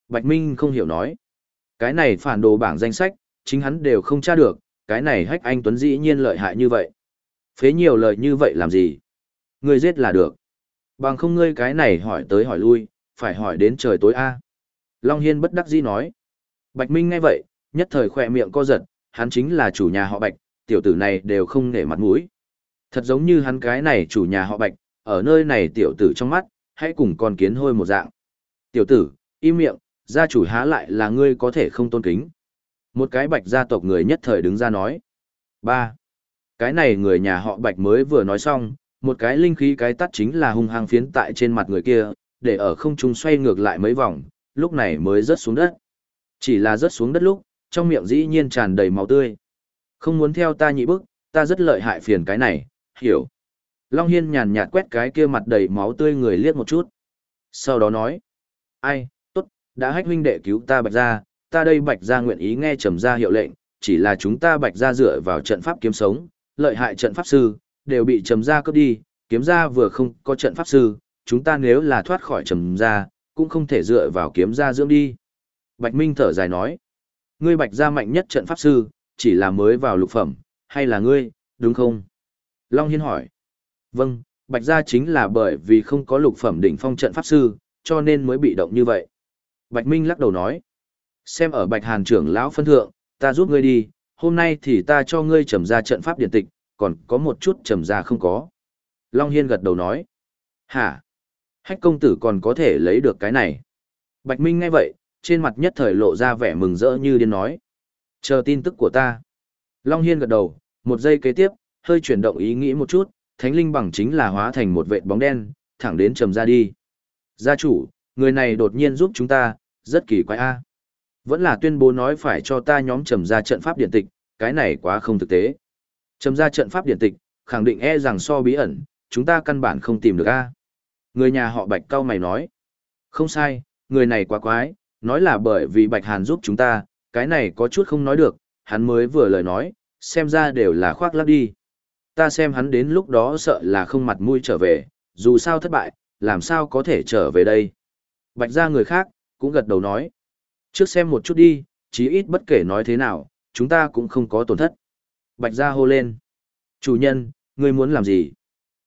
Bạch Minh không hiểu nói. Cái này phản đồ bảng danh sách, chính hắn đều không tra được, cái này hách anh Tuấn dĩ nhiên lợi hại như vậy. Phế nhiều lời như vậy làm gì? Ngươi giết là được. Bằng không ngươi cái này hỏi tới hỏi lui, phải hỏi đến trời tối a. Long Hiên bất đắc dĩ nói. Bạch Minh nghe vậy, nhất thời khỏe miệng co giật, hắn chính là chủ nhà họ Bạch, tiểu tử này đều không nể mặt mũi. Thật giống như hắn cái này chủ nhà họ Bạch, ở nơi này tiểu tử trong mắt, hãy cùng con kiến hôi một dạng. Tiểu tử, im miệng, gia chủ há lại là ngươi có thể không tôn kính. Một cái Bạch gia tộc người nhất thời đứng ra nói. ba Cái này người nhà họ Bạch mới vừa nói xong, một cái linh khí cái tắt chính là hung hăng phiến tại trên mặt người kia, để ở không trung xoay ngược lại mấy vòng, lúc này mới rớt xuống đất. Chỉ là rớt xuống đất lúc, trong miệng dĩ nhiên tràn đầy máu tươi. Không muốn theo ta nhị bức, ta rất lợi hại phiền cái này, hiểu. Long Hiên nhàn nhạt quét cái kia mặt đầy máu tươi người liếc một chút. Sau đó nói, ai, tốt, đã hách huynh đệ cứu ta bạch ra, ta đây bạch ra nguyện ý nghe trầm ra hiệu lệnh, chỉ là chúng ta bạch ra dựa vào trận pháp kiếm sống, lợi hại trận pháp sư, đều bị trầm ra cướp đi, kiếm ra vừa không có trận pháp sư, chúng ta nếu là thoát khỏi trầm ra, cũng không thể dựa vào kiếm ra dưỡng đi. Bạch Minh thở dài nói, ngươi bạch gia mạnh nhất trận pháp sư, chỉ là mới vào lục phẩm, hay là ngươi, đúng không? Long Hiên hỏi, vâng, bạch gia chính là bởi vì không có lục phẩm đỉnh phong trận pháp sư, cho nên mới bị động như vậy. Bạch Minh lắc đầu nói, xem ở bạch hàn trưởng lão phân thượng, ta giúp ngươi đi, hôm nay thì ta cho ngươi trầm ra trận pháp điện tịch, còn có một chút trầm ra không có. Long Hiên gật đầu nói, hả? Hách công tử còn có thể lấy được cái này. Bạch Minh nghe vậy, trên mặt nhất thời lộ ra vẻ mừng rỡ như điên nói. Chờ tin tức của ta. Long Hiên gật đầu, một giây kế tiếp, hơi chuyển động ý nghĩ một chút, thánh linh bằng chính là hóa thành một vệt bóng đen, thẳng đến trầm ra đi. Gia chủ, người này đột nhiên giúp chúng ta, rất kỳ quái a. Vẫn là tuyên bố nói phải cho ta nhóm trầm ra trận pháp điện tịch, cái này quá không thực tế. Trầm ra trận pháp điện tịch, khẳng định e rằng so bí ẩn, chúng ta căn bản không tìm được a. Người nhà họ Bạch cao mày nói. Không sai, người này quá quái, nói là bởi vì Bạch Hàn giúp chúng ta, cái này có chút không nói được, hắn mới vừa lời nói, xem ra đều là khoác lác đi. Ta xem hắn đến lúc đó sợ là không mặt mũi trở về, dù sao thất bại, làm sao có thể trở về đây. Bạch ra người khác, cũng gật đầu nói. Trước xem một chút đi, chí ít bất kể nói thế nào, chúng ta cũng không có tổn thất. Bạch ra hô lên. Chủ nhân, ngươi muốn làm gì?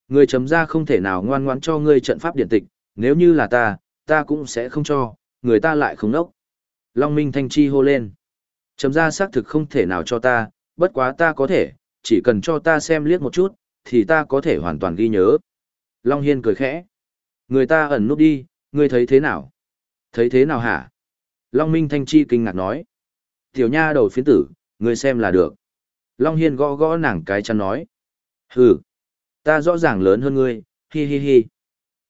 Ngươi chấm ra không thể nào ngoan ngoãn cho ngươi trận pháp điện tịch, nếu như là ta, ta cũng sẽ không cho, người ta lại không nốc. Long Minh Thanh Chi hô lên. Chấm ra xác thực không thể nào cho ta, bất quá ta có thể, chỉ cần cho ta xem liếc một chút, thì ta có thể hoàn toàn ghi nhớ. Long Hiên cười khẽ. Người ta ẩn nút đi, ngươi thấy thế nào? Thấy thế nào hả? Long Minh Thanh Chi kinh ngạc nói. Tiểu nha đầu phiến tử, ngươi xem là được. Long Hiên gõ gõ nàng cái chăn nói. Hừ, ta rõ ràng lớn hơn ngươi, hi hi hi.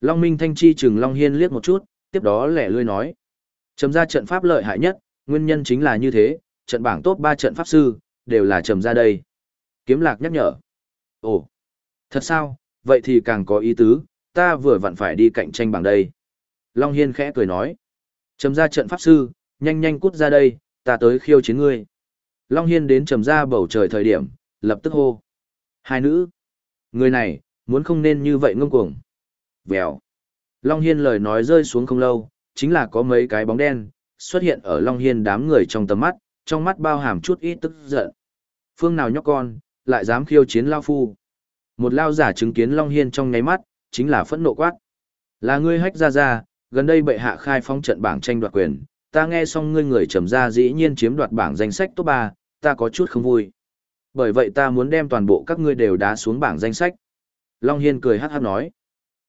Long Minh Thanh Chi chừng Long Hiên liếc một chút, tiếp đó lẻ lươi nói. Trầm ra trận pháp lợi hại nhất, nguyên nhân chính là như thế, trận bảng top 3 trận pháp sư, đều là trầm ra đây. Kiếm lạc nhắc nhở. Ồ, thật sao, vậy thì càng có ý tứ, ta vừa vặn phải đi cạnh tranh bằng đây. Long Hiên khẽ cười nói. Trầm ra trận pháp sư, nhanh nhanh cút ra đây, ta tới khiêu chiến ngươi. Long Hiên đến trầm ra bầu trời thời điểm, lập tức hô. Hai nữ. Người này, muốn không nên như vậy ngông cuồng. Vèo. Long Hiên lời nói rơi xuống không lâu, chính là có mấy cái bóng đen, xuất hiện ở Long Hiên đám người trong tầm mắt, trong mắt bao hàm chút ít tức giận. Phương nào nhóc con, lại dám khiêu chiến Lao Phu. Một Lao giả chứng kiến Long Hiên trong ngáy mắt, chính là phẫn nộ quát. Là ngươi hách ra ra, gần đây bệ hạ khai phong trận bảng tranh đoạt quyền, ta nghe xong ngươi người trầm ra dĩ nhiên chiếm đoạt bảng danh sách top 3, ta có chút không vui. Bởi vậy ta muốn đem toàn bộ các ngươi đều đá xuống bảng danh sách. Long Hiên cười hát hát nói.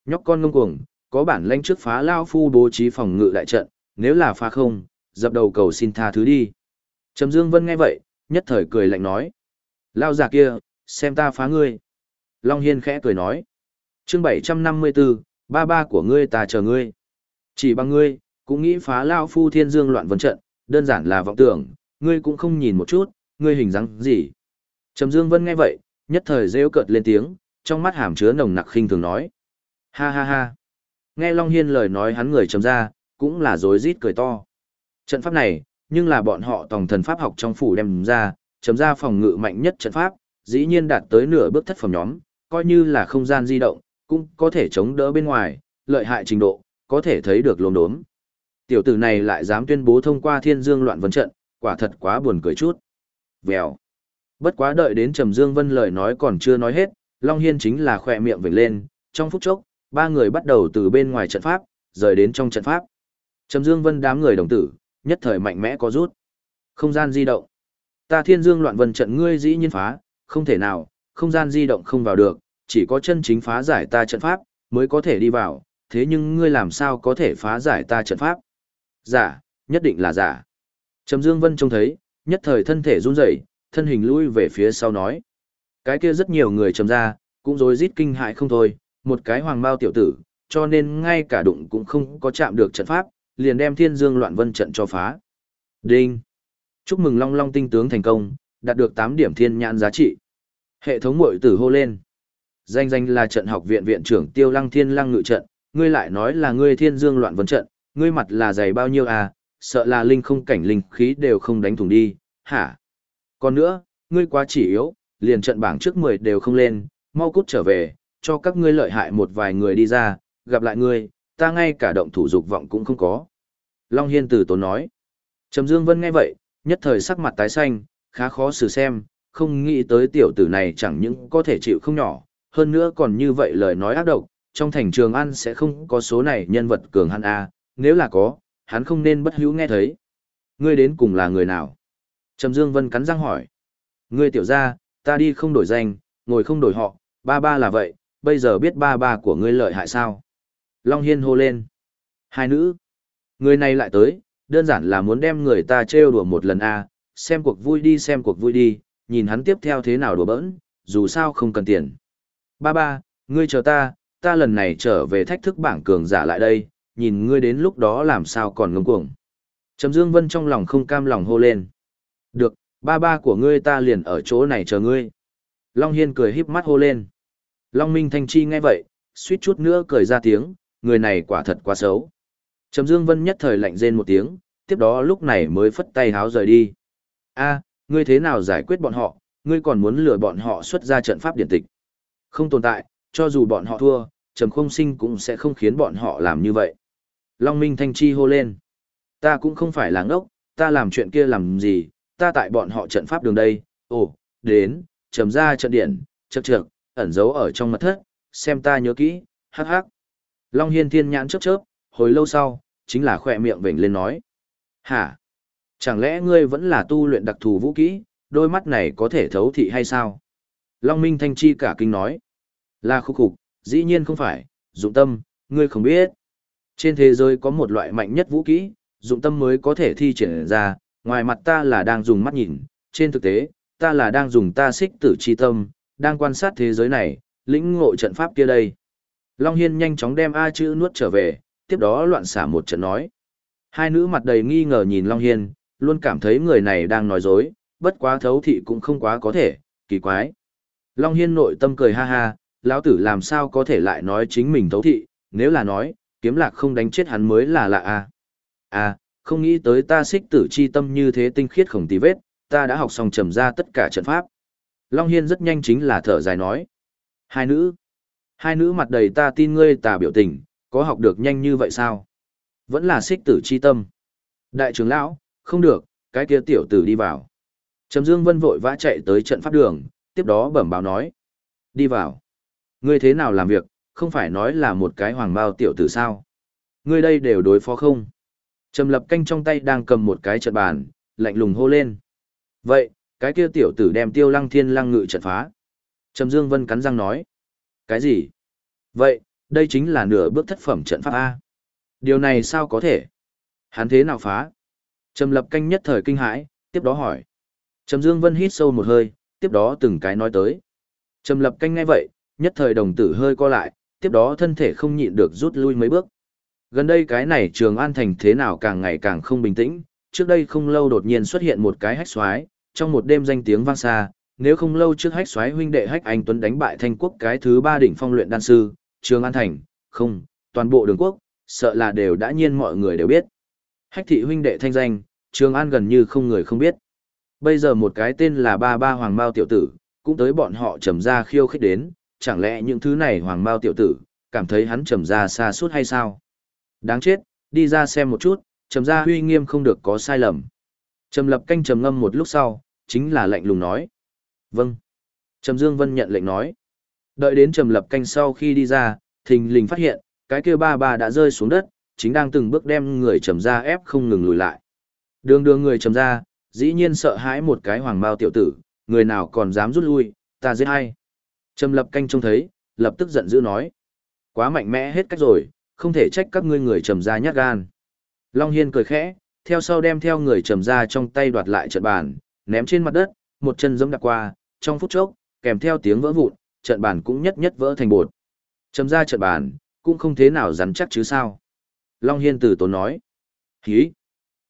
Nhóc con ngông cuồng, có bản lãnh trước phá lao phu bố trí phòng ngự đại trận, nếu là phá không, dập đầu cầu xin tha thứ đi. Trầm Dương Vân nghe vậy, nhất thời cười lạnh nói. Lao già kia, xem ta phá ngươi. Long Hiên khẽ cười nói. chương 754, ba ba của ngươi ta chờ ngươi. Chỉ bằng ngươi, cũng nghĩ phá Lao Phu Thiên Dương loạn vấn trận, đơn giản là vọng tưởng, ngươi cũng không nhìn một chút, ngươi hình dáng gì. Trầm Dương Vân nghe vậy, nhất thời rêu cợt lên tiếng, trong mắt hàm chứa nồng nặc khinh thường nói. Ha ha ha. Nghe Long Hiên lời nói hắn người trầm ra, cũng là dối rít cười to. Trận pháp này, nhưng là bọn họ tòng thần pháp học trong phủ đem ra, chấm ra phòng ngự mạnh nhất trận pháp, dĩ nhiên đạt tới nửa bước thất phẩm nhóm, coi như là không gian di động, cũng có thể chống đỡ bên ngoài, lợi hại trình độ, có thể thấy được lồn đốm. Tiểu tử này lại dám tuyên bố thông qua thiên dương loạn vấn trận, quả thật quá buồn cười chút. Vèo. Bất quá đợi đến Trầm Dương Vân lời nói còn chưa nói hết, Long Hiên chính là khỏe miệng vểnh lên, trong phút chốc, ba người bắt đầu từ bên ngoài trận pháp, rời đến trong trận pháp. Trầm Dương Vân đám người đồng tử, nhất thời mạnh mẽ có rút. Không gian di động. Ta thiên dương loạn vân trận ngươi dĩ nhiên phá, không thể nào, không gian di động không vào được, chỉ có chân chính phá giải ta trận pháp, mới có thể đi vào, thế nhưng ngươi làm sao có thể phá giải ta trận pháp? Giả, nhất định là giả. Trầm Dương Vân trông thấy, nhất thời thân thể run rẩy, thân hình lui về phía sau nói. Cái kia rất nhiều người trầm ra, cũng rối rít kinh hại không thôi, một cái hoàng bao tiểu tử, cho nên ngay cả đụng cũng không có chạm được trận pháp, liền đem thiên dương loạn vân trận cho phá. Đinh! Chúc mừng Long Long tinh tướng thành công, đạt được 8 điểm thiên nhãn giá trị. Hệ thống mội tử hô lên. Danh danh là trận học viện viện trưởng Tiêu Lăng Thiên Lăng ngự trận, ngươi lại nói là ngươi thiên dương loạn vấn trận, ngươi mặt là dày bao nhiêu à, sợ là linh không cảnh linh khí đều không đánh thủng đi, hả? Còn nữa, ngươi quá chỉ yếu, liền trận bảng trước 10 đều không lên, mau cút trở về, cho các ngươi lợi hại một vài người đi ra, gặp lại ngươi, ta ngay cả động thủ dục vọng cũng không có. Long Hiên Tử tốn nói. Trầm Dương Vân nghe vậy, nhất thời sắc mặt tái xanh, khá khó xử xem, không nghĩ tới tiểu tử này chẳng những có thể chịu không nhỏ, hơn nữa còn như vậy lời nói ác độc, trong thành trường ăn sẽ không có số này nhân vật cường hắn A, nếu là có, hắn không nên bất hữu nghe thấy. Ngươi đến cùng là người nào? Trầm Dương Vân cắn răng hỏi. Ngươi tiểu ra, ta đi không đổi danh, ngồi không đổi họ, ba ba là vậy, bây giờ biết ba ba của ngươi lợi hại sao? Long Hiên hô lên. Hai nữ. Người này lại tới, đơn giản là muốn đem người ta trêu đùa một lần a xem cuộc vui đi xem cuộc vui đi, nhìn hắn tiếp theo thế nào đùa bỡn, dù sao không cần tiền. Ba ba, ngươi chờ ta, ta lần này trở về thách thức bảng cường giả lại đây, nhìn ngươi đến lúc đó làm sao còn ngông cuồng. Trầm Dương Vân trong lòng không cam lòng hô lên. Được, ba ba của ngươi ta liền ở chỗ này chờ ngươi. Long Hiên cười híp mắt hô lên. Long Minh Thanh Chi nghe vậy, suýt chút nữa cười ra tiếng, người này quả thật quá xấu. Trầm Dương Vân nhất thời lạnh rên một tiếng, tiếp đó lúc này mới phất tay háo rời đi. A, ngươi thế nào giải quyết bọn họ, ngươi còn muốn lừa bọn họ xuất ra trận pháp điển tịch. Không tồn tại, cho dù bọn họ thua, Trầm không sinh cũng sẽ không khiến bọn họ làm như vậy. Long Minh Thanh Chi hô lên. Ta cũng không phải là ngốc, ta làm chuyện kia làm gì, ta tại bọn họ trận pháp đường đây, ồ, đến, trầm ra trận điện, chật trược, ẩn giấu ở trong mật thất, xem ta nhớ kỹ, hắc hắc. Long Hiên thiên nhãn chớp chớp, hồi lâu sau, chính là khỏe miệng vểnh lên nói. Hả? Chẳng lẽ ngươi vẫn là tu luyện đặc thù vũ kỹ, đôi mắt này có thể thấu thị hay sao? Long Minh Thanh Chi cả kinh nói. Là khúc khục, dĩ nhiên không phải, dụng tâm, ngươi không biết. Trên thế giới có một loại mạnh nhất vũ kỹ, dụng tâm mới có thể thi triển ra, ngoài mặt ta là đang dùng mắt nhìn, trên thực tế, ta là đang dùng ta xích tử chi tâm, đang quan sát thế giới này, lĩnh ngộ trận pháp kia đây. Long Hiên nhanh chóng đem A chữ nuốt trở về, tiếp đó loạn xả một trận nói. Hai nữ mặt đầy nghi ngờ nhìn Long Hiên, luôn cảm thấy người này đang nói dối, bất quá thấu thị cũng không quá có thể, kỳ quái. Long Hiên nội tâm cười ha ha, lão tử làm sao có thể lại nói chính mình thấu thị, nếu là nói, kiếm lạc không đánh chết hắn mới là lạ à. À, không nghĩ tới ta xích tử chi tâm như thế tinh khiết không tì vết, ta đã học xong trầm ra tất cả trận pháp. Long Hiên rất nhanh chính là thở dài nói. Hai nữ. Hai nữ mặt đầy ta tin ngươi tà biểu tình, có học được nhanh như vậy sao? Vẫn là xích tử chi tâm. Đại trưởng lão, không được, cái kia tiểu tử đi vào. Trầm Dương Vân vội vã chạy tới trận pháp đường, tiếp đó bẩm báo nói. Đi vào. Ngươi thế nào làm việc, không phải nói là một cái hoàng bao tiểu tử sao? Ngươi đây đều đối phó không? Trầm lập canh trong tay đang cầm một cái trận bàn, lạnh lùng hô lên. Vậy, cái kia tiểu tử đem tiêu lăng thiên lăng ngự trận phá. Trầm Dương Vân cắn răng nói. Cái gì? Vậy, đây chính là nửa bước thất phẩm trận pháp A. Điều này sao có thể? Hắn thế nào phá? Trầm lập canh nhất thời kinh hãi, tiếp đó hỏi. Trầm Dương Vân hít sâu một hơi, tiếp đó từng cái nói tới. Trầm lập canh ngay vậy, nhất thời đồng tử hơi co lại, tiếp đó thân thể không nhịn được rút lui mấy bước. Gần đây cái này trường an thành thế nào càng ngày càng không bình tĩnh, trước đây không lâu đột nhiên xuất hiện một cái hách xoái, trong một đêm danh tiếng vang xa, nếu không lâu trước hách xoáy huynh đệ hách anh tuấn đánh bại thanh quốc cái thứ ba đỉnh phong luyện đan sư trường an thành không toàn bộ đường quốc sợ là đều đã nhiên mọi người đều biết. Hách thị huynh đệ thanh danh trường an gần như không người không biết. Bây giờ một cái tên là ba ba hoàng mao tiểu tử cũng tới bọn họ trầm ra khiêu khích đến chẳng lẽ những thứ này hoàng mao tiểu tử cảm thấy hắn trầm ra xa suốt hay sao? Đáng chết đi ra xem một chút trầm ra huy nghiêm không được có sai lầm. Trầm lập canh trầm ngâm một lúc sau chính là lạnh lùng nói. Vâng. Trầm Dương Vân nhận lệnh nói. Đợi đến Trầm Lập Canh sau khi đi ra, thình lình phát hiện, cái kia ba ba đã rơi xuống đất, chính đang từng bước đem người Trầm ra ép không ngừng lùi lại. Đường đường người Trầm ra, dĩ nhiên sợ hãi một cái hoàng bao tiểu tử, người nào còn dám rút lui, ta giết hay. Trầm Lập Canh trông thấy, lập tức giận dữ nói. Quá mạnh mẽ hết cách rồi, không thể trách các ngươi người Trầm ra nhát gan. Long Hiên cười khẽ, theo sau đem theo người Trầm ra trong tay đoạt lại trận bàn, ném trên mặt đất, một chân giẫm đạp qua, trong phút chốc, kèm theo tiếng vỡ vụn, trận bàn cũng nhất nhất vỡ thành bột. Trầm ra trận bàn, cũng không thế nào rắn chắc chứ sao. Long Hiên Tử tốn nói. Khí.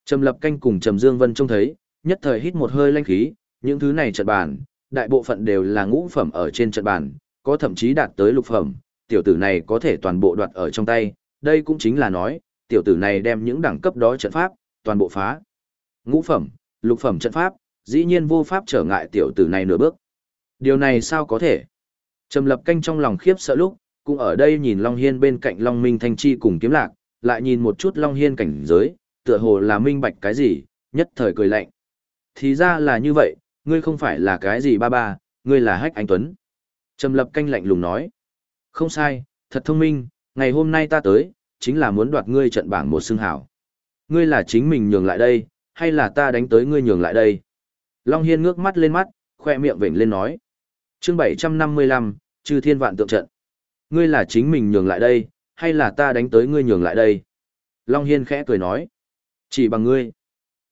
Trầm lập canh cùng Trầm Dương Vân trông thấy, nhất thời hít một hơi lanh khí, những thứ này trận bản đại bộ phận đều là ngũ phẩm ở trên trận bản có thậm chí đạt tới lục phẩm, tiểu tử này có thể toàn bộ đoạt ở trong tay, đây cũng chính là nói, tiểu tử này đem những đẳng cấp đó trận pháp, toàn bộ phá. Ngũ phẩm, lục phẩm trận pháp, dĩ nhiên vô pháp trở ngại tiểu tử này nửa bước. Điều này sao có thể? Trầm lập canh trong lòng khiếp sợ lúc, cũng ở đây nhìn Long Hiên bên cạnh Long Minh Thanh Chi cùng kiếm lạc, lại nhìn một chút Long Hiên cảnh giới, tựa hồ là minh bạch cái gì, nhất thời cười lạnh. Thì ra là như vậy, ngươi không phải là cái gì ba ba, ngươi là hách anh Tuấn. Trầm lập canh lạnh lùng nói. Không sai, thật thông minh, ngày hôm nay ta tới, chính là muốn đoạt ngươi trận bảng một xương hảo. Ngươi là chính mình nhường lại đây, hay là ta đánh tới ngươi nhường lại đây? Long Hiên ngước mắt lên mắt, khoe miệng vểnh lên nói. chương 755, trừ thiên vạn tượng trận. Ngươi là chính mình nhường lại đây, hay là ta đánh tới ngươi nhường lại đây? Long Hiên khẽ cười nói. Chỉ bằng ngươi.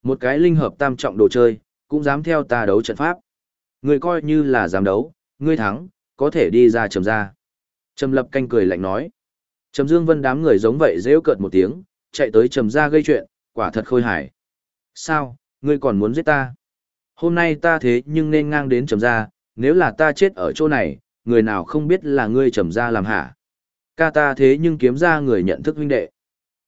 Một cái linh hợp tam trọng đồ chơi, cũng dám theo ta đấu trận pháp. Ngươi coi như là dám đấu, ngươi thắng, có thể đi ra trầm ra. Trầm lập canh cười lạnh nói. Trầm Dương Vân đám người giống vậy rêu cợt một tiếng, chạy tới trầm ra gây chuyện, quả thật khôi hài. Sao, ngươi còn muốn giết ta? Hôm nay ta thế nhưng nên ngang đến trầm ra, nếu là ta chết ở chỗ này, người nào không biết là ngươi trầm ra làm hả. Ca ta thế nhưng kiếm ra người nhận thức huynh đệ.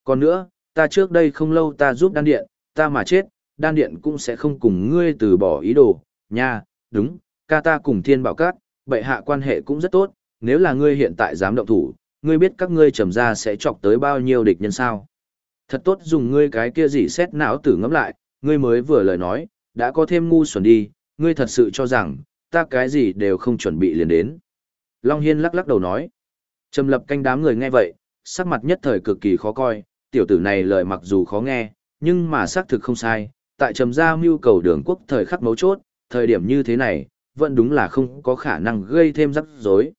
Còn nữa, ta trước đây không lâu ta giúp đan điện, ta mà chết, đan điện cũng sẽ không cùng ngươi từ bỏ ý đồ, nha, đúng, ca ta cùng thiên bảo cát, bệ hạ quan hệ cũng rất tốt, nếu là ngươi hiện tại dám động thủ, ngươi biết các ngươi trầm ra sẽ chọc tới bao nhiêu địch nhân sao. Thật tốt dùng ngươi cái kia gì xét não tử ngẫm lại, ngươi mới vừa lời nói, đã có thêm ngu xuẩn đi, ngươi thật sự cho rằng, ta cái gì đều không chuẩn bị liền đến. Long Hiên lắc lắc đầu nói. Trầm lập canh đám người nghe vậy, sắc mặt nhất thời cực kỳ khó coi, tiểu tử này lời mặc dù khó nghe, nhưng mà xác thực không sai, tại trầm gia mưu cầu đường quốc thời khắc mấu chốt, thời điểm như thế này, vẫn đúng là không có khả năng gây thêm rắc rối.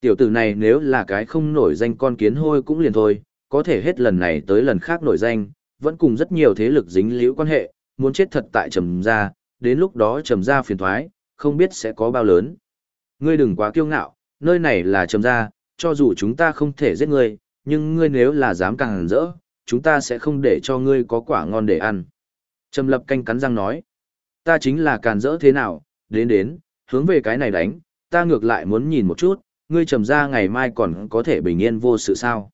Tiểu tử này nếu là cái không nổi danh con kiến hôi cũng liền thôi, có thể hết lần này tới lần khác nổi danh, vẫn cùng rất nhiều thế lực dính liễu quan hệ, muốn chết thật tại trầm gia, đến lúc đó trầm gia phiền thoái, không biết sẽ có bao lớn. Ngươi đừng quá kiêu ngạo, nơi này là trầm gia, cho dù chúng ta không thể giết ngươi, nhưng ngươi nếu là dám càng rỡ, chúng ta sẽ không để cho ngươi có quả ngon để ăn. Trầm lập canh cắn răng nói, ta chính là càn rỡ thế nào, đến đến, hướng về cái này đánh, ta ngược lại muốn nhìn một chút, ngươi trầm gia ngày mai còn có thể bình yên vô sự sao.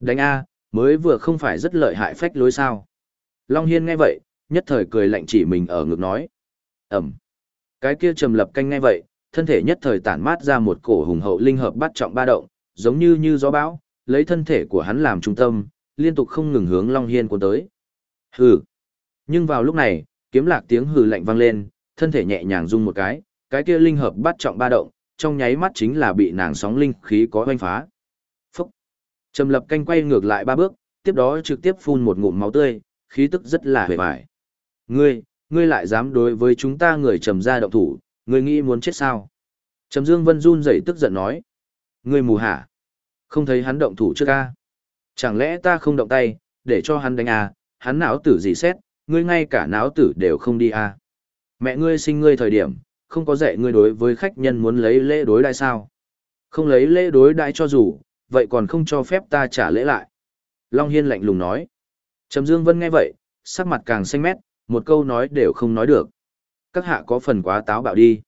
Đánh A, mới vừa không phải rất lợi hại phách lối sao. Long Hiên nghe vậy, nhất thời cười lạnh chỉ mình ở ngực nói. Ẩm. Cái kia trầm lập canh ngay vậy, thân thể nhất thời tản mát ra một cổ hùng hậu linh hợp bắt trọng ba động, giống như như gió bão, lấy thân thể của hắn làm trung tâm, liên tục không ngừng hướng Long Hiên cuốn tới. Hừ. Nhưng vào lúc này, kiếm lạc tiếng hừ lạnh vang lên, thân thể nhẹ nhàng rung một cái, cái kia linh hợp bắt trọng ba động, trong nháy mắt chính là bị nàng sóng linh khí có hoanh phá. Phúc. Trầm lập canh quay ngược lại ba bước, tiếp đó trực tiếp phun một ngụm máu tươi, khí tức rất là hề bại. Ngươi, ngươi lại dám đối với chúng ta người trầm gia động thủ, ngươi nghĩ muốn chết sao? Trầm Dương Vân run rẩy tức giận nói. Ngươi mù hả? Không thấy hắn động thủ trước a? Chẳng lẽ ta không động tay, để cho hắn đánh à, hắn não tử gì xét, ngươi ngay cả não tử đều không đi à. Mẹ ngươi sinh ngươi thời điểm, không có dạy ngươi đối với khách nhân muốn lấy lễ đối đãi sao? Không lấy lễ đối đãi cho dù, vậy còn không cho phép ta trả lễ lại. Long Hiên lạnh lùng nói. Trầm Dương Vân nghe vậy, sắc mặt càng xanh mét, một câu nói đều không nói được. Các hạ có phần quá táo bạo đi.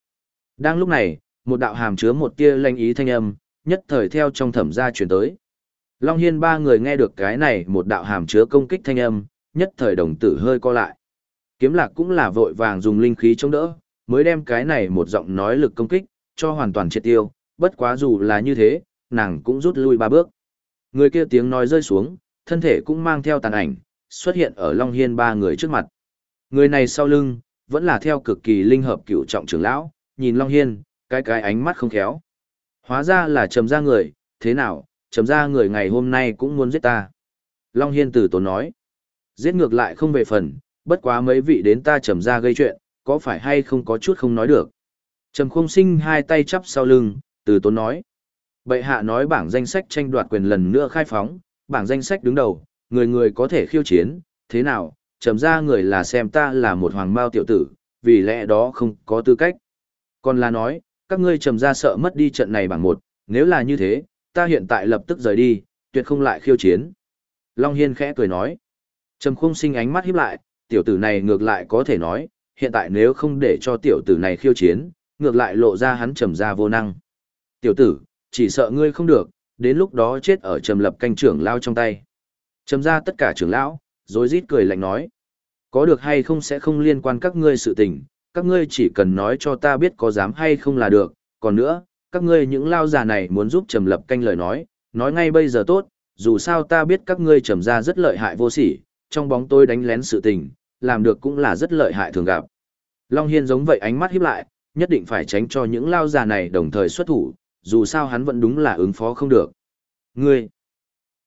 Đang lúc này, một đạo hàm chứa một tia lanh ý thanh âm, nhất thời theo trong thẩm gia truyền tới. Long Hiên ba người nghe được cái này một đạo hàm chứa công kích thanh âm, nhất thời đồng tử hơi co lại. Kiếm lạc cũng là vội vàng dùng linh khí chống đỡ, mới đem cái này một giọng nói lực công kích, cho hoàn toàn triệt tiêu, bất quá dù là như thế, nàng cũng rút lui ba bước. Người kia tiếng nói rơi xuống, thân thể cũng mang theo tàn ảnh, xuất hiện ở Long Hiên ba người trước mặt. Người này sau lưng, vẫn là theo cực kỳ linh hợp cựu trọng trưởng lão, nhìn Long Hiên, cái cái ánh mắt không khéo. Hóa ra là trầm ra người, thế nào, trầm ra người ngày hôm nay cũng muốn giết ta. Long Hiên tử tốn nói, giết ngược lại không về phần, bất quá mấy vị đến ta trầm ra gây chuyện, có phải hay không có chút không nói được. Trầm không sinh hai tay chắp sau lưng, từ tốn nói. Bệ hạ nói bảng danh sách tranh đoạt quyền lần nữa khai phóng, bảng danh sách đứng đầu, người người có thể khiêu chiến, thế nào, trầm ra người là xem ta là một hoàng mao tiểu tử, vì lẽ đó không có tư cách. Còn là nói, các ngươi trầm ra sợ mất đi trận này bằng một, nếu là như thế, ta hiện tại lập tức rời đi, tuyệt không lại khiêu chiến. Long Hiên khẽ cười nói. Trầm khung sinh ánh mắt hiếp lại, tiểu tử này ngược lại có thể nói, hiện tại nếu không để cho tiểu tử này khiêu chiến, ngược lại lộ ra hắn trầm ra vô năng. Tiểu tử, chỉ sợ ngươi không được, đến lúc đó chết ở trầm lập canh trưởng lao trong tay. Trầm ra tất cả trưởng lão, rồi rít cười lạnh nói. Có được hay không sẽ không liên quan các ngươi sự tình, các ngươi chỉ cần nói cho ta biết có dám hay không là được, còn nữa, các ngươi những lao già này muốn giúp trầm lập canh lời nói, nói ngay bây giờ tốt, dù sao ta biết các ngươi trầm ra rất lợi hại vô sỉ, trong bóng tôi đánh lén sự tình, làm được cũng là rất lợi hại thường gặp. Long Hiên giống vậy ánh mắt híp lại, nhất định phải tránh cho những lao già này đồng thời xuất thủ, dù sao hắn vẫn đúng là ứng phó không được. Ngươi,